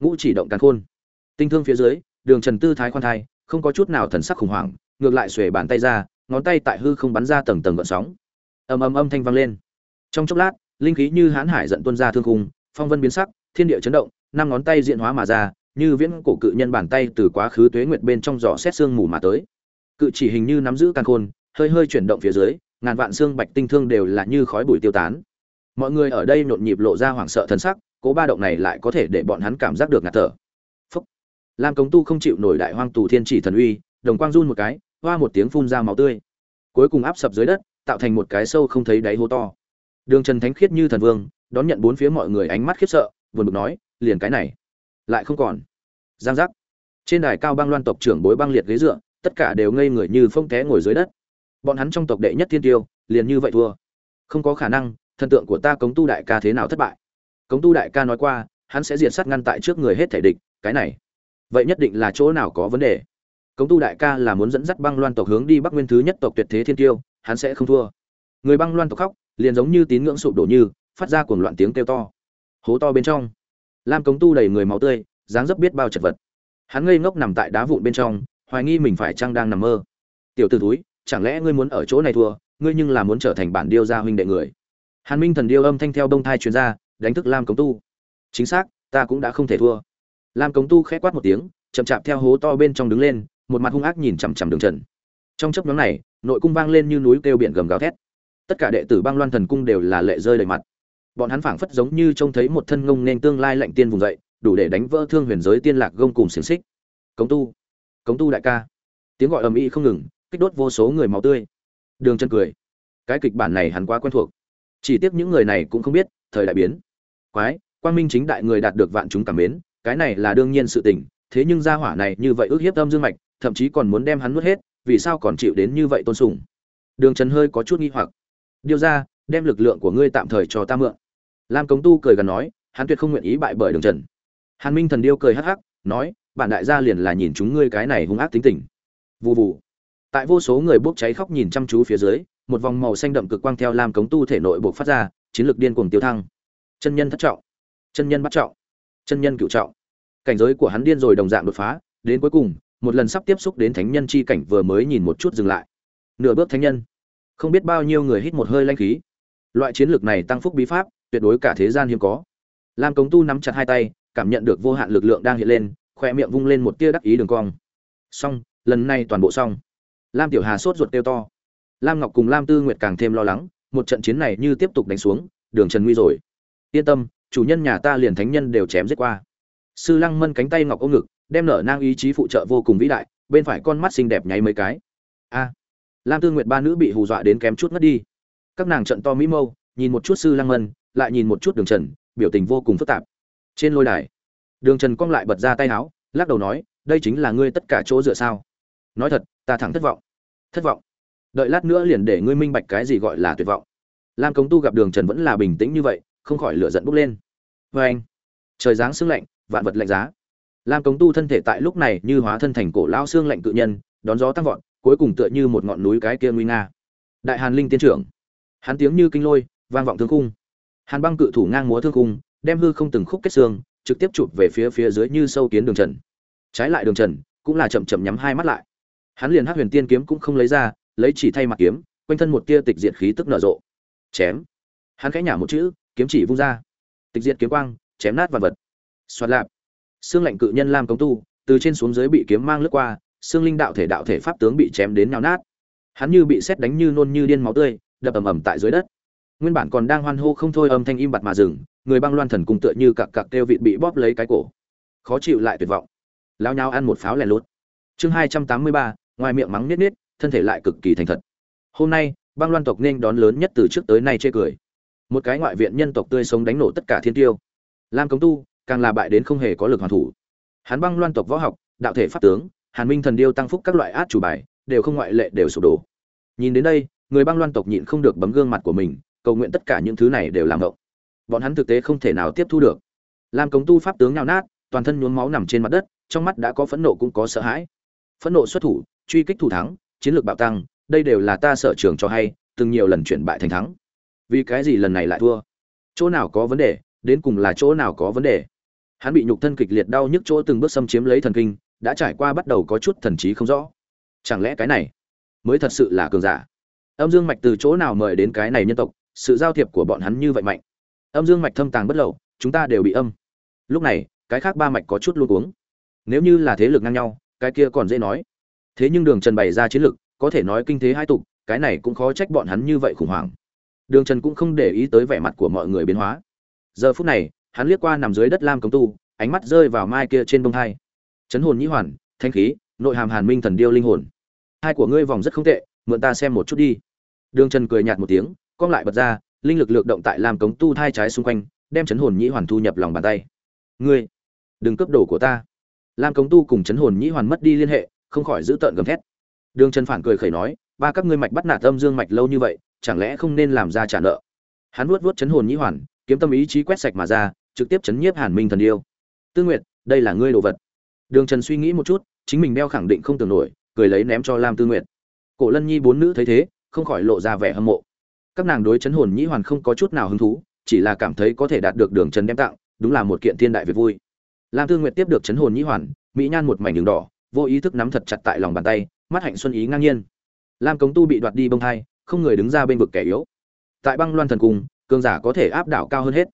Ngũ chỉ động càn khôn. Tinh thương phía dưới, đường trần tư thái khoan thai, không có chút nào thần sắc khủng hoảng, ngược lại xuề bàn tay ra, ngón tay tại hư không bắn ra tầng tầng gợn sóng. Ầm ầm âm thanh vang lên. Trong chốc lát, linh khí như hãn hải giận tuôn ra thương khung, phong vân biến sắc, thiên địa chấn động năm ngón tay diện hóa mà ra, như viễn cổ cự nhân bàn tay từ quá khứ tuế nguyệt bên trong giỏ xét xương mù mà tới. Cự chỉ hình như nắm giữ căn khôn, hơi hơi chuyển động phía dưới, ngàn vạn xương bạch tinh thương đều là như khói bụi tiêu tán. Mọi người ở đây nhộn nhịp lộ ra hoảng sợ thần sắc, cố ba động này lại có thể để bọn hắn cảm giác được ngạt thở. Phúc. Lam cống tu không chịu nổi đại hoang tù thiên chỉ thần uy, đồng quang run một cái, hoa một tiếng phun ra máu tươi. Cuối cùng áp sập dưới đất, tạo thành một cái sâu không thấy đáy hố to. Đường trần thánh khiết như thần vương, đón nhận bốn phía mọi người ánh mắt khiếp sợ vừa bực nói, liền cái này, lại không còn. Giang giác. Trên đài cao băng loan tộc trưởng bối băng liệt ghế dựa, tất cả đều ngây người như phong té ngồi dưới đất. Bọn hắn trong tộc đệ nhất thiên tiêu, liền như vậy thua. Không có khả năng, thần tượng của ta cống tu đại ca thế nào thất bại? Cống tu đại ca nói qua, hắn sẽ diệt sát ngăn tại trước người hết thể địch, cái này. Vậy nhất định là chỗ nào có vấn đề? Cống tu đại ca là muốn dẫn dắt băng loan tộc hướng đi bắc nguyên thứ nhất tộc tuyệt thế thiên tiêu, hắn sẽ không thua. Người băng loan tộc khóc, liền giống như tín ngưỡng sụp đổ như, phát ra cuồng loạn tiếng kêu to hố to bên trong. Lam cống tu đầy người máu tươi, dáng dấp biết bao chật vật. Hắn ngây ngốc nằm tại đá vụn bên trong, hoài nghi mình phải chăng đang nằm mơ. Tiểu t ử túi chẳng lẽ ngươi muốn ở chỗ này thua, ngươi nhưng là muốn trở thành bản điêu gia huynh đệ người? Hàn minh thần điêu âm thanh theo đông thai chuyên gia đánh thức lam cống tu. Chính xác, ta cũng đã không thể thua. Lam cống tu khẽ quát một tiếng, chậm chạp theo hố to bên trong đứng lên, một mặt hung ác nhìn chằm chằm đường trần. Trong chấp nhóm này, nội cung vang lên như núi kêu biển gầm gào thét. Tất cả đệ tử băng loan thần cung đều là lệ rơi đầy mặt bọn hắn phảng phất giống như trông thấy một thân ngông nên tương lai lạnh tiên vùng dậy, đủ để đánh vỡ thương huyền giới tiên lạc gông cùng xiềng xích. Cống tu cống tu đại ca. Tiếng gọi ầm ĩ không ngừng, kích đốt vô số người máu tươi. Đường chân cười. Cái kịch bản này hắn quá quen thuộc. Chỉ tiếc những người này cũng không biết, thời đại biến. Quái, quang minh chính đại người đạt được vạn chúng cảm mến, cái này là đương nhiên sự tình, thế nhưng gia hỏa này như vậy ước hiếp âm dương mạch, thậm chí còn muốn đem hắn nuốt hết, vì sao còn chịu đến như vậy tôn sùng? Đường trần hơi có chút nghi hoặc. Điêu ra, đem lực lượng của ngươi tạm thời cho ta mượn lam cống tu cười gần nói, hắn tuyệt không nguyện ý bại bởi đường trần. Hàn minh thần điêu cười hắc hắc, nói, bản đại gia liền là nhìn chúng ngươi cái này hung ác tính tình. Vụ vụ tại vô số người bốc cháy khóc nhìn chăm chú phía dưới, một vòng màu xanh đậm cực quang theo lam cống tu thể nội buộc phát ra, chiến lược điên cuồng tiêu thăng. Chân nhân thất trọng. Chân nhân bắt trọng. Chân nhân cựu trọng. Cảnh giới của hắn điên rồi đồng dạng đột phá, đến cuối cùng, một lần sắp tiếp xúc đến thánh nhân chi cảnh vừa mới nhìn một chút dừng lại. Nửa bước thánh nhân. Không biết bao nhiêu người hít một hơi lanh khí. Loại chiến lược này tăng phúc bí pháp tuyệt đối cả thế gian hiếm có. Lam cống tu nắm chặt hai tay, cảm nhận được vô hạn lực lượng đang hiện lên khoe miệng vung lên một tia đắc ý đường cong. Xong, lần này toàn bộ xong. Lam tiểu hà sốt ruột kêu to. Lam ngọc cùng lam tư nguyệt càng thêm lo lắng, một trận chiến này như tiếp tục đánh xuống, đường trần nguy rồi. Yên tâm, chủ nhân nhà ta liền thánh nhân đều chém giết qua. Sư lăng mân cánh tay ngọc ôm ngực, đem nở nang ý chí phụ trợ vô cùng vĩ đại, bên phải con mắt xinh đẹp nháy mấy cái. A. Lam tư nguyệt ba nữ bị hù dọa đến kém chút ngất đi. Các nàng trận to mỹ mâu, nhìn một chút sư lăng mân lại nhìn một chút đường trần, biểu tình vô cùng phức tạp. Trên lôi đài, đường trần cong lại bật ra tay áo, lắc đầu nói, đây chính là ngươi tất cả chỗ dựa sao. Nói thật, ta thẳng thất vọng. Thất vọng. Đợi lát nữa liền để ngươi minh bạch cái gì gọi là tuyệt vọng. Lam cống tu gặp đường trần vẫn là bình tĩnh như vậy, không khỏi lửa giận bốc lên. Vê anh. Trời giáng sương lạnh, vạn vật lạnh giá. Lam cống tu thân thể tại lúc này như hóa thân thành cổ lao xương lạnh cự nhân, đón gió tăng vọt, cuối cùng tựa như một ngọn núi cái kia nguy nga. Đại hàn linh tiên trưởng. Hắn tiếng như kinh lôi, vang vọng thương khung hàn băng cự thủ ngang múa thương cung đem hư không từng khúc kết xương, trực tiếp chụp về phía phía dưới như sâu kiến đường trần. Trái lại đường trần, cũng là chậm chậm nhắm hai mắt lại. Hắn liền hát huyền tiên kiếm cũng không lấy ra, lấy chỉ thay mặt kiếm, quanh thân một tia tịch diệt khí tức nở rộ. Chém. Hắn khẽ nhả một chữ, kiếm chỉ vung ra. Tịch diệt kiếm quang, chém nát vật vật. Xoạt lạp. Xương lạnh cự nhân lam công tu, từ trên xuống dưới bị kiếm mang lướt qua, xương linh đạo thể đạo thể pháp tướng bị chém đến nhào nát. Hắn như bị xét đánh như nôn như điên máu tươi, đập ầm ầm tại dưới đất nguyên bản còn đang hoan hô không thôi âm thanh im bặt mà dừng người băng loan thần cung tựa như cặc cặc kêu vịt bị bóp lấy cái cổ. Khó chịu lại tuyệt vọng. Lao nhau ăn một pháo lẻ lốt chương hai trăm tám mươi ba ngoài miệng mắng nít nít, thân thể lại cực kỳ thành thật. Hôm nay băng loan tộc nên đón lớn nhất từ trước tới nay chê cười. Một cái ngoại viện nhân tộc tươi sống đánh nổ tất cả thiên tiêu. Lam cống tu càng là bại đến không hề có lực hoàn thủ. Hắn băng loan tộc võ học đạo thể pháp tướng hàn minh thần điêu tăng phúc các loại át chủ bài đều không ngoại lệ đều sụp đổ. Nhìn đến đây người băng loan tộc nhịn không được bấm gương mặt của mình cầu nguyện tất cả những thứ này đều làm động bọn hắn thực tế không thể nào tiếp thu được. Lam cống tu pháp tướng nhào nát, toàn thân nhuốm máu nằm trên mặt đất, trong mắt đã có phẫn nộ cũng có sợ hãi. Phẫn nộ xuất thủ, truy kích thủ thắng, chiến lược bạo tăng, đây đều là ta sở trường cho hay, từng nhiều lần chuyển bại thành thắng. Vì cái gì lần này lại thua? Chỗ nào có vấn đề, đến cùng là chỗ nào có vấn đề? Hắn bị nhục thân kịch liệt đau nhức chỗ từng bước xâm chiếm lấy thần kinh, đã trải qua bắt đầu có chút thần trí không rõ. Chẳng lẽ cái này mới thật sự là cường giả? Âm dương mạch từ chỗ nào mời đến cái này nhân tộc sự giao thiệp của bọn hắn như vậy mạnh. Âm dương mạch thâm tàng bất lậu, chúng ta đều bị âm. Lúc này, cái khác ba mạch có chút luôn uống nếu như là thế lực ngang nhau, cái kia còn dễ nói. Thế nhưng đường trần bày ra chiến lực, có thể nói kinh thế hai tục, cái này cũng khó trách bọn hắn như vậy khủng hoảng. Đường trần cũng không để ý tới vẻ mặt của mọi người biến hóa. Giờ phút này, hắn liếc qua nằm dưới đất lam cống tu, ánh mắt rơi vào mai kia trên bông thai. Chấn hồn nhĩ hoàn, thanh khí, nội hàm hàn minh thần điêu linh hồn. Hai của ngươi vòng rất không tệ, mượn ta xem một chút đi. Đường trần cười nhạt một tiếng cong lại bật ra, linh lực lược động tại lam cống tu thai trái xung quanh, đem chấn hồn nhĩ hoàn thu nhập lòng bàn tay. Ngươi, đừng cướp đồ của ta. Lam cống tu cùng chấn hồn nhĩ hoàn mất đi liên hệ, không khỏi giữ tợn gầm thét. Đường trần phản cười khẩy nói, ba các ngươi mạch bắt nạt âm dương mạch lâu như vậy, chẳng lẽ không nên làm ra trả nợ? Hắn vuốt vuốt chấn hồn nhĩ hoàn, kiếm tâm ý chí quét sạch mà ra, trực tiếp chấn nhiếp hàn minh thần điêu. Tư nguyệt, đây là ngươi đồ vật. Đường trần suy nghĩ một chút, chính mình đeo khẳng định không tưởng nổi, cười lấy ném cho lam tư nguyệt. Cổ lân nhi bốn nữ thấy thế, không khỏi lộ ra vẻ hâm mộ các nàng đối chấn hồn nhĩ hoàn không có chút nào hứng thú, chỉ là cảm thấy có thể đạt được đường trần đem tặng, đúng là một kiện thiên đại việc vui. Lam tư nguyệt tiếp được chấn hồn nhĩ hoàn, mỹ nhan một mảnh đường đỏ, vô ý thức nắm thật chặt tại lòng bàn tay, mắt hạnh xuân ý ngang nhiên. Lam cống tu bị đoạt đi bông thai, không người đứng ra bên vực kẻ yếu. Tại băng loan thần cung, cường giả có thể áp đảo cao hơn hết.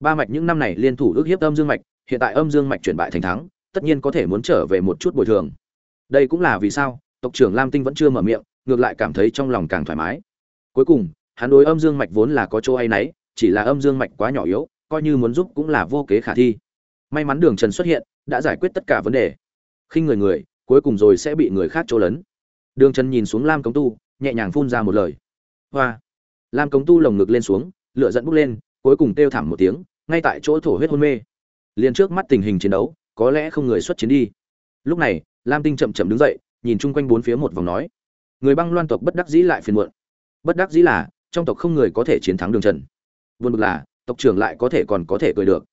Ba mạch những năm này liên thủ ước hiếp âm dương mạch, hiện tại âm dương mạch chuyển bại thành thắng, tất nhiên có thể muốn trở về một chút bồi thường. Đây cũng là vì sao, tộc trưởng lam tinh vẫn chưa mở miệng, ngược lại cảm thấy trong lòng càng thoải mái. Cuối cùng hắn đối âm dương mạch vốn là có chỗ hay nấy chỉ là âm dương mạch quá nhỏ yếu, coi như muốn giúp cũng là vô kế khả thi. May mắn đường trần xuất hiện, đã giải quyết tất cả vấn đề. Khi người người, cuối cùng rồi sẽ bị người khác chỗ lấn. Đường trần nhìn xuống lam cống tu, nhẹ nhàng phun ra một lời. Hoa! Lam cống tu lồng ngực lên xuống, lửa dẫn bốc lên, cuối cùng kêu thảm một tiếng, ngay tại chỗ thổ huyết hôn mê. Liền trước mắt tình hình chiến đấu, có lẽ không người xuất chiến đi. Lúc này, lam tinh chậm chậm đứng dậy, nhìn chung quanh bốn phía một vòng nói. Người băng loan tộc bất đắc dĩ lại phiền muộn. Bất đắc dĩ là trong tộc không người có thể chiến thắng đường trần. Vượt là, tộc trưởng lại có thể còn có thể cười được.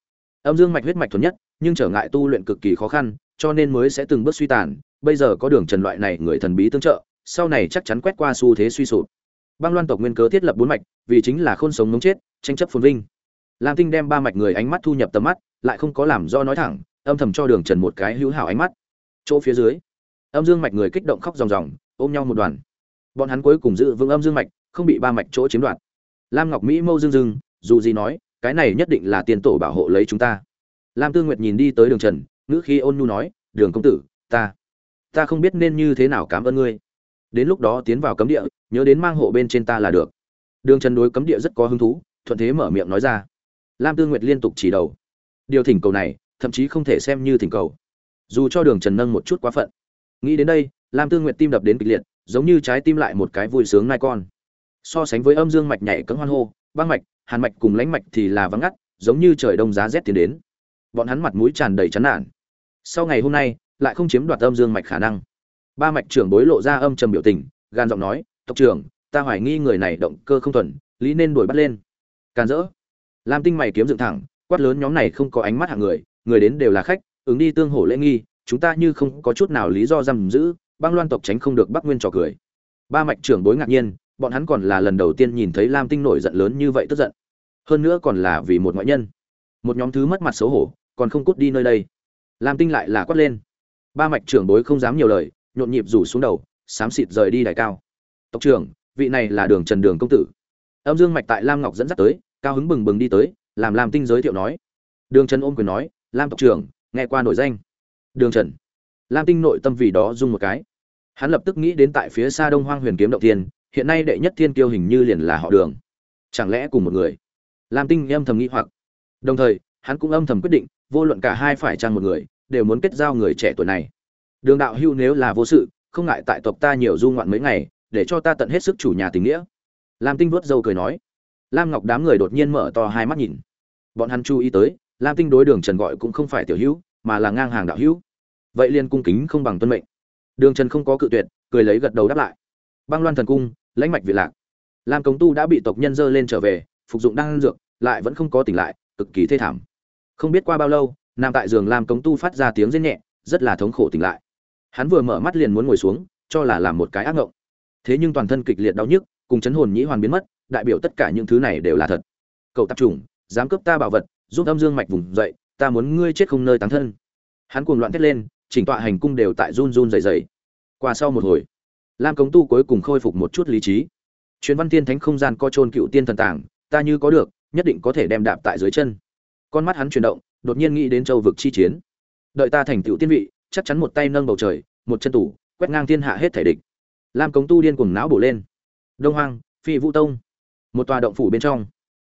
Âm dương mạch huyết mạch thuần nhất, nhưng trở ngại tu luyện cực kỳ khó khăn, cho nên mới sẽ từng bước suy tàn. Bây giờ có đường trần loại này người thần bí tương trợ, sau này chắc chắn quét qua xu thế suy sụp. Băng loan tộc nguyên cớ thiết lập bốn mạch, vì chính là khôn sống mống chết, tranh chấp phồn vinh. Lam tinh đem ba mạch người ánh mắt thu nhập tầm mắt, lại không có làm do nói thẳng, âm thầm cho đường trần một cái hữu hảo ánh mắt. Chỗ phía dưới, âm dương mạch người kích động khóc ròng ròng, ôm nhau một đoàn. Bọn hắn cuối cùng giữ vững âm dương mạch không bị ba mạch chỗ chiếm đoạt. Lam ngọc mỹ mâu dương dưng dù gì nói, cái này nhất định là tiền tổ bảo hộ lấy chúng ta. Lam tư nguyệt nhìn đi tới đường trần, ngữ khi ôn nhu nói, đường công tử, ta ta không biết nên như thế nào cảm ơn ngươi. Đến lúc đó tiến vào cấm địa, nhớ đến mang hộ bên trên ta là được. Đường trần đối cấm địa rất có hứng thú, thuận thế mở miệng nói ra. Lam tư nguyệt liên tục chỉ đầu. Điều thỉnh cầu này, thậm chí không thể xem như thỉnh cầu. Dù cho đường trần nâng một chút quá phận. Nghĩ đến đây, lam tư nguyệt tim đập đến kịch liệt, giống như trái tim lại một cái vui sướng nai con so sánh với âm dương mạch nhảy cấm hoan hô, băng mạch, hàn mạch cùng lãnh mạch thì là vắng ngắt, giống như trời đông giá rét tiến đến. Bọn hắn mặt mũi tràn đầy chán nản. Sau ngày hôm nay, lại không chiếm đoạt âm dương mạch khả năng. Ba mạch trưởng bối lộ ra âm trầm biểu tình, gan giọng nói, tộc trưởng, ta hoài nghi người này động cơ không thuần, lý nên đuổi bắt lên. Càn rỡ. Lam tinh mày kiếm dựng thẳng, quát lớn nhóm này không có ánh mắt hạng người người đến đều là khách, ứng đi tương hổ lễ nghi, chúng ta như không có chút nào lý do giam giữ, băng loan tộc tránh không được bắc nguyên trò cười. Ba mạch trưởng bối ngạc nhiên bọn hắn còn là lần đầu tiên nhìn thấy lam tinh nổi giận lớn như vậy tức giận. Hơn nữa còn là vì một ngoại nhân. Một nhóm thứ mất mặt xấu hổ, còn không cút đi nơi đây. Lam tinh lại là quát lên. Ba mạch trưởng bối không dám nhiều lời, nhộn nhịp rủ xuống đầu, xám xịt rời đi đài cao. Tộc trưởng, vị này là đường trần đường công tử. Âm dương mạch tại lam ngọc dẫn dắt tới, cao hứng bừng bừng đi tới, làm lam tinh giới thiệu nói. Đường trần ôm quyền nói, lam tộc trưởng, nghe qua nổi danh. Đường trần. Lam tinh nội tâm vì đó dung một cái. Hắn lập tức nghĩ đến tại phía xa đông hoang huyền kiếm động tiên hiện nay đệ nhất thiên kiêu hình như liền là họ đường. Chẳng lẽ cùng một người? Lam tinh âm thầm nghĩ hoặc. Đồng thời, hắn cũng âm thầm quyết định, vô luận cả hai phải chăng một người, đều muốn kết giao người trẻ tuổi này. Đường đạo hưu nếu là vô sự, không ngại tại tộc ta nhiều du ngoạn mấy ngày, để cho ta tận hết sức chủ nhà tình nghĩa. Lam tinh vuốt dâu cười nói. Lam ngọc đám người đột nhiên mở to hai mắt nhìn. Bọn hắn chú ý tới, lam tinh đối đường trần gọi cũng không phải tiểu hữu, mà là ngang hàng đạo hữu. Vậy liên cung kính không bằng tuân mệnh. Đường trần không có cự tuyệt, cười lấy gật đầu đáp lại. Băng loan thần cung lãnh mạch việt lạc. Lam cống tu đã bị tộc nhân dơ lên trở về, phục dụng đang dược, lại vẫn không có tỉnh lại, cực kỳ thê thảm. Không biết qua bao lâu, nằm tại giường lam cống tu phát ra tiếng rên nhẹ, rất là thống khổ tỉnh lại. Hắn vừa mở mắt liền muốn ngồi xuống, cho là làm một cái ác ngộng. Thế nhưng toàn thân kịch liệt đau nhức, cùng chấn hồn nhĩ hoàn biến mất, đại biểu tất cả những thứ này đều là thật. Cậu tạp chủng dám cướp ta bảo vật, giúp âm dương mạch vùng dậy, ta muốn ngươi chết không nơi tán thân. Hắn cuồng loạn thét lên, chỉnh tọa hành cung đều tại run run dày dày qua sau một hồi lam cống tu cuối cùng khôi phục một chút lý trí. Chuyến văn tiên thánh không gian co trôn cựu tiên thần tàng, ta như có được, nhất định có thể đem đạp tại dưới chân. Con mắt hắn chuyển động, đột nhiên nghĩ đến châu vực chi chiến. Đợi ta thành tựu tiên vị, chắc chắn một tay nâng bầu trời, một chân tủ, quét ngang thiên hạ hết thể địch. Lam cống tu điên cuồng não bổ lên. Đông hoang, phi vũ tông. Một tòa động phủ bên trong.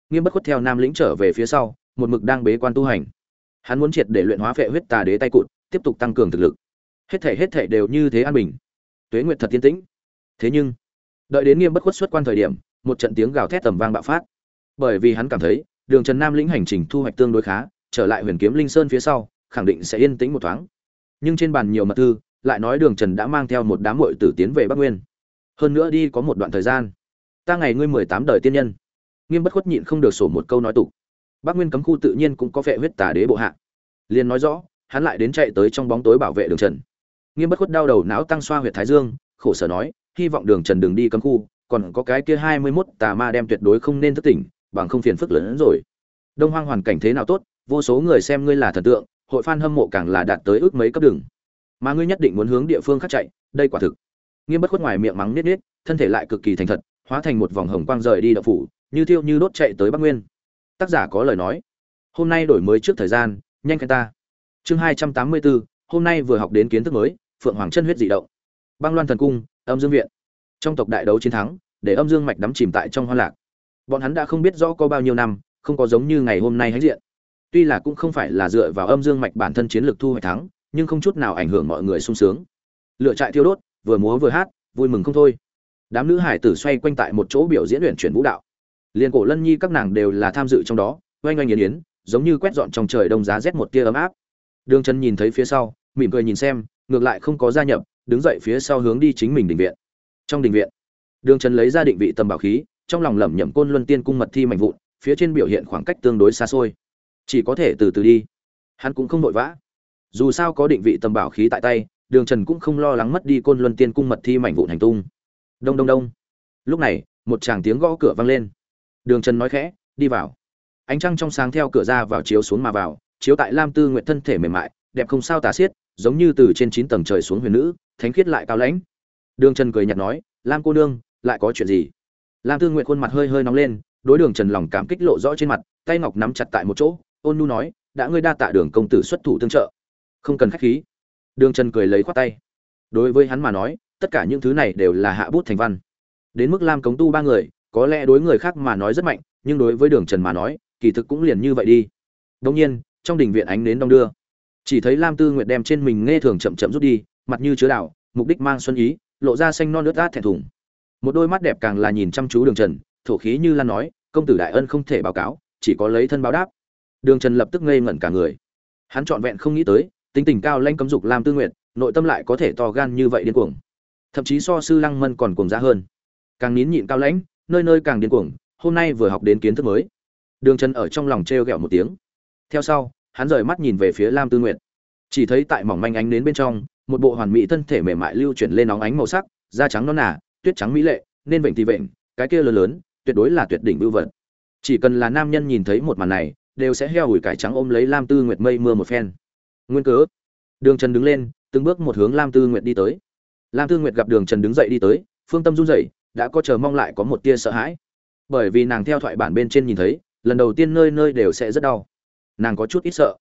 Nghiêm bất khuất theo nam lĩnh trở về phía sau, một mực đang bế quan tu hành. Hắn muốn triệt để luyện hóa phệ huyết tà đế tay cụt, tiếp tục tăng cường thực lực. Hết thể hết thể đều như thế an bình tuế nguyệt thật tiên tĩnh. Thế nhưng, đợi đến nghiêm bất khuất xuất quan thời điểm, một trận tiếng gào thét tầm vang bạo phát. Bởi vì hắn cảm thấy, đường trần nam lĩnh hành trình thu hoạch tương đối khá, trở lại huyền kiếm linh sơn phía sau, khẳng định sẽ yên tĩnh một thoáng. Nhưng trên bàn nhiều mật thư, lại nói đường trần đã mang theo một đám mội tử tiến về bắc nguyên. Hơn nữa đi có một đoạn thời gian. Ta ngày ngươi mười tám đời tiên nhân. Nghiêm bất khuất nhịn không được sổ một câu nói tục. Bắc nguyên cấm khu tự nhiên cũng có vẻ huyết tà đế bộ hạ. Liền nói rõ, hắn lại đến chạy tới trong bóng tối bảo vệ đường trần nghiêm bất khuất đau đầu não tăng xoa huyệt thái dương, khổ sở nói, hy vọng đường trần Đường đi cấm khu, còn có cái kia hai mươi mốt tà ma đem tuyệt đối không nên thất tỉnh, bằng không phiền phức lớn hơn rồi. Đông hoang hoàn cảnh thế nào tốt, vô số người xem ngươi là thần tượng, hội fan hâm mộ càng là đạt tới ước mấy cấp đường. Mà ngươi nhất định muốn hướng địa phương khác chạy, đây quả thực. Nghiêm bất khuất ngoài miệng mắng nết nết, thân thể lại cực kỳ thành thật, hóa thành một vòng hồng quang rời đi đậu phủ, như thiêu như đốt chạy tới bắc nguyên. Tác giả có lời nói, hôm nay đổi mới trước thời gian, nhanh khen ta. Chương hai trăm tám mươi bốn hôm nay vừa học đến kiến thức mới phượng hoàng chân huyết dị động. Băng loan thần cung, âm dương viện. Trong tộc đại đấu chiến thắng, để âm dương mạch đắm chìm tại trong hoa lạc. Bọn hắn đã không biết rõ có bao nhiêu năm, không có giống như ngày hôm nay hãnh diện. Tuy là cũng không phải là dựa vào âm dương mạch bản thân chiến lược thu hoạch thắng, nhưng không chút nào ảnh hưởng mọi người sung sướng. Lựa trại thiêu đốt, vừa múa vừa hát, vui mừng không thôi. Đám nữ hải tử xoay quanh tại một chỗ biểu diễn luyện chuyển vũ đạo. Liền cổ lân nhi các nàng đều là tham dự trong đó, oanh oanh yến yến, giống như quét dọn trong trời đông giá rét một tia ấm áp. Đường chân nhìn thấy phía sau, mỉm cười nhìn xem ngược lại không có gia nhập, đứng dậy phía sau hướng đi chính mình đình viện. Trong đình viện, đường trần lấy ra định vị tầm bảo khí, trong lòng lẩm nhẩm côn luân tiên cung mật thi mạnh vụn, phía trên biểu hiện khoảng cách tương đối xa xôi. Chỉ có thể từ từ đi. Hắn cũng không vội vã. Dù sao có định vị tầm bảo khí tại tay, đường trần cũng không lo lắng mất đi côn luân tiên cung mật thi mảnh vụn hành tung. Đông đông đông. Lúc này, một chàng tiếng gõ cửa vang lên. Đường trần nói khẽ, đi vào. Ánh trăng trong sáng theo cửa ra vào chiếu xuống mà vào, chiếu tại lam tư nguyện thân thể mềm mại, đẹp không sao tà xiết giống như từ trên chín tầng trời xuống huyền nữ, thánh khiết lại cao lãnh. Đường trần cười nhạt nói, lam cô nương, lại có chuyện gì? Lam tư nguyện khuôn mặt hơi hơi nóng lên, đối đường trần lòng cảm kích lộ rõ trên mặt, tay ngọc nắm chặt tại một chỗ, ôn nu nói, đã ngươi đa tạ đường công tử xuất thủ tương trợ. Không cần khách khí. Đường trần cười lấy khoát tay. Đối với hắn mà nói, tất cả những thứ này đều là hạ bút thành văn. Đến mức lam cống tu ba người, có lẽ đối người khác mà nói rất mạnh, nhưng đối với đường trần mà nói, kỳ thực cũng liền như vậy đi. Đông nhiên, trong đình viện ánh nến đông đưa chỉ thấy lam tư nguyệt đem trên mình nghe thường chậm chậm rút đi mặt như chứa đảo mục đích mang xuân ý lộ ra xanh non nước át thẹn thùng. Một đôi mắt đẹp càng là nhìn chăm chú đường trần thổ khí như lan nói công tử đại ân không thể báo cáo chỉ có lấy thân báo đáp. Đường trần lập tức ngây ngẩn cả người. Hắn trọn vẹn không nghĩ tới tính tình cao lanh cấm dục lam tư Nguyệt, nội tâm lại có thể to gan như vậy điên cuồng. Thậm chí so sư lăng mân còn cuồng ra hơn. Càng nín nhịn cao lãnh nơi nơi càng điên cuồng hôm nay vừa học đến kiến thức mới. Đường trần ở trong lòng t r e o g ẹ o một tiếng. Theo sau hắn rời mắt nhìn về phía lam tư Nguyệt, chỉ thấy tại mỏng manh ánh đến bên trong một bộ hoàn mỹ thân thể mềm mại lưu chuyển lên nóng ánh màu sắc da trắng non nà, tuyết trắng mỹ lệ nên vệnh thì vệnh cái kia lớn lớn tuyệt đối là tuyệt đỉnh bưu vật. Chỉ cần là nam nhân nhìn thấy một màn này đều sẽ heo ủi cải trắng ôm lấy lam tư nguyệt mây mưa một phen. Nguyên cớ đường trần đứng lên từng bước một hướng lam tư nguyệt đi tới. Lam tư nguyệt gặp đường trần đứng dậy đi tới phương tâm run rẩy đã có chờ mong lại có một tia sợ hãi. Bởi vì nàng theo thoại bản bên trên nhìn thấy lần đầu tiên nơi nơi đều sẽ rất đau nàng có chút ít sợ.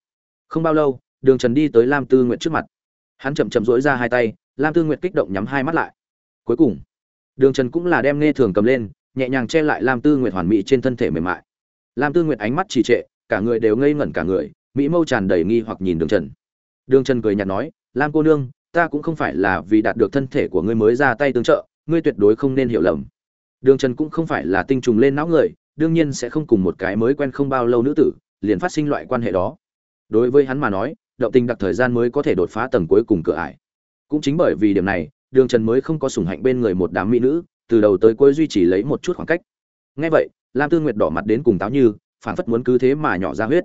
Không bao lâu, đường trần đi tới lam tư nguyệt trước mặt. Hắn chậm chậm rỗi ra hai tay, lam tư nguyệt kích động nhắm hai mắt lại. Cuối cùng, đường trần cũng là đem nghe thường cầm lên, nhẹ nhàng che lại lam tư nguyệt hoàn mỹ trên thân thể mềm mại. Lam tư nguyệt ánh mắt trì trệ, cả người đều ngây ngẩn cả người, mỹ mâu tràn đầy nghi hoặc nhìn đường trần. Đường trần cười nhạt nói, lam cô nương, ta cũng không phải là vì đạt được thân thể của ngươi mới ra tay tương trợ, ngươi tuyệt đối không nên hiểu lầm. Đường trần cũng không phải là tinh trùng lên não người, đương nhiên sẽ không cùng một cái mới quen không bao lâu nữ tử liền phát sinh loại quan hệ đó. Đối với hắn mà nói, động tình đặc thời gian mới có thể đột phá tầng cuối cùng cửa ải. Cũng chính bởi vì điểm này, đường trần mới không có sủng hạnh bên người một đám mỹ nữ, từ đầu tới cuối duy trì lấy một chút khoảng cách. Ngay vậy, lam tư nguyệt đỏ mặt đến cùng táo như phản phất muốn cứ thế mà nhỏ ra huyết.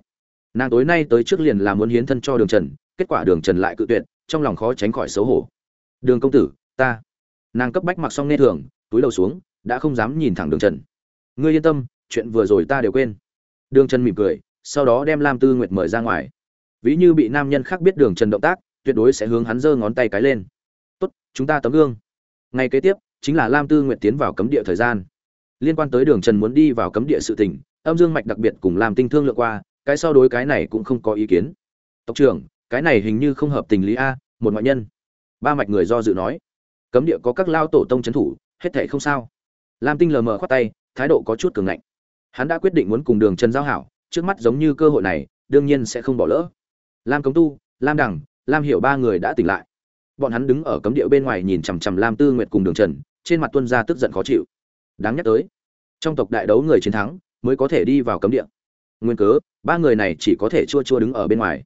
Nàng tối nay tới trước liền là muốn hiến thân cho đường trần, kết quả đường trần lại cự tuyệt, trong lòng khó tránh khỏi xấu hổ. Đường công tử, ta. Nàng cấp bách mặc xong nghe thường, túi đầu xuống, đã không dám nhìn thẳng đường trần. Ngươi yên tâm, chuyện vừa rồi ta đều quên. Đường trần mỉm cười sau đó đem lam tư nguyệt mời ra ngoài. Ví như bị nam nhân khác biết đường trần động tác tuyệt đối sẽ hướng hắn giơ ngón tay cái lên. Tốt chúng ta tấm gương. Ngày kế tiếp chính là lam tư nguyệt tiến vào cấm địa thời gian. Liên quan tới đường trần muốn đi vào cấm địa sự tình, âm dương mạch đặc biệt cùng làm tinh thương lựa qua cái sau đối cái này cũng không có ý kiến. Tộc trưởng cái này hình như không hợp tình lý a một ngoại nhân. Ba mạch người do dự nói. Cấm địa có các lao tổ tông trấn thủ hết thảy không sao. Lam tinh lờ mờ khoát tay thái độ có chút cường ngạnh. Hắn đã quyết định muốn cùng đường trần giao hảo trước mắt giống như cơ hội này, đương nhiên sẽ không bỏ lỡ. Lam cống tu, lam đằng, lam hiểu ba người đã tỉnh lại. Bọn hắn đứng ở cấm địa bên ngoài nhìn chằm chằm lam tư nguyệt cùng đường trần, trên mặt tuân ra tức giận khó chịu. Đáng nhắc tới, trong tộc đại đấu người chiến thắng mới có thể đi vào cấm địa. Nguyên cớ, ba người này chỉ có thể chua chua đứng ở bên ngoài.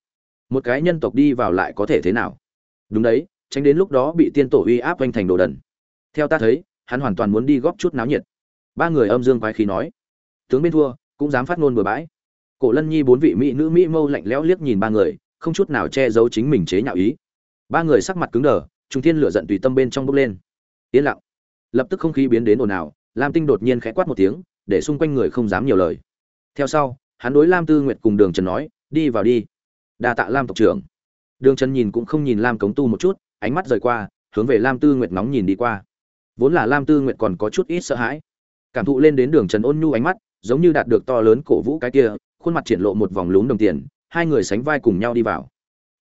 Một cái nhân tộc đi vào lại có thể thế nào? Đúng đấy, tránh đến lúc đó bị tiên tổ uy áp oanh thành đồ đần. Theo ta thấy, hắn hoàn toàn muốn đi góp chút náo nhiệt. Ba người âm dương quái khí nói, tướng bên thua, cũng dám phát ngôn bừa bãi cổ lân nhi bốn vị mỹ nữ mỹ mâu lạnh lẽo liếc nhìn ba người, không chút nào che giấu chính mình chế nhạo ý. Ba người sắc mặt cứng đờ, trung thiên lửa giận tùy tâm bên trong bốc lên. Yên lặng. Lập tức không khí biến đến ồn ào, lam tinh đột nhiên khẽ quát một tiếng, để xung quanh người không dám nhiều lời. Theo sau, hắn đối lam tư nguyệt cùng đường trần nói, đi vào đi. Đa tạ lam tộc trưởng. Đường trần nhìn cũng không nhìn lam cống tu một chút, ánh mắt rời qua, hướng về lam tư nguyệt nóng nhìn đi qua. Vốn là lam tư nguyệt còn có chút ít sợ hãi. Cảm thụ lên đến đường trần ôn nhu ánh mắt, giống như đạt được to lớn cổ vũ cái kia khuôn mặt triển lộ một vòng lún đồng tiền, hai người sánh vai cùng nhau đi vào.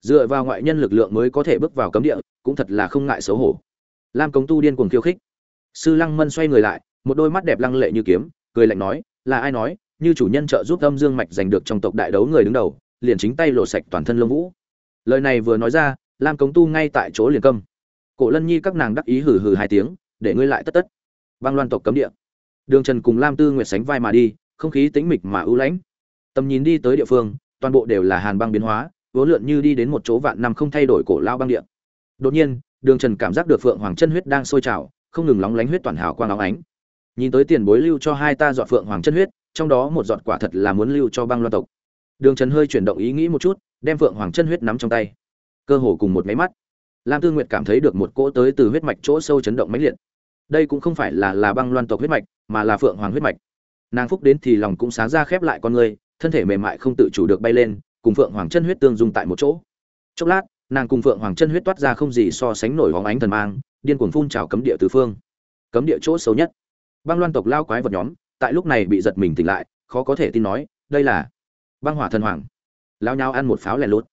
Dựa vào ngoại nhân lực lượng mới có thể bước vào cấm địa, cũng thật là không ngại xấu hổ. Lam cống tu điên cuồng khiêu khích. Sư lăng mân xoay người lại, một đôi mắt đẹp lăng lệ như kiếm, cười lạnh nói, là ai nói, như chủ nhân trợ giúp âm dương mạch giành được trong tộc đại đấu người đứng đầu, liền chính tay lộ sạch toàn thân lông vũ. Lời này vừa nói ra, lam cống tu ngay tại chỗ liền câm. Cổ lân nhi các nàng đắc ý hừ hừ hai tiếng, để ngươi lại tất tất. Băng loan tộc cấm địa. Đường trần cùng lam tư nguyệt sánh vai mà đi, không khí tĩnh mịch mà ưu lãnh tầm nhìn đi tới địa phương, toàn bộ đều là hàn băng biến hóa, vốn lượn như đi đến một chỗ vạn năm không thay đổi cổ lao băng địa. Đột nhiên, đường trần cảm giác được phượng hoàng chân huyết đang sôi trào, không ngừng lóng lánh huyết toàn hào quang óng ánh. Nhìn tới tiền bối lưu cho hai ta dọn phượng hoàng chân huyết, trong đó một giọt quả thật là muốn lưu cho băng loan tộc. Đường trần hơi chuyển động ý nghĩ một chút, đem phượng hoàng chân huyết nắm trong tay. Cơ hồ cùng một máy mắt, lam tư nguyệt cảm thấy được một cỗ tới từ huyết mạch chỗ sâu chấn động mãnh liệt. Đây cũng không phải là là băng loan tộc huyết mạch, mà là phượng hoàng huyết mạch. Nàng phúc đến thì lòng cũng sáng ra khép lại con người thân thể mềm mại không tự chủ được bay lên, cùng phượng hoàng chân huyết tương dung tại một chỗ. Chốc lát, nàng cùng phượng hoàng chân huyết toát ra không gì so sánh nổi hóng ánh thần mang, điên cuồng phun trào cấm địa tứ phương. Cấm địa chỗ xấu nhất. Băng loan tộc lao quái vật nhóm, tại lúc này bị giật mình tỉnh lại, khó có thể tin nói, đây là băng hỏa thần hoàng. Lao nhau ăn một pháo lẻ lốt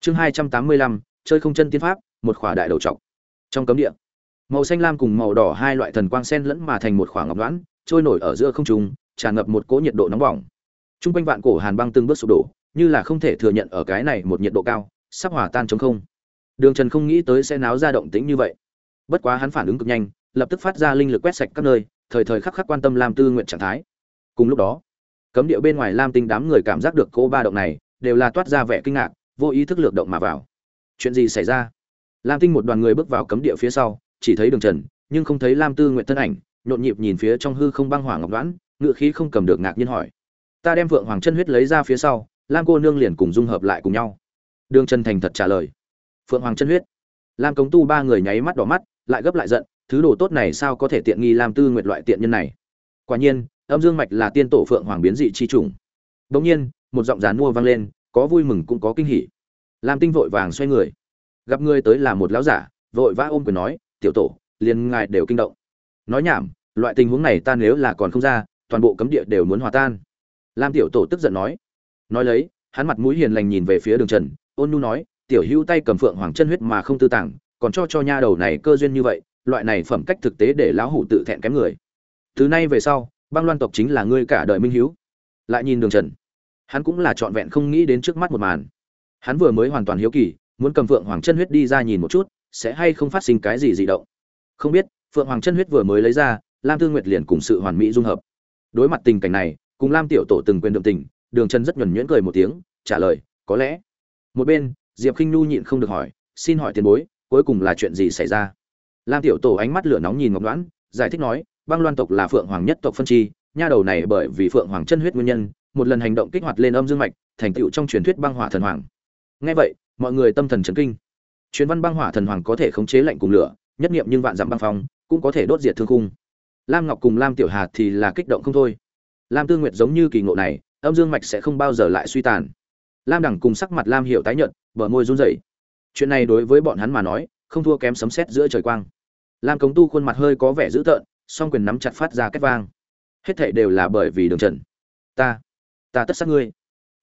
chương hai trăm tám mươi lăm, chơi không chân tiên pháp, một khỏa đại đầu trọc. Trong cấm địa, màu xanh lam cùng màu đỏ hai loại thần quang sen lẫn mà thành một khoảng ngọc đoán, trôi nổi ở giữa không trung, tràn ngập một cỗ nhiệt độ nóng bỏng. Trung quanh vạn cổ hàn băng từng bước sụp đổ, như là không thể thừa nhận ở cái này một nhiệt độ cao, sắp hòa tan trống không. Đường trần không nghĩ tới sẽ náo ra động tĩnh như vậy. Bất quá hắn phản ứng cực nhanh, lập tức phát ra linh lực quét sạch các nơi, thời thời khắc khắc quan tâm lam tư Nguyệt trạng thái. Cùng lúc đó, cấm điệu bên ngoài lam tinh đám người cảm giác được cô ba động này, đều là toát ra vẻ kinh ngạc, vô ý thức lược động mà vào. Chuyện gì xảy ra? Lam tinh một đoàn người bước vào cấm địa phía sau, chỉ thấy đường trần, nhưng không thấy lam tư Nguyệt thân ảnh, nhộn nhịp nhìn phía trong hư không băng hỏa ngọc đoán, ngựa khí không cầm được ngạc nhiên hỏi ta đem vượng hoàng chân huyết lấy ra phía sau, lam cô nương liền cùng dung hợp lại cùng nhau. Đường trần thành thật trả lời. Phượng hoàng chân huyết. Lam cống tu ba người nháy mắt đỏ mắt, lại gấp lại giận, thứ đồ tốt này sao có thể tiện nghi lam tư nguyệt loại tiện nhân này? Quả nhiên, âm dương mạch là tiên tổ phượng hoàng biến dị chi trùng bỗng nhiên, một giọng rán mua vang lên, có vui mừng cũng có kinh hỉ. Lam tinh vội vàng xoay người. Gặp người tới là một lão giả, vội vã ôm quyền nói, tiểu tổ, liền ngài đều kinh động. Nói nhảm, loại tình huống này ta nếu là còn không ra, toàn bộ cấm địa đều muốn hòa tan lam tiểu tổ tức giận nói. Nói lấy, hắn mặt mũi hiền lành nhìn về phía đường trần, ôn nhu nói, tiểu hữu tay cầm phượng hoàng chân huyết mà không tư tàng, còn cho cho nha đầu này cơ duyên như vậy, loại này phẩm cách thực tế để lão hủ tự thẹn kém người. Từ nay về sau, băng loan tộc chính là ngươi cả đời minh hữu lại nhìn đường trần, hắn cũng là trọn vẹn không nghĩ đến trước mắt một màn. Hắn vừa mới hoàn toàn hiếu kỳ, muốn cầm phượng hoàng chân huyết đi ra nhìn một chút, sẽ hay không phát sinh cái gì dị động. Không biết, phượng hoàng chân huyết vừa mới lấy ra, lam tư nguyệt liền cùng sự hoàn mỹ dung hợp. Đối mặt tình cảnh này cùng lam tiểu tổ từng quyền động tình, đường trần rất nhuẩn nhuyễn cười một tiếng, trả lời, có lẽ. Một bên, diệp khinh nhu nhịn không được hỏi, xin hỏi tiền bối, cuối cùng là chuyện gì xảy ra? Lam tiểu tổ ánh mắt lửa nóng nhìn ngọc đoán, giải thích nói, băng loan tộc là phượng hoàng nhất tộc phân chi, nha đầu này bởi vì phượng hoàng chân huyết nguyên nhân, một lần hành động kích hoạt lên âm dương mạch, thành tựu trong truyền thuyết băng hỏa thần hoàng. Nghe vậy, mọi người tâm thần chấn kinh. Truyền văn băng hỏa thần hoàng có thể khống chế lạnh cùng lửa, nhất nghiệm nhưng vạn dặm băng phong, cũng có thể đốt diệt thương khung. Lam ngọc cùng lam tiểu hà thì là kích động không thôi lam tư nguyệt giống như kỳ ngộ này, âm dương mạch sẽ không bao giờ lại suy tàn. Lam đẳng cùng sắc mặt lam Hiểu tái nhợt, bờ môi run rẩy. Chuyện này đối với bọn hắn mà nói, không thua kém sấm sét giữa trời quang. Lam cống tu khuôn mặt hơi có vẻ dữ tợn, song quyền nắm chặt phát ra kết vang. Hết thảy đều là bởi vì đường trần. Ta ta tất sát ngươi.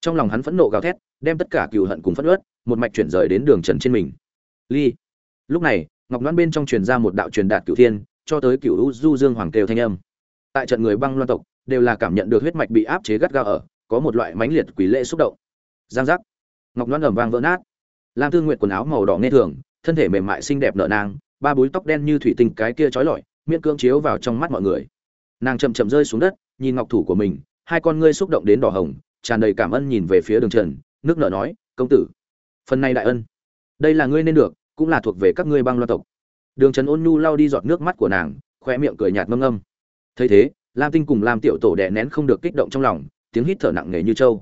Trong lòng hắn phẫn nộ gào thét, đem tất cả cừu hận cùng phẫn uất, một mạch chuyển rời đến đường trần trên mình. Ly. Lúc này, ngọc loan bên trong truyền ra một đạo truyền đạt cửu thiên, cho tới cửu u du dương hoàng kêu thanh âm. Tại trận người băng loan tộc đều là cảm nhận được huyết mạch bị áp chế gắt gao ở, có một loại mãnh liệt quỷ lệ xúc động. Giang giác. Ngọc loan ầm vang vỡ nát. Lam tư nguyệt quần áo màu đỏ nghe thường, thân thể mềm mại xinh đẹp nở nang, ba búi tóc đen như thủy tinh cái kia trói lọi, miễn cưỡng chiếu vào trong mắt mọi người. Nàng chậm chậm rơi xuống đất, nhìn ngọc thủ của mình, hai con ngươi xúc động đến đỏ hồng, tràn đầy cảm ơn nhìn về phía đường trần, nước nở nói, công tử, phần này đại ân. Đây là ngươi nên được, cũng là thuộc về các ngươi băng loa tộc. Đường trần ôn nhu lau đi giọt nước mắt của nàng khoe miệng cười nhạt ngâm ngâm. Thấy thế lam tinh cùng lam tiểu tổ đè nén không được kích động trong lòng, tiếng hít thở nặng nề như trâu.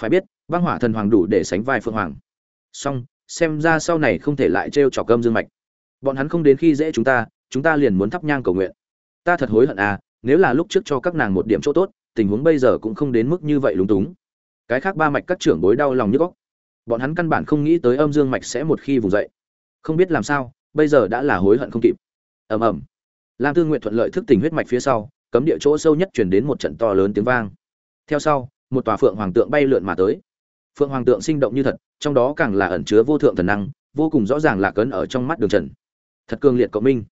Phải biết, băng hỏa thần hoàng đủ để sánh vai phượng hoàng. Song xem ra sau này không thể lại trêu trọc cơm dương mạch. Bọn hắn không đến khi dễ chúng ta chúng ta liền muốn thắp nhang cầu nguyện. Ta thật hối hận à nếu là lúc trước cho các nàng một điểm chỗ tốt, tình huống bây giờ cũng không đến mức như vậy lúng túng. Cái khác ba mạch các trưởng bối đau lòng như góc. Bọn hắn căn bản không nghĩ tới âm dương mạch sẽ một khi vùng dậy. Không biết làm sao, bây giờ đã là hối hận không kịp. Ầm ầm. Lam thương nguyện thuận lợi thức tỉnh huyết mạch phía sau cấm địa chỗ sâu nhất chuyển đến một trận to lớn tiếng vang. Theo sau, một tòa phượng hoàng tượng bay lượn mà tới. Phượng hoàng tượng sinh động như thật, trong đó càng là ẩn chứa vô thượng thần năng, vô cùng rõ ràng là cấn ở trong mắt đường trần. Thật cường liệt cộng minh.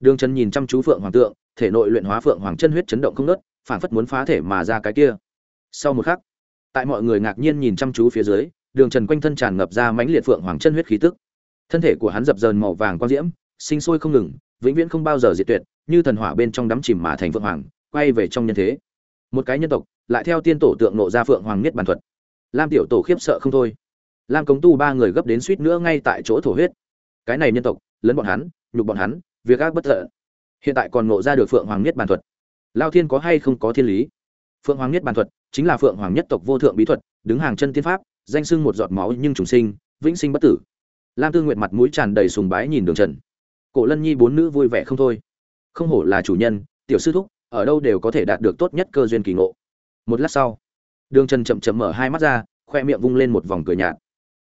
Đường trần nhìn chăm chú phượng hoàng tượng, thể nội luyện hóa phượng hoàng chân huyết chấn động không nớt phản phất muốn phá thể mà ra cái kia. Sau một khắc, tại mọi người ngạc nhiên nhìn chăm chú phía dưới, đường trần quanh thân tràn ngập ra mãnh liệt phượng hoàng chân huyết khí tức. Thân thể của hắn dập dờn màu vàng quang diễm, sinh sôi không ngừng vĩnh viễn không bao giờ diệt tuyệt, như thần hỏa bên trong đắm chìm mà thành phượng hoàng, quay về trong nhân thế. Một cái nhân tộc, lại theo tiên tổ tượng nộ ra phượng hoàng niết bàn thuật. Lam tiểu tổ khiếp sợ không thôi. Lam cống tu ba người gấp đến suýt nữa ngay tại chỗ thổ huyết. Cái này nhân tộc, lấn bọn hắn, nhục bọn hắn, việc ác bất tận. Hiện tại còn nộ ra được phượng hoàng niết bàn thuật. Lao thiên có hay không có thiên lý? Phượng hoàng niết bàn thuật chính là phượng hoàng nhất tộc vô thượng bí thuật, đứng hàng chân tiên pháp, danh sưng một giọt máu nhưng trùng sinh, vĩnh sinh bất tử. Lam tư nguyệt mặt mũi tràn đầy sùng bái nhìn đường trần cổ lân nhi bốn nữ vui vẻ không thôi. Không hổ là chủ nhân, tiểu sư thúc, ở đâu đều có thể đạt được tốt nhất cơ duyên kỳ ngộ. Một lát sau, đường trần chậm chậm mở hai mắt ra, khoe miệng vung lên một vòng cười nhạt.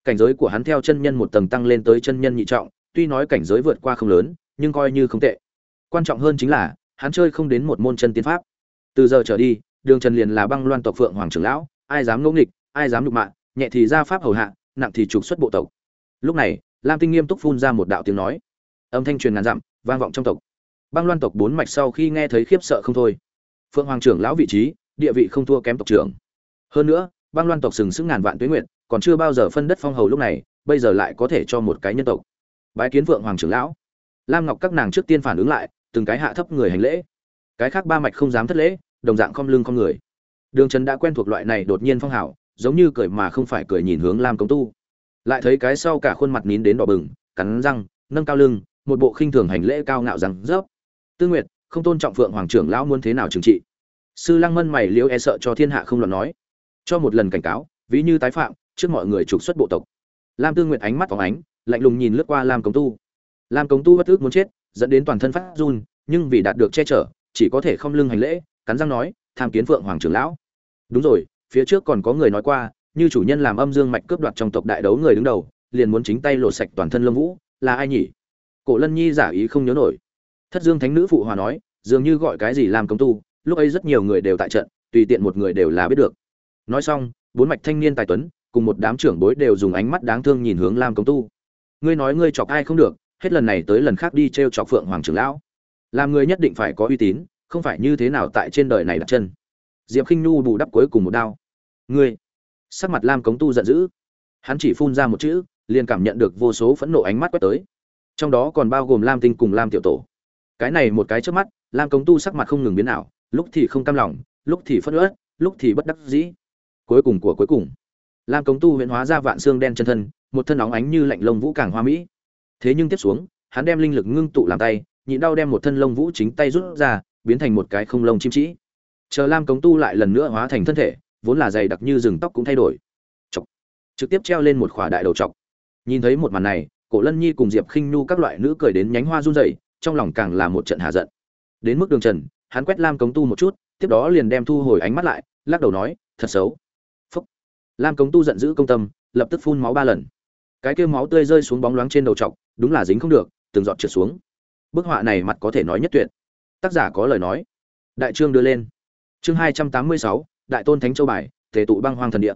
Cảnh giới của hắn theo chân nhân một tầng tăng lên tới chân nhân nhị trọng, tuy nói cảnh giới vượt qua không lớn, nhưng coi như không tệ. Quan trọng hơn chính là, hắn chơi không đến một môn chân tiến pháp. Từ giờ trở đi, đường trần liền là băng loan tộc phượng hoàng trưởng lão, ai dám ngẫu nghịch, ai dám nhục mạ, nhẹ thì ra pháp hầu hạ, nặng thì trục xuất bộ tộc. Lúc này, lam tinh nghiêm túc phun ra một đạo tiếng nói âm thanh truyền ngàn dặm, vang vọng trong tộc. Băng loan tộc bốn mạch sau khi nghe thấy khiếp sợ không thôi. Phượng hoàng trưởng lão vị trí, địa vị không thua kém tộc trưởng. Hơn nữa, băng loan tộc sừng sững ngàn vạn tuế nguyện còn chưa bao giờ phân đất phong hầu lúc này, bây giờ lại có thể cho một cái nhân tộc. Bái kiến phượng hoàng trưởng lão. Lam ngọc các nàng trước tiên phản ứng lại, từng cái hạ thấp người hành lễ. Cái khác ba mạch không dám thất lễ, đồng dạng không lưng không người. Đường trần đã quen thuộc loại này đột nhiên phong hảo giống như cười mà không phải cười nhìn hướng lam công tu. Lại thấy cái sau cả khuôn mặt nín đến đỏ bừng, cắn răng, nâng cao lưng một bộ khinh thường hành lễ cao ngạo rằng dốc tư nguyệt, không tôn trọng phượng hoàng trưởng lão muốn thế nào trừng trị? Sư lăng mân mày liễu e sợ cho thiên hạ không luận nói. Cho một lần cảnh cáo, ví như tái phạm, trước mọi người trục xuất bộ tộc. Lam tư nguyệt ánh mắt phóng ánh, lạnh lùng nhìn lướt qua lam cống tu. Lam cống tu bất ước muốn chết, dẫn đến toàn thân phát run, nhưng vì đạt được che chở, chỉ có thể không lưng hành lễ, cắn răng nói, tham kiến phượng hoàng trưởng lão. Đúng rồi, phía trước còn có người nói qua, như chủ nhân làm âm dương mạch cướp đoạt trong tộc đại đấu người đứng đầu, liền muốn chính tay lột sạch toàn thân lâm vũ, là ai nhỉ? Cổ lân nhi giả ý không nhớ nổi. Thất dương thánh nữ phụ hòa nói, dường như gọi cái gì làm công tu, lúc ấy rất nhiều người đều tại trận, tùy tiện một người đều là biết được. Nói xong, bốn mạch thanh niên tài tuấn, cùng một đám trưởng bối đều dùng ánh mắt đáng thương nhìn hướng lam công tu. Ngươi nói ngươi chọc ai không được, hết lần này tới lần khác đi t r e o chọc phượng hoàng trưởng lão. Làm người nhất định phải có uy tín, không phải như thế nào tại trên đời này đặt chân. Diệp k i n h nhu bù đắp cuối cùng một đao. Ngươi! Sắc mặt lam cống tu giận dữ. Hắn chỉ phun ra một chữ, liền cảm nhận được vô số phẫn nộ ánh mắt quét tới trong đó còn bao gồm lam tinh cùng lam tiểu tổ. Cái này một cái trước mắt, lam cống tu sắc mặt không ngừng biến ảo, lúc thì không cam lòng, lúc thì phất ớt lúc thì bất đắc dĩ. Cuối cùng của cuối cùng, lam cống tu huyễn hóa ra vạn xương đen chân thân, một thân óng ánh như lạnh lông vũ càng hoa mỹ. Thế nhưng tiếp xuống, hắn đem linh lực ngưng tụ làm tay, nhịn đau đem một thân lông vũ chính tay rút ra, biến thành một cái không lông chim trĩ chờ lam cống tu lại lần nữa hóa thành thân thể, vốn là dày đặc như rừng tóc cũng thay đổi. Chọc. trực tiếp treo lên một khỏa đại đầu chọc. Nhìn thấy một màn này cổ lân nhi cùng diệp khinh nhu các loại nữ cười đến nhánh hoa run rẩy, trong lòng càng là một trận hạ giận. Đến mức đường trần, hắn quét lam cống tu một chút, tiếp đó liền đem thu hồi ánh mắt lại, lắc đầu nói, thật xấu. Phúc. Lam cống tu giận dữ công tâm, lập tức phun máu ba lần. Cái kêu máu tươi rơi xuống bóng loáng trên đầu trọc, đúng là dính không được, từng giọt trượt xuống. Bức họa này mặt có thể nói nhất tuyệt. Tác giả có lời nói. Đại trương đưa lên. Chương hai trăm tám mươi sáu, đại tôn thánh châu bài, tề tụ băng hoang thần địa.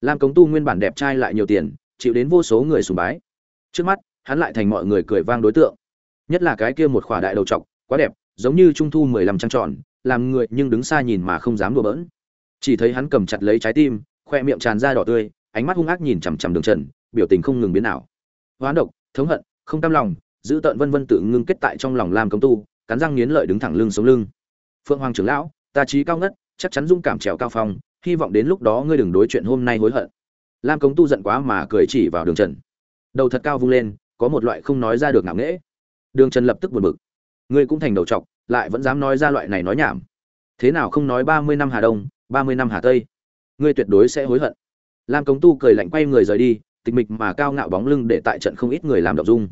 Lam cống tu nguyên bản đẹp trai lại nhiều tiền, chịu đến vô số người sùng bái trước mắt, hắn lại thành mọi người cười vang đối tượng. Nhất là cái kia một khỏa đại đầu trọc, quá đẹp, giống như trung thu mười lăm trăng tròn, làm người nhưng đứng xa nhìn mà không dám đùa bỡn. Chỉ thấy hắn cầm chặt lấy trái tim, khoe miệng tràn ra đỏ tươi, ánh mắt hung ác nhìn chằm chằm đường trần, biểu tình không ngừng biến ảo. Hoán độc, thống hận, không tam lòng, giữ tợn vân vân tự ngưng kết tại trong lòng lam công tu, cắn răng nghiến lợi đứng thẳng lưng sống lưng. Phượng hoàng trưởng lão, ta trí cao ngất, chắc chắn dung cảm trèo cao phong, hy vọng đến lúc đó ngươi đừng đối chuyện hôm nay hối hận. Lam cống tu giận quá mà cười chỉ vào đường trần đầu thật cao vung lên, có một loại không nói ra được ngạo nghễ. Đường trần lập tức buồn bực. Ngươi cũng thành đầu trọc, lại vẫn dám nói ra loại này nói nhảm. Thế nào không nói ba mươi năm hà đông, ba mươi năm hà tây? Ngươi tuyệt đối sẽ hối hận. Lam cống tu cười lạnh quay người rời đi, tịch mịch mà cao ngạo bóng lưng để tại trận không ít người làm động dung.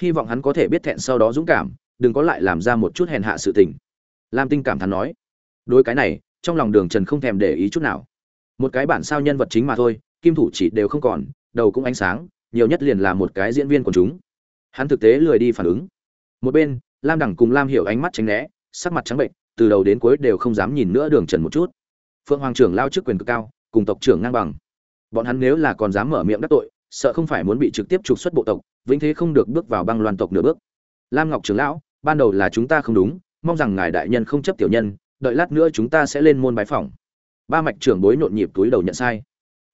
Hy vọng hắn có thể biết thẹn sau đó dũng cảm, đừng có lại làm ra một chút hèn hạ sự tình. Lam tinh cảm thán nói. Đối cái này, trong lòng đường trần không thèm để ý chút nào. Một cái bản sao nhân vật chính mà thôi, kim thủ chỉ đều không còn, đầu cũng ánh sáng nhiều nhất liền là một cái diễn viên của chúng. Hắn thực tế lười đi phản ứng. Một bên, lam đẳng cùng lam hiểu ánh mắt tránh né, sắc mặt trắng bệnh, từ đầu đến cuối đều không dám nhìn nữa đường trần một chút. Phượng hoàng trưởng lao chức quyền cực cao, cùng tộc trưởng ngang bằng. Bọn hắn nếu là còn dám mở miệng đắc tội, sợ không phải muốn bị trực tiếp trục xuất bộ tộc, vĩnh thế không được bước vào băng loan tộc nửa bước. Lam ngọc trưởng lão, ban đầu là chúng ta không đúng, mong rằng ngài đại nhân không chấp tiểu nhân, đợi lát nữa chúng ta sẽ lên môn bái phỏng. Ba mạch trưởng bối nhộn nhịp túi đầu nhận sai.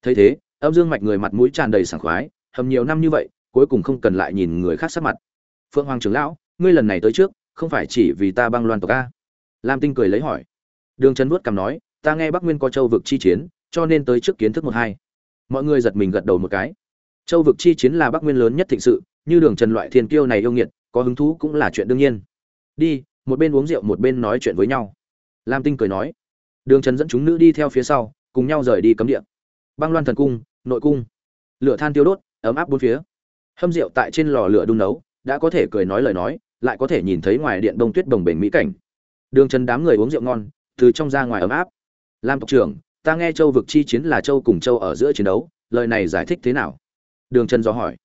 Thấy thế, âm dương mạch người mặt mũi tràn đầy sảng khoái hầm nhiều năm như vậy, cuối cùng không cần lại nhìn người khác sắc mặt. Phượng hoàng trưởng lão, ngươi lần này tới trước, không phải chỉ vì ta băng loan tộc a? Lam tinh cười lấy hỏi. Đường trấn vuốt cằm nói, ta nghe bắc nguyên có châu vực chi chiến, cho nên tới trước kiến thức một hai. Mọi người giật mình gật đầu một cái. Châu vực chi chiến là bắc nguyên lớn nhất thịnh sự, như đường trần loại thiên kiêu này yêu nghiệt, có hứng thú cũng là chuyện đương nhiên. Đi, một bên uống rượu một bên nói chuyện với nhau. Lam tinh cười nói. Đường trần dẫn chúng nữ đi theo phía sau, cùng nhau rời đi cấm địa. Băng loan thần cung, nội cung. Lửa than tiêu đốt ấm áp bốn phía. Hâm rượu tại trên lò lửa đun nấu, đã có thể cười nói lời nói, lại có thể nhìn thấy ngoài điện đông tuyết bồng bềnh mỹ cảnh. Đường trần đám người uống rượu ngon, từ trong ra ngoài ấm áp. Lam tộc trưởng, ta nghe châu vực chi chiến là châu cùng châu ở giữa chiến đấu, lời này giải thích thế nào? Đường trần do hỏi.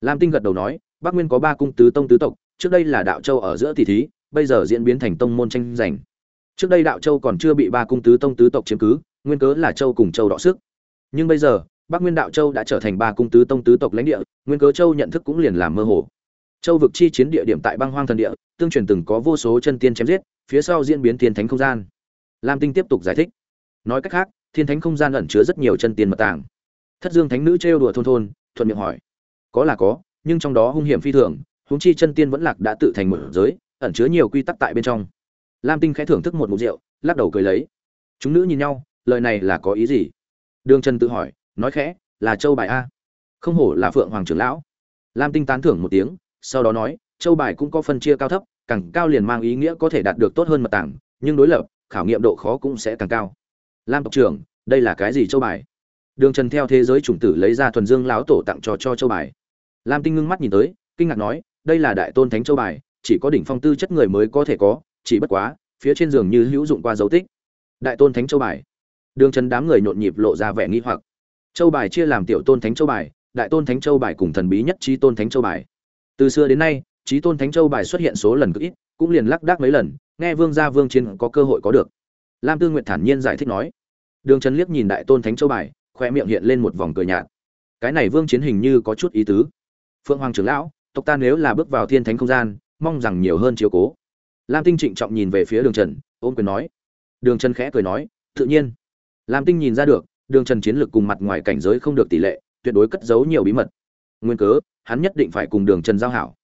Lam tinh gật đầu nói, bắc nguyên có ba cung tứ tông tứ tộc, trước đây là đạo châu ở giữa tỷ thí, bây giờ diễn biến thành tông môn tranh giành. Trước đây đạo châu còn chưa bị ba cung tứ tông tứ tộc chiếm cứ, nguyên cớ là châu cùng châu đọ sức. Nhưng bây giờ bắc nguyên đạo châu đã trở thành ba cung tứ tông tứ tộc lãnh địa, nguyên cớ châu nhận thức cũng liền làm mơ hồ. Châu vực chi chiến địa điểm tại băng hoang thần địa, tương truyền từng có vô số chân tiên chém giết, phía sau diễn biến thiên thánh không gian. Lam tinh tiếp tục giải thích. Nói cách khác, thiên thánh không gian ẩn chứa rất nhiều chân tiên mật tàng. Thất dương thánh nữ trêu đùa thôn thôn, thuận miệng hỏi. Có là có, nhưng trong đó hung hiểm phi thường, huống chi chân tiên vẫn lạc đã tự thành một giới, ẩn chứa nhiều quy tắc tại bên trong. Lam tinh khẽ thưởng thức một mục rượu, lắc đầu cười lấy. Chúng nữ nhìn nhau, lời này là có ý gì? Đường trần tự hỏi nói khẽ, là châu bài a. Không hổ là phượng hoàng trưởng lão. Lam tinh tán thưởng một tiếng, sau đó nói, châu bài cũng có phân chia cao thấp, càng cao liền mang ý nghĩa có thể đạt được tốt hơn mật tảng, nhưng đối lập, khảo nghiệm độ khó cũng sẽ càng cao. Lam tộc trưởng, đây là cái gì châu bài? Đường trần theo thế giới chủng tử lấy ra thuần dương lão tổ tặng cho cho châu bài. Lam tinh ngưng mắt nhìn tới, kinh ngạc nói, đây là đại tôn thánh châu bài, chỉ có đỉnh phong tư chất người mới có thể có, chỉ bất quá, phía trên giường như hữu dụng qua dấu tích. Đại tôn thánh châu bài. Đường trần đám người nhộn nhịp lộ ra vẻ nghi hoặc châu bài chia làm tiểu tôn thánh châu bài, đại tôn thánh châu bài cùng thần bí nhất chí tôn thánh châu bài. Từ xưa đến nay, chí tôn thánh châu bài xuất hiện số lần cực ít, cũng liền lắc đắc mấy lần, nghe vương gia vương chiến có cơ hội có được. Lam tư nguyệt thản nhiên giải thích nói. Đường trần liếc nhìn đại tôn thánh châu bài khoe miệng hiện lên một vòng cười nhạt. Cái này vương chiến hình như có chút ý tứ. Phượng hoàng trưởng lão, tộc ta nếu là bước vào thiên thánh không gian, mong rằng nhiều hơn chiếu cố. Lam tinh trịnh trọng nhìn về phía đường trần ôm quyền nói. Đường trần khẽ cười nói, tự nhiên. Lam tinh nhìn ra được đường trần chiến lược cùng mặt ngoài cảnh giới không được tỷ lệ, tuyệt đối cất giấu nhiều bí mật. Nguyên cớ, hắn nhất định phải cùng đường trần giao hảo.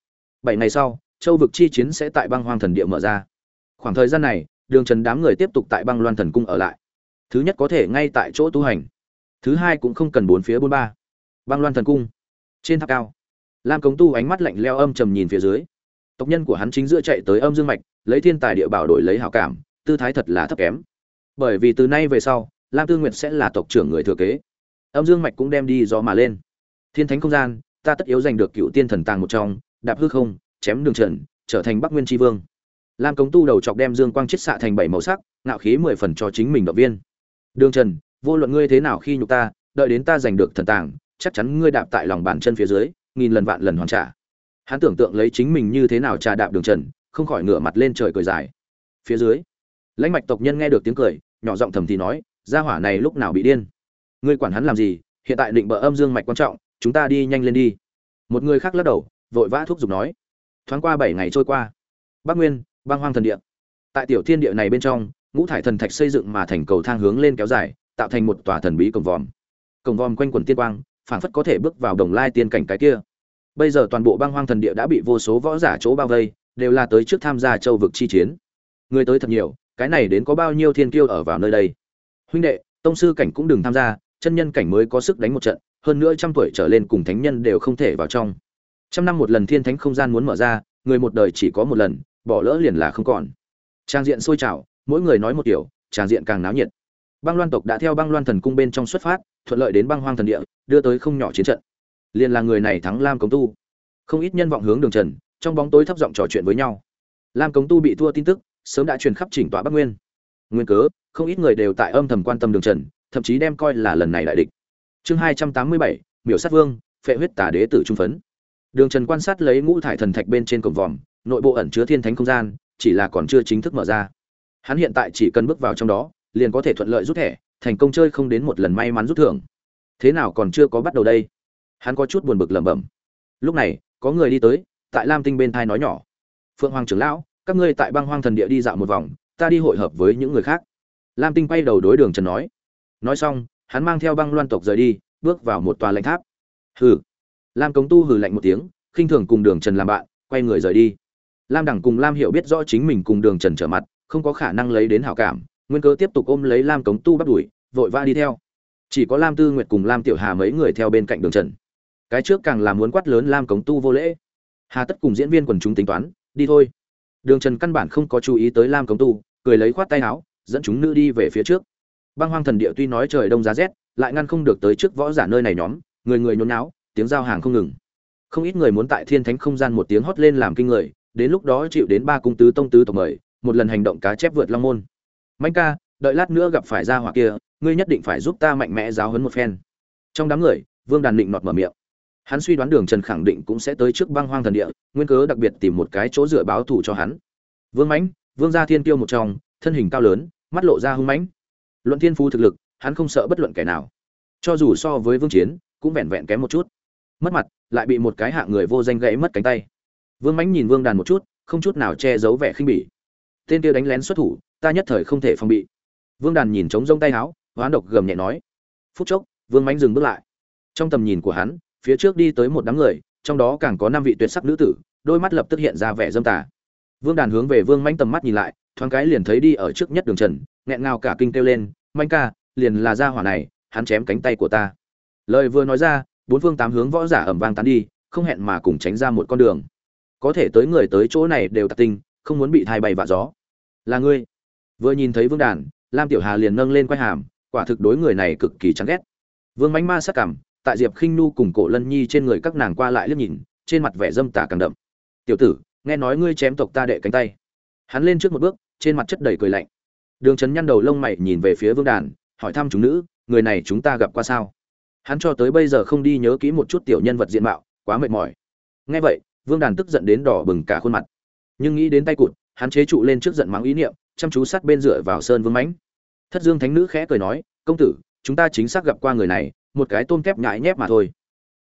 Bảy ngày sau, châu vực chi chiến sẽ tại băng hoang thần địa mở ra. Khoảng thời gian này, đường trần đám người tiếp tục tại băng loan thần cung ở lại. Thứ nhất có thể ngay tại chỗ tu hành. Thứ hai cũng không cần bốn phía bốn ba. Băng loan thần cung, trên tháp cao. Lam cống tu ánh mắt lạnh leo âm trầm nhìn phía dưới. Tộc nhân của hắn chính giữa chạy tới âm dương mạch, lấy thiên tài địa bảo đổi lấy hảo cảm, tư thái thật là thấp kém. Bởi vì từ nay về sau lam tư nguyệt sẽ là tộc trưởng người thừa kế. Âm dương mạch cũng đem đi gió mà lên. Thiên thánh không gian, ta tất yếu giành được cựu tiên thần tàng một trong, đạp hư không, chém đường trần, trở thành bắc nguyên tri vương. Lam cống tu đầu chọc đem dương quang chiết xạ thành bảy màu sắc, ngạo khí mười phần cho chính mình động viên. Đường trần, vô luận ngươi thế nào khi nhục ta, đợi đến ta giành được thần tàng, chắc chắn ngươi đạp tại lòng bàn chân phía dưới, nghìn lần vạn lần hoàn trả. Hắn tưởng tượng lấy chính mình như thế nào trà đạp đường trần, không khỏi ngửa mặt lên trời cười dài. Phía dưới, lãnh mạch tộc nhân nghe được tiếng cười, nhỏ giọng thầm thì nói gia hỏa này lúc nào bị điên? Ngươi quản hắn làm gì? Hiện tại định bờ âm dương mạch quan trọng, chúng ta đi nhanh lên đi. Một người khác lắc đầu, vội vã thúc giục nói. Thoáng qua bảy ngày trôi qua. Bắc nguyên, băng hoang thần địa. Tại tiểu thiên địa này bên trong, ngũ thải thần thạch xây dựng mà thành cầu thang hướng lên kéo dài, tạo thành một tòa thần bí cổng vòm. Cổng vòm quanh quần tiên quang, phảng phất có thể bước vào đồng lai tiên cảnh cái kia. Bây giờ toàn bộ băng hoang thần địa đã bị vô số võ giả chỗ bao vây, đều là tới trước tham gia châu vực chi chiến. Người tới thật nhiều, cái này đến có bao nhiêu thiên kiêu ở vào nơi đây? Huynh đệ, tông sư cảnh cũng đừng tham gia, chân nhân cảnh mới có sức đánh một trận, hơn nữa trăm tuổi trở lên cùng thánh nhân đều không thể vào trong. Trăm năm một lần thiên thánh không gian muốn mở ra, người một đời chỉ có một lần, bỏ lỡ liền là không còn. Trang diện sôi trào, mỗi người nói một kiểu, trang diện càng náo nhiệt. Băng loan tộc đã theo băng loan thần cung bên trong xuất phát, thuận lợi đến băng hoang thần địa, đưa tới không nhỏ chiến trận. Liền là người này thắng lam cống tu. Không ít nhân vọng hướng đường trần, trong bóng tối thấp giọng trò chuyện với nhau. Lam cống tu bị thua tin tức, sớm đã truyền khắp chỉnh tọa bắc nguyên nguyên cớ, không ít người đều tại âm thầm quan tâm đường trần, thậm chí đem coi là lần này đại địch. Chương hai trăm tám mươi bảy, miểu sát vương, phệ huyết tả đế tử trung phấn. Đường trần quan sát lấy ngũ thải thần thạch bên trên cổng vòm, nội bộ ẩn chứa thiên thánh không gian, chỉ là còn chưa chính thức mở ra. Hắn hiện tại chỉ cần bước vào trong đó, liền có thể thuận lợi rút thẻ, thành công chơi không đến một lần may mắn rút thưởng. Thế nào còn chưa có bắt đầu đây? Hắn có chút buồn bực lẩm bẩm. Lúc này, có người đi tới, tại lam tinh bên thai nói nhỏ. Phượng hoàng trưởng lão, các ngươi tại băng hoang thần địa đi dạo một vòng ta đi hội hợp với những người khác. Lam tinh quay đầu đối đường trần nói. Nói xong, hắn mang theo băng loan tộc rời đi, bước vào một tòa lãnh tháp. Hừ. Lam cống tu hừ lạnh một tiếng, khinh thường cùng đường trần làm bạn, quay người rời đi. Lam đẳng cùng lam hiểu biết rõ chính mình cùng đường trần trở mặt, không có khả năng lấy đến hảo cảm, nguyên cớ tiếp tục ôm lấy lam cống tu bắt đuổi, vội vã đi theo. Chỉ có lam tư nguyệt cùng lam tiểu hà mấy người theo bên cạnh đường trần. Cái trước càng là muốn quát lớn lam cống tu vô lễ. Hà tất cùng diễn viên quần chúng tính toán, đi thôi đường trần căn bản không có chú ý tới lam cống tu, cười lấy khoát tay áo, dẫn chúng nữ đi về phía trước. Băng hoang thần địa tuy nói trời đông giá rét, lại ngăn không được tới trước võ giả nơi này nhóm, người người nhốn náo tiếng giao hàng không ngừng. Không ít người muốn tại thiên thánh không gian một tiếng hót lên làm kinh người, đến lúc đó chịu đến ba cung tứ tông tứ tộc mời, một lần hành động cá chép vượt long môn. Mạnh ca, đợi lát nữa gặp phải ra hỏa kia, ngươi nhất định phải giúp ta mạnh mẽ giáo hấn một phen. Trong đám người, vương đàn định nọt mở miệng hắn suy đoán đường trần khẳng định cũng sẽ tới trước băng hoang thần địa, nguyên cớ đặc biệt tìm một cái chỗ dựa báo thù cho hắn. Vương mãnh, vương gia thiên tiêu một trong, thân hình cao lớn, mắt lộ ra hung mãnh. Luận thiên phú thực lực, hắn không sợ bất luận kẻ nào. Cho dù so với vương chiến, cũng vẹn vẹn kém một chút. Mất mặt, lại bị một cái hạng người vô danh gãy mất cánh tay. Vương mãnh nhìn vương đàn một chút, không chút nào che giấu vẻ khinh bỉ. Tên kia đánh lén xuất thủ, ta nhất thời không thể phòng bị. Vương đàn nhìn trống rông tay áo, hoán độc gầm nhẹ nói. Phút chốc, vương mãnh dừng bước lại. Trong tầm nhìn của hắn phía trước đi tới một đám người, trong đó càng có năm vị tuyệt sắc nữ tử, đôi mắt lập tức hiện ra vẻ dâm tà. Vương đàn hướng về vương manh tầm mắt nhìn lại, thoáng cái liền thấy đi ở trước nhất đường trần, nghẹn ngào cả kinh kêu lên, manh ca, liền là gia hỏa này, hắn chém cánh tay của ta. Lời vừa nói ra, bốn phương tám hướng võ giả ẩm vang tán đi, không hẹn mà cùng tránh ra một con đường. Có thể tới người tới chỗ này đều tạc tinh, không muốn bị thai bay vạ gió. Là ngươi. Vừa nhìn thấy vương đàn, lam tiểu hà liền nâng lên quay hàm, quả thực đối người này cực kỳ chán ghét. Vương mánh ma sắc cảm tại diệp khinh nu cùng cổ lân nhi trên người các nàng qua lại liếc nhìn, trên mặt vẻ dâm tà càng đậm. Tiểu tử, nghe nói ngươi chém tộc ta đệ cánh tay. Hắn lên trước một bước, trên mặt chất đầy cười lạnh. Đường trấn nhăn đầu lông mày nhìn về phía vương đàn, hỏi thăm chúng nữ, người này chúng ta gặp qua sao? Hắn cho tới bây giờ không đi nhớ kỹ một chút tiểu nhân vật diện mạo, quá mệt mỏi. Nghe vậy, vương đàn tức giận đến đỏ bừng cả khuôn mặt. Nhưng nghĩ đến tay cụt, hắn chế trụ lên trước giận mắng ý niệm, chăm chú sát bên dựa vào sơn vương mãnh. Thất dương thánh nữ khẽ cười nói, công tử, chúng ta chính xác gặp qua người này một cái tôm tép nhãi nhép mà thôi.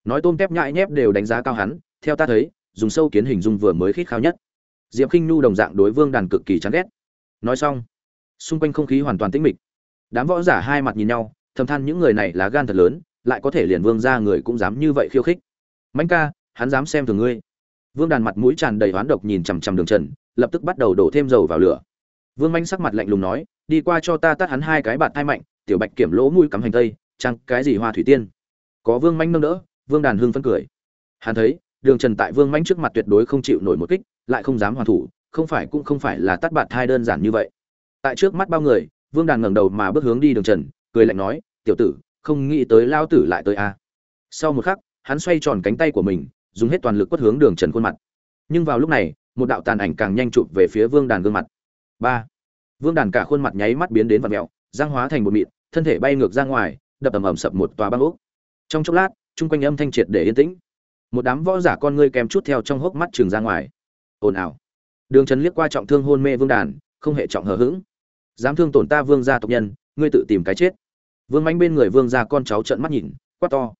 Nói tôm tép nhãi nhép đều đánh giá cao hắn, theo ta thấy, dùng sâu kiến hình dung vừa mới khít khao nhất. Diệp khinh nhu đồng dạng đối vương đàn cực kỳ chán ghét. Nói xong, xung quanh không khí hoàn toàn tĩnh mịch. Đám võ giả hai mặt nhìn nhau, thầm than những người này là gan thật lớn, lại có thể liền vương ra người cũng dám như vậy khiêu khích. Mãnh ca, hắn dám xem thường ngươi. Vương đàn mặt mũi tràn đầy oán độc nhìn chằm chằm đường trần, lập tức bắt đầu đổ thêm dầu vào lửa. Vương manh sắc mặt lạnh lùng nói, đi qua cho ta tắt hắn hai cái bạt thai mạnh, tiểu bạch kiểm lỗ mũi cắm hành tây chăng cái gì hoa thủy tiên? Có vương manh nâng đỡ, vương đàn hương phân cười. Hắn thấy, đường trần tại vương manh trước mặt tuyệt đối không chịu nổi một kích, lại không dám hoàn thủ, không phải cũng không phải là tắt bạt thai đơn giản như vậy. Tại trước mắt bao người, vương đàn ngẩng đầu mà bước hướng đi đường trần, cười lạnh nói, tiểu tử, không nghĩ tới lao tử lại tới a. À. sau một khắc, hắn xoay tròn cánh tay của mình, dùng hết toàn lực quất hướng đường trần khuôn mặt. Nhưng vào lúc này, một đạo tàn ảnh càng nhanh chụp về phía vương đàn gương mặt. Ba. Vương đàn cả khuôn mặt nháy mắt biến đến vạt mẹo giang hóa thành một mịn, thân thể bay ngược ra ngoài đập ầm ầm sập một tòa băng ốc trong chốc lát, chung quanh âm thanh triệt để yên tĩnh. Một đám võ giả con ngươi kèm chút theo trong hốc mắt trường ra ngoài. Ồn ào. Đường trần liếc qua trọng thương hôn mê vương đàn, không hề trọng hờ hững. Dám thương tổn ta vương gia tộc nhân, ngươi tự tìm cái chết. Vương mánh bên người vương gia con cháu trợn mắt nhìn, quát to.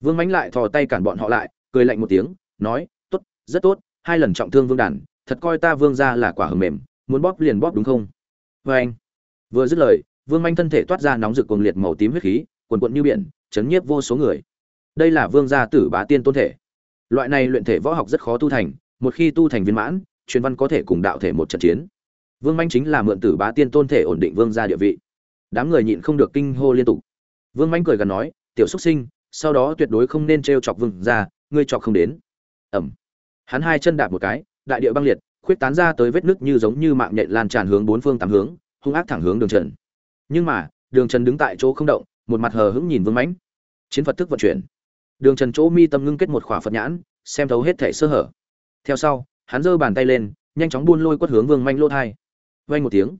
Vương mánh lại thò tay cản bọn họ lại, cười lạnh một tiếng, nói, tốt, rất tốt, hai lần trọng thương vương đàn, thật coi ta vương gia là quả hầm mềm, muốn bóp liền bóp đúng không? Vê anh vừa dứt lời, vương manh thân thể toát ra nóng rực cuồng liệt màu tím huyết khí quần quận như biển, chấn nhiếp vô số người. Đây là vương gia tử bá tiên tôn thể. Loại này luyện thể võ học rất khó tu thành, một khi tu thành viên mãn, truyền văn có thể cùng đạo thể một trận chiến. Vương manh chính là mượn tử bá tiên tôn thể ổn định vương gia địa vị. Đám người nhịn không được kinh hô liên tục. Vương manh cười gần nói, tiểu xuất sinh, sau đó tuyệt đối không nên t chọc vương gia, ngươi chọc không đến. Ẩm hắn hai chân đạp một cái, đại địa băng liệt, khuyết tán ra tới vết nứt như giống như mạng nhện lan tràn hướng bốn phương tám hướng, hung ác thẳng hướng đường trần. Nhưng mà, đường trần đứng tại chỗ không động một mặt hờ hững nhìn vương mãnh. Chiến phật thức vận chuyển. Đường trần chỗ mi tâm ngưng kết một khỏa phật nhãn, xem thấu hết thể sơ hở. Theo sau, hắn giơ bàn tay lên, nhanh chóng buôn lôi quất hướng vương manh lô thai. Vay một tiếng.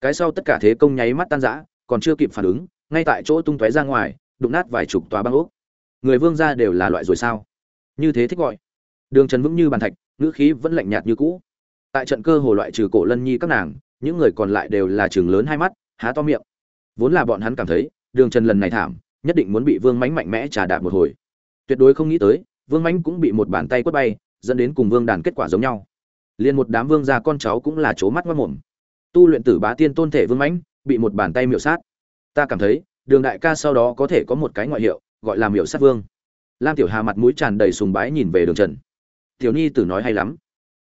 Cái sau tất cả thế công nháy mắt tan rã, còn chưa kịp phản ứng, ngay tại chỗ tung tóe ra ngoài, đụng nát vài chục tòa băng ốc. Người vương ra đều là loại rồi sao? Như thế thích gọi. Đường trần vững như bàn thạch, ngữ khí vẫn lạnh nhạt như cũ. Tại trận cơ hồ loại trừ cổ lân nhi các nàng, những người còn lại đều là trường lớn hai mắt, há to miệng. Vốn là bọn hắn cảm thấy đường trần lần này thảm, nhất định muốn bị vương mánh mạnh mẽ trà đạp một hồi. Tuyệt đối không nghĩ tới, vương mánh cũng bị một bàn tay quất bay, dẫn đến cùng vương đàn kết quả giống nhau. Liền một đám vương gia con cháu cũng là c mắt mất mồm. Tu luyện tử bá tiên tôn thể vương mãnh, bị một bàn tay miệu sát. Ta cảm thấy, đường đại ca sau đó có thể có một cái ngoại hiệu, gọi là miệu sát vương. Lam tiểu hà mặt mũi tràn đầy sùng bái nhìn về đường trần. Tiểu nhi tử nói hay lắm.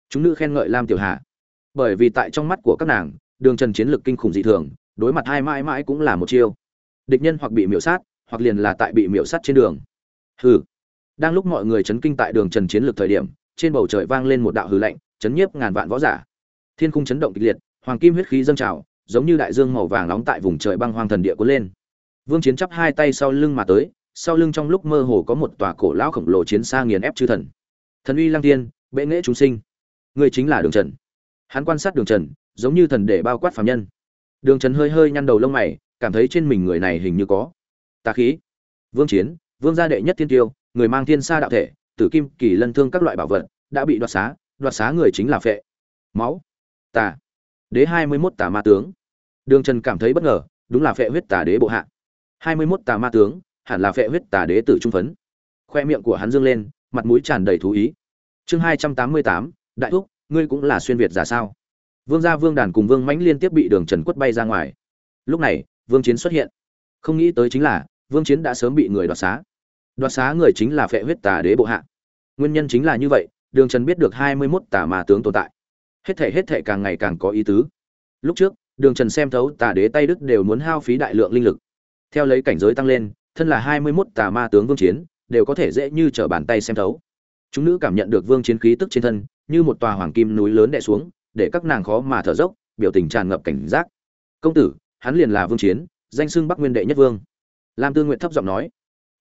Chúng nữ khen ngợi lam tiểu hà. Bởi vì tại trong mắt của các nàng, đường trần chiến lược kinh khủng dị thường, đối mặt hai mãi mãi cũng là một chiêu địch nhân hoặc bị miểu sát, hoặc liền là tại bị miểu sát trên đường. Hừ. Đang lúc mọi người chấn kinh tại đường trần chiến lược thời điểm, trên bầu trời vang lên một đạo hư lạnh, chấn nhiếp ngàn vạn võ giả. Thiên khung chấn động kịch liệt, hoàng kim huyết khí dâng trào, giống như đại dương màu vàng nóng tại vùng trời băng hoang thần địa cuốn lên. Vương chiến chắp hai tay sau lưng mà tới, sau lưng trong lúc mơ hồ có một tòa cổ lão khổng lồ chiến xa nghiền ép chư thần. Thần uy lăng tiên bệ nghệ chúng sinh. Người chính là đường trần. Hắn quan sát đường trần, giống như thần để bao quát phạm nhân. Đường trần hơi hơi nhăn đầu lông mày cảm thấy trên mình người này hình như có. Tà khí. Vương chiến, vương gia đệ nhất thiên tiêu, người mang thiên sa đạo thể, tử kim, kỳ lân thương các loại bảo vật, đã bị đoạt xá đoạt xá người chính là phệ. Máu. Tà. Đế hai mươi mốt tà ma tướng. Đường trần cảm thấy bất ngờ, đúng là phệ huyết tà đế bộ hạ. hai mươi mốt tà ma tướng, hẳn là phệ huyết tà đế tử trung phấn. Khoe miệng của hắn dương lên, mặt mũi tràn đầy thú ý. Chương hai trăm tám mươi tám, đại thúc, ngươi cũng là xuyên việt giả sao? Vương gia vương đàn cùng vương mãnh liên tiếp bị đường trần quất bay ra ngoài. Lúc này vương chiến xuất hiện. Không nghĩ tới chính là, vương chiến đã sớm bị người đoạt xá. Đoạt xá người chính là phệ huyết tà đế bộ hạ. Nguyên nhân chính là như vậy, đường trần biết được hai mươi mốt tà ma tướng tồn tại. Hết thể hết thể càng ngày càng có ý tứ. Lúc trước, đường trần xem thấu tà đế tay đức đều muốn hao phí đại lượng linh lực. Theo lấy cảnh giới tăng lên, thân là hai mươi mốt tà ma tướng vương chiến, đều có thể dễ như t r ở bàn tay xem thấu. Chúng nữ cảm nhận được vương chiến khí tức trên thân, như một tòa hoàng kim núi lớn đè xuống, để các nàng khó mà thở dốc, biểu tình tràn ngập cảnh giác. Công tử hắn liền là vương chiến, danh xưng bắc nguyên đệ nhất vương. Lam tư nguyện thấp giọng nói,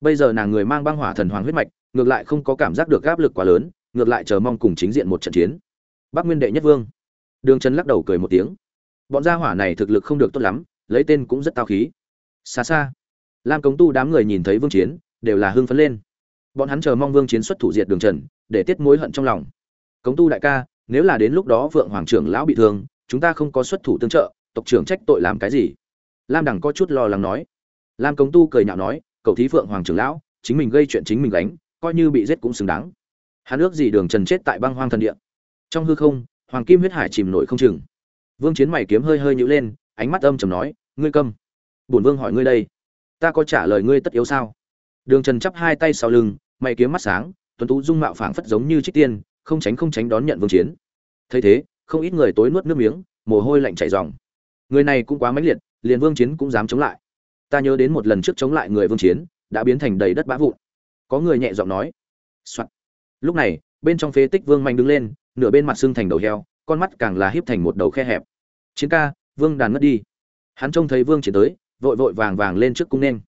bây giờ nàng người mang băng hỏa thần hoàng huyết mạch, ngược lại không có cảm giác được áp lực quá lớn, ngược lại chờ mong cùng chính diện một trận chiến. Bắc nguyên đệ nhất vương. Đường trần lắc đầu cười một tiếng. Bọn gia hỏa này thực lực không được tốt lắm, lấy tên cũng rất tao khí. Xa xa, lam cống tu đám người nhìn thấy vương chiến, đều là hưng phấn lên. Bọn hắn chờ mong vương chiến xuất thủ diệt đường trần, để tiết mối hận trong lòng. Cống tu đại ca, nếu là đến lúc đó vượng hoàng trưởng lão bị thương, chúng ta không có xuất thủ tương trợ tộc trưởng trách tội làm cái gì? Lam đằng có chút lo lắng nói. Lam cống tu cười nhạo nói cầu thí phượng hoàng trưởng lão, chính mình gây chuyện chính mình gánh, coi như bị giết cũng xứng đáng. Hắn ước gì đường trần chết tại băng hoang thần địa. Trong hư không, hoàng kim huyết hải chìm nổi không chừng. Vương chiến mày kiếm hơi hơi nhữ lên, ánh mắt âm trầm nói, ngươi câm. Bổn vương hỏi ngươi đây. Ta có trả lời ngươi tất yếu sao? Đường trần chắp hai tay sau lưng, mày kiếm mắt sáng, tuấn tú dung mạo phảng phất giống như trích tiên, không tránh không tránh đón nhận vương chiến. Thấy thế, không ít người tối nuốt nước miếng, mồ hôi lạnh chảy ròng người này cũng quá mãnh liệt, liền vương chiến cũng dám chống lại. Ta nhớ đến một lần trước chống lại người vương chiến, đã biến thành đầy đất bã vụn. Có người nhẹ giọng nói、Soạn. Lúc này, bên trong phế tích vương manh đứng lên, nửa bên mặt xương thành đầu heo, con mắt càng là híp thành một đầu khe hẹp. Chiến ca, vương đàn ngất đi. Hắn trông thấy vương chiến tới, vội vội vàng vàng lên trước cung nên.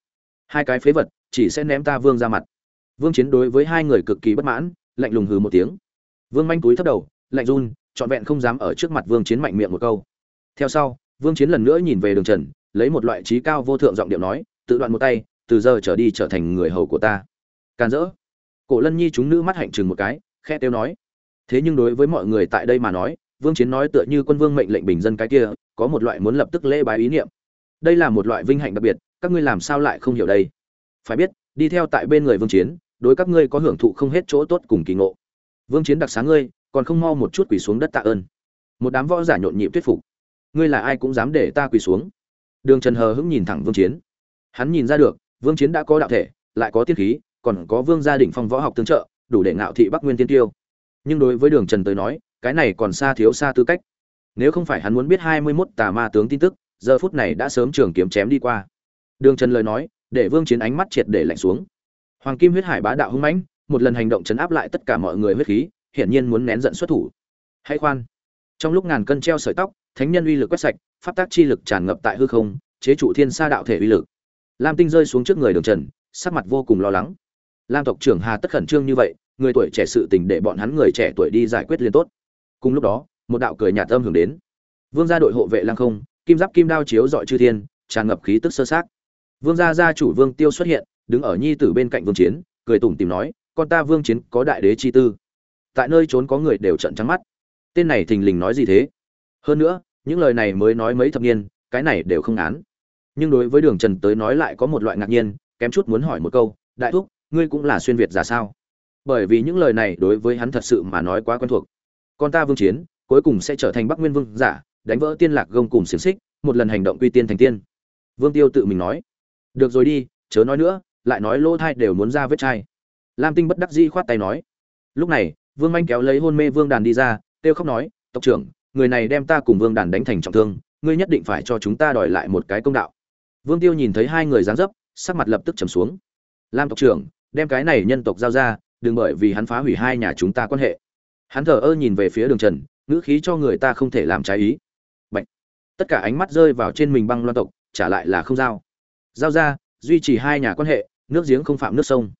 Hai cái phế vật, chỉ sẽ ném ta vương ra mặt. Vương chiến đối với hai người cực kỳ bất mãn, lạnh lùng hừ một tiếng. Vương manh túi thấp đầu, lạnh run, trọn vẹn không dám ở trước mặt vương chiến mạnh miệng một câu. Theo sau vương chiến lần nữa nhìn về đường trần, lấy một loại trí cao vô thượng giọng điệu nói, tự đoạn một tay, từ giờ trở đi trở thành người hầu của ta. Can dỡ cổ lân nhi chúng nữ mắt hạnh chừng một cái khe tiêu nói. Thế nhưng đối với mọi người tại đây mà nói, vương chiến nói tựa như quân vương mệnh lệnh bình dân cái kia, có một loại muốn lập tức lễ bái ý niệm. Đây là một loại vinh hạnh đặc biệt, các ngươi làm sao lại không hiểu đây? Phải biết, đi theo tại bên người vương chiến, đối các ngươi có hưởng thụ không hết chỗ tốt cùng kỳ ngộ. Vương chiến đặc sáng ngươi, còn không mau một chút quỳ xuống đất tạ ơn. Một đám võ giả nhộn nhịp thuyết phục ngươi là ai cũng dám để ta quỳ xuống. Đường trần hờ hững nhìn thẳng vương chiến. Hắn nhìn ra được, vương chiến đã có đạo thể, lại có tiết khí, còn có vương gia đình phong võ học tương trợ, đủ để ngạo thị bắc nguyên tiên tiêu. Nhưng đối với đường trần tới nói, cái này còn xa thiếu xa tư cách. Nếu không phải hắn muốn biết hai mươi mốt tà ma tướng tin tức, giờ phút này đã sớm trường kiếm chém đi qua. Đường trần lời nói, để vương chiến ánh mắt triệt để lạnh xuống. Hoàng kim huyết hải bá đạo hưng mãnh, một lần hành động chấn áp lại tất cả mọi người huyết khí, hiển nhiên muốn nén giận xuất thủ. Hãy khoan. Trong lúc ngàn cân treo sợi tóc thánh nhân uy lực quét sạch, pháp tác chi lực tràn ngập tại hư không, chế trụ thiên sa đạo thể uy lực. Lam tinh rơi xuống trước người đường trần, sắc mặt vô cùng lo lắng. Lam tộc trưởng hà tất khẩn trương như vậy, người tuổi trẻ sự tình để bọn hắn người trẻ tuổi đi giải quyết liên tốt. Cùng lúc đó, một đạo cười nhạt âm hưởng đến. Vương gia đội hộ vệ lăng không, kim giáp kim đao chiếu dọi chư thiên, tràn ngập khí tức sơ sát vương gia gia chủ vương tiêu xuất hiện, đứng ở nhi tử bên cạnh vương chiến, cười tủm tìm nói, con ta vương chiến có đại đế chi tư. Tại nơi trốn có người đều trợn trắng mắt. Tên này thình lình nói gì thế? Hơn nữa, những lời này mới nói mấy thập niên, cái này đều không án nhưng đối với đường trần tới nói lại có một loại ngạc nhiên, kém chút muốn hỏi một câu, đại thúc, ngươi cũng là xuyên việt giả sao? Bởi vì những lời này đối với hắn thật sự mà nói quá quen thuộc. Con ta vương chiến, cuối cùng sẽ trở thành bắc nguyên vương giả, đánh vỡ tiên lạc gông cùng xiềng xích, một lần hành động quy tiên thành tiên. Vương tiêu tự mình nói. Được rồi đi, chớ nói nữa, lại nói lỗ thai đều muốn ra vết chai. Lam tinh bất đắc di khoát tay nói. Lúc này, vương manh kéo lấy hôn mê vương đàn đi ra, kêu khóc nói, tộc trưởng người này đem ta cùng vương đàn đánh thành trọng thương, ngươi nhất định phải cho chúng ta đòi lại một cái công đạo. Vương tiêu nhìn thấy hai người dáng dấp, sắc mặt lập tức trầm xuống. Lam tộc trưởng, đem cái này nhân tộc giao ra, đừng bởi vì hắn phá hủy hai nhà chúng ta quan hệ. Hắn thờ ơ nhìn về phía đường trần, ngữ khí cho người ta không thể làm trái ý. Bạch. tất cả ánh mắt rơi vào trên mình băng loan tộc, trả lại là không giao. Giao ra, duy trì hai nhà quan hệ, nước giếng không phạm nước sông.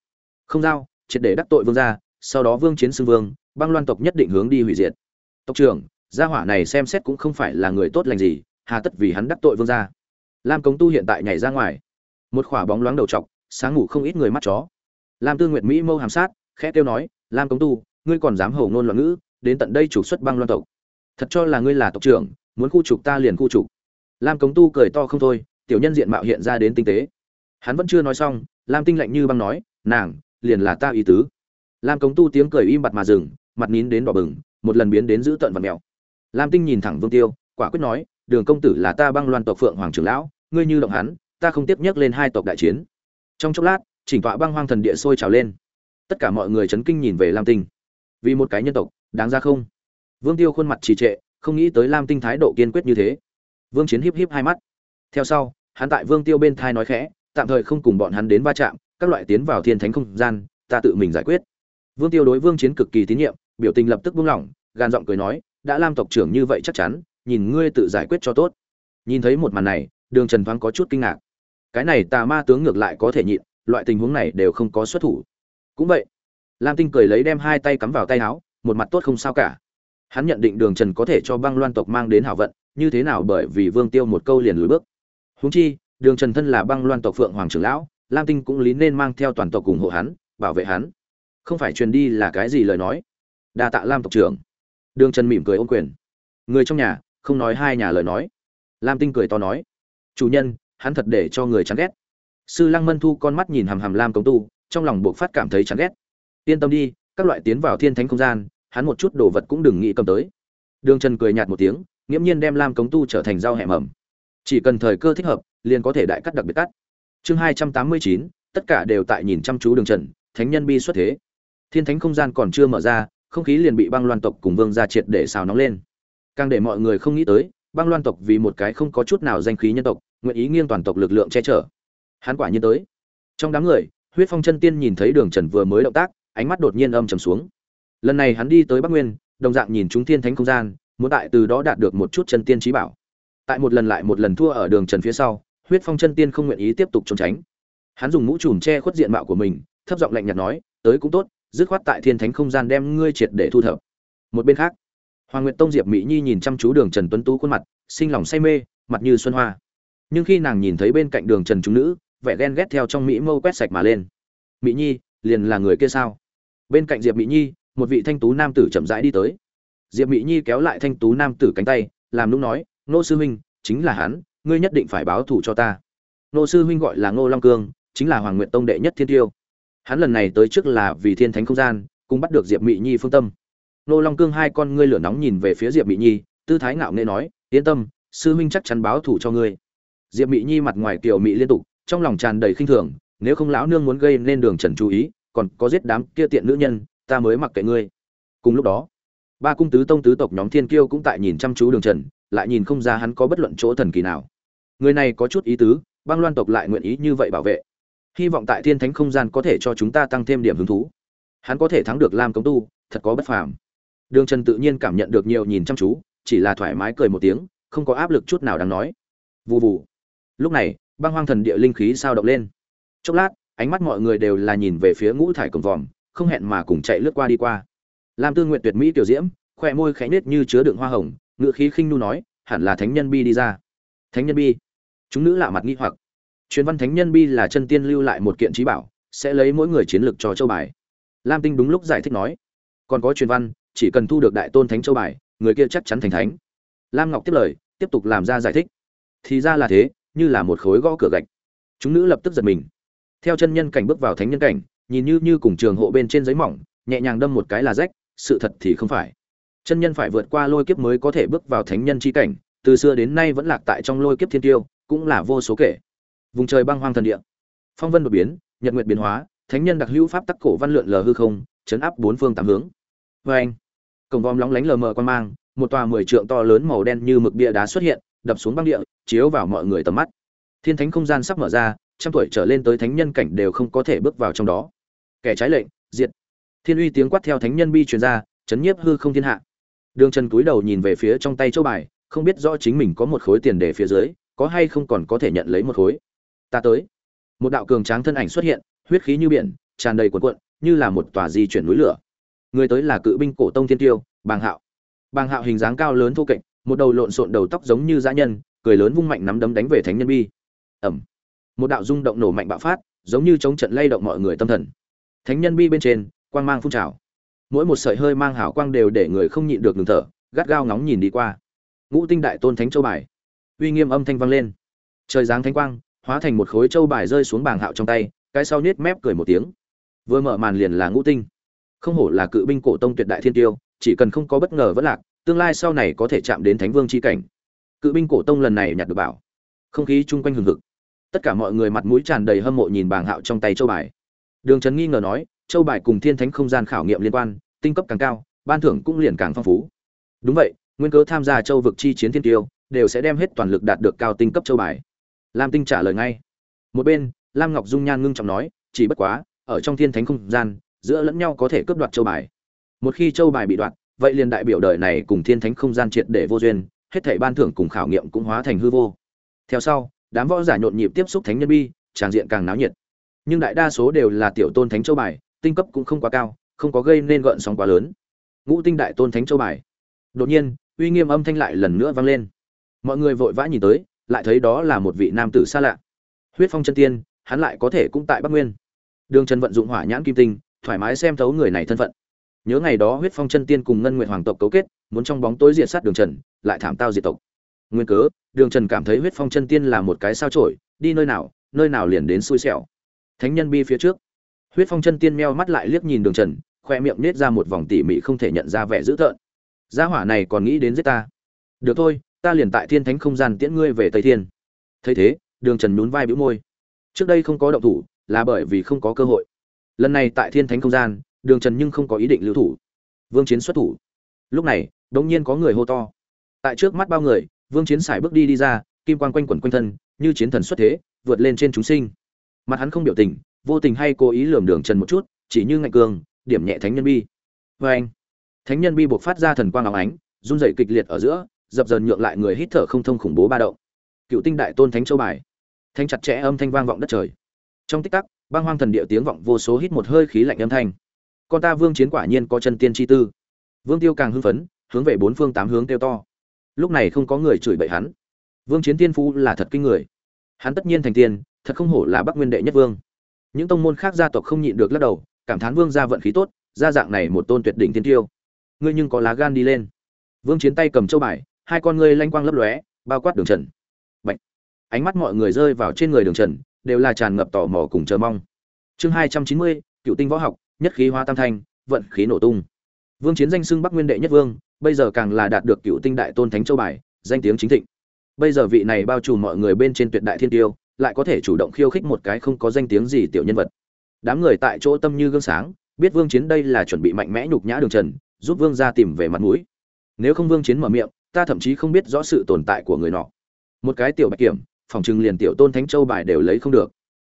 Không giao, triệt để đắc tội vương gia, sau đó vương chiến xưng vương, băng loan tộc nhất định hướng đi hủy diệt. Tộc trưởng gia hỏa này xem xét cũng không phải là người tốt lành gì, hà tất vì hắn đắc tội vương gia. Lam cống tu hiện tại nhảy ra ngoài. Một khỏa bóng loáng đầu trọc sáng ngủ không ít người mắt chó. Lam tư nguyệt mỹ mâu hàm sát, khẽ kêu nói, lam cống tu, ngươi còn dám hầu ngôn loạn ngữ, đến tận đây trục xuất băng loan tộc. Thật cho là ngươi là tộc trưởng, muốn khu trục ta liền khu trục. Lam cống tu cười to không thôi, tiểu nhân diện mạo hiện ra đến tinh tế. Hắn vẫn chưa nói xong, lam tinh lạnh như băng nói, nàng, liền là ta ý tứ. Lam cống tu tiếng cười im bặt mà dừng, mặt nín đến đỏ bừng, một lần biến đến giữ tận vật mèo lam tinh nhìn thẳng vương tiêu, quả quyết nói, đường công tử là ta băng loan tộc phượng hoàng trưởng lão, ngươi như động hắn, ta không tiếp nhắc lên hai tộc đại chiến. Trong chốc lát, chỉnh tọa băng hoang thần địa sôi trào lên. Tất cả mọi người chấn kinh nhìn về lam tinh. Vì một cái nhân tộc, đáng ra không? Vương tiêu khuôn mặt trì trệ, không nghĩ tới lam tinh thái độ kiên quyết như thế. Vương chiến híp híp hai mắt. Theo sau, hắn tại vương tiêu bên thai nói khẽ, tạm thời không cùng bọn hắn đến va chạm, các loại tiến vào thiên thánh không gian, ta tự mình giải quyết. Vương tiêu đối vương chiến cực kỳ tín nhiệm, biểu tình lập tức buông lỏng gan giọng cười nói đã lam tộc trưởng như vậy chắc chắn, nhìn ngươi tự giải quyết cho tốt. Nhìn thấy một màn này, đường trần thoáng có chút kinh ngạc. Cái này tà ma tướng ngược lại có thể nhịn, loại tình huống này đều không có xuất thủ. Cũng vậy, lam tinh cười lấy đem hai tay cắm vào tay áo, một mặt tốt không sao cả. Hắn nhận định đường trần có thể cho băng loan tộc mang đến hảo vận, như thế nào bởi vì vương tiêu một câu liền lùi bước. Húng chi, đường trần thân là băng loan tộc phượng hoàng trưởng lão, lam tinh cũng lý nên mang theo toàn tộc cùng hộ hắn, bảo vệ hắn. Không phải truyền đi là cái gì lời nói. Đa tạ lam tộc trưởng đường trần mỉm cười ôm quyền. Người trong nhà, không nói hai nhà lời nói. Lam tinh cười to nói, chủ nhân, hắn thật để cho người chán ghét. Sư lăng mân thu con mắt nhìn hàm hàm lam công tu, trong lòng buộc phát cảm thấy chán ghét. Yên tâm đi, các loại tiến vào thiên thánh không gian, hắn một chút đồ vật cũng đừng nghĩ cầm tới. Đường trần cười nhạt một tiếng, nghiễm nhiên đem lam cống tu trở thành rau hẹ mầm chỉ cần thời cơ thích hợp, liền có thể đại cắt đặc biệt cắt. Chương hai trăm tám mươi chín, tất cả đều tại nhìn chăm chú đường trần, thánh nhân bi xuất thế. Thiên thánh không gian còn chưa mở ra không khí liền bị băng loan tộc cùng vương gia triệt để xào nóng lên. Càng để mọi người không nghĩ tới, băng loan tộc vì một cái không có chút nào danh khí nhân tộc, nguyện ý nghiêng toàn tộc lực lượng che chở. Hắn quả nhiên tới. Trong đám người, huyết phong chân tiên nhìn thấy đường trần vừa mới động tác, ánh mắt đột nhiên âm trầm xuống. Lần này hắn đi tới bắc nguyên, đồng dạng nhìn chúng thiên thánh không gian, muốn tại từ đó đạt được một chút chân tiên trí bảo. Tại một lần lại một lần thua ở đường trần phía sau, huyết phong chân tiên không nguyện ý tiếp tục trốn tránh. Hắn dùng mũ trùm che khuất diện mạo của mình, thấp giọng lạnh nhạt nói, tới cũng tốt dứt khoát tại thiên thánh không gian đem ngươi triệt để thu thập. Một bên khác, hoàng nguyệt tông diệp mỹ nhi nhìn chăm chú đường trần tuấn tú khuôn mặt, sinh lòng say mê, mặt như xuân hoa. Nhưng khi nàng nhìn thấy bên cạnh đường trần chúng nữ, vẻ ghen ghét theo trong mỹ mâu quét sạch mà lên. Mỹ nhi, liền là người kia sao? Bên cạnh diệp mỹ nhi, một vị thanh tú nam tử chậm rãi đi tới. Diệp mỹ nhi kéo lại thanh tú nam tử cánh tay, làm lúc nói nô sư huynh, chính là hắn, ngươi nhất định phải báo thù cho ta. Nô sư huynh gọi là ngô long cương, chính là hoàng nguyện tông đệ nhất thiên tiêu hắn lần này tới trước là vì thiên thánh không gian, cùng bắt được diệp mỹ nhi phương tâm. Nô long cương hai con ngươi lửa nóng nhìn về phía diệp mỹ nhi, tư thái ngạo nghễ nói, yên tâm, sư huynh chắc chắn báo thù cho ngươi. Diệp mỹ nhi mặt ngoài kiều mỹ liên tục, trong lòng tràn đầy khinh thường, nếu không lão nương muốn gây nên đường trần chú ý, còn có giết đám kia tiện nữ nhân, ta mới mặc kệ ngươi. Cùng lúc đó, ba cung tứ tông tứ tộc nhóm thiên kiêu cũng tại nhìn chăm chú đường trần, lại nhìn không ra hắn có bất luận chỗ thần kỳ nào. Người này có chút ý tứ, băng loan tộc lại nguyện ý như vậy bảo vệ hy vọng tại thiên thánh không gian có thể cho chúng ta tăng thêm điểm hứng thú. Hắn có thể thắng được lam công tu, thật có bất phàm. Đường trần tự nhiên cảm nhận được nhiều nhìn chăm chú, chỉ là thoải mái cười một tiếng, không có áp lực chút nào đáng nói. Vụ vụ lúc này, băng hoang thần địa linh khí sao động lên. Chốc lát, ánh mắt mọi người đều là nhìn về phía ngũ thải cổng vòm, không hẹn mà cùng chạy lướt qua đi qua. Lam tư nguyện tuyệt mỹ tiểu diễm khoe môi khẽ nết như chứa đựng hoa hồng ngự khí khinh nu nói, hẳn là thánh nhân bi đi ra. Thánh nhân bi. Chúng nữ lạ mặt nghi hoặc truyền văn thánh nhân bi là chân tiên lưu lại một kiện trí bảo, sẽ lấy mỗi người chiến lược cho châu bài. Lam tinh đúng lúc giải thích nói, còn có truyền văn, chỉ cần thu được đại tôn thánh châu bài, người kia chắc chắn thành thánh. Lam ngọc tiếp lời, tiếp tục làm ra giải thích. Thì ra là thế, như là một khối gõ cửa gạch. Chúng nữ lập tức giật mình. Theo chân nhân cảnh bước vào thánh nhân cảnh, nhìn như như cùng trường hộ bên trên giấy mỏng, nhẹ nhàng đâm một cái là rách, sự thật thì không phải. Chân nhân phải vượt qua lôi kiếp mới có thể bước vào thánh nhân chi cảnh, từ xưa đến nay vẫn lạc tại trong lôi kiếp thiên tiêu, cũng là vô số kể vùng trời băng hoang thần địa. Phong vân đột biến, nhật nguyệt biến hóa, thánh nhân đặc hữu pháp tắc cổ văn lượn lờ hư không, chấn áp bốn phương tám hướng. Vê anh, cổng vòm lóng lánh lờ mờ quan mang, một tòa mười trượng to lớn màu đen như mực bia đá xuất hiện, đập xuống băng địa, chiếu vào mọi người tầm mắt. Thiên thánh không gian sắp mở ra, trăm tuổi trở lên tới thánh nhân cảnh đều không có thể bước vào trong đó. Kẻ trái lệnh, diệt. Thiên uy tiếng quát theo thánh nhân bi truyền ra, chấn nhiếp hư không thiên hạ. Đường trần cúi đầu nhìn về phía trong tay châu bài, không biết rõ chính mình có một khối tiền để phía dưới, có hay không còn có thể nhận lấy một khối ta tới. Một đạo cường tráng thân ảnh xuất hiện, huyết khí như biển, tràn đầy cuộn cuộn, như là một tòa di chuyển núi lửa. Người tới là cự binh cổ tông thiên tiêu, bàng hạo. Bàng hạo hình dáng cao lớn thô kệch, một đầu lộn xộn đầu tóc giống như dã nhân, cười lớn vung mạnh nắm đấm đánh về thánh nhân bi. Ẩm một đạo rung động nổ mạnh bạo phát, giống như chống trận lay động mọi người tâm thần. Thánh nhân bi bên trên, quang mang phun trào. Mỗi một sợi hơi mang hảo quang đều để người không nhịn được ngừng thở, gắt gao ngóng nhìn đi qua. Ngũ tinh đại tôn thánh châu bài. Uy nghiêm âm thanh vang lên. Trời giáng thánh quang hóa thành một khối châu bài rơi xuống bảng hạo trong tay, cái sau nết mép cười một tiếng. Vừa mở màn liền là ngũ tinh. Không hổ là cự binh cổ tông tuyệt đại thiên tiêu, chỉ cần không có bất ngờ vẫn lạc, tương lai sau này có thể chạm đến thánh vương c h i cảnh. Cự binh cổ tông lần này nhặt được bảo. Không khí chung quanh hừng hực. Tất cả mọi người mặt mũi tràn đầy hâm mộ nhìn bàng hạo trong tay châu bài. Đường trấn nghi ngờ nói châu bài cùng thiên thánh không gian khảo nghiệm liên quan, tinh cấp càng cao, ban thưởng cũng liền càng phong phú. Đúng vậy, nguyên cớ tham gia châu vực chi chiến thiên tiêu, đều sẽ đem hết toàn lực đạt được cao tinh cấp châu bài lam tinh trả lời ngay. Một bên, lam ngọc dung nhan ngưng trọng nói, chỉ bất quá, ở trong thiên thánh không gian, giữa lẫn nhau có thể cướp đoạt châu bài. Một khi châu bài bị đoạt, vậy liền đại biểu đời này cùng thiên thánh không gian triệt để vô duyên, hết thảy ban thưởng cùng khảo nghiệm cũng hóa thành hư vô. Theo sau, đám võ giả nhộn nhịp tiếp xúc thánh nhân bi tràng diện càng náo nhiệt. Nhưng đại đa số đều là tiểu tôn thánh châu bài, tinh cấp cũng không quá cao, không có gây nên gợn sóng quá lớn. Ngũ tinh đại tôn thánh châu bài. Đột nhiên, uy nghiêm âm thanh lại lần nữa vang lên. Mọi người vội vã nhìn tới lại thấy đó là một vị nam tử xa lạ. Huyết phong chân tiên, hắn lại có thể cũng tại bắc nguyên. Đường trần vận dụng hỏa nhãn kim tinh, thoải mái xem thấu người này thân phận. Nhớ ngày đó huyết phong chân tiên cùng ngân nguyện hoàng tộc cấu kết, muốn trong bóng tối diệt sát đường trần, lại thảm tao diệt tộc. Nguyên cớ, đường trần cảm thấy huyết phong chân tiên là một cái sao trổi đi nơi nào nơi nào liền đến xui xẻo. Thánh nhân bi phía trước. Huyết phong chân tiên meo mắt lại liếc nhìn đường trần, khoe miệng nết ra một vòng tỉ mỉ không thể nhận ra vẻ dữ tợn. Gia hỏa này còn nghĩ đến giết ta. Được thôi ta liền tại thiên thánh không gian tiễn ngươi về tây thiên. Thấy thế, đường trần nhún vai bĩu môi. Trước đây không có động thủ, là bởi vì không có cơ hội. Lần này tại thiên thánh không gian, đường trần nhưng không có ý định lưu thủ. Vương chiến xuất thủ. Lúc này đột nhiên có người hô to. Tại trước mắt bao người, vương chiến xài bước đi đi ra, kim quang quanh quẩn quanh thân, như chiến thần xuất thế, vượt lên trên chúng sinh. Mặt hắn không biểu tình, vô tình hay cố ý lườm đường trần một chút, chỉ như ngạnh cường, điểm nhẹ thánh nhân bi. Vê anh thánh nhân bi buộc phát ra thần quang áo ánh, run rẩy kịch liệt ở giữa dập dờn nhượng lại người hít thở không thông khủng bố ba động. Cựu tinh đại tôn thánh châu bài. Thanh chặt chẽ âm thanh vang vọng đất trời. Trong tích tắc, băng hoang thần địa tiếng vọng vô số hít một hơi khí lạnh âm thanh. Con ta vương chiến quả nhiên có chân tiên chi tư. Vương tiêu càng hưng phấn, hướng về bốn phương tám hướng kêu to. Lúc này không có người chửi bậy hắn. Vương chiến tiên phu là thật kinh người. Hắn tất nhiên thành tiên, thật không hổ là bắc nguyên đệ nhất vương. Những tông môn khác gia tộc không nhịn được lắc đầu, cảm thán vương gia vận khí tốt, gia dạng này một tôn tuyệt đỉnh tiên tiêu. Ngươi nhưng có lá gan đi lên. Vương chiến tay cầm châu bài hai con ngươi lanh quang lấp lóe, bao quát đường trần. Bạch. ánh mắt mọi người rơi vào trên người đường trần, đều là tràn ngập tò mò cùng chờ mong. Chương hai trăm chín mươi, cựu tinh võ học, nhất khí hoa tam thanh, vận khí nổ tung. Vương chiến danh xưng bắc nguyên đệ nhất vương, bây giờ càng là đạt được cựu tinh đại tôn thánh châu bài, danh tiếng chính thịnh. Bây giờ vị này bao trùm mọi người bên trên tuyệt đại thiên tiêu, lại có thể chủ động khiêu khích một cái không có danh tiếng gì tiểu nhân vật. Đám người tại chỗ tâm như gương sáng, biết vương chiến đây là chuẩn bị mạnh mẽ nhục nhã đường trần, giúp vương ra tìm về mặt mũi. Nếu không vương chiến mở miệng ta thậm chí không biết rõ sự tồn tại của người nọ. Một cái tiểu bạch kiểm, phòng trừng liền tiểu tôn thánh châu bài đều lấy không được.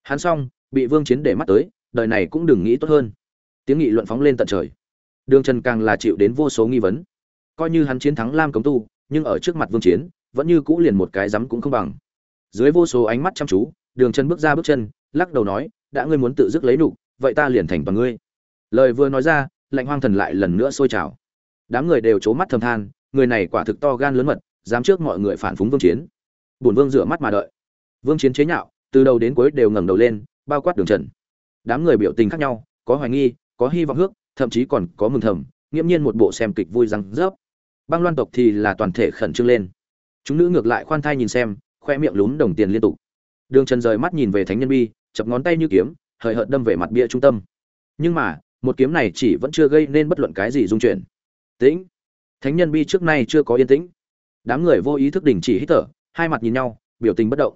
Hắn xong, bị vương chiến để mắt tới, đời này cũng đừng nghĩ tốt hơn. Tiếng nghị luận phóng lên tận trời. Đường trần càng là chịu đến vô số nghi vấn. Coi như hắn chiến thắng lam cống tu, nhưng ở trước mặt vương chiến, vẫn như cũ liền một cái rắm cũng không bằng. Dưới vô số ánh mắt chăm chú, đường trần bước ra bước chân, lắc đầu nói, đã ngươi muốn tự dứt lấy nụ, vậy ta liền thành bằng ngươi. Lời vừa nói ra, lạnh hoang thần lại lần nữa sôi trào. Đám người đều c mắt thầm than người này quả thực to gan lớn mật, dám trước mọi người phản phúng vương chiến. Bổn vương rửa mắt mà đợi. Vương chiến chế nhạo, từ đầu đến cuối đều ngẩng đầu lên, bao quát đường trần. Đám người biểu tình khác nhau, có hoài nghi, có hy vọng hước, thậm chí còn có mừng thầm, nghiễm nhiên một bộ xem kịch vui răng rớp. Băng loan tộc thì là toàn thể khẩn trương lên. Chúng nữ ngược lại khoan thai nhìn xem, khoe miệng lún đồng tiền liên tục. Đường trần rời mắt nhìn về thánh nhân bi, chập ngón tay như kiếm, hời hợt đâm về mặt bia trung tâm. Nhưng mà, một kiếm này chỉ vẫn chưa gây nên bất luận cái gì dung chuyển. Tĩnh! Thánh nhân bi trước nay chưa có yên tĩnh. Đám người vô ý thức đình chỉ hít thở, hai mặt nhìn nhau, biểu tình bất động.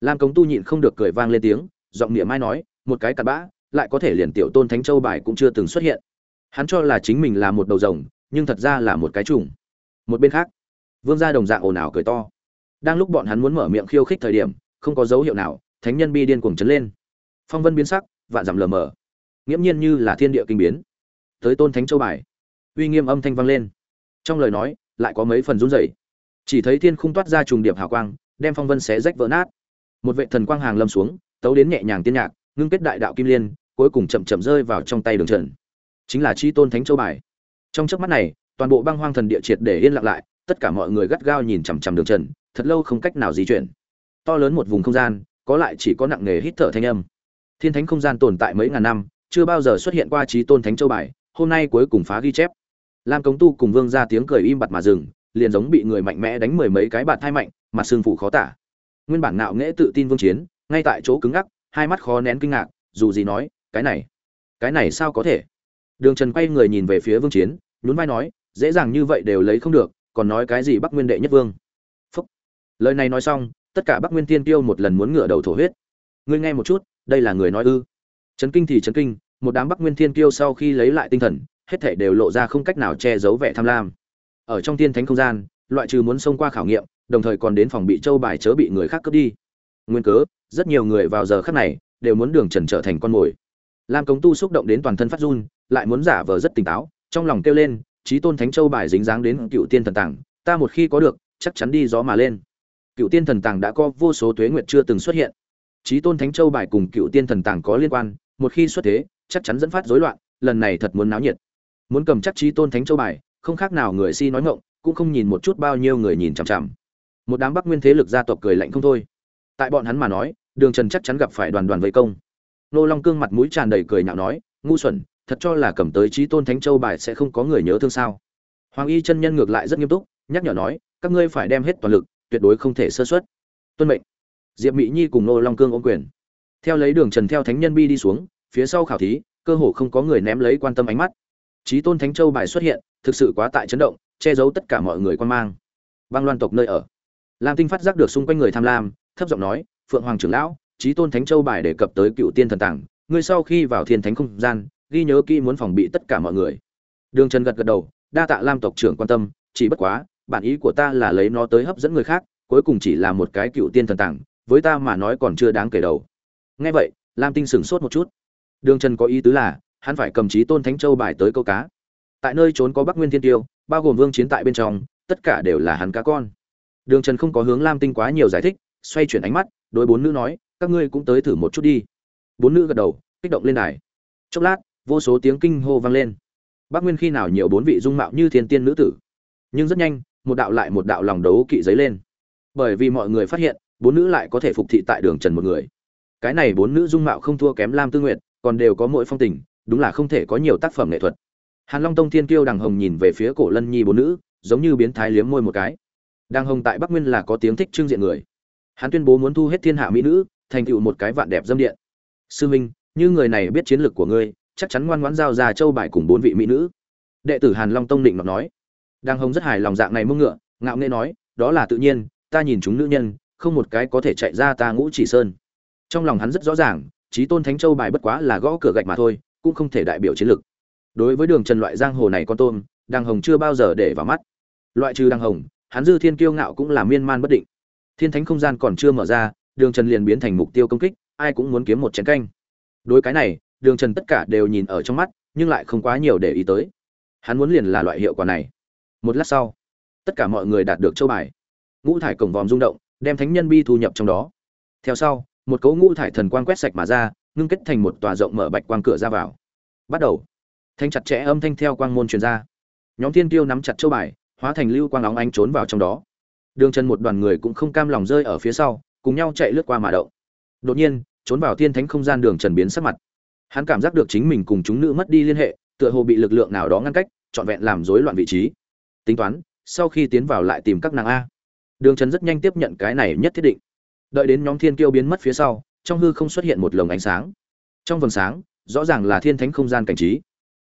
Lam cống tu nhịn không được cười vang lên tiếng, giọng niệm mai nói, một cái cặn bã, lại có thể liền tiểu tôn thánh châu bài cũng chưa từng xuất hiện. Hắn cho là chính mình là một đầu rồng, nhưng thật ra là một cái trùng. Một bên khác, vương gia đồng dạng ồn ào cười to. Đang lúc bọn hắn muốn mở miệng khiêu khích thời điểm, không có dấu hiệu nào, thánh nhân bi điên cuồng chấn lên. Phong vân biến sắc, vạn dặm lờ mờ. Nghiễm nhiên như là thiên địa kinh biến. Tới tôn thánh châu bài, uy nghiêm âm thanh vang lên trong lời nói, lại có mấy phần run rẩy. Chỉ thấy thiên khung toát ra trùng điệp hào quang, đem phong vân xé rách vỡ nát. Một vệ thần quang hàng lâm xuống, tấu đến nhẹ nhàng tiên nhạc, ngưng kết đại đạo kim liên, cuối cùng chậm chậm rơi vào trong tay đường trần. Chính là chi tôn thánh châu bài. Trong chớp mắt này, toàn bộ băng hoang thần địa triệt để yên lặng lại, tất cả mọi người gắt gao nhìn chằm chằm đường trần, thật lâu không cách nào di chuyển. To lớn một vùng không gian, có lại chỉ có nặng nghề hít thở thanh âm. Thiên thánh không gian tồn tại mấy ngàn năm, chưa bao giờ xuất hiện qua trí tôn thánh châu bài, hôm nay cuối cùng phá ghi chép lam cống tu cùng vương ra tiếng cười im bặt mà dừng, liền giống bị người mạnh mẽ đánh mười mấy cái bạt thai mạnh, mặt xương phủ khó tả. Nguyên bản nạo nghễ tự tin vương chiến, ngay tại chỗ cứng ngắc, hai mắt khó nén kinh ngạc, dù gì nói, cái này cái này sao có thể? Đường trần quay người nhìn về phía vương chiến, nhún vai nói, dễ dàng như vậy đều lấy không được, còn nói cái gì bắc nguyên đệ nhất vương? Phúc. lời này nói xong, tất cả bắc nguyên tiên tiêu một lần muốn ngửa đầu thổ huyết. Ngươi nghe một chút, đây là người nói ư? Trấn kinh thì trấn kinh, một đám bắc nguyên thiên tiêu sau khi lấy lại tinh thần hết thể đều lộ ra không cách nào che giấu vẻ tham lam. Ở trong tiên thánh không gian, loại trừ muốn xông qua khảo nghiệm, đồng thời còn đến phòng bị châu bài chớ bị người khác cướp đi. Nguyên cớ, rất nhiều người vào giờ khắc này đều muốn đường trần trở thành con mồi. Lam cống tu xúc động đến toàn thân phát run, lại muốn giả vờ rất tỉnh táo, trong lòng kêu lên trí tôn thánh châu bài dính dáng đến cựu tiên thần tàng, ta một khi có được, chắc chắn đi gió mà lên. Cựu tiên thần tàng đã có vô số tuế nguyệt chưa từng xuất hiện. Trí tôn thánh châu bài cùng cựu tiên thần tàng có liên quan, một khi xuất thế, chắc chắn dẫn phát rối loạn, lần này thật muốn náo nhiệt muốn cầm chắc trí tôn thánh châu bài, không khác nào người si nói ngộng cũng không nhìn một chút bao nhiêu người nhìn chằm chằm. Một đám bắc nguyên thế lực gia tộc cười lạnh không thôi. Tại bọn hắn mà nói, đường trần chắc chắn gặp phải đoàn đoàn vây công. Nô long cương mặt mũi tràn đầy cười nhạo nói, ngu xuẩn, thật cho là cầm tới trí tôn thánh châu bài sẽ không có người nhớ thương sao? Hoàng y chân nhân ngược lại rất nghiêm túc, nhắc nhở nói, các ngươi phải đem hết toàn lực, tuyệt đối không thể sơ xuất tuân mệnh. Diệp mỹ nhi cùng nô long cương ôm quyền. Theo lấy đường trần theo thánh nhân bi đi xuống, phía sau khảo thí, cơ hồ không có người ném lấy quan tâm ánh mắt. Chí tôn thánh châu bài xuất hiện, thực sự quá tại chấn động, che giấu tất cả mọi người quan mang. Băng loan tộc nơi ở. Lam tinh phát giác được xung quanh người tham lam, thấp giọng nói, phượng hoàng trưởng lão, Chí tôn thánh châu bài đề cập tới cựu tiên thần tàng, ngươi sau khi vào thiên thánh không gian, ghi nhớ kỹ muốn phòng bị tất cả mọi người. Đường trần gật gật đầu, đa tạ lam tộc trưởng quan tâm, chỉ bất quá, bản ý của ta là lấy nó tới hấp dẫn người khác, cuối cùng chỉ là một cái cựu tiên thần tàng, với ta mà nói còn chưa đáng kể đầu. Nghe vậy, lam tinh sửng sốt một chút. Đường trần có ý tứ là hắn phải cầm chí tôn thánh châu bài tới câu cá. Tại nơi trốn có bắc nguyên thiên tiêu, bao gồm vương chiến tại bên trong, tất cả đều là hắn cá con. Đường trần không có hướng lam tinh quá nhiều giải thích, xoay chuyển ánh mắt, đối bốn nữ nói, các ngươi cũng tới thử một chút đi. Bốn nữ gật đầu, kích động lên đài. Chốc lát, vô số tiếng kinh hô vang lên. Bắc nguyên khi nào nhiều bốn vị dung mạo như thiên tiên nữ tử? Nhưng rất nhanh, một đạo lại một đạo lòng đấu kỵ giấy lên. Bởi vì mọi người phát hiện, bốn nữ lại có thể phục thị tại đường trần một người. Cái này bốn nữ dung mạo không thua kém lam tư nguyệt, còn đều có mỗi phong tình đúng là không thể có nhiều tác phẩm nghệ thuật. Hàn long tông thiên kiêu đằng hồng nhìn về phía cổ lân nhi bốn nữ, giống như biến thái liếm môi một cái. Đằng hồng tại bắc nguyên là có tiếng thích trưng diện người. Hắn tuyên bố muốn thu hết thiên hạ mỹ nữ, thành tựu một cái vạn đẹp dâm điện. Sư minh, như người này biết chiến lược của ngươi, chắc chắn ngoan ngoãn giao ra châu bài cùng bốn vị mỹ nữ. Đệ tử hàn long tông định ngọc nói. Đằng hồng rất hài lòng dạng này mưng ngựa, ngạo nghễ nói, đó là tự nhiên, ta nhìn chúng nữ nhân, không một cái có thể chạy ra ta ngũ chỉ sơn. Trong lòng hắn rất rõ ràng trí tôn thánh châu bài bất quá là gõ cửa gạch mà thôi cũng không thể đại biểu chiến lược. Đối với đường trần loại giang hồ này con tôm đàng hồng chưa bao giờ để vào mắt. Loại trừ đàng hồng, hắn dư thiên kiêu ngạo cũng là miên man bất định. Thiên thánh không gian còn chưa mở ra, đường trần liền biến thành mục tiêu công kích, ai cũng muốn kiếm một chén canh. Đối cái này, đường trần tất cả đều nhìn ở trong mắt, nhưng lại không quá nhiều để ý tới. Hắn muốn liền là loại hiệu quả này. Một lát sau, tất cả mọi người đạt được châu bài. Ngũ thải cổng vòm rung động, đem thánh nhân bi thu nhập trong đó. Theo sau, một cấu ngũ thải thần quang quét sạch mà ra ngưng kết thành một tòa rộng mở bạch quang cửa ra vào. Bắt đầu. Thanh chặt chẽ âm thanh theo quang môn truyền ra. Nhóm thiên tiêu nắm chặt châu bài, hóa thành lưu quang óng ánh trốn vào trong đó. Đường chân một đoàn người cũng không cam lòng rơi ở phía sau, cùng nhau chạy lướt qua mà đậu đột nhiên, trốn vào thiên thánh không gian đường trần biến sắc mặt. Hắn cảm giác được chính mình cùng chúng nữ mất đi liên hệ, tựa hồ bị lực lượng nào đó ngăn cách, trọn vẹn làm rối loạn vị trí. Tính toán, sau khi tiến vào lại tìm các nàng a. Đường trần rất nhanh tiếp nhận cái này nhất thiết định. Đợi đến nhóm thiên kiêu biến mất phía sau trong hư không xuất hiện một lồng ánh sáng. Trong vầng sáng, rõ ràng là thiên thánh không gian cảnh trí.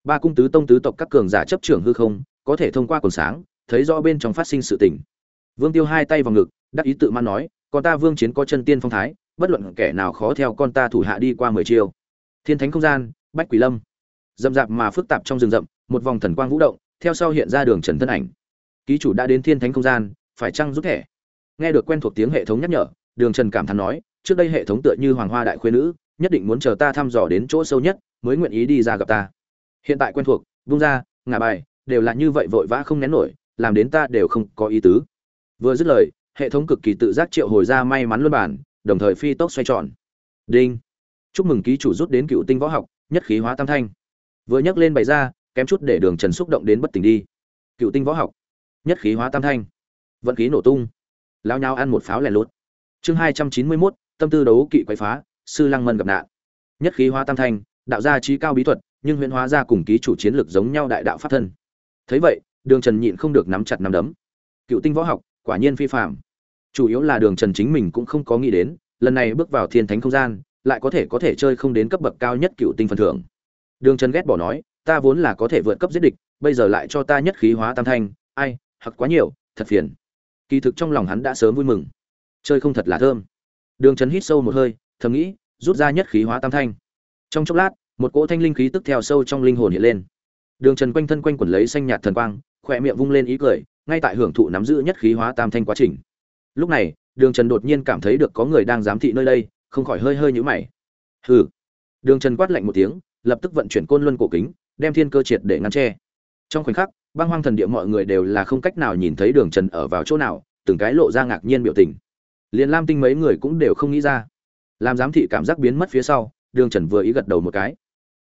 Ba cung tứ tông tứ tộc các cường giả chấp trưởng hư không, có thể thông qua quần sáng, thấy rõ bên trong phát sinh sự tình. Vương tiêu hai tay vào ngực, đắc ý tự man nói, con ta vương chiến có chân tiên phong thái, bất luận kẻ nào khó theo con ta thủ hạ đi qua mười chiêu. Thiên thánh không gian, bách quỷ lâm. Rậm rạp mà phức tạp trong rừng rậm, một vòng thần quang vũ động, theo sau hiện ra đường trần thân ảnh. Ký chủ đã đến thiên thánh không gian, phải chăng rút thẻ? Nghe được quen thuộc tiếng hệ thống nhắc nhở, đường trần cảm thán nói trước đây hệ thống tựa như hoàng hoa đại khuyên nữ, nhất định muốn chờ ta thăm dò đến chỗ sâu nhất, mới nguyện ý đi ra gặp ta. Hiện tại quen thuộc, vung ra, ngả bài, đều là như vậy vội vã không nén nổi, làm đến ta đều không có ý tứ. Vừa dứt lời, hệ thống cực kỳ tự giác triệu hồi ra may mắn luân bản, đồng thời phi tốc xoay tròn. Đinh. Chúc mừng ký chủ rút đến cựu tinh võ học, nhất khí hóa tam thanh. Vừa nhắc lên bày ra, kém chút để đường trần xúc động đến bất tỉnh đi. Cựu tinh võ học, nhất khí hóa tam thanh. Vận khí nổ tung. Lao nhau ăn một pháo lẻ lốt chương hai trăm chín mươi mốt tâm tư đấu kỵ quậy phá, sư lăng mân gặp nạn. Nhất khí hóa tam thanh, đạo gia trí cao bí thuật, nhưng huyễn hóa ra cùng ký chủ chiến lược giống nhau đại đạo pháp thân. Thấy vậy, đường trần nhịn không được nắm chặt nắm đấm. Cựu tinh võ học, quả nhiên phi phạm chủ yếu là đường trần chính mình cũng không có nghĩ đến, lần này bước vào thiên thánh không gian, lại có thể có thể chơi không đến cấp bậc cao nhất cựu tinh phần thưởng. Đường trần ghét bỏ nói, ta vốn là có thể vượt cấp giết địch, bây giờ lại cho ta nhất khí hóa tam thanh, ai, hoặc quá nhiều, thật phiền. Kỳ thực trong lòng hắn đã sớm vui mừng. Chơi không thật là thơm đường trần hít sâu một hơi, thầm nghĩ, rút ra nhất khí hóa tam thanh. Trong chốc lát, một cỗ thanh linh khí tức theo sâu trong linh hồn hiện lên. Đường trần quanh thân quanh quẩn lấy xanh nhạt thần quang khóe miệng vung lên ý cười, ngay tại hưởng thụ nắm giữ nhất khí hóa tam thanh quá trình. Lúc này, đường trần đột nhiên cảm thấy được có người đang giám thị nơi đây, không khỏi hơi hơi nhíu mày. Hừ. Đường trần quát lạnh một tiếng, lập tức vận chuyển côn luân cổ kính, đem thiên cơ triệt để ngăn che. trong khoảnh khắc, băng hoang thần địa mọi người đều là không cách nào nhìn thấy đường trần ở vào chỗ nào, từng cái lộ ra ngạc nhiên biểu tình liền lam tinh mấy người cũng đều không nghĩ ra. Làm giám thị cảm giác biến mất phía sau, đường trần vừa ý gật đầu một cái.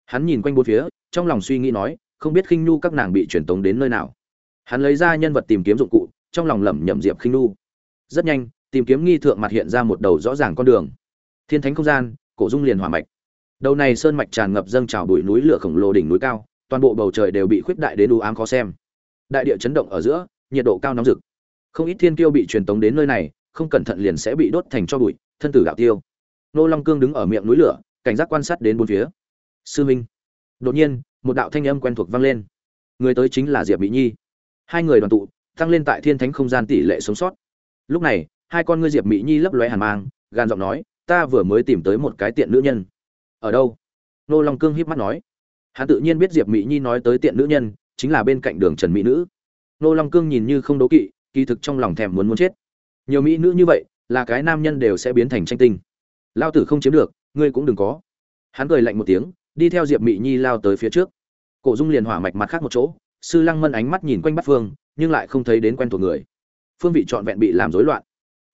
Hắn nhìn quanh bốn phía, trong lòng suy nghĩ nói, không biết khinh nhu các nàng bị truyền tống đến nơi nào. Hắn lấy ra nhân vật tìm kiếm dụng cụ, trong lòng lẩm nhẩm diệp khinh nhu. Rất nhanh, tìm kiếm nghi thượng mặt hiện ra một đầu rõ ràng con đường. Thiên thánh không gian, cổ dung liền hỏa mạch. Đầu này sơn mạch tràn ngập dâng trào bụi núi lửa khổng lồ đỉnh núi cao, toàn bộ bầu trời đều bị khuyết đại đến đủ ám khó xem. Đại địa chấn động ở giữa, nhiệt độ cao nóng rực. Không ít thiên kiêu bị truyền tống đến nơi này không cẩn thận liền sẽ bị đốt thành cho bụi, thân tử đạo tiêu. Nô long cương đứng ở miệng núi lửa, cảnh giác quan sát đến bốn phía. Sư minh. Đột nhiên, một đạo thanh âm quen thuộc vang lên. Người tới chính là diệp mỹ nhi. Hai người đoàn tụ, tăng lên tại thiên thánh không gian tỷ lệ sống sót. Lúc này, hai con ngươi diệp mỹ nhi lấp lóe hàn mang gan giọng nói, ta vừa mới tìm tới một cái tiện nữ nhân. Ở đâu? Nô long cương híp mắt nói. Hắn tự nhiên biết diệp mỹ nhi nói tới tiện nữ nhân, chính là bên cạnh đường trần mỹ nữ. Nô long cương nhìn như không đố kỵ, kỳ thực trong lòng thèm muốn muốn chết nhiều mỹ nữ như vậy, là cái nam nhân đều sẽ biến thành tranh tinh. Lao tử không chiếm được, ngươi cũng đừng có. Hắn cười lạnh một tiếng, đi theo diệp Mị nhi lao tới phía trước. Cổ dung liền hỏa mạch mặt khác một chỗ, sư lăng mân ánh mắt nhìn quanh bắt phương, nhưng lại không thấy đến quen thuộc người. Phương vị trọn vẹn bị làm rối loạn.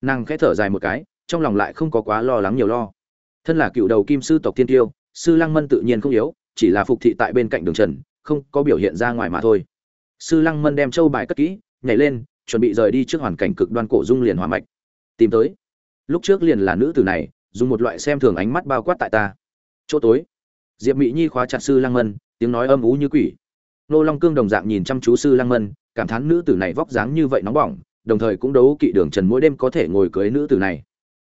Nàng khẽ thở dài một cái, trong lòng lại không có quá lo lắng nhiều lo. Thân là cựu đầu kim sư tộc thiên tiêu, sư lăng mân tự nhiên không yếu, chỉ là phục thị tại bên cạnh đường trần, không có biểu hiện ra ngoài mà thôi. Sư lăng mân đem châu bài cất kỹ, nhảy lên chuẩn bị rời đi trước hoàn cảnh cực đoan cổ dung liền hỏa mạch. Tìm tới. Lúc trước liền là nữ tử này, dùng một loại xem thường ánh mắt bao quát tại ta. Chỗ tối. Diệp mỹ nhi khóa chặt sư lăng mân, tiếng nói âm ú như quỷ. Nô long cương đồng dạng nhìn chăm chú sư lăng mân, cảm thán nữ tử này vóc dáng như vậy nóng bỏng, đồng thời cũng đấu kỵ đường trần mỗi đêm có thể ngồi cưới nữ tử này.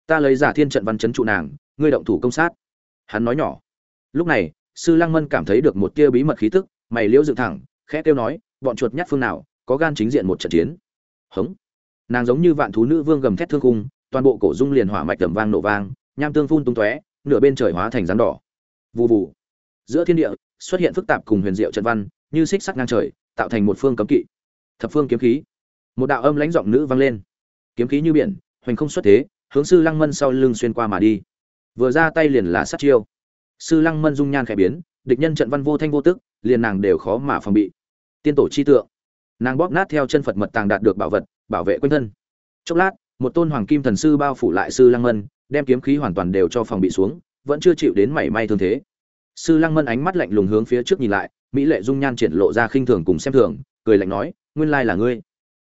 Ta lấy giả thiên trận văn chấn trụ nàng, ngươi động thủ công sát. Hắn nói nhỏ. Lúc này, sư lăng mân cảm thấy được một tia bí mật khí tức, mày liễu dựng thẳng, khẽ kêu nói, bọn chuột nhát phương nào, có gan chính diện một trận chiến hống. Nàng giống như vạn thú nữ vương gầm thét thương cung toàn bộ cổ dung liền hỏa mạch tầm vang nổ vang, nham tương phun tung tóe, nửa bên trời hóa thành rắn đỏ. Vù vù. Giữa thiên địa, xuất hiện phức tạp cùng huyền diệu trận văn, như xích sắt ngang trời, tạo thành một phương cấm kỵ. Thập phương kiếm khí. Một đạo âm lãnh giọng nữ vang lên. Kiếm khí như biển, hoành không xuất thế, hướng sư lăng mân sau lưng xuyên qua mà đi. Vừa ra tay liền là sát chiêu. Sư lăng mân dung nhan khẽ biến, địch nhân trận văn vô thanh vô tức, liền nàng đều khó mà phòng bị. Tiên tổ chi tượng nàng bóp nát theo chân phật mật tàng đạt được bảo vật bảo vệ quanh thân chốc lát một tôn hoàng kim thần sư bao phủ lại sư lăng mân đem kiếm khí hoàn toàn đều cho phòng bị xuống vẫn chưa chịu đến mảy may thương thế sư lăng mân ánh mắt lạnh lùng hướng phía trước nhìn lại mỹ lệ dung nhan triển lộ ra khinh thường cùng xem thường cười lạnh nói nguyên lai là ngươi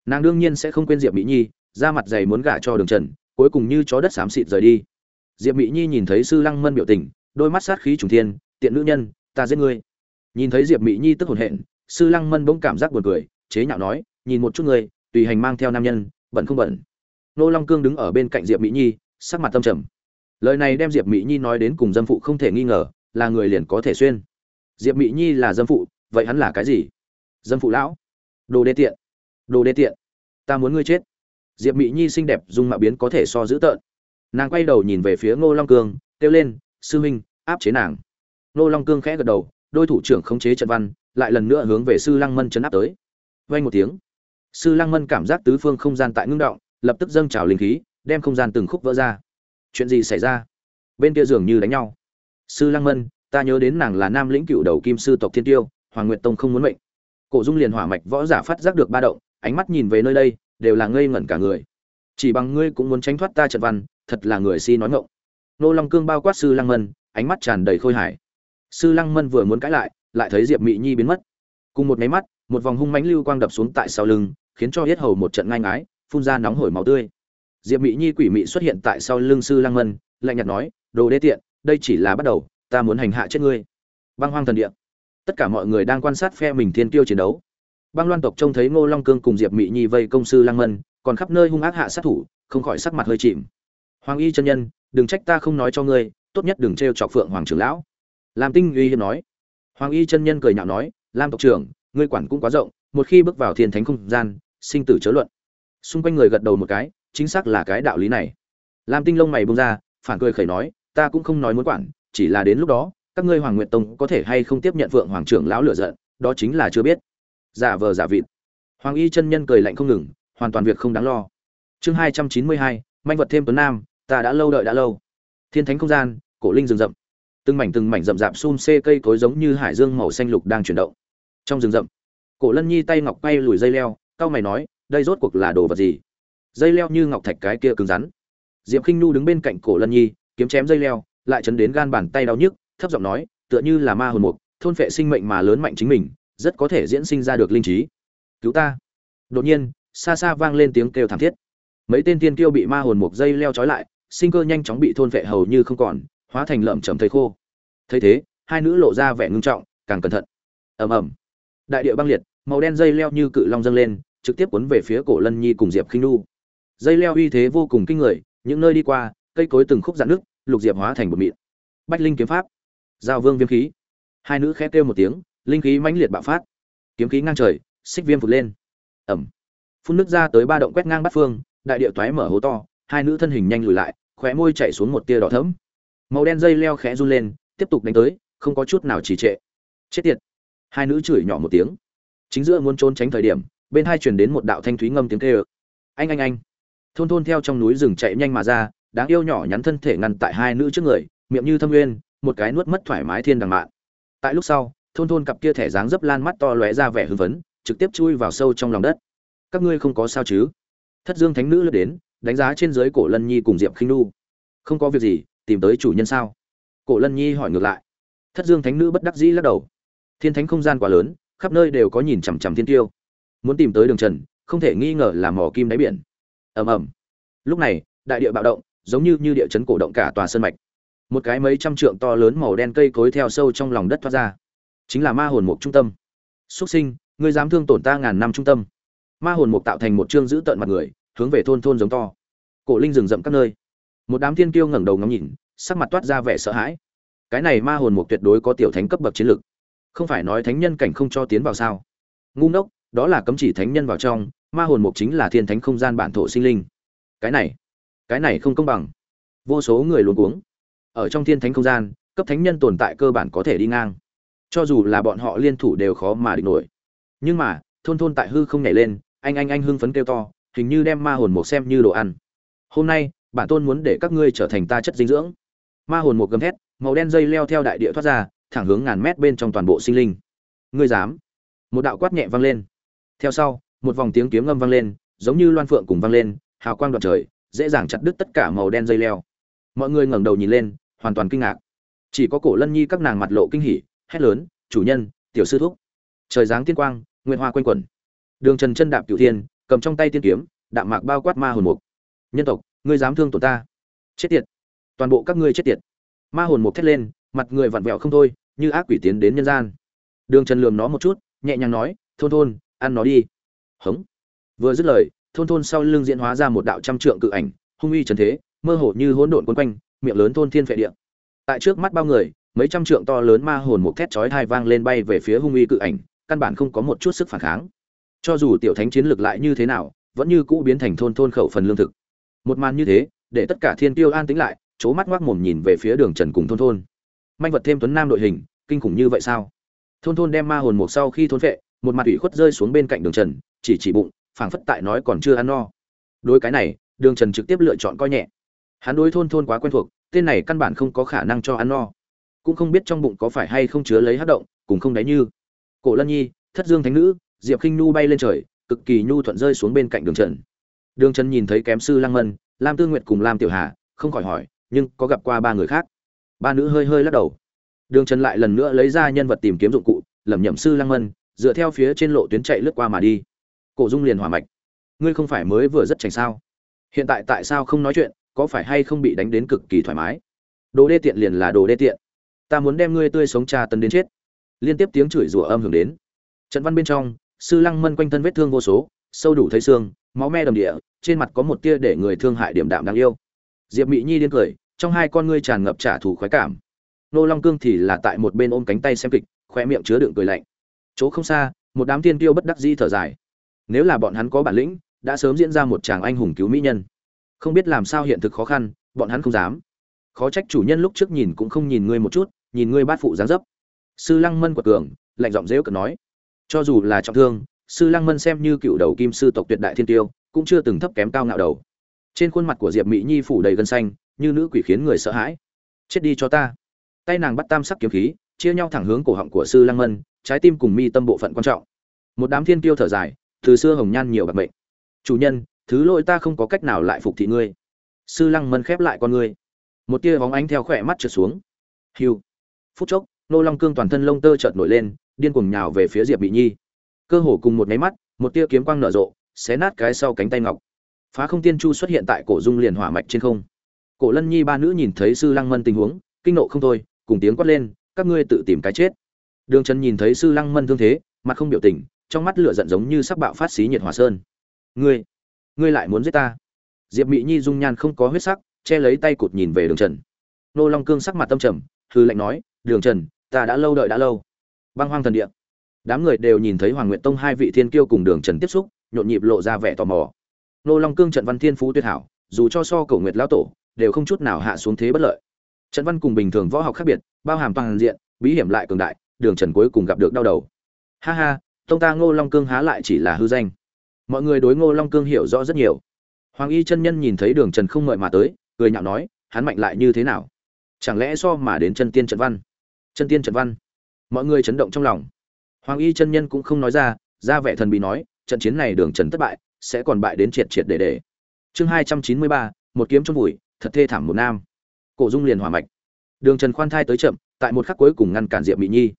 nàng đương nhiên sẽ không quên diệp mỹ nhi ra mặt dày muốn gả cho đường trần cuối cùng như chó đất xám xịt rời đi diệp mỹ nhi nhìn thấy sư lăng mân biểu tình đôi mắt sát khí trùng thiên tiện nữ nhân ta giết ngươi nhìn thấy diệp mỹ nhi tức hồn hện sư lăng mân bỗng cảm giác buồn cười chế nhạo nói nhìn một chút người, tùy hành mang theo nam nhân bẩn không bẩn nô long cương đứng ở bên cạnh diệp mỹ nhi sắc mặt tâm trầm. Lời này đem diệp mỹ nhi nói đến cùng dâm phụ không thể nghi ngờ là người liền có thể xuyên. Diệp mỹ nhi là dâm phụ vậy hắn là cái gì? Dâm phụ lão. Đồ đê tiện. Đồ đê tiện. Ta muốn ngươi chết. Diệp mỹ nhi xinh đẹp dung mạo biến có thể so dữ tợn. Nàng quay đầu nhìn về phía ngô long cương kêu lên sư huynh áp chế nàng. Ngô long cương khẽ gật đầu đôi thủ trưởng khống chế trận văn lại lần nữa hướng về sư lăng mân chấn áp tới vang một tiếng. Sư lăng mân cảm giác tứ phương không gian tại ngưng động, lập tức dâng trào linh khí, đem không gian từng khúc vỡ ra. Chuyện gì xảy ra? Bên kia dường như đánh nhau. Sư lăng mân, ta nhớ đến nàng là nam lĩnh cựu đầu kim sư tộc thiên tiêu, hoàng nguyệt tông không muốn mệnh. Cổ dung liền hỏa mạch võ giả phát giác được ba động, ánh mắt nhìn về nơi đây, đều là ngây ngẩn cả người. Chỉ bằng ngươi cũng muốn tránh thoát ta trận văn, thật là người si nói ngọng. nô long cương bao quát sư lăng mân, ánh mắt tràn đầy khôi hài. Sư lăng mân vừa muốn cãi lại lại thấy diệp mị nhi biến mất. Cùng một cái mắt một vòng hung mãnh lưu quang đập xuống tại sau lưng, khiến cho hết hầu một trận ngai ngái, phun ra nóng hổi máu tươi. Diệp mị nhi quỷ mị xuất hiện tại sau lưng sư lăng mân, lạnh nhạt nói, đồ đê tiện, đây chỉ là bắt đầu, ta muốn hành hạ chết ngươi. Băng hoang thần địa. Tất cả mọi người đang quan sát phe mình thiên tiêu chiến đấu. Băng loan tộc trông thấy ngô long cương cùng diệp mị nhi vây công sư lăng mân, còn khắp nơi hung ác hạ sát thủ, không khỏi sắc mặt hơi chìm. Hoàng y chân nhân, đừng trách ta không nói cho ngươi, tốt nhất đừng t chọc phượng hoàng trưởng lão. Lam tinh uy hiếm nói. Hoàng y chân nhân cười nhạo nói, lam tộc trưởng ngươi quản cũng quá rộng, một khi bước vào thiên thánh không gian, sinh tử chớ luận. Xung quanh người gật đầu một cái, chính xác là cái đạo lý này. Lam tinh lông mày bông ra, phản cười khẩy nói, ta cũng không nói muốn quản, chỉ là đến lúc đó, các ngươi hoàng nguyện tông có thể hay không tiếp nhận vượng hoàng trưởng lão lựa giận, đó chính là chưa biết. Giả vờ giả vịt. Hoàng y chân nhân cười lạnh không ngừng, hoàn toàn việc không đáng lo. Chương hai trăm chín mươi hai, manh vật thêm tuấn nam, ta đã lâu đợi đã lâu. Thiên thánh không gian, cổ linh rừng rậm. Từng mảnh từng mảnh rậm rạp xum xê cây cối giống như hải dương màu xanh lục đang chuyển động trong rừng rậm. Cổ lân nhi tay ngọc quay lùi dây leo cao mày nói, đây rốt cuộc là đồ vật gì? Dây leo như ngọc thạch cái kia cứng rắn. Diệp khinh nu đứng bên cạnh cổ lân nhi, kiếm chém dây leo, lại chấn đến gan bàn tay đau nhức, thấp giọng nói, tựa như là ma hồn mục, thôn phệ sinh mệnh mà lớn mạnh chính mình, rất có thể diễn sinh ra được linh trí. Cứu ta. Đột nhiên, xa xa vang lên tiếng kêu thảm thiết. Mấy tên tiên kiêu bị ma hồn mục dây leo trói lại, sinh cơ nhanh chóng bị thôn phệ hầu như không còn, hóa thành lợm chầm thấy khô. Thấy thế, hai nữ lộ ra vẻ ngưng trọng, càng cẩn thận. Ầm ầm đại địa băng liệt, màu đen dây leo như cự long dâng lên, trực tiếp cuốn về phía cổ lân nhi cùng diệp khinh nu dây leo uy thế vô cùng kinh người, những nơi đi qua, cây cối từng khúc dạn nước, lục diệp hóa thành bột mịn. Bách linh kiếm pháp. Giao vương viêm khí. Hai nữ khẽ kêu một tiếng, linh khí mãnh liệt bạo phát. Kiếm khí ngang trời, xích viêm vụt lên. Ẩm. Phun nước ra tới ba động quét ngang bắt phương, đại địa toái mở hố to, hai nữ thân hình nhanh lùi lại, khóe môi chảy xuống một tia đỏ thẫm. Màu đen dây leo khẽ run lên, tiếp tục đánh tới, không có chút nào trì trệ. Chết tiệt hai nữ chửi nhỏ một tiếng. Chính giữa muốn trốn tránh thời điểm, bên hai truyền đến một đạo thanh thúy ngâm tiếng kêu. Anh anh anh. Thôn thôn theo trong núi rừng chạy nhanh mà ra, đáng yêu nhỏ nhắn thân thể ngăn tại hai nữ trước người, miệng như thâm nguyên, một cái nuốt mất thoải mái thiên đằng mạn. Tại lúc sau, thôn thôn cặp kia thẻ dáng dấp lan mắt to lóe ra vẻ hưng phấn, trực tiếp chui vào sâu trong lòng đất. Các ngươi không có sao chứ? Thất dương thánh nữ lướt đến, đánh giá trên dưới cổ lân nhi cùng diệp khinh nu không có việc gì, tìm tới chủ nhân sao? Cổ lân nhi hỏi ngược lại. Thất dương thánh nữ bất đắc dĩ lắc đầu thiên thánh không gian quá lớn, khắp nơi đều có nhìn chằm chằm thiên tiêu. Muốn tìm tới đường trần, không thể nghi ngờ là mỏ kim đáy biển. Ầm ầm. Lúc này, đại địa bạo động, giống như như địa chấn cổ động cả tòa sân mạch. Một cái mấy trăm trượng to lớn màu đen cây cối theo sâu trong lòng đất thoát ra. Chính là ma hồn mục trung tâm. Xuất sinh, ngươi dám thương tổn ta ngàn năm trung tâm. Ma hồn mục tạo thành một chương giữ tận mặt người, hướng về thôn thôn giống to. Cổ linh rừng rậm các nơi. Một đám thiên kiêu ngẩng đầu ngắm nhìn, sắc mặt toát ra vẻ sợ hãi. Cái này ma hồn mục tuyệt đối có tiểu thánh cấp bậc chiến lực không phải nói thánh nhân cảnh không cho tiến vào sao? Ngu ngốc, đó là cấm chỉ thánh nhân vào trong, ma hồn mục chính là thiên thánh không gian bản thổ sinh linh. Cái này cái này không công bằng. Vô số người luôn cuống. Ở trong thiên thánh không gian, cấp thánh nhân tồn tại cơ bản có thể đi ngang. Cho dù là bọn họ liên thủ đều khó mà địch nổi. Nhưng mà, thôn thôn tại hư không nhảy lên, anh anh anh hưng phấn kêu to, hình như đem ma hồn mục xem như đồ ăn. Hôm nay, bản tôn muốn để các ngươi trở thành ta chất dinh dưỡng. Ma hồn mục gầm thét, màu đen dây leo theo đại địa thoát ra thẳng hướng ngàn mét bên trong toàn bộ sinh linh. Ngươi dám? Một đạo quát nhẹ vang lên. Theo sau, một vòng tiếng kiếm ngâm vang lên, giống như loan phượng cùng vang lên, hào quang đoạn trời, dễ dàng chặt đứt tất cả màu đen dây leo. Mọi người ngẩng đầu nhìn lên, hoàn toàn kinh ngạc. Chỉ có cổ lân nhi các nàng mặt lộ kinh hỉ, hét lớn, chủ nhân, tiểu sư thúc. Trời giáng tiên quang nguyên hoa quanh quẩn. Đường trần chân đạp cửu thiên, cầm trong tay tiên kiếm, đạm mạc bao quát ma hồn mục. Nhân tộc, ngươi dám thương tổn ta? Chết tiệt. Toàn bộ các ngươi chết tiệt. Ma hồn mục thét lên, mặt người vặn vẹo không thôi như ác quỷ tiến đến nhân gian. Đường trần lườm nó một chút, nhẹ nhàng nói, thôn thôn, ăn nó đi. Hống. Vừa dứt lời, thôn thôn sau lưng diễn hóa ra một đạo trăm trượng cự ảnh, hung uy trần thế, mơ hồ như hỗn độn quấn quanh, miệng lớn thôn thiên phệ địa. Tại trước mắt bao người, mấy trăm trượng to lớn ma hồn một thét chói thai vang lên bay về phía hung uy cự ảnh, căn bản không có một chút sức phản kháng. Cho dù tiểu thánh chiến lực lại như thế nào, vẫn như cũ biến thành thôn thôn khẩu phần lương thực. Một màn như thế, để tất cả thiên tiêu an tĩnh lại c mắt ngoác mồm nhìn về phía đường trần cùng thôn thôn. Manh vật thêm tuấn nam đội hình kinh khủng như vậy sao? Thôn thôn đem ma hồn một sau khi thôn vệ, một mặt ủy khuất rơi xuống bên cạnh đường trần, chỉ chỉ bụng, phảng phất tại nói còn chưa ăn no. Đối cái này, đường trần trực tiếp lựa chọn coi nhẹ. Hắn đối thôn thôn quá quen thuộc, tên này căn bản không có khả năng cho ăn no. Cũng không biết trong bụng có phải hay không chứa lấy hát động, cùng không đáy như. Cổ lân nhi, thất dương thánh nữ, diệp khinh nhu bay lên trời, cực kỳ nhu thuận rơi xuống bên cạnh đường trần. Đường trần nhìn thấy kém sư lăng mân, lam tư nguyệt cùng lam tiểu hà, không khỏi hỏi, nhưng có gặp qua ba người khác? Ba nữ hơi hơi lắc đầu đường trần lại lần nữa lấy ra nhân vật tìm kiếm dụng cụ, lẩm nhẩm sư lăng mân, dựa theo phía trên lộ tuyến chạy lướt qua mà đi. Cổ dung liền hỏa mạch. Ngươi không phải mới vừa rất chảnh sao? Hiện tại tại sao không nói chuyện, có phải hay không bị đánh đến cực kỳ thoải mái? Đồ đê tiện liền là đồ đê tiện. Ta muốn đem ngươi tươi sống trà tấn đến chết. Liên tiếp tiếng chửi rủa âm hưởng đến. Trận văn bên trong, sư lăng mân quanh thân vết thương vô số, sâu đủ thấy xương, máu me đầm địa, trên mặt có một tia để người thương hại điểm đạm đáng yêu. Diệp mị nhi điên cười, trong hai con ngươi tràn ngập trả thù khoái cảm nô long cương thì là tại một bên ôm cánh tay xem kịch khoe miệng chứa đựng cười lạnh. Chỗ không xa, một đám tiên tiêu bất đắc dĩ thở dài. Nếu là bọn hắn có bản lĩnh, đã sớm diễn ra một chàng anh hùng cứu mỹ nhân. Không biết làm sao hiện thực khó khăn, bọn hắn không dám. Khó trách chủ nhân lúc trước nhìn cũng không nhìn ngươi một chút, nhìn ngươi bát phụ dáng dấp. Sư lăng mân quật cường, lạnh giọng dễu cợt nói. Cho dù là trọng thương, sư lăng mân xem như cựu đầu kim sư tộc tuyệt đại thiên tiêu, cũng chưa từng thấp kém cao ngạo đầu. Trên khuôn mặt của diệp mỹ nhi phủ đầy gân xanh, như nữ quỷ khiến người sợ hãi. Chết đi cho ta tay nàng bắt tam sắc kiếm khí, chia nhau thẳng hướng cổ họng của sư lăng mân, trái tim cùng mi tâm bộ phận quan trọng. Một đám thiên tiêu thở dài, từ xưa hồng nhan nhiều bạc mệnh. Chủ nhân, thứ lỗi ta không có cách nào lại phục thị ngươi. Sư lăng mân khép lại con ngươi. Một tia bóng ánh theo khỏe mắt trượt xuống. Hiu. Phút chốc, nô long cương toàn thân lông tơ chợt nổi lên, điên cuồng nhào về phía diệp bị nhi. Cơ hồ cùng một nháy mắt, một tia kiếm quang nở rộ, xé nát cái sau cánh tay ngọc. Phá không tiên chu xuất hiện tại cổ dung liền hỏa mạch trên không. Cổ lân nhi ba nữ nhìn thấy sư lăng mân tình huống, kinh nộ không thôi cùng tiếng quát lên, các ngươi tự tìm cái chết. Đường trần nhìn thấy sư lăng mân thương thế, mặt không biểu tình, trong mắt lửa giận giống như sắc bạo phát xí nhiệt hỏa sơn. Ngươi ngươi lại muốn giết ta? Diệp mị nhi dung nhan không có huyết sắc, che lấy tay cụt nhìn về đường trần. Nô long cương sắc mặt tâm trầm hư lạnh nói, đường trần, ta đã lâu đợi đã lâu. Băng hoang thần địa. Đám người đều nhìn thấy hoàng nguyện tông hai vị thiên kiêu cùng đường trần tiếp xúc, nhộn nhịp lộ ra vẻ tò mò. Nô long cương trận văn thiên phú tuyệt hảo, dù cho so cầu nguyệt lão tổ, đều không chút nào hạ xuống thế bất lợi. Trần văn cùng bình thường võ học khác biệt, bao hàm toàn diện, bí hiểm lại cường đại, đường trần cuối cùng gặp được đau đầu. Ha ha, tông ta ngô long cương há lại chỉ là hư danh. Mọi người đối ngô long cương hiểu rõ rất nhiều. Hoàng y chân nhân nhìn thấy đường trần không mời mà tới, cười nhạo nói, hắn mạnh lại như thế nào? Chẳng lẽ so mà đến chân tiên Trần văn? Chân tiên Trần văn. Mọi người chấn động trong lòng. Hoàng y chân nhân cũng không nói ra ra vẻ thần bị nói, trận chiến này đường trần thất bại, sẽ còn bại đến triệt triệt để để. Chương hai trăm chín mươi ba, một kiếm trong vùi, thật thê thảm một nam cổ dung liền hỏa mạch. Đường trần khoan thai tới chậm tại một khắc cuối cùng ngăn cản diệp mỹ nhi.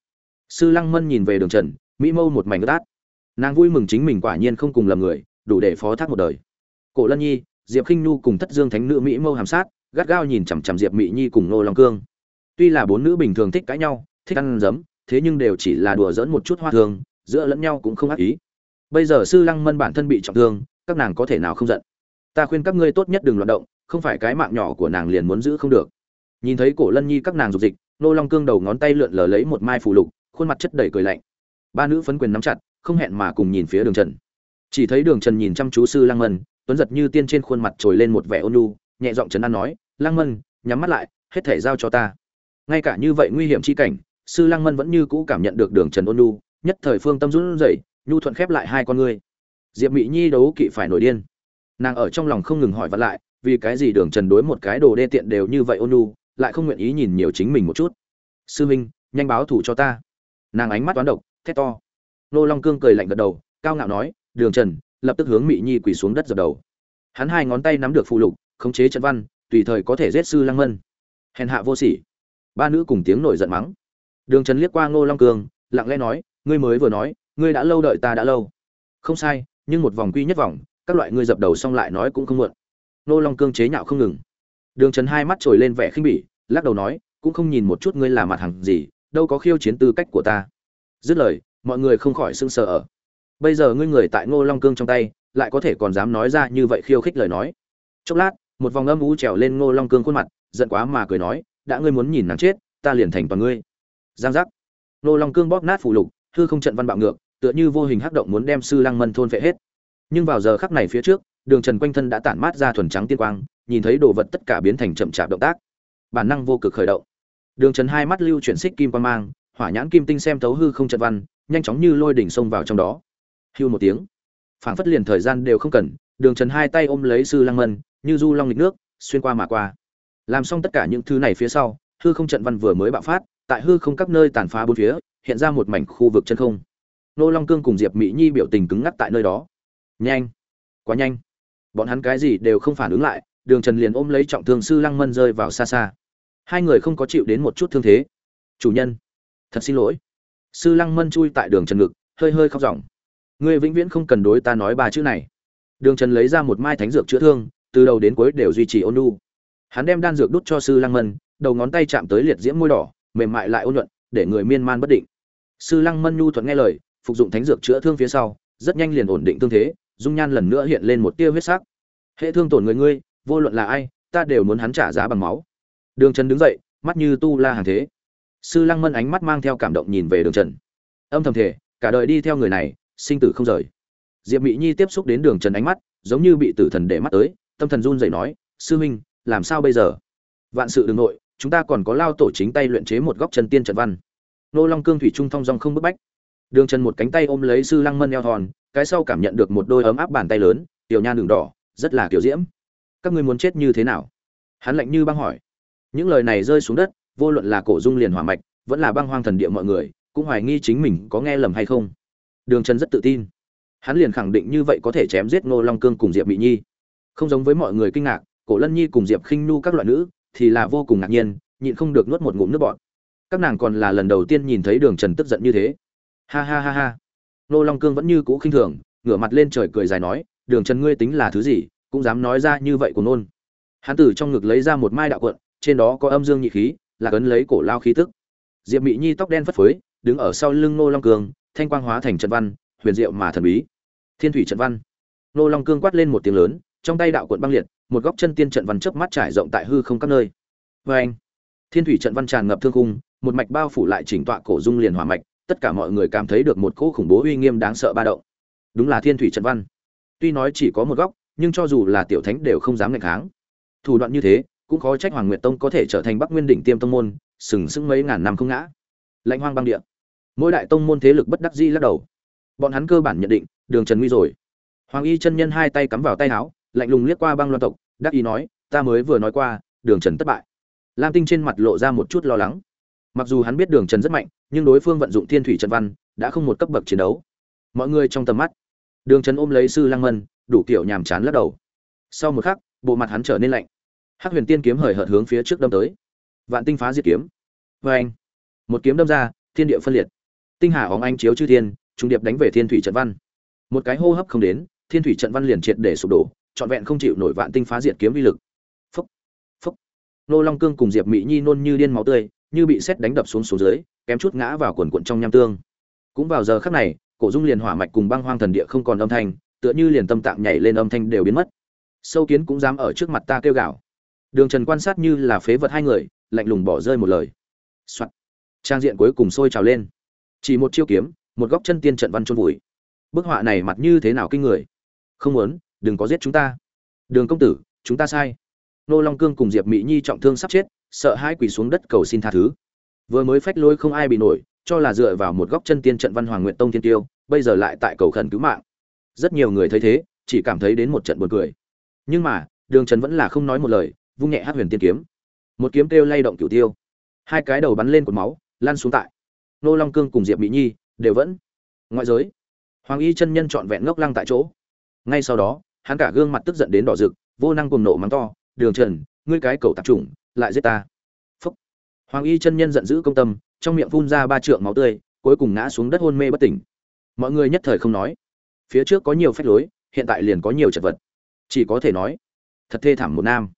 Sư lăng mân nhìn về đường trần mỹ mâu một mảnh ướt nàng vui mừng chính mình quả nhiên không cùng lầm người đủ để phó thác một đời. Cổ lân nhi diệp khinh nhu cùng thất dương thánh nữ mỹ mâu hàm sát gắt gao nhìn chằm chằm diệp mỹ nhi cùng nô long cương. Tuy là bốn nữ bình thường thích cãi nhau thích ăn dấm thế nhưng đều chỉ là đùa dỡn một chút hoa thường, giữa lẫn nhau cũng không ác ý. Bây giờ sư lăng mân bản thân bị trọng thương các nàng có thể nào không giận? Ta khuyên các ngươi tốt nhất đừng loạt động không phải cái mạng nhỏ của nàng liền muốn giữ không được. Nhìn thấy cổ lân nhi các nàng dục dịch, nô long cương đầu ngón tay lượn lờ lấy một mai phù lục, khuôn mặt chất đầy cười lạnh. Ba nữ phấn quyền nắm chặt, không hẹn mà cùng nhìn phía đường trần. Chỉ thấy đường trần nhìn chăm chú sư lăng mân, tuấn giật như tiên trên khuôn mặt trồi lên một vẻ ôn lu nhẹ giọng trấn an nói, lăng mân, nhắm mắt lại, hết thể giao cho ta. Ngay cả như vậy nguy hiểm chi cảnh, sư lăng mân vẫn như cũ cảm nhận được đường trần ôn lu nhất thời phương tâm run rẩy, nhu thuận khép lại hai con ngươi. Diệp mỹ nhi đấu kỵ phải nổi điên. Nàng ở trong lòng không ngừng hỏi vặn lại vì cái gì đường trần đối một cái đồ đê tiện đều như vậy ôn lu lại không nguyện ý nhìn nhiều chính mình một chút? Sư minh, nhanh báo thủ cho ta. Nàng ánh mắt toán độc, thét to. Nô long cương cười lạnh gật đầu, cao ngạo nói, đường trần, lập tức hướng Mị nhi quỳ xuống đất dập đầu. Hắn hai ngón tay nắm được phụ lục, khống chế trận văn, tùy thời có thể giết sư lăng mân. Hèn hạ vô sỉ. Ba nữ cùng tiếng nổi giận mắng. Đường trần liếc qua ngô long cương, lặng lẽ nói, ngươi mới vừa nói, ngươi đã lâu đợi ta đã lâu. Không sai, nhưng một vòng quy nhất vòng, các loại ngươi dập đầu xong lại nói cũng không muộn. Nô long cương chế nhạo không ngừng. Đường trần hai mắt trồi lên vẻ khinh bỉ, lắc đầu nói, cũng không nhìn một chút ngươi là mặt hàng gì, đâu có khiêu chiến tư cách của ta. Dứt lời, mọi người không khỏi sưng sờ ở. Bây giờ ngươi người tại ngô long cương trong tay, lại có thể còn dám nói ra như vậy khiêu khích lời nói. Chốc lát, một vòng âm u trèo lên ngô long cương khuôn mặt, giận quá mà cười nói, đã ngươi muốn nhìn nàng chết, ta liền thành toàn ngươi. Giang giác. Ngô long cương bóp nát phủ lục, hư không trận văn bạo ngược, tựa như vô hình hắc động muốn đem sư lăng mân thôn phệ hết. Nhưng vào giờ khắc này phía trước đường trần quanh thân đã tản mát ra thuần trắng tiên quang, nhìn thấy đồ vật tất cả biến thành chậm chạp động tác. Bản năng vô cực khởi động. Đường trần hai mắt lưu chuyển xích kim quang mang, hỏa nhãn kim tinh xem thấu hư không trận văn, nhanh chóng như lôi đỉnh xông vào trong đó. Hưu một tiếng. Phảng phất liền thời gian đều không cần, đường trần hai tay ôm lấy sư lăng mân, như du long nghịch nước, xuyên qua mà qua. Làm xong tất cả những thứ này phía sau, hư không trận văn vừa mới bạo phát, tại hư không các nơi tàn phá bốn phía, hiện ra một mảnh khu vực chân không. Nô long cương cùng diệp mỹ nhi biểu tình cứng ngắc tại nơi đó. Nhanh. Quá nhanh bọn hắn cái gì đều không phản ứng lại, đường trần liền ôm lấy trọng thương sư lăng mân rơi vào xa xa. Hai người không có chịu đến một chút thương thế. Chủ nhân, thật xin lỗi. Sư lăng mân chui tại đường trần ngực, hơi hơi khóc ròng ngươi vĩnh viễn không cần đối ta nói ba chữ này. Đường trần lấy ra một mai thánh dược chữa thương, từ đầu đến cuối đều duy trì ôn lu hắn đem đan dược đút cho sư lăng mân, đầu ngón tay chạm tới liệt diễm môi đỏ, mềm mại lại ôn luận để người miên man bất định. Sư lăng mân nhu thuận nghe lời, phục dụng thánh dược chữa thương phía sau, rất nhanh liền ổn định thương thế dung nhan lần nữa hiện lên một tia huyết sắc. Hệ thương tổn người ngươi, vô luận là ai, ta đều muốn hắn trả giá bằng máu. Đường trần đứng dậy, mắt như tu la hàng thế. Sư lăng mân ánh mắt mang theo cảm động nhìn về đường trần. Âm thầm thể cả đời đi theo người này, sinh tử không rời. Diệp Mị nhi tiếp xúc đến đường trần ánh mắt, giống như bị tử thần để mắt tới, tâm thần run rẩy nói, sư minh, làm sao bây giờ? Vạn sự đừng nội, chúng ta còn có lao tổ chính tay luyện chế một góc chân tiên trận văn. Nô long cương thủy trung Thông dong không bức bách. Đường trần một cánh tay ôm lấy sư lăng mân eo thon cái sau cảm nhận được một đôi ấm áp bàn tay lớn, tiểu nhan đường đỏ, rất là kiểu diễm. Các ngươi muốn chết như thế nào? Hắn lạnh như băng hỏi. Những lời này rơi xuống đất, vô luận là cổ dung liền hỏa mạch, vẫn là băng hoang thần địa mọi người, cũng hoài nghi chính mình có nghe lầm hay không. Đường trần rất tự tin. Hắn liền khẳng định như vậy có thể chém giết ngô long cương cùng diệp mỹ nhi. Không giống với mọi người kinh ngạc, cổ lân nhi cùng diệp khinh nu các loại nữ, thì là vô cùng ngạc nhiên, nhịn không được nuốt một ngụm nước bọt. Các nàng còn là lần đầu tiên nhìn thấy đường trần tức giận như thế. Ha ha ha ha. Nô long cương vẫn như cũ khinh thường ngửa mặt lên trời cười dài nói đường trần ngươi tính là thứ gì cũng dám nói ra như vậy của nôn. Hắn từ trong ngực lấy ra một mai đạo quận trên đó có âm dương nhị khí là cấn lấy cổ lao khí tức. Diệp mỹ nhi tóc đen phất phới đứng ở sau lưng Nô long cương thanh quang hóa thành trận văn huyền diệu mà thần bí. Thiên thủy trận văn. Nô long cương quát lên một tiếng lớn trong tay đạo quận băng liệt một góc chân tiên trận văn chớp mắt trải rộng tại hư không các nơi. Vê anh thiên thủy trận văn tràn ngập thương khung, một mạch bao phủ lại chỉnh tọa cổ dung liền hỏa mạch tất cả mọi người cảm thấy được một cỗ khủng bố uy nghiêm đáng sợ ba động. Đúng là thiên thủy trận văn. Tuy nói chỉ có một góc, nhưng cho dù là tiểu thánh đều không dám ngạch kháng. Thủ đoạn như thế, cũng khó trách hoàng nguyệt tông có thể trở thành bắc nguyên đỉnh tiêm tông môn, sừng sững mấy ngàn năm không ngã. Lãnh hoang băng địa. Mỗi đại tông môn thế lực bất đắc dĩ lắc đầu. Bọn hắn cơ bản nhận định, đường trần nguy rồi. Hoàng y chân nhân hai tay cắm vào tay áo, lạnh lùng liếc qua băng loan tộc, đắc ý nói, ta mới vừa nói qua, đường trần thất bại. Lam tinh trên mặt lộ ra một chút lo lắng mặc dù hắn biết đường trần rất mạnh, nhưng đối phương vận dụng thiên thủy trận văn, đã không một cấp bậc chiến đấu. Mọi người trong tầm mắt, đường trần ôm lấy sư lăng mân, đủ kiểu nhàm chán lắc đầu. Sau một khắc, bộ mặt hắn trở nên lạnh. Hắc huyền tiên kiếm hời hợt hướng phía trước đâm tới. Vạn tinh phá diệt kiếm. Vê anh, một kiếm đâm ra, thiên địa phân liệt. Tinh hà óng anh chiếu chư thiên trung điệp đánh về thiên thủy trận văn. Một cái hô hấp không đến, thiên thủy trận văn liền triệt để sụp đổ, trọn vẹn không chịu nổi vạn tinh phá diệt kiếm vi lực. Phúc phúc. Nô long cương cùng diệp mỹ nhi nôn như điên máu tươi như bị xét đánh đập xuống xuống dưới, kém chút ngã vào quần cuộn trong nham tương. Cũng vào giờ khắc này, cổ dung liền hỏa mạch cùng băng hoang thần địa không còn âm thanh, tựa như liền tâm tạng nhảy lên âm thanh đều biến mất. Sâu kiến cũng dám ở trước mặt ta kêu gào. Đường trần quan sát như là phế vật hai người, lạnh lùng bỏ rơi một lời、Soạn. trang diện cuối cùng sôi trào lên. Chỉ một chiêu kiếm, một góc chân tiên trận văn trôn vùi. Bức họa này mặt như thế nào kinh người. Không muốn, đừng có giết chúng ta. Đường công tử, chúng ta sai. Nô long cương cùng diệp mỹ nhi trọng thương sắp chết sợ hai quỳ xuống đất cầu xin tha thứ. Vừa mới phách lôi không ai bị nổi, cho là dựa vào một góc chân tiên trận văn hoàng nguyện tông thiên tiêu, bây giờ lại tại cầu khẩn cứu mạng. Rất nhiều người thấy thế, chỉ cảm thấy đến một trận buồn cười. Nhưng mà, đường trần vẫn là không nói một lời, vung nhẹ hát huyền tiên kiếm. Một kiếm kêu lay động cửu tiêu. Hai cái đầu bắn lên cột máu lan xuống tại. Nô long cương cùng diệp mỹ nhi đều vẫn ngoại giới. Hoàng y chân nhân trọn vẹn ngốc lăng tại chỗ. Ngay sau đó, hắn cả gương mặt tức giận đến đỏ rực, vô năng cùng nộ mắng to, đường trần, ngươi cái cầu tạp chủng lại giết ta. Phúc. Hoàng y chân nhân giận dữ công tâm, trong miệng phun ra ba trượng máu tươi, cuối cùng ngã xuống đất hôn mê bất tỉnh. Mọi người nhất thời không nói. Phía trước có nhiều phách lối, hiện tại liền có nhiều chật vật. Chỉ có thể nói, thật thê thảm một nam.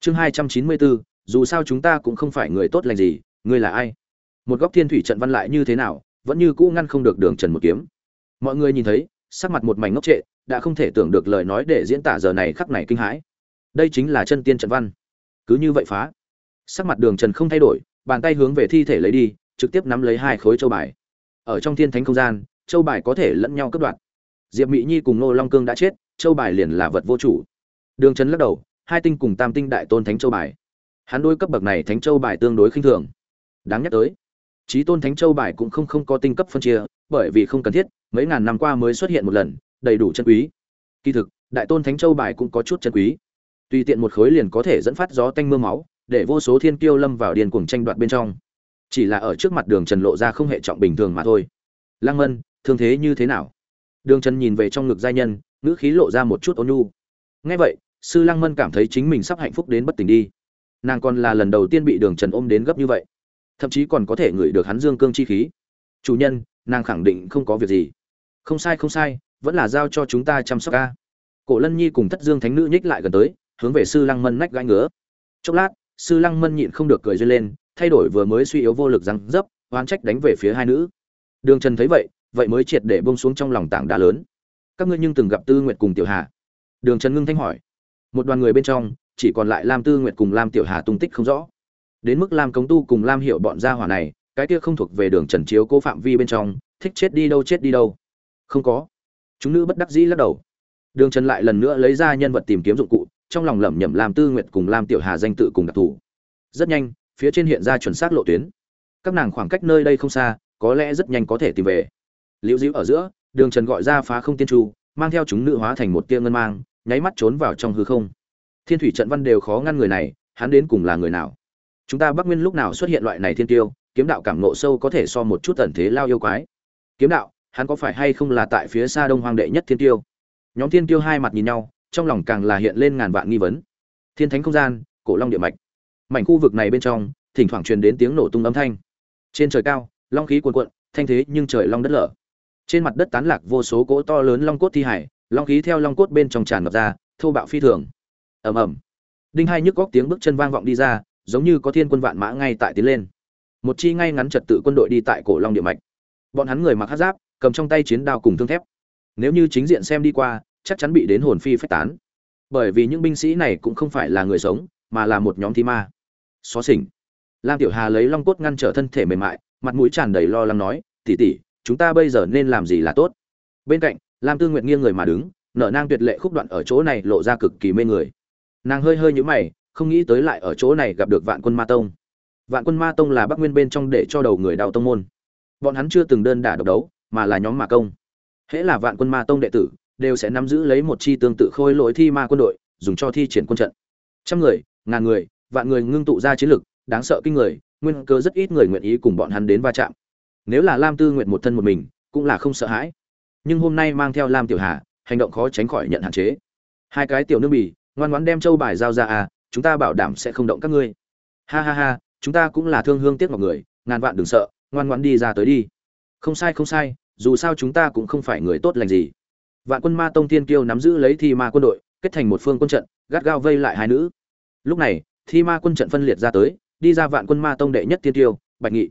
Chương hai trăm chín mươi bốn dù sao chúng ta cũng không phải người tốt lành gì, ngươi là ai? Một góc thiên thủy trận văn lại như thế nào, vẫn như cũ ngăn không được đường trần một kiếm. Mọi người nhìn thấy, sắc mặt một mảnh ngốc trệ, đã không thể tưởng được lời nói để diễn tả giờ này khắc này kinh hãi. Đây chính là chân tiên trận văn. Cứ như vậy phá sắc mặt đường trần không thay đổi, bàn tay hướng về thi thể lấy đi, trực tiếp nắm lấy hai khối châu bài. Ở trong thiên thánh không gian, châu bài có thể lẫn nhau cất đoạt. diệp mỹ nhi cùng nô long cương đã chết, châu bài liền là vật vô chủ. Đường trần lắc đầu, hai tinh cùng tam tinh đại tôn thánh châu bài. Hắn đôi cấp bậc này thánh châu bài tương đối khinh thường. Đáng nhắc tới trí tôn thánh châu bài cũng không không có tinh cấp phân chia, bởi vì không cần thiết, mấy ngàn năm qua mới xuất hiện một lần, đầy đủ chân quý. Kỳ thực, đại tôn thánh châu bài cũng có chút chân quý. Tùy tiện một khối liền có thể dẫn phát gió tanh mưa máu để vô số thiên kiêu lâm vào điền cuồng tranh đoạt bên trong. Chỉ là ở trước mặt đường trần lộ ra không hệ trọng bình thường mà thôi. Lăng mân, thương thế như thế nào? Đường trần nhìn về trong ngực giai nhân, ngữ khí lộ ra một chút ôn nhu. Ngay vậy, sư lăng mân cảm thấy chính mình sắp hạnh phúc đến bất tỉnh đi. Nàng còn là lần đầu tiên bị đường trần ôm đến gấp như vậy. Thậm chí còn có thể ngửi được hắn dương cương chi khí. Chủ nhân, nàng khẳng định không có việc gì. Không sai không sai, vẫn là giao cho chúng ta chăm sóc ca. Cổ lân nhi cùng thất dương thánh nữ nhích lại gần tới, hướng về sư lăng mân nách gãi ngứa. Chốc lát sư lăng mân nhịn không được cười duyên lên, thay đổi vừa mới suy yếu vô lực răng dấp, oán trách đánh về phía hai nữ. Đường trần thấy vậy vậy mới triệt để bông xuống trong lòng tảng đá lớn. Các ngươi nhưng từng gặp tư nguyệt cùng tiểu hà? Đường trần ngưng thanh hỏi. Một đoàn người bên trong, chỉ còn lại lam tư nguyệt cùng lam tiểu hà tung tích không rõ. Đến mức lam cống tu cùng lam hiệu bọn gia hỏa này, cái kia không thuộc về đường trần chiếu cố phạm vi bên trong, thích chết đi đâu chết đi đâu. Không có. Chúng nữ bất đắc dĩ lắc đầu. Đường trần lại lần nữa lấy ra nhân vật tìm kiếm dụng cụ trong lòng lẩm nhẩm lam tư nguyệt cùng lam tiểu hà danh tự cùng đặc thù. Rất nhanh, phía trên hiện ra chuẩn xác lộ tuyến. Các nàng khoảng cách nơi đây không xa, có lẽ rất nhanh có thể tìm về. Liễu dĩu ở giữa, đường trần gọi ra phá không tiên tru, mang theo chúng nữ hóa thành một tia ngân mang, nháy mắt trốn vào trong hư không. Thiên thủy trận văn đều khó ngăn người này, hắn đến cùng là người nào? Chúng ta bắc nguyên lúc nào xuất hiện loại này thiên tiêu, kiếm đạo cảm nộ sâu có thể so một chút tần thế lao yêu quái. Kiếm đạo, hắn có phải hay không là tại phía xa đông hoàng đệ nhất thiên tiêu? Nhóm thiên tiêu hai mặt nhìn nhau trong lòng càng là hiện lên ngàn vạn nghi vấn. Thiên thánh không gian, cổ long địa mạch. Mảnh khu vực này bên trong, thỉnh thoảng truyền đến tiếng nổ tung âm thanh. Trên trời cao, long khí cuồn cuộn, thanh thế nhưng trời long đất lở. Trên mặt đất tán lạc vô số cỗ to lớn long cốt thi hải, long khí theo long cốt bên trong tràn ngập ra, thô bạo phi thường. Ầm ầm. Đinh hai nhức góc tiếng bước chân vang vọng đi ra, giống như có thiên quân vạn mã ngay tại tiến lên. Một chi ngay ngắn trật tự quân đội đi tại cổ long địa mạch. Bọn hắn người mặc hát giáp, cầm trong tay chiến đao cùng thương thép. Nếu như chính diện xem đi qua chắc chắn bị đến hồn phi phách tán. Bởi vì những binh sĩ này cũng không phải là người sống, mà là một nhóm thi ma. Xó xỉnh. Lam tiểu hà lấy long cốt ngăn trở thân thể mềm mại, mặt mũi tràn đầy lo lắng nói tỉ tỉ chúng ta bây giờ nên làm gì là tốt? Bên cạnh, lam tư nguyện nghiêng người mà đứng, nở nang tuyệt lệ khúc đoạn ở chỗ này lộ ra cực kỳ mê người. Nàng hơi hơi nhũ mày, không nghĩ tới lại ở chỗ này gặp được vạn quân ma tông. Vạn quân ma tông là bắc nguyên bên trong để cho đầu người đào tông môn. Bọn hắn chưa từng đơn đả độc đấu, mà là nhóm mà công. Hễ là vạn quân ma tông đệ tử đều sẽ nắm giữ lấy một chi tương tự khôi lỗi thi ma quân đội, dùng cho thi triển quân trận. Trăm người, ngàn người, vạn người ngưng tụ ra chiến lực, đáng sợ kinh người, nguyên cơ rất ít người nguyện ý cùng bọn hắn đến va chạm. Nếu là lam tư nguyện một thân một mình, cũng là không sợ hãi. Nhưng hôm nay mang theo lam tiểu hà, hành động khó tránh khỏi nhận hạn chế. Hai cái tiểu nương bỉ ngoan ngoãn đem châu bài giao ra à chúng ta bảo đảm sẽ không động các ngươi. Ha ha ha, chúng ta cũng là thương hương tiếc ngọc người, ngàn vạn đừng sợ, ngoan ngoãn đi ra tới đi. Không sai không sai, dù sao chúng ta cũng không phải người tốt lành gì vạn quân ma tông tiên kiêu nắm giữ lấy thi ma quân đội, kết thành một phương quân trận, gắt gao vây lại hai nữ. Lúc này, thi ma quân trận phân liệt ra tới, đi ra vạn quân ma tông đệ nhất tiên tiêu bạch nghị.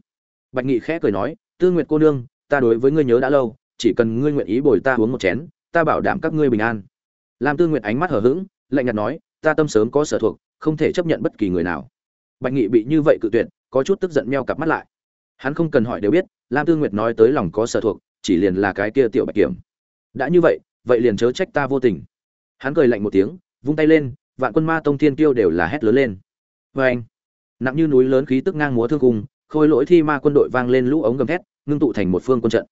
Bạch nghị khẽ cười nói, tư nguyệt cô nương, ta đối với ngươi nhớ đã lâu, chỉ cần ngươi nguyện ý bồi ta uống một chén, ta bảo đảm các ngươi bình an. Lam tư nguyệt ánh mắt hờ hững, lạnh nhạt nói, ta tâm sớm có sở thuộc, không thể chấp nhận bất kỳ người nào. Bạch nghị bị như vậy cự tuyệt, có chút tức giận meo cặp mắt lại. Hắn không cần hỏi đều biết, lam tư nguyệt nói tới lòng có sở thuộc, chỉ liền là cái kia tiểu bạch kiểm đã như vậy vậy liền chớ trách ta vô tình. Hắn cười lạnh một tiếng, vung tay lên, vạn quân ma tông thiên tiêu đều là hét lớn lên. Vê anh. Nặng như núi lớn khí tức ngang múa thương cung, khôi lỗi thi ma quân đội vang lên lũ ống gầm thét, ngưng tụ thành một phương quân trận.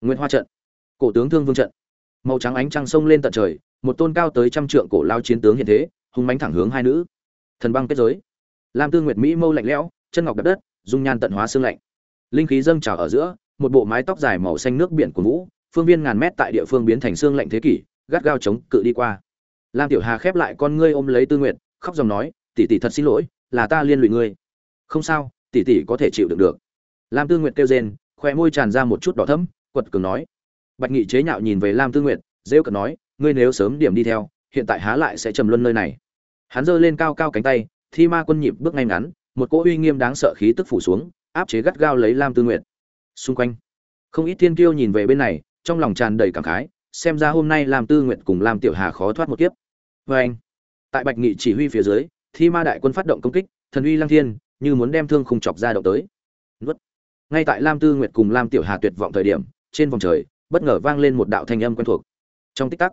Nguyên hoa trận, cổ tướng thương vương trận. Màu trắng ánh trăng sông lên tận trời, một tôn cao tới trăm trượng cổ lao chiến tướng hiện thế, hung mãnh thẳng hướng hai nữ. Thần băng kết giới. Lam tư nguyệt mỹ mâu lạnh lẽo, chân ngọc đập đất, dung nhan tận hóa xương lạnh. Linh khí dâng trào ở giữa, một bộ mái tóc dài màu xanh nước biển của vũ phương viên ngàn mét tại địa phương biến thành xương lạnh thế kỷ, gắt gao chống cự đi qua. Lam tiểu hà khép lại con ngươi ôm lấy tư nguyệt, khóc dòng nói, tỷ tỷ thật xin lỗi, là ta liên lụy ngươi. Không sao, tỷ tỷ có thể chịu đựng được. Lam tư nguyệt kêu rên khoe môi tràn ra một chút đỏ thẫm, quật cường nói. Bạch nghị chế nhạo nhìn về lam tư nguyệt, rêu cợt nói, ngươi nếu sớm điểm đi theo, hiện tại há lại sẽ trầm luân nơi này. Hắn giơ lên cao cao cánh tay, thi ma quân nhịp bước ngay ngắn, một cỗ uy nghiêm đáng sợ khí tức phủ xuống, áp chế gắt gao lấy lam tư nguyệt. Xung quanh, không ít thiên kiêu nhìn về bên này trong lòng tràn đầy cảm khái, xem ra hôm nay lam tư nguyệt cùng lam tiểu hà khó thoát một kiếp. Vê anh, tại bạch nghị chỉ huy phía dưới, thi ma đại quân phát động công kích, thần uy lang thiên, như muốn đem thương khung chọc ra động tới. Nuốt. Ngay tại lam tư nguyệt cùng lam tiểu hà tuyệt vọng thời điểm, trên vòng trời, bất ngờ vang lên một đạo thanh âm quen thuộc. Trong tích tắc,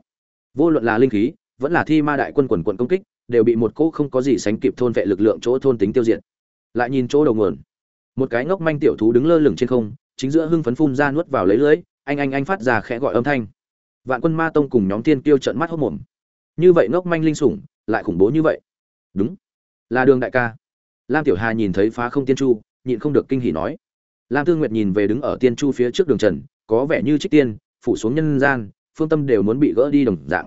vô luận là linh khí, vẫn là thi ma đại quân quần quận công kích, đều bị một cỗ không có gì sánh kịp thôn vệ lực lượng chỗ thôn tính tiêu diệt. Lại nhìn chỗ đầu nguồn, một cái ngốc manh tiểu thú đứng lơ lửng trên không, chính giữa hưng phấn phun ra nuốt vào lấy lưỡi anh anh anh phát ra khẽ gọi âm thanh. Vạn quân ma tông cùng nhóm tiên tiêu trận mắt hốc mồm. Như vậy ngốc manh linh sủng, lại khủng bố như vậy. Đúng. Là đường đại ca. Lam tiểu hà nhìn thấy phá không tiên chu, nhịn không được kinh hỉ nói. Lam thương nguyệt nhìn về đứng ở tiên chu phía trước đường trần, có vẻ như trích tiên, phủ xuống nhân gian, phương tâm đều muốn bị gỡ đi đồng dạng.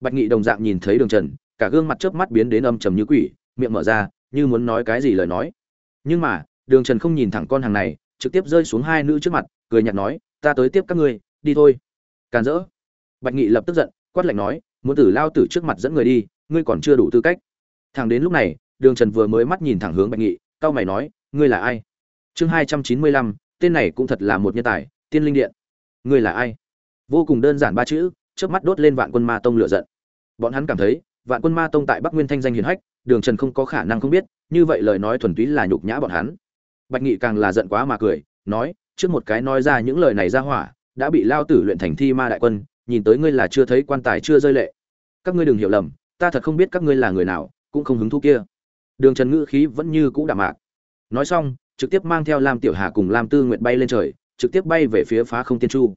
Bạch nghị đồng dạng nhìn thấy đường trần, cả gương mặt chớp mắt biến đến âm trầm như quỷ, miệng mở ra, như muốn nói cái gì lời nói. Nhưng mà, đường trần không nhìn thẳng con hàng này, trực tiếp rơi xuống hai nữ trước mặt, cười nhạt nói ta tới tiếp các ngươi, đi thôi. Càn rỡ. Bạch nghị lập tức giận, quát lạnh nói, muốn tử lao tử trước mặt dẫn người đi, ngươi còn chưa đủ tư cách. Thằng đến lúc này, đường trần vừa mới mắt nhìn thẳng hướng bạch nghị cao mày nói, ngươi là ai? Chương hai trăm chín mươi lăm, tên này cũng thật là một nhân tài, tiên linh điện. Ngươi là ai? Vô cùng đơn giản ba chữ trước mắt đốt lên vạn quân ma tông lựa giận. Bọn hắn cảm thấy, vạn quân ma tông tại bắc nguyên thanh danh hiền hách, đường trần không có khả năng không biết, như vậy lời nói thuần túy là nhục nhã bọn hắn. Bạch nghị càng là giận quá mà cười, nói trước một cái nói ra những lời này ra hỏa, đã bị lao tử luyện thành thi ma đại quân, nhìn tới ngươi là chưa thấy quan tài chưa rơi lệ. Các ngươi đừng hiểu lầm, ta thật không biết các ngươi là người nào, cũng không hứng thú kia. Đường trần ngữ khí vẫn như cũ đạm mạc. Nói xong, trực tiếp mang theo lam tiểu hà cùng lam tư nguyện bay lên trời, trực tiếp bay về phía phá không tiên chu.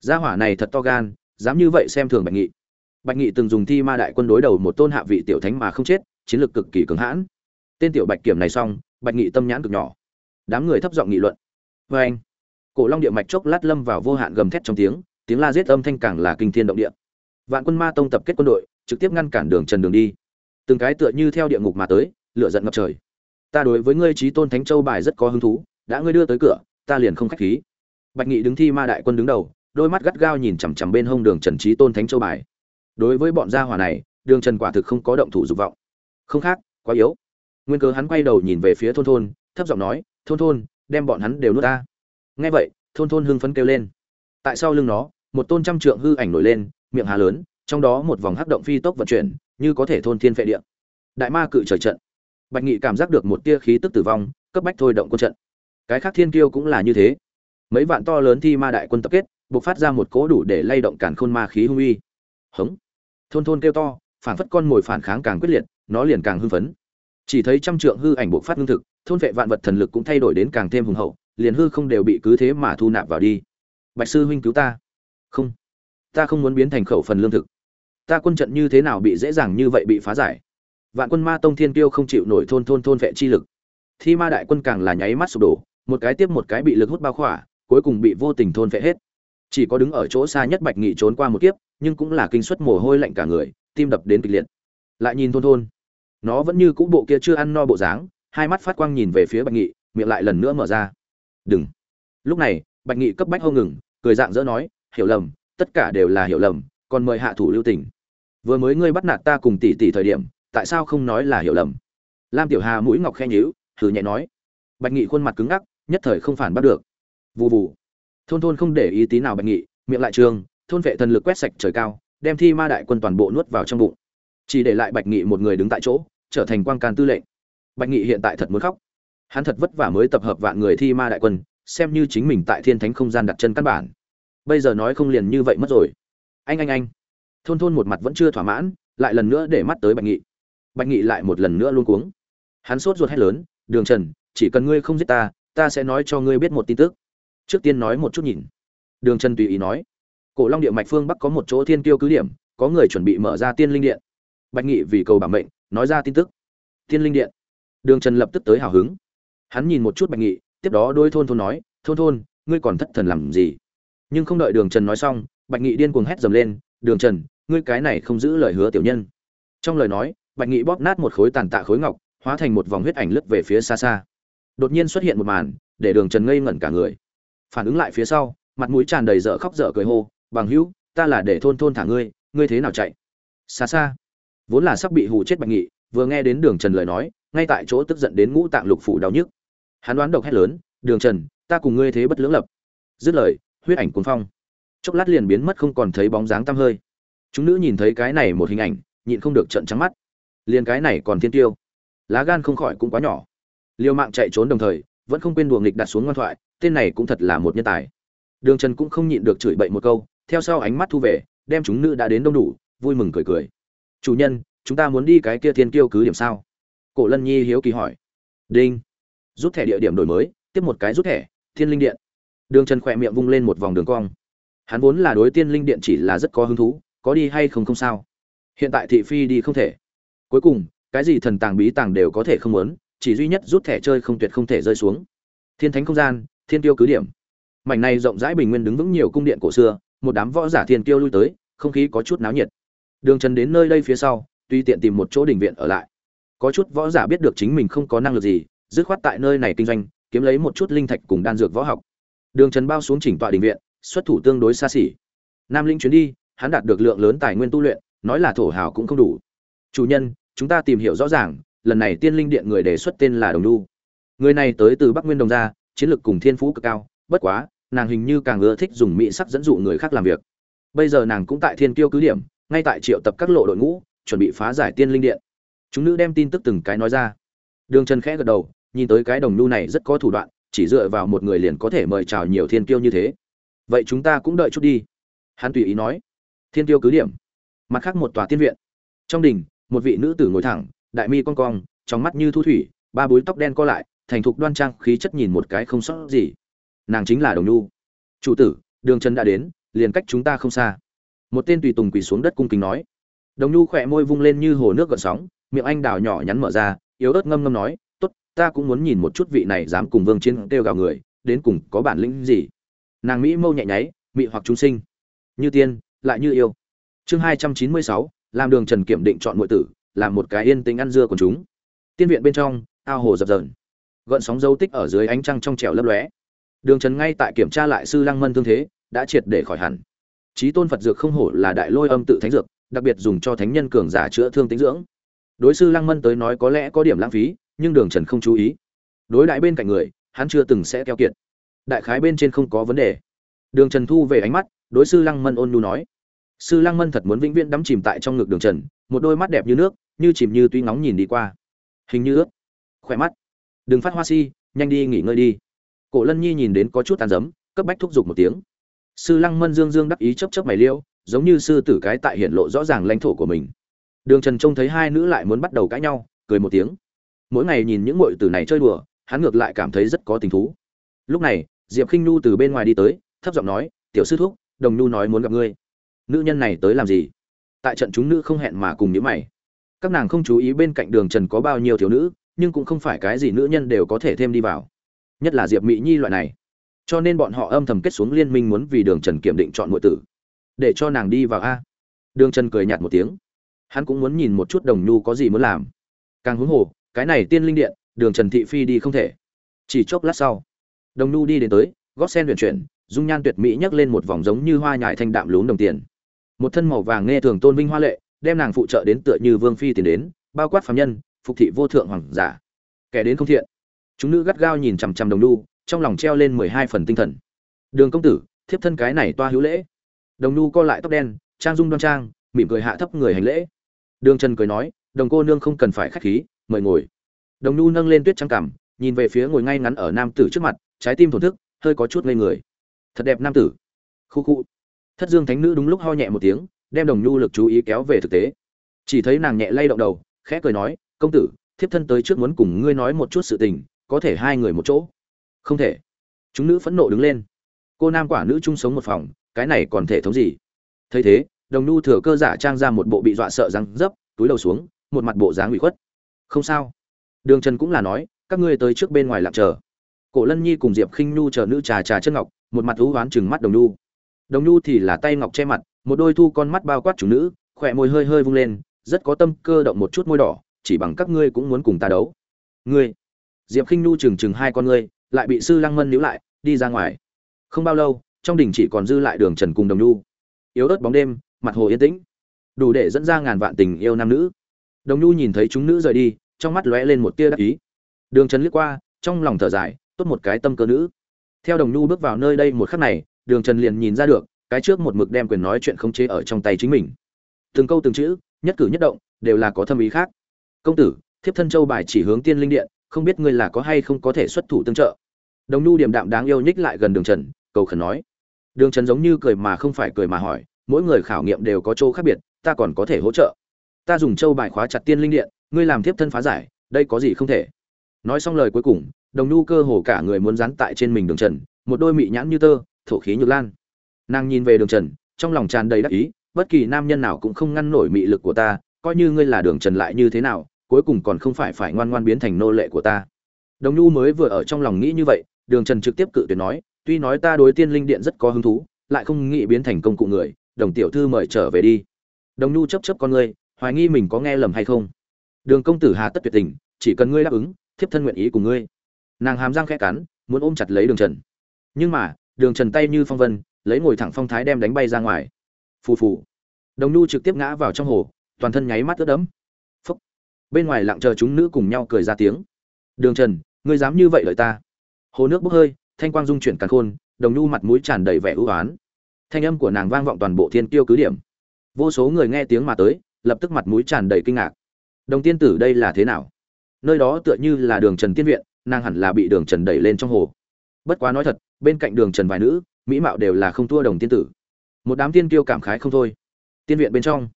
Gia hỏa này thật to gan, dám như vậy xem thường bạch nghị. Bạch nghị từng dùng thi ma đại quân đối đầu một tôn hạ vị tiểu thánh mà không chết, chiến lược cực kỳ cứng hãn. Tên tiểu bạch kiểm này xong, bạch nghị tâm nhãn cực nhỏ. Đám người thấp giọng nghị luận. Vê anh cổ long địa mạch chốc lát lâm vào vô hạn gầm thét trong tiếng tiếng la giết âm thanh càng là kinh thiên động địa. Vạn quân ma tông tập kết quân đội, trực tiếp ngăn cản đường trần đường đi. Từng cái tựa như theo địa ngục mà tới, lửa giận ngập trời. Ta đối với ngươi trí tôn thánh châu bài rất có hứng thú, đã ngươi đưa tới cửa, ta liền không khách khí. Bạch nghị đứng thi ma đại quân đứng đầu, đôi mắt gắt gao nhìn chằm chằm bên hông đường trần trí tôn thánh châu bài. Đối với bọn gia hỏa này, đường trần quả thực không có động thủ dục vọng. Không khác, quá yếu. Nguyên cớ hắn quay đầu nhìn về phía thôn thôn, thấp giọng nói, thôn thôn, đem bọn hắn đều nuốt ta nghe vậy, thôn thôn hưng phấn kêu lên. Tại sau lưng nó, một tôn trăm trượng hư ảnh nổi lên, miệng hà lớn, trong đó một vòng hắc động phi tốc vận chuyển, như có thể thôn thiên phệ địa. Đại ma cự trời trận. Bạch nghị cảm giác được một tia khí tức tử vong, cấp bách thôi động quân trận. Cái khác thiên kiêu cũng là như thế. Mấy vạn to lớn thi ma đại quân tập kết buộc phát ra một cỗ đủ để lay động cản khôn ma khí hung uy. Hống. Thôn thôn kêu to, phản phất con mồi phản kháng càng quyết liệt, nó liền càng hưng phấn. Chỉ thấy trăm trượng hư ảnh bộc phát lương thực, thôn vệ vạn vật thần lực cũng thay đổi đến càng thêm hùng hậu liền hư không đều bị cứ thế mà thu nạp vào đi. Bạch sư huynh cứu ta. Không. Ta không muốn biến thành khẩu phần lương thực. Ta quân trận như thế nào bị dễ dàng như vậy bị phá giải? Vạn quân ma tông thiên tiêu không chịu nổi thôn thôn thôn vệ chi lực. Thi ma đại quân càng là nháy mắt sụp đổ, một cái tiếp một cái bị lực hút bao khỏa, cuối cùng bị vô tình thôn vệ hết. Chỉ có đứng ở chỗ xa nhất bạch nghị trốn qua một kiếp, nhưng cũng là kinh suất mồ hôi lạnh cả người, tim đập đến kịch liệt. Lại nhìn thôn thôn. Nó vẫn như cũ bộ kia chưa ăn no bộ dáng, hai mắt phát quang nhìn về phía bạch nghị, miệng lại lần nữa mở ra đừng. Lúc này, bạch nghị cấp bách hô ngừng, cười dạng dỡ nói, hiểu lầm, tất cả đều là hiểu lầm, còn mời hạ thủ lưu tình. Vừa mới ngươi bắt nạt ta cùng tỷ tỷ thời điểm, tại sao không nói là hiểu lầm? Lam tiểu hà mũi ngọc khe nhíu thử nhẹ nói. Bạch nghị khuôn mặt cứng ngắc, nhất thời không phản bắt được. Vụ vụ thôn thôn không để ý tí nào bạch nghị, miệng lại trường, thôn vệ thần lực quét sạch trời cao, đem thi ma đại quân toàn bộ nuốt vào trong bụng. Chỉ để lại bạch nghị một người đứng tại chỗ, trở thành quan can tư lệnh. Bạch nghị hiện tại thật muốn khóc hắn thật vất vả mới tập hợp vạn người thi ma đại quân, xem như chính mình tại thiên thánh không gian đặt chân căn bản. Bây giờ nói không liền như vậy mất rồi. Anh anh anh. Thôn thôn một mặt vẫn chưa thỏa mãn, lại lần nữa để mắt tới bạch nghị. Bạch nghị lại một lần nữa luôn cuống. Hắn sốt ruột hét lớn, đường trần, chỉ cần ngươi không giết ta ta sẽ nói cho ngươi biết một tin tức. Trước tiên nói một chút nhìn. Đường trần tùy ý nói, cổ long địa mạch phương bắc có một chỗ thiên tiêu cứ điểm, có người chuẩn bị mở ra tiên linh điện. Bạch nghị vì cầu bảo mệnh, nói ra tin tức. Tiên linh điện. Đường trần lập tức tới hào hứng hắn nhìn một chút bạch nghị, tiếp đó đôi thôn thôn nói, thôn thôn, ngươi còn thất thần làm gì? Nhưng không đợi đường trần nói xong, bạch nghị điên cuồng hét dầm lên, đường trần, ngươi cái này không giữ lời hứa tiểu nhân. Trong lời nói, bạch nghị bóp nát một khối tàn tạ khối ngọc, hóa thành một vòng huyết ảnh lướt về phía xa xa. Đột nhiên xuất hiện một màn, để đường trần ngây ngẩn cả người. Phản ứng lại phía sau, mặt mũi tràn đầy dở khóc dở cười hô, bằng hữu, ta là để thôn thôn thả ngươi ngươi thế nào chạy? Xa xa, vốn là sắp bị hù chết bạch nghị, vừa nghe đến đường trần lời nói, ngay tại chỗ tức giận đến ngũ tạng lục phủ đau nhức hắn đoán độc hét lớn, đường trần, ta cùng ngươi thế bất lưỡng lập. Dứt lời, huyết ảnh cuốn phong. Chốc lát liền biến mất không còn thấy bóng dáng tăm hơi. Chúng nữ nhìn thấy cái này một hình ảnh, nhịn không được trận trắng mắt. Liền cái này còn thiên tiêu. Lá gan không khỏi cũng quá nhỏ. Liều mạng chạy trốn đồng thời, vẫn không quên đùa nghịch đặt xuống ngoan thoại, tên này cũng thật là một nhân tài. Đường trần cũng không nhịn được chửi bậy một câu, theo sau ánh mắt thu về, đem chúng nữ đã đến đông đủ, vui mừng cười cười. Chủ nhân, chúng ta muốn đi cái kia thiên kiêu cứ điểm sao? Cổ lân nhi hiếu kỳ hỏi. Đinh rút thẻ địa điểm đổi mới, tiếp một cái rút thẻ, thiên linh điện. Đường trần khỏe miệng vung lên một vòng đường cong. Hắn vốn là đối tiên linh điện chỉ là rất có hứng thú, có đi hay không không sao. Hiện tại thị phi đi không thể. Cuối cùng, cái gì thần tàng bí tàng đều có thể không muốn, chỉ duy nhất rút thẻ chơi không tuyệt không thể rơi xuống. Thiên thánh không gian, thiên tiêu cứ điểm. Mảnh này rộng rãi bình nguyên đứng vững nhiều cung điện cổ xưa, một đám võ giả thiên tiêu lui tới, không khí có chút náo nhiệt. Đường trần đến nơi đây phía sau, tuy tiện tìm một chỗ đình viện ở lại. Có chút võ giả biết được chính mình không có năng lực gì dứt khoát tại nơi này kinh doanh, kiếm lấy một chút linh thạch cùng đan dược võ học. Đường trần bao xuống chỉnh tọa đình viện, xuất thủ tương đối xa xỉ. Nam linh chuyến đi, hắn đạt được lượng lớn tài nguyên tu luyện, nói là thổ hào cũng không đủ. Chủ nhân, chúng ta tìm hiểu rõ ràng, lần này tiên linh điện người đề xuất tên là đồng nhu người này tới từ bắc nguyên đồng gia, chiến lược cùng thiên phú cực cao, bất quá, nàng hình như càng ưa thích dùng mỹ sắc dẫn dụ người khác làm việc. Bây giờ nàng cũng tại thiên kiêu cứ điểm, ngay tại triệu tập các lộ đội ngũ, chuẩn bị phá giải tiên linh điện. Chúng nữ đem tin tức từng cái nói ra. Đường trần khẽ gật đầu nhìn tới cái đồng nhu này rất có thủ đoạn, chỉ dựa vào một người liền có thể mời chào nhiều thiên kiêu như thế. Vậy chúng ta cũng đợi chút đi. Hắn tùy ý nói. Thiên tiêu cứ điểm. Mặt khác một tòa tiên viện. Trong đình, một vị nữ tử ngồi thẳng, đại mi cong cong, trong mắt như thu thủy, ba búi tóc đen co lại, thành thục đoan trang, khí chất nhìn một cái không sót gì. Nàng chính là đồng nhu. Chủ tử, đường trần đã đến, liền cách chúng ta không xa. Một tên tùy tùng quỳ xuống đất cung kính nói. Đồng nhu khỏe môi vung lên như hồ nước gợn sóng, miệng anh đào nhỏ nhắn mở ra, yếu ớt ngâm ngâm nói ta cũng muốn nhìn một chút vị này dám cùng vương chiến kêu gào người, đến cùng có bản lĩnh gì. Nàng mỹ mâu nhẹ nháy mị hoặc chúng sinh. Như tiên, lại như yêu. Chương hai trăm chín mươi sáu, làm đường trần kiểm định chọn nội tử làm một cái yên tĩnh ăn dưa của chúng. Tiên viện bên trong, ao hồ dập dờn. Gợn sóng dấu tích ở dưới ánh trăng trong trèo lấp lóe. Đường trần ngay tại kiểm tra lại sư lăng mân thương thế, đã triệt để khỏi hẳn. Trí tôn phật dược không hổ là đại lôi âm tự thánh dược, đặc biệt dùng cho thánh nhân cường giả chữa thương tính dưỡng. Đối sư lăng mân tới nói có lẽ có điểm lãng phí nhưng đường trần không chú ý. Đối đại bên cạnh người, hắn chưa từng sẽ keo kiệt. Đại khái bên trên không có vấn đề. Đường trần thu về ánh mắt, đối sư lăng mân ôn nhu nói. Sư lăng mân thật muốn vĩnh viễn đắm chìm tại trong ngực đường trần, một đôi mắt đẹp như nước, như chìm như tuy ngóng nhìn đi qua. Hình như ướt khỏe mắt. Đừng phát hoa si, nhanh đi nghỉ ngơi đi. Cổ lân nhi nhìn đến có chút tàn giấm cấp bách thúc giục một tiếng. Sư lăng mân dương dương đắc ý chấp chấp mày liêu, giống như sư tử cái tại hiện lộ rõ ràng lãnh thổ của mình. Đường trần trông thấy hai nữ lại muốn bắt đầu cãi nhau, cười một tiếng mỗi ngày nhìn những muội tử này chơi đùa, hắn ngược lại cảm thấy rất có tình thú. Lúc này, diệp khinh nhu từ bên ngoài đi tới, thấp giọng nói, tiểu sư thúc, đồng nhu nói muốn gặp ngươi. Nữ nhân này tới làm gì? Tại trận chúng nữ không hẹn mà cùng nhíu mày. Các nàng không chú ý bên cạnh đường trần có bao nhiêu thiếu nữ, nhưng cũng không phải cái gì nữ nhân đều có thể thêm đi vào. Nhất là diệp Mị nhi loại này. Cho nên bọn họ âm thầm kết xuống liên minh muốn vì đường trần kiểm định chọn muội tử. Để cho nàng đi vào a. Đường trần cười nhạt một tiếng. Hắn cũng muốn nhìn một chút đồng nhu có gì muốn làm. Càng huống hồ cái này tiên linh điện, đường trần thị phi đi không thể. Chỉ chốc lát sau, đồng nhu đi đến tới, gót sen luyện chuyển, dung nhan tuyệt mỹ nhấc lên một vòng giống như hoa nhài thanh đạm lún đồng tiền. Một thân màu vàng nghe thường tôn vinh hoa lệ, đem nàng phụ trợ đến tựa như vương phi tiền đến, bao quát phạm nhân, phục thị vô thượng hoàng giả. Kẻ đến không thiện. Chúng nữ gắt gao nhìn chằm chằm đồng nhu, trong lòng treo lên mười hai phần tinh thần. Đường công tử, thiếp thân cái này toa hữu lễ. Đồng nhu co lại tóc đen, trang dung đoan trang, mỉm cười hạ thấp người hành lễ. Đường trần cười nói, đồng cô nương không cần phải khách khí mời ngồi. Đồng nhu nâng lên tuyết trắng cằm nhìn về phía ngồi ngay ngắn ở nam tử trước mặt, trái tim thổn thức, hơi có chút ngây người. Thật đẹp nam tử. Khu khu. Thất dương thánh nữ đúng lúc ho nhẹ một tiếng, đem đồng nhu lực chú ý kéo về thực tế. Chỉ thấy nàng nhẹ lay động đầu, khẽ cười nói, công tử, thiếp thân tới trước muốn cùng ngươi nói một chút sự tình, có thể hai người một chỗ. Không thể. Chúng nữ phẫn nộ đứng lên. Cô nam quả nữ chung sống một phòng, cái này còn thể thống gì? Thấy thế, đồng nhu thừa cơ giả trang ra một bộ bị dọa sợ răng dấp, túi đầu xuống, một mặt bộ dáng ủy khuất không sao. Đường trần cũng là nói, các ngươi tới trước bên ngoài lặng chờ. Cổ lân nhi cùng diệp khinh nhu chờ nữ trà trà chân ngọc, một mặt thú oán chừng mắt đồng nhu. Đồng nhu thì là tay ngọc che mặt, một đôi thu con mắt bao quát chủ nữ, khỏe môi hơi hơi vung lên, rất có tâm cơ động một chút môi đỏ, chỉ bằng các ngươi cũng muốn cùng ta đấu. Ngươi. Diệp khinh nhu chừng chừng hai con ngươi, lại bị sư lăng mân níu lại, đi ra ngoài. Không bao lâu, trong đình chỉ còn dư lại đường trần cùng đồng nhu. Yếu ớt bóng đêm, mặt hồ yên tĩnh. Đủ để dẫn ra ngàn vạn tình yêu nam nữ đồng nhu nhìn thấy chúng nữ rời đi, trong mắt lóe lên một tia đắc ý. Đường trần liếc qua, trong lòng thở dài, tốt một cái tâm cơ nữ. Theo đồng nhu bước vào nơi đây một khắc này, đường trần liền nhìn ra được, cái trước một mực đem quyền nói chuyện khống chế ở trong tay chính mình. Từng câu từng chữ, nhất cử nhất động, đều là có thâm ý khác. Công tử, thiếp thân châu bài chỉ hướng tiên linh điện, không biết ngươi là có hay không có thể xuất thủ tương trợ? Đồng nhu điềm đạm đáng yêu nhích lại gần đường trần, cầu khẩn nói. Đường trần giống như cười mà không phải cười mà hỏi, mỗi người khảo nghiệm đều có chỗ khác biệt, ta còn có thể hỗ trợ ta dùng châu bài khóa chặt tiên linh điện, ngươi làm thiếp thân phá giải, đây có gì không thể? Nói xong lời cuối cùng, đồng nhu cơ hồ cả người muốn dán tại trên mình đường trần, một đôi mị nhãn như tơ, thổ khí nhược lan. Nàng nhìn về đường trần, trong lòng tràn đầy đắc ý, bất kỳ nam nhân nào cũng không ngăn nổi mị lực của ta, coi như ngươi là đường trần lại như thế nào, cuối cùng còn không phải phải ngoan ngoan biến thành nô lệ của ta. Đồng nhu mới vừa ở trong lòng nghĩ như vậy, đường trần trực tiếp cự tuyệt nói, tuy nói ta đối tiên linh điện rất có hứng thú, lại không nghĩ biến thành công cụ người, đồng tiểu thư mời trở về đi. Đồng nhu chấp chấp con ngươi hoài nghi mình có nghe lầm hay không. Đường công tử hà tất tuyệt tình, chỉ cần ngươi đáp ứng, thiếp thân nguyện ý cùng ngươi. Nàng hàm răng khẽ cắn, muốn ôm chặt lấy đường trần. Nhưng mà, đường trần tay như phong vân, lấy ngồi thẳng phong thái đem đánh bay ra ngoài. Phù phù. Đồng nhu trực tiếp ngã vào trong hồ, toàn thân nháy mắt ướt đẫm. Phúc. Bên ngoài lặng chờ chúng nữ cùng nhau cười ra tiếng. Đường trần, ngươi dám như vậy lợi ta. Hồ nước bốc hơi, thanh quang dung chuyển càn khôn, đồng nhu mặt mũi tràn đầy vẻ ưu oán. Thanh âm của nàng vang vọng toàn bộ thiên tiêu cứ điểm. Vô số người nghe tiếng mà tới lập tức mặt mũi tràn đầy kinh ngạc. Đồng tiên tử đây là thế nào? Nơi đó tựa như là đường trần tiên viện, nàng hẳn là bị đường trần đẩy lên trong hồ. Bất quá nói thật, bên cạnh đường trần vài nữ, mỹ mạo đều là không thua đồng tiên tử. Một đám tiên kiêu cảm khái không thôi. Tiên viện bên trong,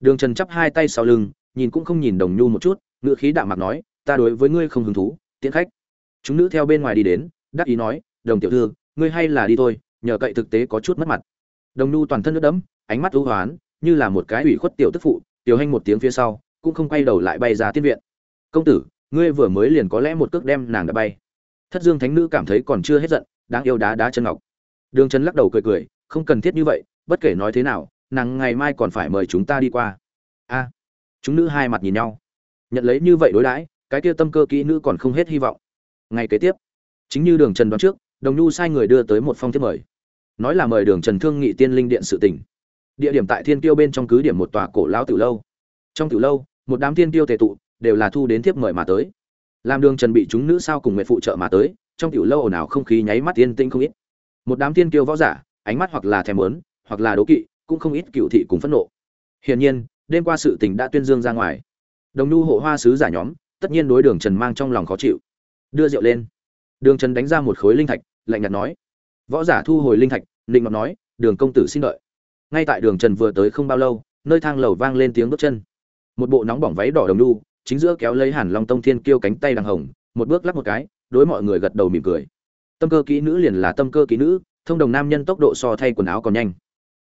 đường trần chắp hai tay sau lưng, nhìn cũng không nhìn đồng nhu một chút ngự khí đạm mạc nói, ta đối với ngươi không hứng thú, tiễn khách. Chúng nữ theo bên ngoài đi đến, đắc ý nói, đồng tiểu thư, ngươi hay là đi thôi, nhờ cậy thực tế có chút mất mặt. Đồng nhu toàn thân nước đẫm, ánh mắt ưu hoán, như là một cái ủy khuất tiểu tức phụ tiểu hành một tiếng phía sau, cũng không quay đầu lại bay ra tiên viện. Công tử, ngươi vừa mới liền có lẽ một cước đem nàng đã bay. Thất dương thánh nữ cảm thấy còn chưa hết giận, đáng yêu đá đá chân ngọc. Đường trần lắc đầu cười cười, không cần thiết như vậy, bất kể nói thế nào, nàng ngày mai còn phải mời chúng ta đi qua. A, chúng nữ hai mặt nhìn nhau. Nhận lấy như vậy đối đãi, cái kia tâm cơ kỹ nữ còn không hết hy vọng. Ngày kế tiếp, chính như đường trần đoán trước, đồng nhu sai người đưa tới một phong thiếp mời. Nói là mời đường trần thương nghị tiên linh điện sự tỉnh địa điểm tại thiên tiêu bên trong cứ điểm một tòa cổ lão tiểu lâu. Trong tiểu lâu một đám thiên tiêu tề tụ đều là thu đến thiếp mời mà tới. Làm đường trần bị chúng nữ sao cùng nguyện phụ trợ mà tới trong tiểu lâu ồn ào không khí nháy mắt tiên tinh không ít. Một đám thiên tiêu võ giả ánh mắt hoặc là thèm muốn, hoặc là đố kỵ cũng không ít cựu thị cùng phẫn nộ. Hiển nhiên đêm qua sự tình đã tuyên dương ra ngoài. Đồng nhu hộ hoa sứ giả nhóm tất nhiên đối đường trần mang trong lòng khó chịu. Đưa rượu lên. Đường trần đánh ra một khối linh thạch lạnh nhạt nói. Võ giả thu hồi linh thạch định ngọc nói đường công tử xin đợi ngay tại đường trần vừa tới không bao lâu nơi thang lầu vang lên tiếng bước chân. Một bộ nóng bỏng váy đỏ đồng đu, chính giữa kéo lấy hàn long tông thiên kêu cánh tay đằng hồng một bước lắp một cái đối mọi người gật đầu mỉm cười. Tâm cơ kỹ nữ liền là tâm cơ kỹ nữ thông đồng nam nhân tốc độ so thay quần áo còn nhanh.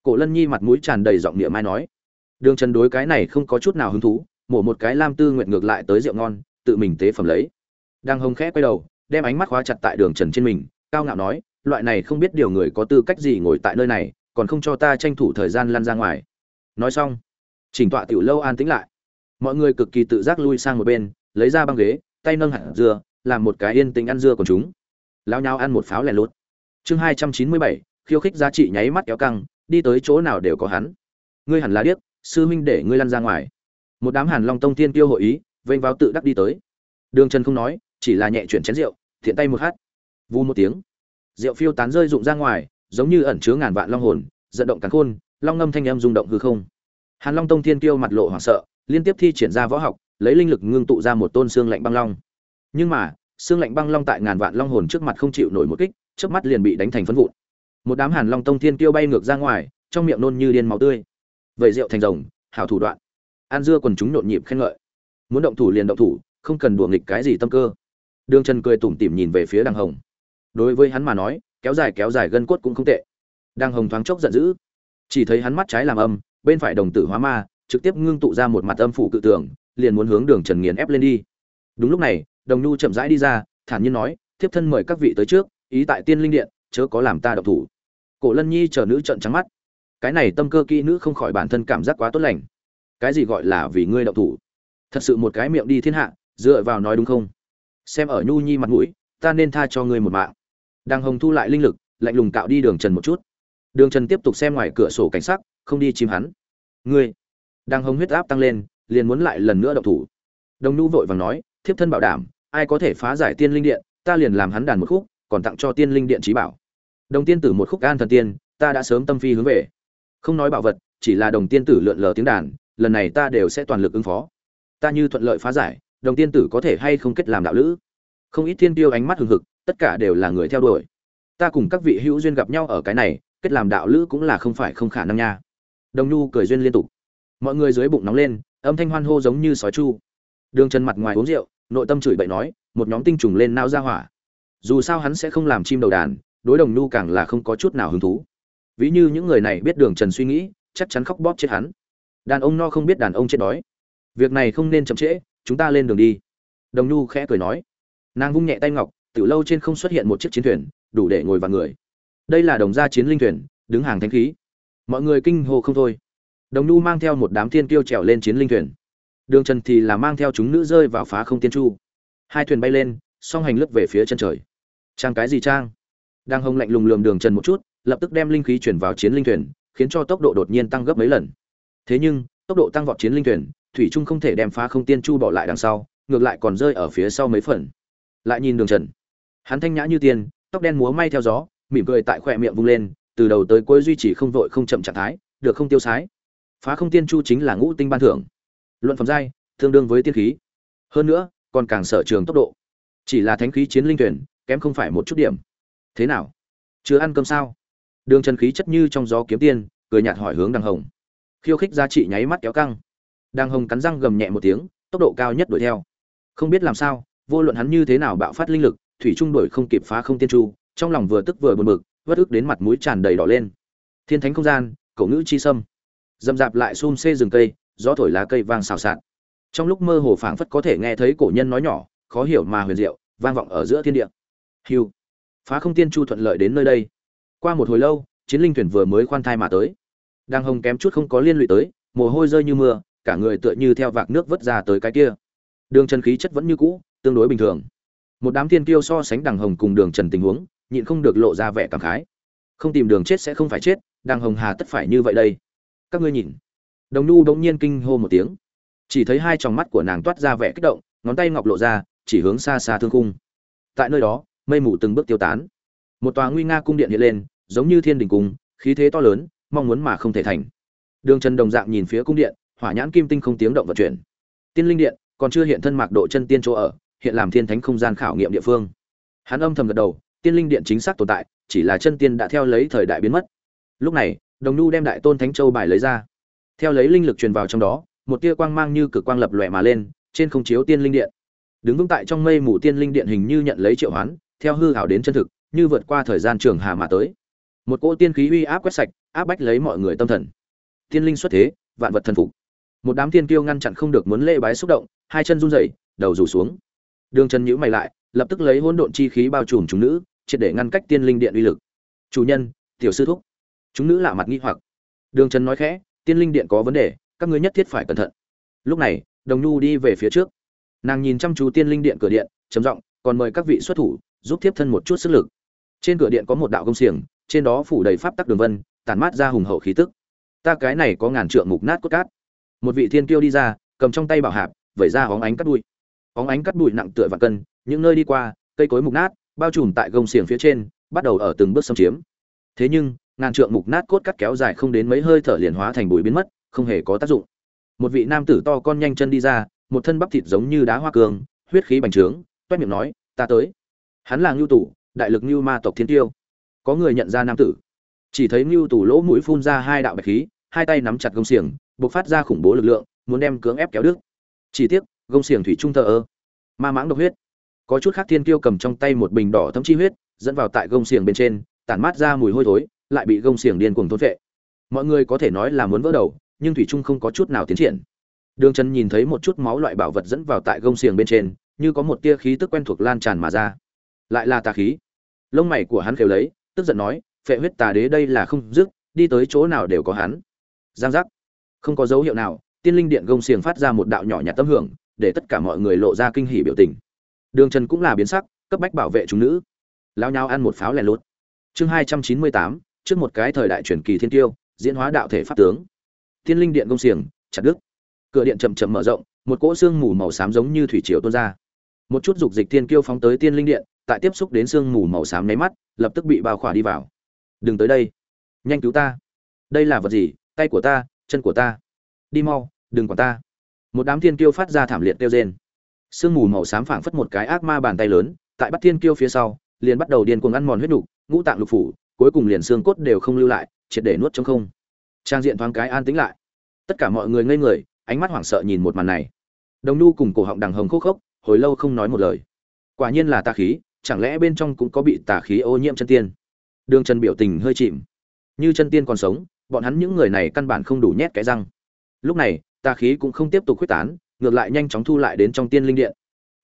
Cổ lân nhi mặt mũi tràn đầy giọng niệm mai nói đường trần đối cái này không có chút nào hứng thú mổ một cái lam tư nguyện ngược lại tới rượu ngon tự mình tế phẩm lấy. Đang hồng khẽ quay đầu đem ánh mắt khóa chặt tại đường trần trên mình cao ngạo nói loại này không biết điều người có tư cách gì ngồi tại nơi này còn không cho ta tranh thủ thời gian lăn ra ngoài. Nói xong, chỉnh tọa tiểu lâu an tĩnh lại. Mọi người cực kỳ tự giác lui sang một bên, lấy ra băng ghế, tay nâng hẳn dưa, làm một cái yên tĩnh ăn dưa của chúng. Lao nhau ăn một pháo lẻ lốt chương hai trăm chín mươi bảy, khiêu khích giá trị nháy mắt kéo căng, đi tới chỗ nào đều có hắn. Ngươi hẳn là điếc, sư huynh để ngươi lăn ra ngoài. Một đám hàn long tông thiên tiêu hội ý, vênh vào tự đắc đi tới. Đường trần không nói, chỉ là nhẹ chuyển chén rượu, thiện tay một hát. Vu một tiếng, rượu phiêu tán rơi rụng ra ngoài giống như ẩn chứa ngàn vạn long hồn dẫn động càn khôn, long ngâm thanh âm rung động hư không. Hàn long tông thiên tiêu mặt lộ hoảng sợ, liên tiếp thi triển ra võ học, lấy linh lực ngưng tụ ra một tôn xương lạnh băng long. Nhưng mà, xương lạnh băng long tại ngàn vạn long hồn trước mặt không chịu nổi một kích, chớp mắt liền bị đánh thành phân vụn. Một đám hàn long tông thiên tiêu bay ngược ra ngoài, trong miệng nôn như điên máu tươi. Vậy rượu thành rồng, hảo thủ đoạn. An dưa quần chúng nhộn nhịp khen ngợi. Muốn động thủ liền động thủ, không cần đùa nghịch cái gì tâm cơ. Đường trần cười tủm tỉm nhìn về phía đằng hồng. Đối với hắn mà nói kéo dài kéo dài gân cốt cũng không tệ. Đang hồng thoáng chốc giận dữ chỉ thấy hắn mắt trái làm âm bên phải đồng tử hóa ma trực tiếp ngưng tụ ra một mặt âm phủ cự tưởng, liền muốn hướng đường trần nghiền ép lên đi. Đúng lúc này đồng nhu chậm rãi đi ra thản nhiên nói thiếp thân mời các vị tới trước ý tại tiên linh điện chớ có làm ta độc thủ. Cổ lân nhi chờ nữ trận trắng mắt. Cái này tâm cơ kỹ nữ không khỏi bản thân cảm giác quá tốt lành. Cái gì gọi là vì ngươi độc thủ? Thật sự một cái miệng đi thiên hạ dựa vào nói đúng không? Xem ở nhu nhi mặt mũi ta nên tha cho ngươi một mạng đang hồng thu lại linh lực, lạnh lùng cạo đi đường trần một chút. Đường trần tiếp tục xem ngoài cửa sổ cảnh sắc, không đi chìm hắn. Ngươi! Đang hồng huyết áp tăng lên, liền muốn lại lần nữa động thủ. Đồng nhu vội vàng nói, thiếp thân bảo đảm, ai có thể phá giải tiên linh điện, ta liền làm hắn đàn một khúc, còn tặng cho tiên linh điện trí bảo. Đồng tiên tử một khúc an thần tiên, ta đã sớm tâm phi hướng về. Không nói bảo vật, chỉ là đồng tiên tử lượn lờ tiếng đàn, lần này ta đều sẽ toàn lực ứng phó. Ta như thuận lợi phá giải, đồng tiên tử có thể hay không kết làm đạo lữ? Không ít thiên tiêu ánh mắt hừng hực tất cả đều là người theo đuổi. Ta cùng các vị hữu duyên gặp nhau ở cái này, kết làm đạo lữ cũng là không phải không khả năng nha. Đồng nhu cười duyên liên tục. Mọi người dưới bụng nóng lên, âm thanh hoan hô giống như sói chu. Đường trần mặt ngoài uống rượu, nội tâm chửi bậy nói, một nhóm tinh trùng lên nao ra hỏa. Dù sao hắn sẽ không làm chim đầu đàn, đối đồng nhu càng là không có chút nào hứng thú. Ví như những người này biết đường trần suy nghĩ, chắc chắn khóc bóp chết hắn. Đàn ông no không biết đàn ông chết đói. Việc này không nên chậm trễ, chúng ta lên đường đi. Đồng nhu khẽ cười nói. Nàng vung nhẹ tay ngọc từ lâu trên không xuất hiện một chiếc chiến thuyền, đủ để ngồi vào người. Đây là đồng gia chiến linh thuyền, đứng hàng thánh khí. Mọi người kinh hồ không thôi. Đồng nhu mang theo một đám tiên kiêu trèo lên chiến linh thuyền. Đường trần thì là mang theo chúng nữ rơi vào phá không tiên chu. Hai thuyền bay lên, song hành lướt về phía chân trời. Trang cái gì trang? Đang hông lạnh lùng lườm đường trần một chút, lập tức đem linh khí chuyển vào chiến linh thuyền, khiến cho tốc độ đột nhiên tăng gấp mấy lần. Thế nhưng, tốc độ tăng vọt chiến linh thuyền, thủy trung không thể đem phá không tiên chu bỏ lại đằng sau, ngược lại còn rơi ở phía sau mấy phần. Lại nhìn đường trần hắn thanh nhã như tiên, tóc đen múa may theo gió, mỉm cười tại khỏe miệng vung lên, từ đầu tới cuối duy trì không vội không chậm trạng thái, được không tiêu sái. Phá không tiên chu chính là ngũ tinh ban thưởng. Luận phẩm giai, tương đương với tiên khí. Hơn nữa, còn càng sở trường tốc độ. Chỉ là thánh khí chiến linh tuyển, kém không phải một chút điểm. Thế nào? Chưa ăn cơm sao? Đường trần khí chất như trong gió kiếm tiên, cười nhạt hỏi hướng đằng hồng. Khiêu khích giá trị nháy mắt kéo căng. Đằng hồng cắn răng gầm nhẹ một tiếng, tốc độ cao nhất đuổi theo. Không biết làm sao, vô luận hắn như thế nào bạo phát linh lực thủy trung đuổi không kịp phá không tiên chu, trong lòng vừa tức vừa buồn bực, vất ức đến mặt mũi tràn đầy đỏ lên. Thiên thánh không gian, cổ ngữ chi sâm. Dầm dạp lại xum xê rừng cây, gió thổi lá cây vang xào xạc. Trong lúc mơ hồ phảng phất có thể nghe thấy cổ nhân nói nhỏ, khó hiểu mà huyền diệu, vang vọng ở giữa thiên địa. Hiu. Phá không tiên chu thuận lợi đến nơi đây. Qua một hồi lâu, chiến linh thuyền vừa mới khoan thai mà tới. Đang hồng kém chút không có liên lụy tới, mồ hôi rơi như mưa, cả người tựa như theo vạc nước vớt ra tới cái kia. Đường chân khí chất vẫn như cũ, tương đối bình thường một đám thiên tiêu so sánh đằng hồng cùng đường trần tình huống, nhịn không được lộ ra vẻ cảm khái. Không tìm đường chết sẽ không phải chết, đằng hồng hà tất phải như vậy đây. Các ngươi nhìn. Đồng nhu bỗng nhiên kinh hô một tiếng. Chỉ thấy hai tròng mắt của nàng toát ra vẻ kích động, ngón tay ngọc lộ ra, chỉ hướng xa xa thương cung tại nơi đó, mây mù từng bước tiêu tán. Một tòa nguy nga cung điện hiện lên, giống như thiên đình cung, khí thế to lớn, mong muốn mà không thể thành. Đường trần đồng dạng nhìn phía cung điện, hỏa nhãn kim tinh không tiếng động vận chuyển. Tiên linh điện, còn chưa hiện thân mạc độ chân tiên chỗ ở hiện làm thiên thánh không gian khảo nghiệm địa phương. Hắn âm thầm gật đầu, tiên linh điện chính xác tồn tại, chỉ là chân tiên đã theo lấy thời đại biến mất. Lúc này, đồng nhu đem đại tôn thánh châu bài lấy ra. Theo lấy linh lực truyền vào trong đó, một tia quang mang như cực quang lập lòe mà lên, trên không chiếu tiên linh điện. Đứng vững tại trong mây mù tiên linh điện hình như nhận lấy triệu hoán, theo hư hảo đến chân thực, như vượt qua thời gian trường hà mà tới. Một cỗ tiên khí uy áp quét sạch, áp bách lấy mọi người tâm thần. Tiên linh xuất thế, vạn vật thần phục. Một đám tiên kiêu ngăn chặn không được muốn lễ bái xúc động, hai chân run rẩy, đầu rủ xuống đường trần nhíu mày lại, lập tức lấy hỗn độn chi khí bao trùm chúng nữ, triệt để ngăn cách tiên linh điện uy lực. Chủ nhân, tiểu sư thúc. Chúng nữ lạ mặt nghi hoặc. Đường trần nói khẽ, tiên linh điện có vấn đề, các ngươi nhất thiết phải cẩn thận. Lúc này, đồng nhu đi về phía trước. Nàng nhìn chăm chú tiên linh điện cửa điện, trầm giọng, còn mời các vị xuất thủ, giúp tiếp thân một chút sức lực. Trên cửa điện có một đạo công xiềng, trên đó phủ đầy pháp tắc đường vân tàn mát ra hùng hậu khí tức. Ta cái này có ngàn trượng mục nát cốt cát. Một vị thiên kiêu đi ra, cầm trong tay bảo hạp, vẩy ra hóng ánh cát bụi óng ánh cắt bụi nặng tựa và cân, những nơi đi qua, cây cối mục nát, bao trùm tại gông xiềng phía trên, bắt đầu ở từng bước xâm chiếm. Thế nhưng, ngàn trượng mục nát cốt cắt kéo dài không đến mấy hơi thở liền hóa thành bụi biến mất, không hề có tác dụng. Một vị nam tử to con nhanh chân đi ra, một thân bắp thịt giống như đá hoa cường, huyết khí bành trướng, toét miệng nói, ta tới. Hắn là ngưu tủ đại lực ngưu ma tộc thiên tiêu. Có người nhận ra nam tử. Chỉ thấy ngưu tủ lỗ mũi phun ra hai đạo bạch khí, hai tay nắm chặt gông xiềng buộc phát ra khủng bố lực lượng, muốn đem cưỡng ép kéo đứt. Chỉ tiếc gông xiềng thủy trung thờ ơ. Ma mãng độc huyết. Có chút khác thiên kiêu cầm trong tay một bình đỏ thấm chi huyết, dẫn vào tại gông xiềng bên trên, tản mát ra mùi hôi thối, lại bị gông xiềng điên cuồng thôn vệ mọi người có thể nói là muốn vỡ đầu, nhưng thủy trung không có chút nào tiến triển. Đường trần nhìn thấy một chút máu loại bảo vật dẫn vào tại gông xiềng bên trên, như có một tia khí tức quen thuộc lan tràn mà ra. Lại là tà khí. Lông mày của hắn khều lấy, tức giận nói, phệ huyết tà đế đây là không dứt, đi tới chỗ nào đều có hắn. Giang giác. Không có dấu hiệu nào, tiên linh điện gông xiềng phát ra một đạo nhỏ nhạt tâm hưởng để tất cả mọi người lộ ra kinh hỉ biểu tình. Đường trần cũng là biến sắc, cấp bách bảo vệ chúng nữ. Lao nhau ăn một pháo lẻ lốt chương hai trăm chín mươi tám, trước một cái thời đại truyền kỳ thiên tiêu, diễn hóa đạo thể pháp tướng. Tiên linh điện công xiềng, chặt đứt. Cửa điện chậm chậm mở rộng, một cỗ xương mù màu xám giống như thủy triều tuôn ra. Một chút dục dịch tiên kiêu phóng tới tiên linh điện, tại tiếp xúc đến xương mù màu xám nháy mắt, lập tức bị bao khỏa đi vào. Đừng tới đây. Nhanh cứu ta. Đây là vật gì? Tay của ta, chân của ta. Đi mau, đừng quản ta một đám thiên kiêu phát ra thảm liệt tiêu rên. Sương mù màu xám phảng phất một cái ác ma bàn tay lớn tại bắt thiên kiêu phía sau liền bắt đầu điên cuồng ăn mòn huyết đủ, ngũ tạng lục phủ cuối cùng liền xương cốt đều không lưu lại triệt để nuốt trong không. Trang diện thoáng cái an tĩnh lại. Tất cả mọi người ngây người ánh mắt hoảng sợ nhìn một màn này. Đồng nu cùng cổ họng đằng hồng khô khốc hồi lâu không nói một lời. Quả nhiên là tà khí chẳng lẽ bên trong cũng có bị tà khí ô nhiễm chân tiên? Đường trần biểu tình hơi chìm. Như chân tiên còn sống bọn hắn những người này căn bản không đủ nhét cái răng. Lúc này tà khí cũng không tiếp tục khuếch tán, ngược lại nhanh chóng thu lại đến trong tiên linh điện.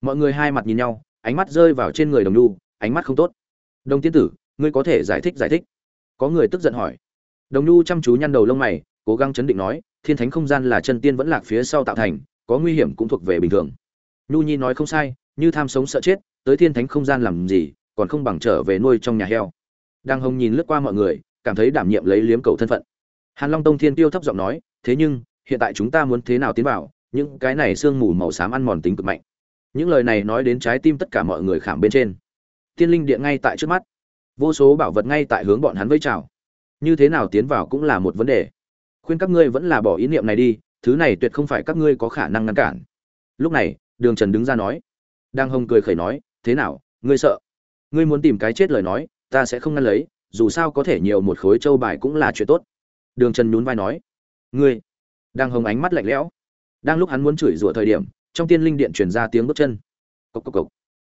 Mọi người hai mặt nhìn nhau, ánh mắt rơi vào trên người đồng nhu, ánh mắt không tốt. Đồng tiên tử, ngươi có thể giải thích giải thích. Có người tức giận hỏi. Đồng nhu chăm chú nhăn đầu lông mày, cố gắng chấn định nói, thiên thánh không gian là chân tiên vẫn lạc phía sau tạo thành, có nguy hiểm cũng thuộc về bình thường. Nhu nhi nói không sai, như tham sống sợ chết, tới thiên thánh không gian làm gì, còn không bằng trở về nuôi trong nhà heo. Đang hồng nhìn lướt qua mọi người, cảm thấy đảm nhiệm lấy liếm cầu thân phận. Hàn long tông thiên tiêu thấp giọng nói, thế nhưng hiện tại chúng ta muốn thế nào tiến vào, những cái này sương mù màu xám ăn mòn tính cực mạnh. Những lời này nói đến trái tim tất cả mọi người khảm bên trên. Tiên linh điện ngay tại trước mắt. Vô số bảo vật ngay tại hướng bọn hắn vây chào. Như thế nào tiến vào cũng là một vấn đề. Khuyên các ngươi vẫn là bỏ ý niệm này đi, thứ này tuyệt không phải các ngươi có khả năng ngăn cản. Lúc này, đường trần đứng ra nói. Đang hồng cười khẩy nói, thế nào, ngươi sợ? Ngươi muốn tìm cái chết lời nói, ta sẽ không ngăn lấy, dù sao có thể nhiều một khối châu bài cũng là chuyện tốt. Đường trần nhún vai nói, ngươi đang hồng ánh mắt lạnh lẽo. Đang lúc hắn muốn chửi rủa thời điểm, trong tiên linh điện truyền ra tiếng bước chân. Cộc cộc cộc.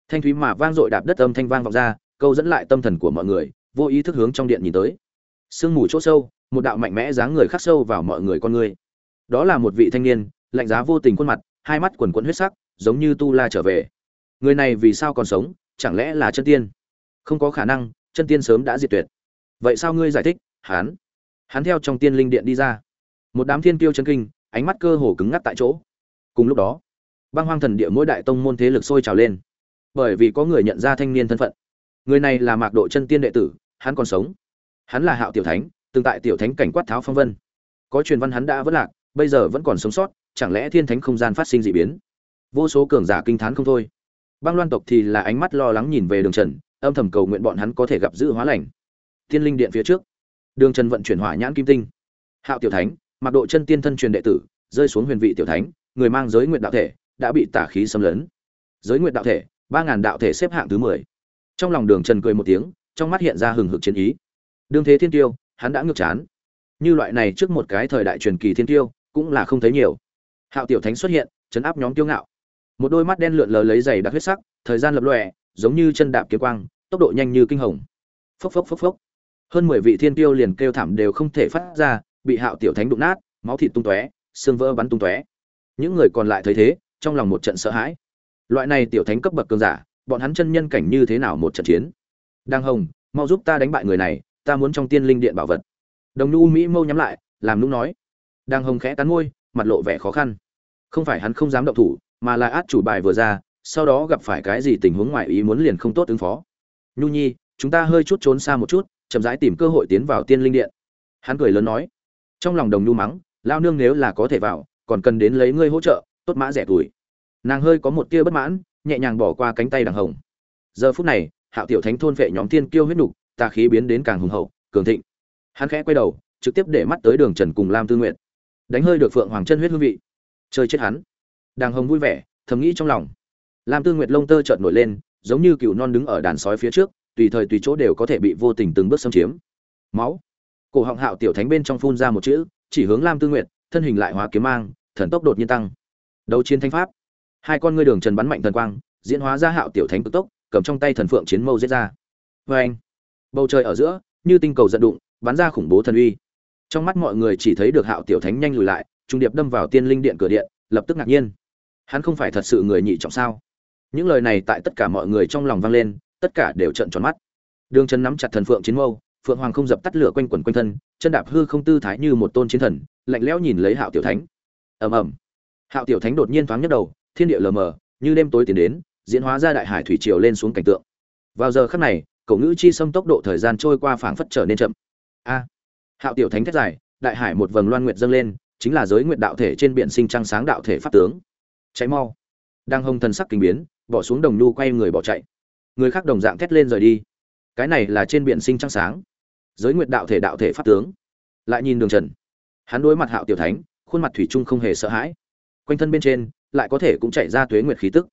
Thanh thúy mà vang dội đạp đất âm thanh vang vọng ra, câu dẫn lại tâm thần của mọi người, vô ý thức hướng trong điện nhìn tới. Sương mù chỗ sâu, một đạo mạnh mẽ dáng người khắc sâu vào mọi người con người. Đó là một vị thanh niên, lạnh giá vô tình khuôn mặt, hai mắt quần quẫn huyết sắc, giống như tu la trở về. Người này vì sao còn sống, chẳng lẽ là chân tiên? Không có khả năng, chân tiên sớm đã diệt tuyệt. Vậy sao ngươi giải thích, hắn? Hắn theo trong tiên linh điện đi ra một đám thiên kiêu chân kinh, ánh mắt cơ hồ cứng ngắc tại chỗ. Cùng lúc đó, băng hoang thần địa mỗi đại tông môn thế lực sôi trào lên. Bởi vì có người nhận ra thanh niên thân phận. Người này là mạc độ chân tiên đệ tử, hắn còn sống. Hắn là hạo tiểu thánh, từng tại tiểu thánh cảnh quát tháo phong vân. Có truyền văn hắn đã vất lạc, bây giờ vẫn còn sống sót, chẳng lẽ thiên thánh không gian phát sinh d ị biến? Vô số cường giả kinh t h á n không thôi. Băng loan tộc thì là ánh mắt lo lắng nhìn về đường trần, âm thầm cầu nguyện bọn hắn có thể gặp giữ hóa lành. Thiên linh điện phía trước. Đường trần vận chuyển hỏa nhãn kim tinh. Hạo tiểu thánh mặc độ chân tiên thân truyền đệ tử, rơi xuống huyền vị tiểu thánh, người mang giới nguyện đạo thể, đã bị tả khí xâm lấn. Giới nguyện đạo thể, ba ngàn đạo thể xếp hạng thứ mười. Trong lòng đường trần cười một tiếng, trong mắt hiện ra hừng hực chiến ý. Đương thế thiên tiêu, hắn đã ngược chán. Như loại này trước một cái thời đại truyền kỳ thiên tiêu, cũng là không thấy nhiều. Hạo tiểu thánh xuất hiện, chấn áp nhóm tiêu ngạo. Một đôi mắt đen lượn lờ lấy giày đặc huyết sắc, thời gian lập lòe, giống như chân đạp kiếm quang, tốc độ nhanh như kinh hồng. Phốc phốc phốc phốc. Hơn mười vị thiên tiêu liền kêu thảm đều không thể phát ra bị hạo tiểu thánh đụng nát, máu thịt tung tóe, xương vỡ bắn tung tóe. Những người còn lại thấy thế, trong lòng một trận sợ hãi. Loại này tiểu thánh cấp bậc cường giả, bọn hắn chân nhân cảnh như thế nào một trận chiến? Đang hồng, mau giúp ta đánh bại người này, ta muốn trong tiên linh điện bảo vật. Đồng nu mỹ mâu nhắm lại, làm nũng nói. Đang hồng khẽ cắn môi, mặt lộ vẻ khó khăn. Không phải hắn không dám động thủ, mà là át chủ bài vừa ra, sau đó gặp phải cái gì tình huống ngoài ý muốn liền không tốt ứng phó. Nhu nhi, chúng ta hơi chút trốn xa một chút, chậm rãi tìm cơ hội tiến vào tiên linh điện. Hắn cười lớn nói trong lòng đồng nhu mắng, lao nương nếu là có thể vào, còn cần đến lấy ngươi hỗ trợ, tốt mã rẻ tuổi. Nàng hơi có một tia bất mãn, nhẹ nhàng bỏ qua cánh tay đằng hồng. Giờ phút này, hạo tiểu thánh thôn vệ nhóm tiên kiêu huyết nục, tà khí biến đến càng hùng hậu, cường thịnh. Hắn khẽ quay đầu, trực tiếp để mắt tới đường trần cùng lam tư nguyện đánh hơi được phượng hoàng chân huyết hương vị. Chơi chết hắn. Đàng hồng vui vẻ, thầm nghĩ trong lòng. Lam tư nguyệt lông tơ chợt nổi lên, giống như cựu non đứng ở đàn sói phía trước, tùy thời tùy chỗ đều có thể bị vô tình từng bước xâm chiếm. Máu cổ họng hạo tiểu thánh bên trong phun ra một chữ, chỉ hướng lam tư nguyệt, thân hình lại hóa kiếm mang, thần tốc đột nhiên tăng. Đấu chiến thanh pháp. Hai con ngươi đường trần bắn mạnh thần quang, diễn hóa ra hạo tiểu thánh cực tốc, cầm trong tay thần phượng chiến mâu giết ra. Vê anh bầu trời ở giữa, như tinh cầu giận đụng, bắn ra khủng bố thần uy. Trong mắt mọi người chỉ thấy được hạo tiểu thánh nhanh lùi lại, trung điệp đâm vào tiên linh điện cửa điện, lập tức ngạc nhiên. Hắn không phải thật sự người nhị trọng sao? Những lời này tại tất cả mọi người trong lòng vang lên, tất cả đều trợn tròn mắt. Đường trần nắm chặt thần phượng chiến mâu phượng hoàng không dập tắt lửa quanh quẩn quanh thân, chân đạp hư không tư thái như một tôn chiến thần, lạnh lẽo nhìn lấy hạo tiểu thánh. Ầm ầm. Hạo tiểu thánh đột nhiên thoáng nhấc đầu, thiên địa lờ mờ, như đêm tối tiến đến, diễn hóa ra đại hải thủy triều lên xuống cảnh tượng. Vào giờ khắc này cậu ngữ chi xâm tốc độ thời gian trôi qua phảng phất trở nên chậm. A. Hạo tiểu thánh thét dài, đại hải một vầng loan nguyệt dâng lên, chính là giới nguyệt đạo thể trên biển sinh trăng sáng đạo thể pháp tướng. Cháy mau. Đang hông thần sắc kinh biến, bỏ xuống đồng nhu quay người bỏ chạy. Người khác đồng dạng thét lên rời đi cái này là trên biển sinh trăng sáng. Giới nguyệt đạo thể đạo thể pháp tướng. Lại nhìn đường trần. Hắn đối mặt hạo tiểu thánh, khuôn mặt thủy trung không hề sợ hãi. Quanh thân bên trên, lại có thể cũng chạy ra tuế nguyệt khí tức.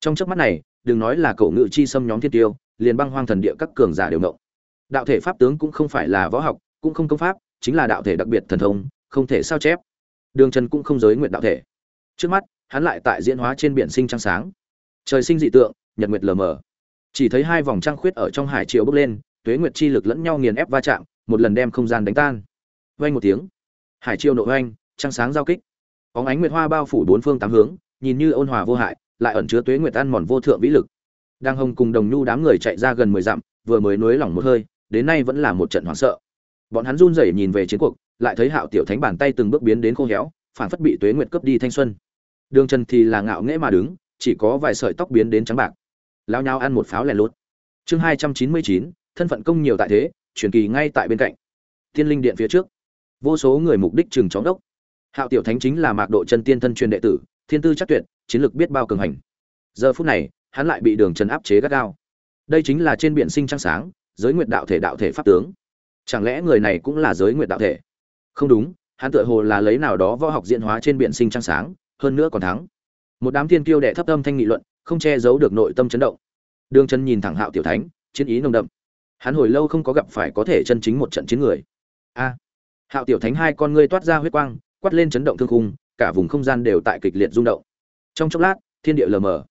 Trong chớp mắt này, đừng nói là cậu ngự chi xâm nhóm thiên tiêu, liền băng hoang thần địa các cường giả đều ngộng đạo thể pháp tướng cũng không phải là võ học, cũng không công pháp, chính là đạo thể đặc biệt thần thông, không thể sao chép. Đường trần cũng không giới nguyện đạo thể. Trước mắt, hắn lại tại diễn hóa trên biển sinh trăng sáng. Trời sinh dị tượng, nhật nguyệt lờ mờ chỉ thấy hai vòng trăng khuyết ở trong hải triều bốc lên, tuế nguyệt chi lực lẫn nhau nghiền ép va chạm, một lần đem không gian đánh tan. Vang một tiếng, hải triều nội vang, trăng sáng giao kích. Có ánh nguyệt hoa bao phủ bốn phương tám hướng, nhìn như ôn hòa vô hại, lại ẩn chứa tuế nguyệt ăn mòn vô thượng vĩ lực. Đang hồng cùng đồng nhu đám người chạy ra gần mười dặm, vừa mới nuối lỏng một hơi, đến nay vẫn là một trận hoảng sợ. Bọn hắn run rẩy nhìn về chiến cuộc, lại thấy hạo tiểu thánh bàn tay từng bước biến đến khô héo, phản phất bị tuế nguyệt cướp đi thanh xuân. Đường trần thì là ngạo nghễ mà đứng, chỉ có vài sợi tóc biến đến trắng bạc lao nhau ăn một pháo lẻ lút chương hai trăm chín mươi chín, thân phận công nhiều tại thế, truyền kỳ ngay tại bên cạnh. Tiên linh điện phía trước. Vô số người mục đích chừng chóng đốc. Hạo tiểu thánh chính là mạc độ chân tiên thân truyền đệ tử, thiên tư chắc tuyệt, chiến lược biết bao cường hành. Giờ phút này, hắn lại bị đường trần áp chế gắt gao. Đây chính là trên biển sinh trăng sáng, giới nguyện đạo thể đạo thể pháp tướng. Chẳng lẽ người này cũng là giới nguyện đạo thể? Không đúng, hắn tựa hồ là lấy nào đó võ học diễn hóa trên biển sinh trăng sáng, hơn nữa còn thắng. Một đám thiên kiêu đệ thấp âm thanh nghị luận không che giấu được nội tâm chấn động. Đường chân nhìn thẳng hạo tiểu thánh, chiến ý nồng đậm. Hắn hồi lâu không có gặp phải có thể chân chính một trận chiến người. A! Hạo tiểu thánh hai con ngươi toát ra huyết quang, quát lên chấn động thương khung, cả vùng không gian đều tại kịch liệt rung động. Trong chốc lát, thiên địa lờ mờ.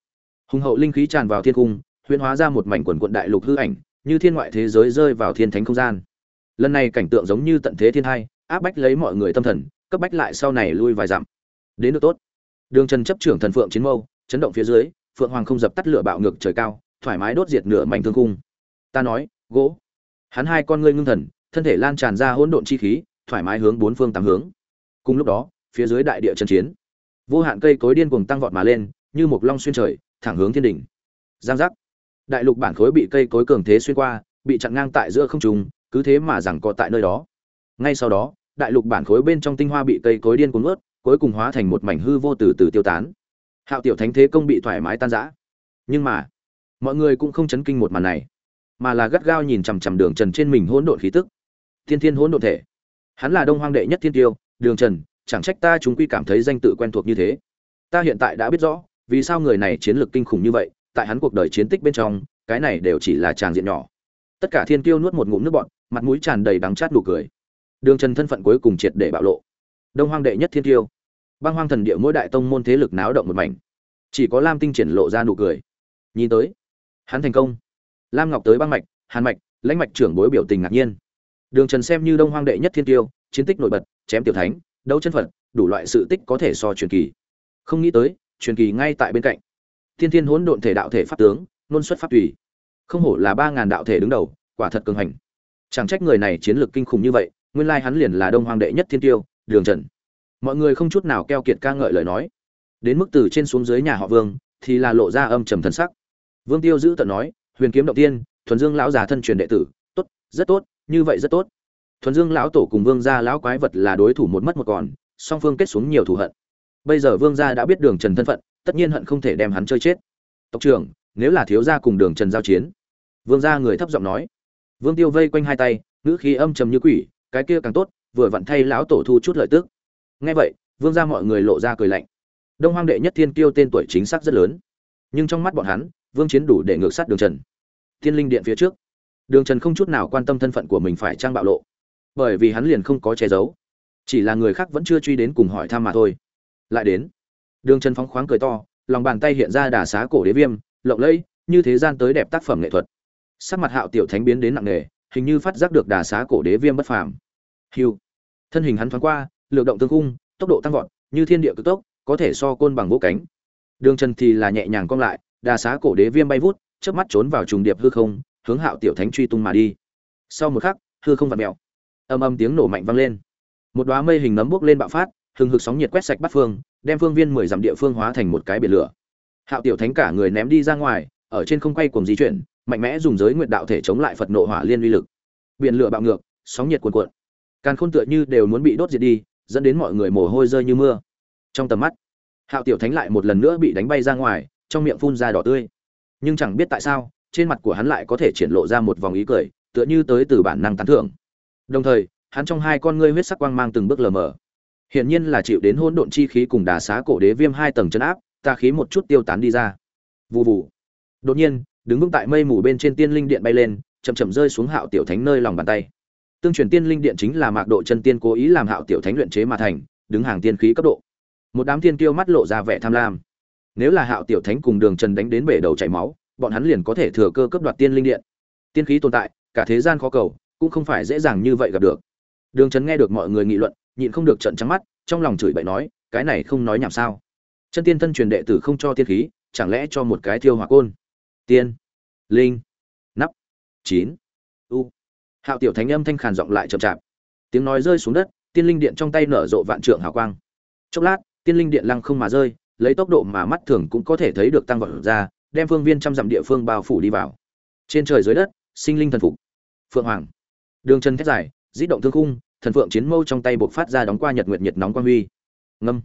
Hùng hậu linh khí tràn vào thiên cung huyễn hóa ra một mảnh quần quận đại lục hư ảnh, như thiên ngoại thế giới rơi vào thiên thánh không gian. Lần này cảnh tượng giống như tận thế thiên hai áp bách lấy mọi người tâm thần, cấp bách lại sau này lui vài dặm. Đến được tốt. Đường trần chấp trưởng thần phượng chiến mâu, chấn động phía dưới phượng hoàng không dập tắt lửa bạo ngược trời cao, thoải mái đốt diệt nửa mảnh thương cung ta nói, gỗ. Hắn hai con ngươi ngưng thần, thân thể lan tràn ra hỗn độn chi khí, thoải mái hướng bốn phương tám hướng. Cùng lúc đó, phía dưới đại địa trần chiến. Vô hạn cây cối điên cuồng tăng vọt mà lên, như một long xuyên trời, thẳng hướng thiên đỉnh. Giang giác. Đại lục bản khối bị cây cối cường thế xuyên qua, bị chặn ngang tại giữa không trung, cứ thế mà rằng cọ tại nơi đó. Ngay sau đó, đại lục bản khối bên trong tinh hoa bị cây cối điên cuồng ướt cuối cùng hóa thành một mảnh hư vô từ từ tiêu tán hạo tiểu thánh thế công bị thoải mái tan rã. Nhưng mà, mọi người cũng không chấn kinh một màn này, mà là gắt gao nhìn chằm chằm đường trần trên mình hỗn độn khí tức. Thiên thiên hỗn độn thể. Hắn là đông hoang đệ nhất thiên tiêu, đường trần, chẳng trách ta chúng quy cảm thấy danh tự quen thuộc như thế. Ta hiện tại đã biết rõ, vì sao người này chiến lược kinh khủng như vậy, tại hắn cuộc đời chiến tích bên trong, cái này đều chỉ là tràng diện nhỏ. Tất cả thiên Tiêu nuốt một ngụm nước bọn mặt mũi tràn đầy đắng chát nụ cười. Đường trần thân phận cuối cùng triệt để bạo lộ. Đông hoang đệ nhất thiên Tiêu băng hoang thần địa mỗi đại tông môn thế lực náo động một mảnh. Chỉ có lam tinh triển lộ ra nụ cười. Nhìn tới, hắn thành công. Lam ngọc tới băng mạch, hàn mạch, lãnh mạch trưởng bối biểu tình ngạc nhiên. Đường trần xem như đông hoang đệ nhất thiên tiêu, chiến tích nổi bật, chém tiểu thánh, đấu chân phật, đủ loại sự tích có thể so truyền kỳ. Không nghĩ tới, truyền kỳ ngay tại bên cạnh. Thiên thiên hỗn độn thể đạo thể pháp tướng, nôn xuất pháp tùy. Không hổ là ba ngàn đạo thể đứng đầu, quả thật cường hành. Chẳng trách người này chiến lược kinh khủng như vậy, nguyên lai hắn liền là đông hoàng đệ nhất thiên tiêu, đường trần mọi người không chút nào keo kiệt ca ngợi lời nói. Đến mức từ trên xuống dưới nhà họ vương, thì là lộ ra âm trầm thần sắc. Vương tiêu giữ tận nói, huyền kiếm động tiên, thuần dương lão già thân truyền đệ tử, tốt, rất tốt, như vậy rất tốt. Thuần dương lão tổ cùng vương gia lão quái vật là đối thủ một mất một còn, song phương kết xuống nhiều thù hận. Bây giờ vương gia đã biết đường trần thân phận, tất nhiên hận không thể đem hắn chơi chết. Tộc trưởng, nếu là thiếu gia cùng đường trần giao chiến, vương gia người thấp giọng nói. Vương tiêu vây quanh hai tay, ngữ khí âm trầm như quỷ, cái kia càng tốt, vừa vặn thay lão tổ thu chút lợi tức nghe vậy, vương gia mọi người lộ ra cười lạnh. Đông hoang đệ nhất thiên kiêu tên tuổi chính xác rất lớn. Nhưng trong mắt bọn hắn, vương chiến đủ để ngược sát đường trần. Thiên linh điện phía trước, đường trần không chút nào quan tâm thân phận của mình phải trang bạo lộ. Bởi vì hắn liền không có che giấu. Chỉ là người khác vẫn chưa truy đến cùng hỏi thăm mà thôi. Lại đến, đường trần phóng khoáng cười to, lòng bàn tay hiện ra đà xá cổ đế viêm, lộng lẫy, như thế gian tới đẹp tác phẩm nghệ thuật. Sắc mặt hạo tiểu thánh biến đến nặng nề, hình như phát giác được đà xá cổ đế viêm bất phàm. Hiu thân hình hắn thoáng qua lược động tương cung tốc độ tăng vọt, như thiên địa cực tốc, có thể so côn bằng vỗ cánh. Đường trần thì là nhẹ nhàng cong lại, đà xá cổ đế viêm bay vút, chớp mắt trốn vào trùng điệp hư không, hướng hạo tiểu thánh truy tung mà đi. Sau một khắc, hư không vặt mèo. Âm âm tiếng nổ mạnh vang lên. Một đoá mây hình nấm bốc lên bạo phát, hừng hực sóng nhiệt quét sạch bắt phương, đem phương viên mười dặm địa phương hóa thành một cái biển lửa. Hạo tiểu thánh cả người ném đi ra ngoài, ở trên không quay cuồng di chuyển, mạnh mẽ dùng giới nguyện đạo thể chống lại phật nộ hỏa liên uy lực. Biển lửa bạo ngược, sóng nhiệt cuồn cuộn. Càn khôn tựa như đều muốn bị đốt diệt đi dẫn đến mọi người mồ hôi rơi như mưa. Trong tầm mắt, hạo tiểu thánh lại một lần nữa bị đánh bay ra ngoài, trong miệng phun ra đỏ tươi. Nhưng chẳng biết tại sao, trên mặt của hắn lại có thể triển lộ ra một vòng ý cười, tựa như tới từ bản năng tán thưởng. Đồng thời, hắn trong hai con ngươi huyết sắc quang mang từng bước lờ mờ. Hiển nhiên là chịu đến hỗn độn chi khí cùng đà xá cổ đế viêm hai tầng chân áp, ta khí một chút tiêu tán đi ra. Vù vù. Đột nhiên, đứng vững tại mây mù bên trên tiên linh điện bay lên, chậm chậm rơi xuống hạo tiểu thánh nơi lòng bàn tay tương truyền tiên linh điện chính là mạc độ chân tiên cố ý làm hạo tiểu thánh luyện chế mà thành, đứng hàng tiên khí cấp độ. Một đám tiên kiêu mắt lộ ra vẻ tham lam. Nếu là hạo tiểu thánh cùng đường trần đánh đến bể đầu chảy máu, bọn hắn liền có thể thừa cơ cấp đoạt tiên linh điện. Tiên khí tồn tại, cả thế gian khó cầu, cũng không phải dễ dàng như vậy gặp được. Đường trần nghe được mọi người nghị luận, nhịn không được trận trắng mắt, trong lòng chửi bậy nói, cái này không nói nhảm sao? Chân tiên thân truyền đệ tử không cho tiên khí, chẳng lẽ cho một cái thiêu hỏa côn? Tiên, linh, nắp, chín, u hạo tiểu thánh âm thanh khàn giọng lại chậm chạp. Tiếng nói rơi xuống đất, tiên linh điện trong tay nở rộ vạn trượng hào quang. Chốc lát, tiên linh điện lăng không mà rơi, lấy tốc độ mà mắt thường cũng có thể thấy được tăng vọt ra, đem phương viên trăm dặm địa phương bao phủ đi vào. Trên trời dưới đất, sinh linh thần phục. Phượng hoàng. Đường chân thét dài dĩ động thương khung, thần phượng chiến mâu trong tay buộc phát ra đóng qua nhật nguyệt nhiệt nóng quang huy. Ngâm.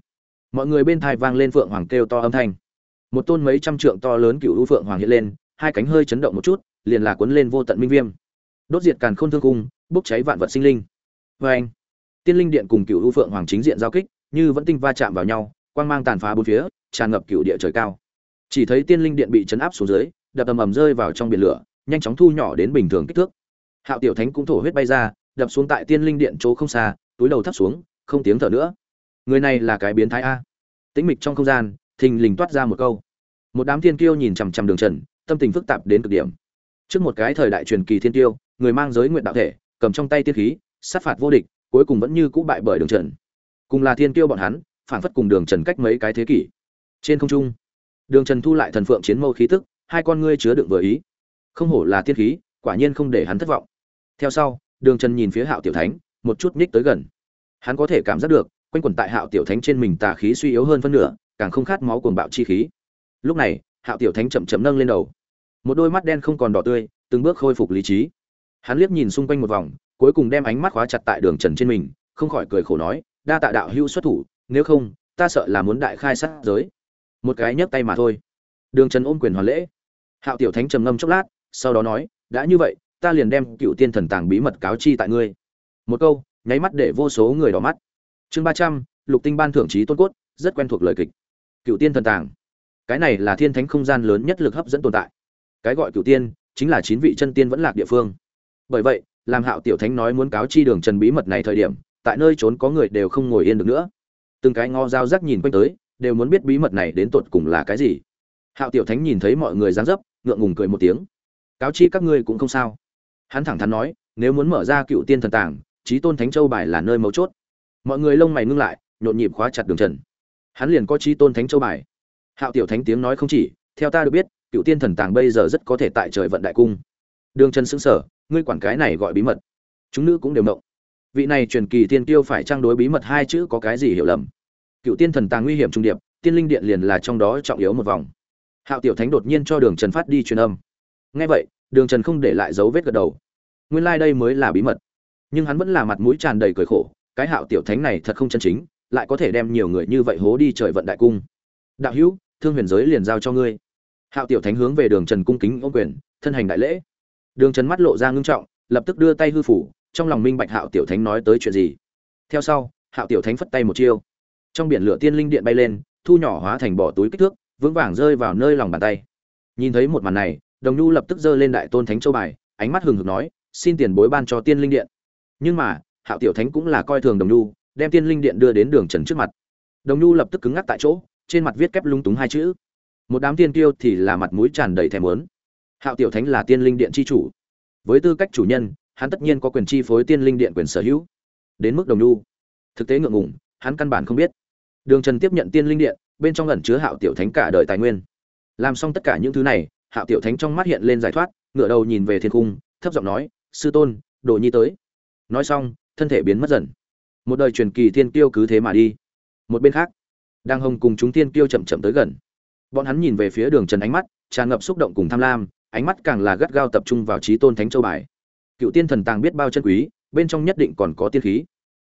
Mọi người bên thai vang lên phượng hoàng kêu to âm thanh. Một tôn mấy trăm trượng to lớn cựu u phượng hoàng hiện lên, hai cánh hơi chấn động một chút, liền là cuốn lên vô tận minh viêm đốt diệt càn khôn thương cung bốc cháy vạn vật sinh linh. Vê anh, tiên linh điện cùng cựu u phượng hoàng chính diện giao kích, như vẫn tinh va chạm vào nhau, quang mang tàn phá bốn phía, tràn ngập cựu địa trời cao. Chỉ thấy tiên linh điện bị chấn áp xuống dưới, đập ầm ầm rơi vào trong biển lửa, nhanh chóng thu nhỏ đến bình thường kích thước. Hạo tiểu thánh cũng thổ huyết bay ra, đập xuống tại tiên linh điện chỗ không xa, túi đầu thấp xuống, không tiếng thở nữa. Người này là cái biến thái a. Tĩnh mịch trong không gian, thình lình toát ra một câu. Một đám thiên kiêu nhìn chằm chằm đường trần, tâm tình phức tạp đến cực điểm. Trước một cái thời đại truyền kỳ thiên tiêu người mang giới nguyện đạo thể, cầm trong tay tiên khí, sát phạt vô địch, cuối cùng vẫn như cũ bại bởi đường trần. Cùng là thiên kiêu bọn hắn phản phất cùng đường trần cách mấy cái thế kỷ. Trên không trung, đường trần thu lại thần phượng chiến mâu khí tức, hai con ngươi chứa đựng vừa ý. Không hổ là tiên khí, quả nhiên không để hắn thất vọng. Theo sau, đường trần nhìn phía hạo tiểu thánh, một chút nhích tới gần. Hắn có thể cảm giác được, quanh quẩn tại hạo tiểu thánh trên mình tà khí suy yếu hơn phân nửa, càng không khát máu cuồng bạo chi khí. Lúc này, hạo tiểu thánh chậm chậm nâng lên đầu. Một đôi mắt đen không còn đỏ tươi, từng bước khôi phục lý trí hắn liếc nhìn xung quanh một vòng, cuối cùng đem ánh mắt khóa chặt tại đường trần trên mình, không khỏi cười khổ nói, đa tạ đạo hữu xuất thủ, nếu không, ta sợ là muốn đại khai sát giới. Một cái nhấc tay mà thôi. Đường trần ôm quyền hoàn lễ. Hạo tiểu thánh trầm ngâm chốc lát, sau đó nói, đã như vậy, ta liền đem cựu tiên thần tàng bí mật cáo chi tại ngươi. Một câu, nháy mắt để vô số người đỏ mắt. Chương ba trăm, lục tinh ban thưởng trí tôn cốt, rất quen thuộc lời kịch. Cựu tiên thần tàng. Cái này là thiên thánh không gian lớn nhất lực hấp dẫn tồn tại. Cái gọi cựu tiên, chính là chín vị chân tiên vẫn lạc địa phương bởi vậy, làm hạo tiểu thánh nói muốn cáo chi đường trần bí mật này thời điểm, tại nơi trốn có người đều không ngồi yên được nữa. Từng cái ngó dao rắc nhìn quanh tới, đều muốn biết bí mật này đến tột cùng là cái gì. Hạo tiểu thánh nhìn thấy mọi người dáng dấp, ngượng ngùng cười một tiếng. Cáo chi các ngươi cũng không sao. Hắn thẳng thắn nói, nếu muốn mở ra cựu tiên thần tàng trí tôn thánh châu bài là nơi mấu chốt. Mọi người lông mày ngưng lại, nhộn nhịp khóa chặt đường trần. Hắn liền có trí tôn thánh châu bài. Hạo tiểu thánh tiếng nói không chỉ, theo ta được biết, cựu tiên thần tàng bây giờ rất có thể tại trời vận đại cung. Đường trần xứng sở ngươi quản cái này gọi bí mật. Chúng nữ cũng đều mộng vị này truyền kỳ tiên tiêu phải trang đối bí mật hai chữ có cái gì hiểu lầm? Cựu tiên thần tàng nguy hiểm trung điệp, tiên linh điện liền là trong đó trọng yếu một vòng. Hạo tiểu thánh đột nhiên cho đường trần phát đi truyền âm. Ngay vậy, đường trần không để lại dấu vết gật đầu. Nguyên lai、like、đây mới là bí mật. Nhưng hắn vẫn là mặt mũi tràn đầy cười khổ, cái hạo tiểu thánh này thật không chân chính, lại có thể đem nhiều người như vậy hố đi trời vận đại cung. Đạo hữu, thương huyền giới liền giao cho ngươi. Hạo tiểu thánh hướng về đường trần cung kính ô quyền, thân hành đại lễ đường trần mắt lộ ra ngưng trọng, lập tức đưa tay hư phủ, trong lòng minh bạch hạo tiểu thánh nói tới chuyện gì. Theo sau, hạo tiểu thánh phất tay một chiêu. Trong biển lửa tiên linh điện bay lên, thu nhỏ hóa thành bỏ túi kích thước, vững vàng rơi vào nơi lòng bàn tay. Nhìn thấy một màn này, đồng nhu lập tức giơ lên đại tôn thánh châu bài, ánh mắt hừng hực nói, xin tiền bối ban cho tiên linh điện. Nhưng mà, hạo tiểu thánh cũng là coi thường đồng nhu, đem tiên linh điện đưa đến đường trần trước mặt. Đồng nhu lập tức cứng ngắc tại chỗ, trên mặt viết kép lung túng hai chữ. Một đám tiên tiêu thì là mặt mũi tràn đầy thèm muốn hạo tiểu thánh là tiên linh điện chi chủ. Với tư cách chủ nhân, hắn tất nhiên có quyền chi phối tiên linh điện quyền sở hữu. Đến mức đồng nhu. Thực tế ngượng ngùng, hắn căn bản không biết. Đường trần tiếp nhận tiên linh điện, bên trong ẩn chứa hạo tiểu thánh cả đời tài nguyên. Làm xong tất cả những thứ này, hạo tiểu thánh trong mắt hiện lên giải thoát ngựa đầu nhìn về thiên cung, thấp giọng nói, sư tôn, đồ nhi tới. Nói xong, thân thể biến mất dần. Một đời truyền kỳ thiên kiêu cứ thế mà đi. Một bên khác đang hồng cùng chúng thiên kiêu chậm chậm tới gần. Bọn hắn nhìn về phía đường trần ánh mắt, tràn ngập xúc động cùng tham lam ánh mắt càng là gắt gao tập trung vào trí tôn thánh châu bài. Cựu tiên thần tàng biết bao chân quý, bên trong nhất định còn có tiên khí.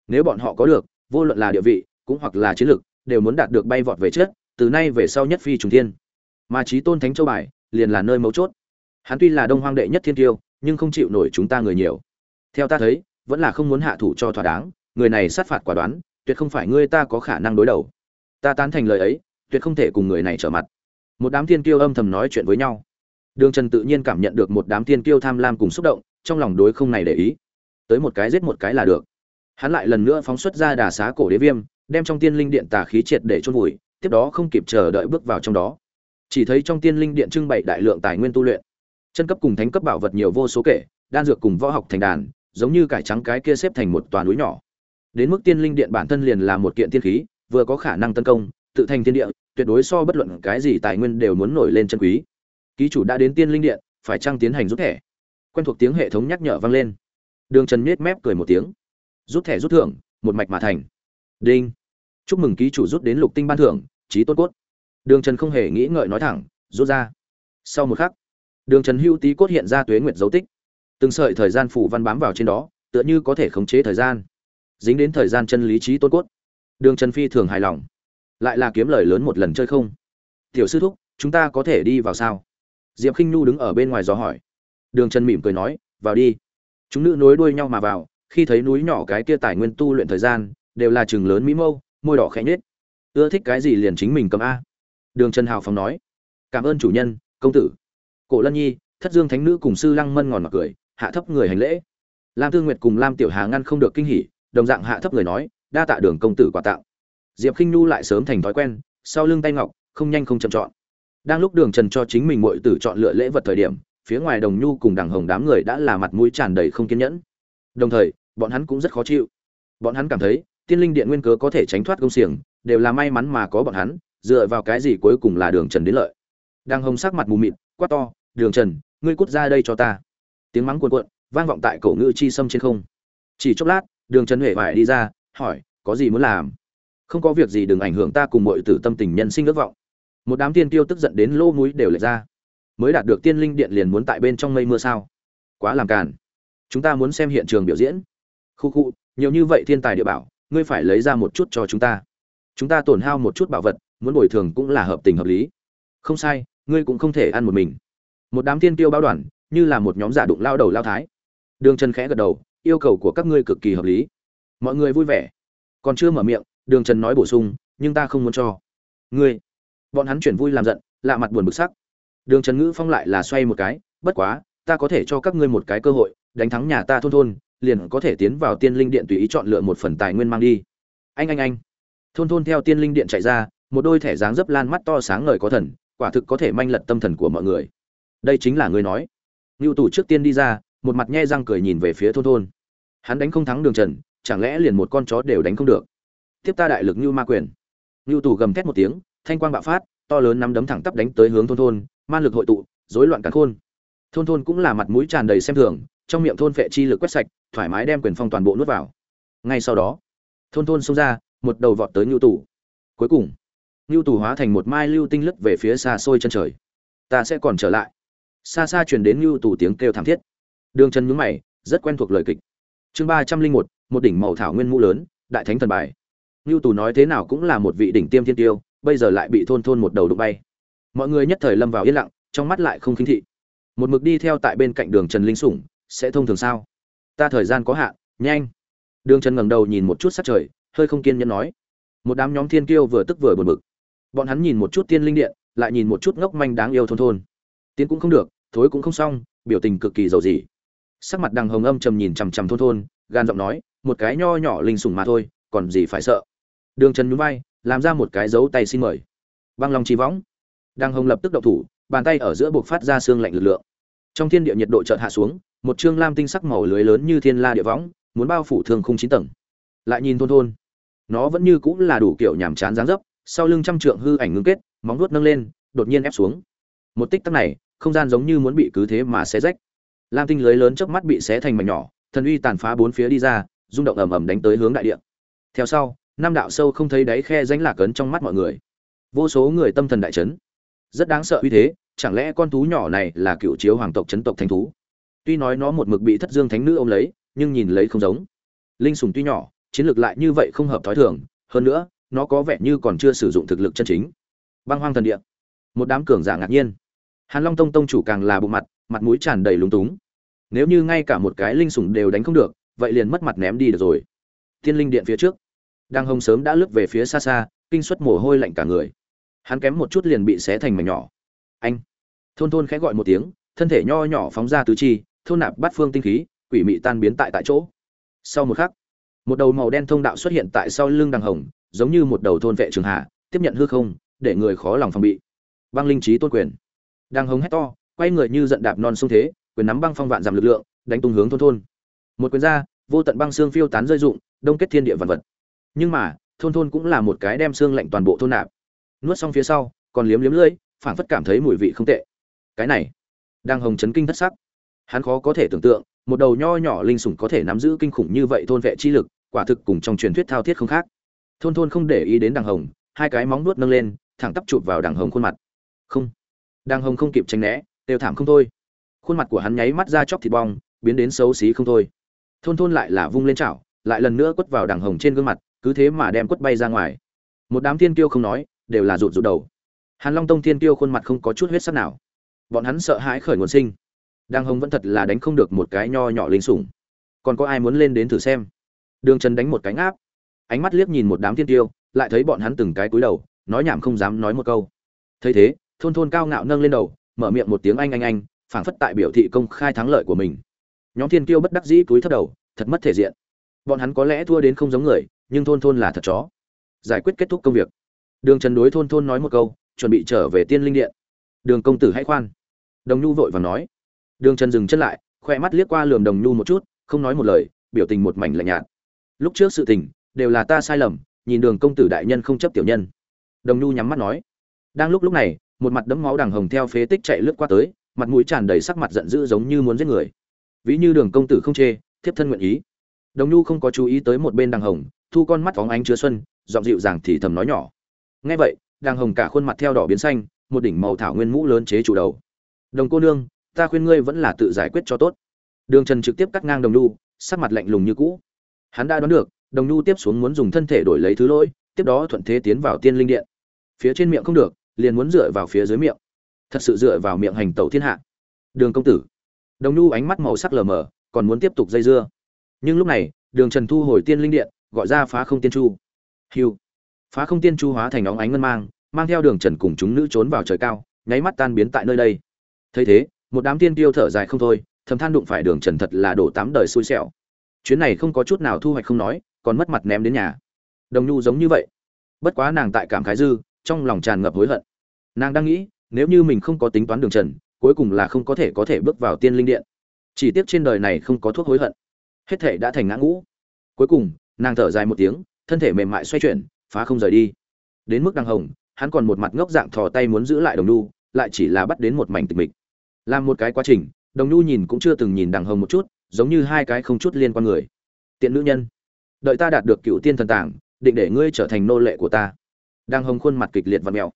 Nếu bọn họ có được, vô luận là địa vị, cũng hoặc là chiến lược đều muốn đạt được bay vọt về trước, từ nay về sau nhất phi trùng thiên. Mà trí tôn thánh châu bài, liền là nơi mấu chốt. Hắn tuy là đông hoang đệ nhất thiên tiêu, nhưng không chịu nổi chúng ta người nhiều. Theo ta thấy, vẫn là không muốn hạ thủ cho thỏa đáng, người này sát phạt quả đoán, tuyệt không phải ngươi ta có khả năng đối đầu. Ta tán thành lời ấy, tuyệt không thể cùng người này trở mặt. Một đám thiên tiêu âm thầm nói chuyện với nhau đường trần tự nhiên cảm nhận được một đám tiên kiêu tham lam cùng xúc động, trong lòng đối không này để ý. Tới một cái giết một cái là được. Hắn lại lần nữa phóng xuất ra đà xá cổ đế viêm, đem trong tiên linh điện tà khí triệt để chôn vùi, tiếp đó không kịp chờ đợi bước vào trong đó. Chỉ thấy trong tiên linh điện trưng bày đại lượng tài nguyên tu luyện. Chân cấp cùng thánh cấp bảo vật nhiều vô số kể, đan dược cùng võ học thành đàn, giống như cải trắng cái kia xếp thành một tòa núi nhỏ. Đến mức tiên linh điện bản thân liền là một kiện tiên khí, vừa có khả năng tấn công, tự thành thiên địa, tuyệt đối so bất luận cái gì tài nguyên đều muốn nổi lên chân quý ký chủ đã đến tiên linh điện, phải trăng tiến hành rút thẻ? Quen thuộc tiếng hệ thống nhắc nhở vang lên. Đường trần miết mép cười một tiếng. Rút thẻ rút thưởng, một mạch mà thành. Đinh. Chúc mừng ký chủ rút đến lục tinh ban thưởng, trí tôn cốt. Đường trần không hề nghĩ ngợi nói thẳng, rút ra. Sau một khắc, đường trần hưu tý cốt hiện ra tuế nguyệt dấu tích. Từng sợi thời gian phủ văn bám vào trên đó, tựa như có thể khống chế thời gian. Dính đến thời gian chân lý trí tôn cốt. Đường trần phi thường hài lòng. Lại là kiếm lời lớn một lần chơi không. Tiểu sư thúc, chúng ta có thể đi vào sao? Diệp khinh nhu đứng ở bên ngoài dò hỏi. Đường trần mỉm cười nói, vào đi. Chúng nữ nối đuôi nhau mà vào, khi thấy núi nhỏ cái kia tài nguyên tu luyện thời gian, đều là chừng lớn mỹ mâu, môi đỏ khẽ nhết ưa thích cái gì liền chính mình cầm a. Đường trần hào phóng nói. Cảm ơn chủ nhân, công tử. Cổ lân nhi, thất dương thánh nữ cùng sư lăng mân ngòn mặc cười, hạ thấp người hành lễ. Lam tư nguyệt cùng lam tiểu hà ngăn không được kinh hỉ, đồng dạng hạ thấp người nói, đa tạ đường công tử quà tặng. Diệp khinh nhu lại sớm thành thói quen, sau lưng tay ngọc, không nhanh không chậm chọn đang lúc đường trần cho chính mình muội tử chọn lựa lễ vật thời điểm, phía ngoài đồng nhu cùng đằng hồng đám người đã là mặt mũi tràn đầy không kiên nhẫn. Đồng thời, bọn hắn cũng rất khó chịu. Bọn hắn cảm thấy, tiên linh điện nguyên cớ có thể tránh thoát công xiềng, đều là may mắn mà có bọn hắn, dựa vào cái gì cuối cùng là đường trần đến lợi. Đang hồng sắc mặt mù mịt, quát to, đường trần, ngươi cút ra đây cho ta. Tiếng mắng cuồn cuộn, vang vọng tại cổ ngữ chi sâm trên không. Chỉ chốc lát, đường trần huệ phải đi ra, hỏi, có gì muốn làm? Không có việc gì, đừng ảnh hưởng ta cùng mọi tử tâm tình nhân sinh ước vọng một đám tiên tiêu tức giận đến lỗ núi đều lệch ra. Mới đạt được tiên linh điện liền muốn tại bên trong mây mưa sao? Quá làm càn. Chúng ta muốn xem hiện trường biểu diễn. Khu khu, nhiều như vậy thiên tài địa bảo, ngươi phải lấy ra một chút cho chúng ta. Chúng ta tổn hao một chút bảo vật, muốn bồi thường cũng là hợp tình hợp lý. Không sai, ngươi cũng không thể ăn một mình. Một đám tiên tiêu báo đoàn, như là một nhóm giả đụng lao đầu lao thái. Đường trần khẽ gật đầu, yêu cầu của các ngươi cực kỳ hợp lý. Mọi người vui vẻ. Còn chưa mở miệng, đường trần nói bổ sung, nhưng ta không muốn cho. Ngươi bọn hắn chuyển vui làm giận, lạ mặt buồn bực sắc. Đường trần ngữ phong lại là xoay một cái, bất quá, ta có thể cho các ngươi một cái cơ hội, đánh thắng nhà ta thôn thôn, liền có thể tiến vào tiên linh điện tùy ý chọn lựa một phần tài nguyên mang đi. Anh anh anh. Thôn thôn theo tiên linh điện chạy ra, một đôi thẻ dáng dấp lan mắt to sáng ngời có thần, quả thực có thể manh lật tâm thần của mọi người. Đây chính là ngươi nói. Ngưu tủ trước tiên đi ra, một mặt nhe răng cười nhìn về phía thôn thôn. Hắn đánh không thắng đường trần, chẳng lẽ liền một con chó đều đánh không được? Tiếp ta đại lực như ma quyền. Ngưu tủ gầm thét một tiếng thanh quang bạo phát, to lớn nắm đấm thẳng tắp đánh tới hướng thôn thôn man lực hội tụ, rối loạn cả khôn. Thôn thôn cũng là mặt mũi tràn đầy xem thường, trong miệng thôn phệ chi lực quét sạch, thoải mái đem quyền phong toàn bộ nuốt vào. Ngay sau đó, thôn thôn xông ra, một đầu vọt tới Nưu tủ cuối cùng, Nưu tủ hóa thành một mai lưu tinh lướt về phía xa xôi chân trời. Ta sẽ còn trở lại. Xa xa truyền đến Nưu tủ tiếng kêu thảm thiết. Đường chân nhướng mày, rất quen thuộc lời kịch. Chương ba trăm linh một một đỉnh màu thảo nguyên mũ lớn, đại thánh thần bài. Nưu tủ nói thế nào cũng là một vị đỉnh tiêm thiên tiêu bây giờ lại bị thôn thôn một đầu đụng bay. Mọi người nhất thời lâm vào yên lặng, trong mắt lại không khinh thị. Một mực đi theo tại bên cạnh đường trần linh sủng, sẽ thông thường sao? Ta thời gian có hạn, nhanh. Đường trần ngẩng đầu nhìn một chút sát trời, hơi không kiên nhẫn nói. Một đám nhóm thiên kiêu vừa tức vừa buồn bực. Bọn hắn nhìn một chút tiên linh điện, lại nhìn một chút ngốc manh đáng yêu thôn thôn. Tiến cũng không được, thối cũng không xong, biểu tình cực kỳ giàu gì sắc mặt đằng hồng âm trầm nhìn chằm chằm thôn thôn, gan giọng nói, một cái nho nhỏ linh sủng mà thôi, còn gì phải sợ? Đường trần nhún vai làm ra một cái dấu tay xin mời. Băng long chi võng. Đằng hồng lập tức động thủ, bàn tay ở giữa buộc phát ra xương lạnh lực lượng. Trong thiên địa nhiệt độ chợt hạ xuống, một chương lam tinh sắc màu lưới lớn như thiên la địa võng, muốn bao phủ thường khung chín tầng. Lại nhìn thôn thôn, nó vẫn như cũng là đủ kiểu nhàm chán dáng dấp, sau lưng trăm trượng hư ảnh ngưng kết, móng vuốt nâng lên, đột nhiên ép xuống. Một tích tắc này, không gian giống như muốn bị cứ thế mà xé rách. Lam tinh lưới lớn trước mắt bị xé thành mảnh nhỏ, thần uy tàn phá bốn phía đi ra, rung động ầm ầm đánh tới hướng đại địa. Theo sau năm đạo sâu không thấy đáy khe danh lạc ấn trong mắt mọi người. Vô số người tâm thần đại chấn. Rất đáng sợ uy thế, chẳng lẽ con thú nhỏ này là cựu chiếu hoàng tộc chấn tộc thánh thú? Tuy nói nó một mực bị thất dương thánh nữ ôm lấy, nhưng nhìn lấy không giống. Linh sùng tuy nhỏ, chiến lược lại như vậy không hợp thói thường. Hơn nữa, nó có vẻ như còn chưa sử dụng thực lực chân chính. Băng hoang thần địa. Một đám cường giả ngạc nhiên. Hàn long tông tông chủ càng là bộ mặt mặt mũi tràn đầy lúng túng. Nếu như ngay cả một cái linh sủng đều đánh không được, vậy liền mất mặt ném đi được rồi. Tiên linh điện phía trước đang hồng sớm đã lướt về phía xa xa, kinh suất mồ hôi lạnh cả người. Hắn kém một chút liền bị xé thành mảnh nhỏ. Anh! Thôn thôn khẽ gọi một tiếng, thân thể nho nhỏ phóng ra tứ chi, thôn nạp bát phương tinh khí, quỷ mị tan biến tại tại chỗ. Sau một khắc, một đầu màu đen thông đạo xuất hiện tại sau lưng đằng hồng, giống như một đầu thôn vệ trường hạ, tiếp nhận hư không, để người khó lòng phòng bị. Băng linh trí tôn quyền. Đằng hồng hét to, quay người như giận đạp non sông thế, quyền nắm băng phong vạn giảm lực lượng, đánh tung hướng thôn thôn. Một quyền ra, vô tận băng xương phiêu tán rơi rụng, đông kết thiên địa vạn vật nhưng mà, thôn thôn cũng là một cái đem xương lạnh toàn bộ thôn nạp. Nuốt xong phía sau, còn liếm liếm lưỡi, phảng phất cảm thấy mùi vị không tệ. Cái này, đang hồng chấn kinh thất sắc. Hắn khó có thể tưởng tượng, một đầu nho nhỏ linh sủng có thể nắm giữ kinh khủng như vậy thôn vệ chi lực, quả thực cùng trong truyền thuyết thao thiết không khác. Thôn thôn không để ý đến đằng hồng, hai cái móng nuốt nâng lên, thẳng tắp chụp vào đằng hồng khuôn mặt. Không. Đằng hồng không kịp tránh né, đều thảm không thôi. Khuôn mặt của hắn nháy mắt ra chóc thịt bong, biến đến xấu xí không thôi. Thôn thôn lại là vung lên chảo, lại lần nữa quất vào đằng hồng trên gương mặt cứ thế mà đem quất bay ra ngoài. Một đám thiên kiêu không nói, đều là rụt rụt đầu. Hàn long tông thiên kiêu khuôn mặt không có chút huyết sắc nào. Bọn hắn sợ hãi khởi nguồn sinh. Đang hồng vẫn thật là đánh không được một cái nho nhỏ linh sủng. Còn có ai muốn lên đến thử xem? Đường trần đánh một cánh áp ánh mắt liếc nhìn một đám thiên tiêu lại thấy bọn hắn từng cái cúi đầu, nói nhảm không dám nói một câu. Thấy thế, thôn thôn cao ngạo nâng lên đầu, mở miệng một tiếng anh anh anh, phảng phất tại biểu thị công khai thắng lợi của mình. Nhóm thiên tiêu bất đắc dĩ cúi thấp đầu, thật mất thể diện. Bọn hắn có lẽ thua đến không giống người nhưng thôn thôn là thật chó. Giải quyết kết thúc công việc. Đường trần đối thôn thôn nói một câu, chuẩn bị trở về tiên linh điện. Đường công tử hãy khoan. Đồng nhu vội và nói. Đường trần dừng chân lại, khoe mắt liếc qua lườm đồng nhu một chút, không nói một lời, biểu tình một mảnh lạnh nhạt. Lúc trước sự tình, đều là ta sai lầm, nhìn đường công tử đại nhân không chấp tiểu nhân. Đồng nhu nhắm mắt nói. Đang lúc lúc này, một mặt đấm máu đằng hồng theo phế tích chạy lướt qua tới, mặt mũi tràn đầy sắc mặt giận dữ giống như muốn giết người. Ví như đường công tử không chê, thiếp thân nguyện ý. Đồng nhu không có chú ý tới một bên đằng hồng thu con mắt phóng ánh chứa xuân, giọng dịu dàng thì thầm nói nhỏ. Nghe vậy Đang hồng cả khuôn mặt theo đỏ biến xanh, một đỉnh màu thảo nguyên mũ lớn chế chủ đầu. Đồng cô nương, ta khuyên ngươi vẫn là tự giải quyết cho tốt. Đường trần trực tiếp cắt ngang đồng nhu, sắc mặt lạnh lùng như cũ. Hắn đã đoán được, đồng nhu tiếp xuống muốn dùng thân thể đổi lấy thứ lỗi, tiếp đó thuận thế tiến vào tiên linh điện. Phía trên miệng không được, liền muốn dựa vào phía dưới miệng. Thật sự dựa vào miệng hành tẩu thiên hạ. Đường công tử. Đồng nhu ánh mắt màu sắc lờ mờ, còn muốn tiếp tục dây dưa. Nhưng lúc này, đường trần thu hồi tiên linh điện gọi ra phá không tiên chu. Hiu. Phá không tiên chu hóa thành óng ánh ngân mang mang theo đường trần cùng chúng nữ trốn vào trời cao, nháy mắt tan biến tại nơi đây. Thấy thế, một đám tiên tiêu thở dài không thôi, thầm than đụng phải đường trần thật là đổ tám đời xui xẻo. Chuyến này không có chút nào thu hoạch không nói, còn mất mặt ném đến nhà. Đồng nhu giống như vậy. Bất quá nàng tại cảm khái dư, trong lòng tràn ngập hối hận. Nàng đang nghĩ, nếu như mình không có tính toán đường trần, cuối cùng là không có thể có thể bước vào tiên linh điện. Chỉ tiếc trên đời này không có thuốc hối hận. Hết thể đã thành ngã ngũ. Cuối cùng nàng thở dài một tiếng, thân thể mềm mại xoay chuyển, phá không rời đi. Đến mức đằng hồng, hắn còn một mặt ngốc dạng thò tay muốn giữ lại đồng nhu, lại chỉ là bắt đến một mảnh tịch mịch. Làm một cái quá trình, đồng nhu nhìn cũng chưa từng nhìn đằng hồng một chút, giống như hai cái không chút liên quan người. Tiện nữ nhân, đợi ta đạt được cựu tiên thần tảng, định để ngươi trở thành nô lệ của ta. Đang hồng khuôn mặt kịch liệt và mẹo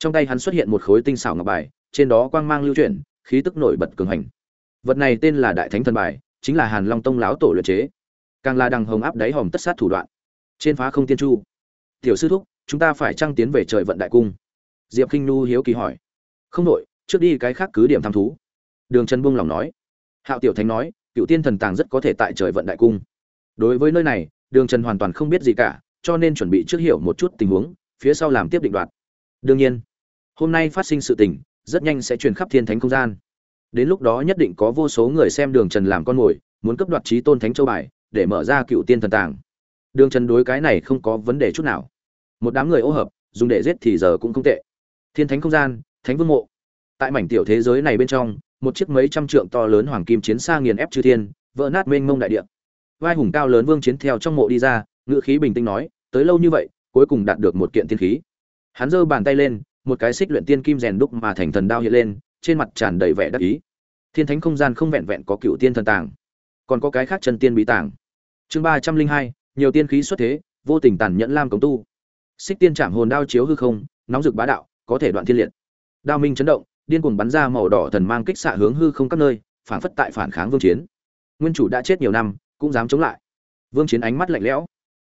trong tay hắn xuất hiện một khối tinh xảo ngọc bài, trên đó quang mang lưu chuyển, khí tức nổi bật cường hành. Vật này tên là đại thánh thần bài, chính là hàn long tông láo tổ luyện chế càng là đằng hồng áp đáy hòm tất sát thủ đoạn. Trên phá không tiên chu. Tiểu sư thúc, chúng ta phải trăng tiến về trời vận đại cung. Diệp k i n h nu hiếu kỳ hỏi. Không đội trước đi cái khác cứ điểm thăm thú. Đường trần buông lòng nói. Hạo tiểu thánh nói, cựu tiên thần tàng rất có thể tại trời vận đại cung. Đối với nơi này, đường trần hoàn toàn không biết gì cả, cho nên chuẩn bị trước hiểu một chút tình huống, phía sau làm tiếp định đoạt. Đương nhiên, hôm nay phát sinh sự tình, rất nhanh sẽ truyền khắp thiên thánh không gian. Đến lúc đó nhất định có vô số người xem đường trần làm con mồi, muốn cấp đoạt trí tôn thánh châu bài để mở ra cựu tiên thần tàng. Đường trần đối cái này không có vấn đề chút nào. Một đám người ô hợp, dùng để giết thì giờ cũng không tệ. Thiên thánh không gian, thánh vương mộ. Tại mảnh tiểu thế giới này bên trong, một chiếc mấy trăm trượng to lớn hoàng kim chiến xa nghiền ép chư thiên, vỡ nát mênh mông đại địa. Vai hùng cao lớn vương chiến theo trong mộ đi ra ngự khí bình tĩnh nói, tới lâu như vậy, cuối cùng đạt được một kiện thiên khí. Hắn giơ bàn tay lên, một cái xích luyện tiên kim rèn đúc mà thành thần đao hiện lên, trên mặt tràn đầy vẻ đắc ý. Thiên thánh không gian không vẹn vẹn có cựu tiên thần tàng còn có cái khác chân tiên bí tàng chương ba trăm linh hai, nhiều tiên khí xuất thế, vô tình tàn nhẫn lam cống tu. Xích tiên trảm hồn đao chiếu hư không, nóng rực bá đạo, có thể đoạn thiên liệt. Đao minh chấn động, điên cuồng bắn ra màu đỏ thần mang kích xạ hướng hư không các nơi, phản phất tại phản kháng vương chiến. Nguyên chủ đã chết nhiều năm, cũng dám chống lại. Vương chiến ánh mắt lạnh lẽo.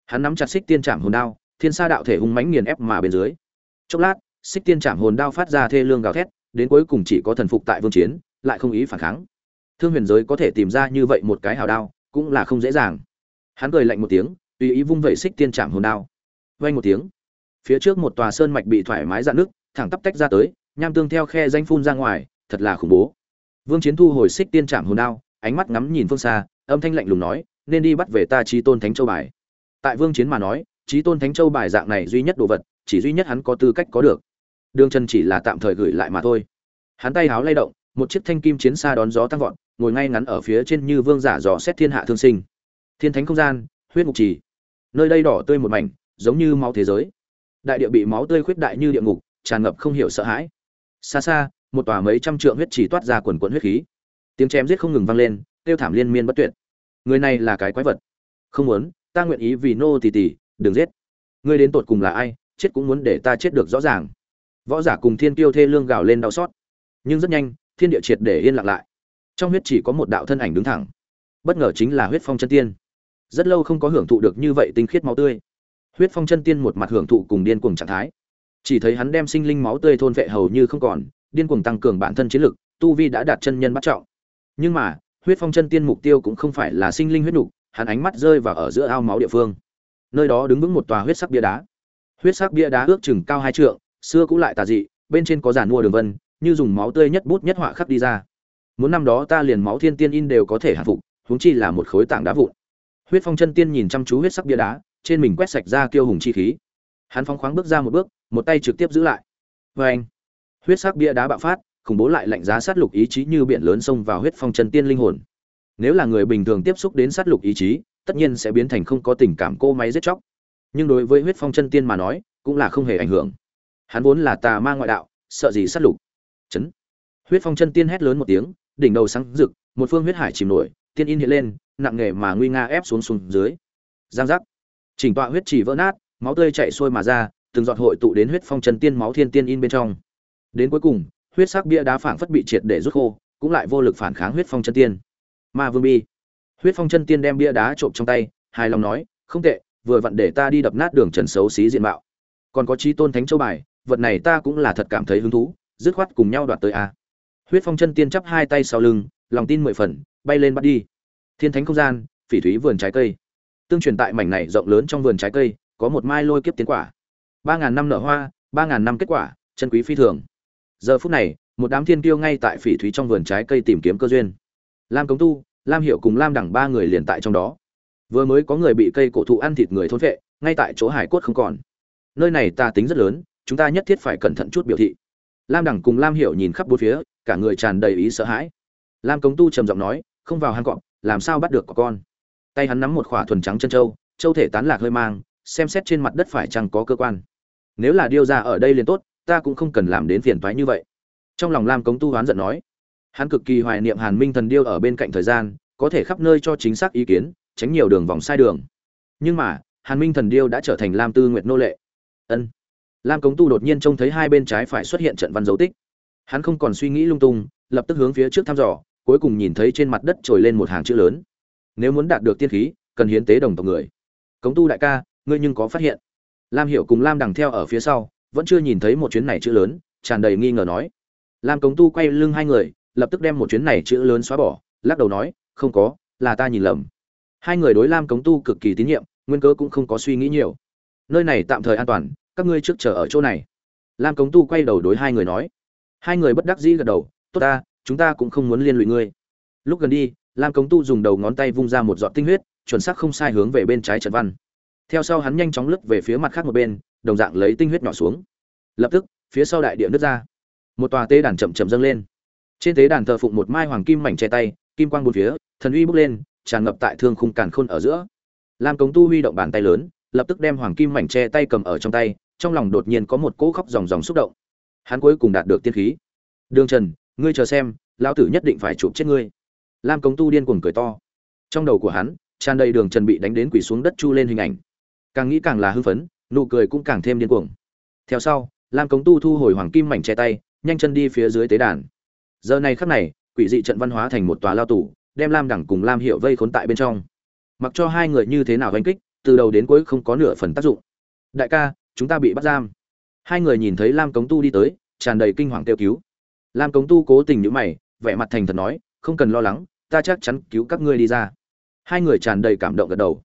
Hắn nắm chặt xích tiên trảm hồn đao, thiên sa đạo thể hung mãnh nghiền ép mà bên dưới. Chốc lát, xích tiên trảm hồn đao phát ra thê lương gào thét, đến cuối cùng chỉ có thần phục tại vương chiến, lại không ý phản kháng thương huyền giới có thể tìm ra như vậy một cái hào đao, cũng là không dễ dàng. Hắn cười lạnh một tiếng, tùy ý vung vẩy xích tiên trảm hồn đao. Vang một tiếng, phía trước một tòa sơn mạch bị thoải mái dạn nước thẳng tắp tách ra tới, nham tương theo khe danh phun ra ngoài, thật là khủng bố. Vương chiến thu hồi xích tiên trạm hồn đao, ánh mắt ngắm nhìn phương xa, âm thanh lạnh lùng nói, nên đi bắt về ta trí tôn thánh châu bài. Tại vương chiến mà nói trí tôn thánh châu bài dạng này duy nhất đồ vật, chỉ duy nhất hắn có tư cách có được. Đường trần chỉ là tạm thời gửi lại mà thôi. Hắn tay háo lay động, một chiếc thanh kim chiến xa đón gió tăng vọt ngồi ngay ngắn ở phía trên như vương giả dò xét thiên hạ thương sinh. Thiên thánh không gian huyết ngục trì. Nơi đây đỏ tươi một mảnh giống như máu thế giới. Đại địa bị máu tươi khuyết đại như địa ngục tràn ngập không hiểu sợ hãi. Xa xa một tòa mấy trăm trượng huyết trì toát ra quần quận huyết khí. Tiếng chém giết không ngừng vang lên tiêu thảm liên miên bất tuyệt. Người này là cái quái vật. Không muốn ta nguyện ý vì nô tỳ tỷ, đừng giết. Ngươi đến tột cùng là ai chết cũng muốn để ta chết được rõ ràng. Võ giả cùng thiên tiêu thê lương gào lên đau xót. Nhưng rất nhanh thiên địa triệt để yên lặng lại trong huyết chỉ có một đạo thân ảnh đứng thẳng. Bất ngờ chính là huyết phong chân tiên. Rất lâu không có hưởng thụ được như vậy tinh khiết máu tươi. Huyết phong chân tiên một mặt hưởng thụ cùng điên cuồng trạng thái. Chỉ thấy hắn đem sinh linh máu tươi thôn vệ hầu như không còn, điên cuồng tăng cường bản thân chiến lực, tu vi đã đạt chân nhân bắt trọng. Nhưng mà, huyết phong chân tiên mục tiêu cũng không phải là sinh linh huyết nục, hắn ánh mắt rơi vào ở giữa ao máu địa phương. Nơi đó đứng vững một tòa huyết sắc bia đá. Huyết sắc bia đá ước chừng cao hai trượng, xưa cũng lại tà dị, bên trên có giàn mua đường vân, như dùng máu tươi nhất bút nhất họa khắc đi ra muốn năm đó ta liền máu thiên tiên in đều có thể hạ phục, huống chi là một khối tảng đá vụn. Huyết phong chân tiên nhìn chăm chú huyết sắc bia đá, trên mình quét sạch ra kiêu hùng chi khí. Hắn phóng khoáng bước ra một bước, một tay trực tiếp giữ lại. Vê anh huyết sắc bia đá bạo phát, khủng bố lại lạnh giá sát lục ý chí như biển lớn xông vào huyết phong chân tiên linh hồn. Nếu là người bình thường tiếp xúc đến sát lục ý chí, tất nhiên sẽ biến thành không có tình cảm cô máy giết chóc. Nhưng đối với huyết phong chân tiên mà nói, cũng là không hề ảnh hưởng. Hắn vốn là tà ma ngoại đạo, sợ gì sát lục. Chấn. Huyết phong chân tiên hét lớn một tiếng đỉnh đầu sáng rực, một phương huyết hải chìm nổi, tiên in hiện lên, nặng nề mà nguy nga ép xuống xuống dưới. Giang giác. Chỉnh tọa huyết chỉ vỡ nát, máu tươi chảy xuôi mà ra, từng giọt hội tụ đến huyết phong chân tiên máu thiên tiên in bên trong. Đến cuối cùng, huyết sắc bia đá phảng phất bị triệt để rút khô, cũng lại vô lực phản kháng huyết phong chân tiên. Ma vương bi. Huyết phong chân tiên đem bia đá trộm trong tay, hài lòng nói, không tệ, vừa vặn để ta đi đập nát đường trần xấu xí diện mạo. Còn có chí tôn thánh châu bài, vật này ta cũng là thật cảm thấy hứng thú, dứt khoát cùng nhau đoạt tới a huyết phong chân tiên chắp hai tay sau lưng, lòng tin mười phần, bay lên bắt đi. Thiên thánh không gian, phỉ thúy vườn trái cây. Tương truyền tại mảnh này rộng lớn trong vườn trái cây, có một mai lôi kiếp tiến quả. Ba ngàn năm nở hoa, ba ngàn năm kết quả, chân quý phi thường. Giờ phút này, một đám thiên tiêu ngay tại phỉ thúy trong vườn trái cây tìm kiếm cơ duyên. Lam cống tu, lam hiệu cùng lam đẳng ba người liền tại trong đó. Vừa mới có người bị cây cổ thụ ăn thịt người thôn vệ ngay tại chỗ hải cốt không còn. Nơi này ta tính rất lớn, chúng ta nhất thiết phải cẩn thận chút biểu thị lam đẳng cùng lam hiểu nhìn khắp bốn phía, cả người tràn đầy ý sợ hãi. Lam cống tu trầm giọng nói, không vào hang cọp, làm sao bắt được có con? Tay hắn nắm một khỏa thuần trắng chân trâu, châu thể tán lạc hơi mang, xem xét trên mặt đất phải chăng có cơ quan. Nếu là điêu ra ở đây liền tốt, ta cũng không cần làm đến phiền toái như vậy. Trong lòng lam cống tu hoán giận nói. Hắn cực kỳ hoài niệm hàn minh thần điêu ở bên cạnh thời gian, có thể khắp nơi cho chính xác ý kiến, tránh nhiều đường vòng sai đường. Nhưng mà, hàn minh thần điêu đã trở thành lam tư nguyệt nô lệ. Ân lam cống tu đột nhiên trông thấy hai bên trái phải xuất hiện trận văn dấu tích. Hắn không còn suy nghĩ lung tung, lập tức hướng phía trước thăm dò, cuối cùng nhìn thấy trên mặt đất trồi lên một hàng chữ lớn. Nếu muốn đạt được tiên khí, cần hiến tế đồng tộc người. Cống tu đại ca, ngươi nhưng có phát hiện. Lam hiểu cùng lam đằng theo ở phía sau, vẫn chưa nhìn thấy một chuyến này chữ lớn, tràn đầy nghi ngờ nói. Lam cống tu quay lưng hai người, lập tức đem một chuyến này chữ lớn xóa bỏ, lắc đầu nói, không có, là ta nhìn lầm. Hai người đối lam cống tu cực kỳ tín nhiệm, nguyên cớ cũng không có suy nghĩ nhiều. Nơi này tạm thời an toàn các ngươi trước chờ ở chỗ này. Lam cống tu quay đầu đối hai người nói. Hai người bất đắc dĩ gật đầu, tốt ta, chúng ta cũng không muốn liên lụy ngươi. Lúc gần đi, lam cống tu dùng đầu ngón tay vung ra một giọt tinh huyết, chuẩn xác không sai hướng về bên trái trận văn. Theo sau hắn nhanh chóng lướt về phía mặt khác một bên, đồng dạng lấy tinh huyết nhỏ xuống. Lập tức, phía sau đại địa nứt ra. Một tòa tế đàn chậm chậm dâng lên. Trên tế đàn thờ phụng một mai hoàng kim mảnh che tay, kim quang bốn phía, thần uy bốc lên, tràn ngập tại thương khung càn khôn ở giữa. Lam cống tu huy động bàn tay lớn, lập tức đem hoàng kim mảnh che tay cầm ở trong tay trong lòng đột nhiên có một cỗ khóc ròng ròng xúc động. Hắn cuối cùng đạt được tiên khí. Đường trần, ngươi chờ xem, lão tử nhất định phải chụp chết ngươi. Lam cống tu điên cuồng cười to. Trong đầu của hắn, tràn đầy đường trần bị đánh đến quỷ xuống đất chu lên hình ảnh. Càng nghĩ càng là hưng phấn, nụ cười cũng càng thêm điên cuồng. Theo sau, lam cống tu thu hồi hoàng kim mảnh che tay, nhanh chân đi phía dưới tế đàn. Giờ này khắc này, quỷ dị trận văn hóa thành một tòa lao tủ đem lam đẳng cùng lam hiệu vây khốn tại bên trong. Mặc cho hai người như thế nào đánh kích, từ đầu đến cuối không có nửa phần tác dụng. Đại ca chúng ta bị bắt giam. Hai người nhìn thấy lam cống tu đi tới, tràn đầy kinh hoàng kêu cứu. Lam cống tu cố tình nhữ mày, vẻ mặt thành thật nói, không cần lo lắng, ta chắc chắn cứu các ngươi đi ra. Hai người tràn đầy cảm động gật đầu.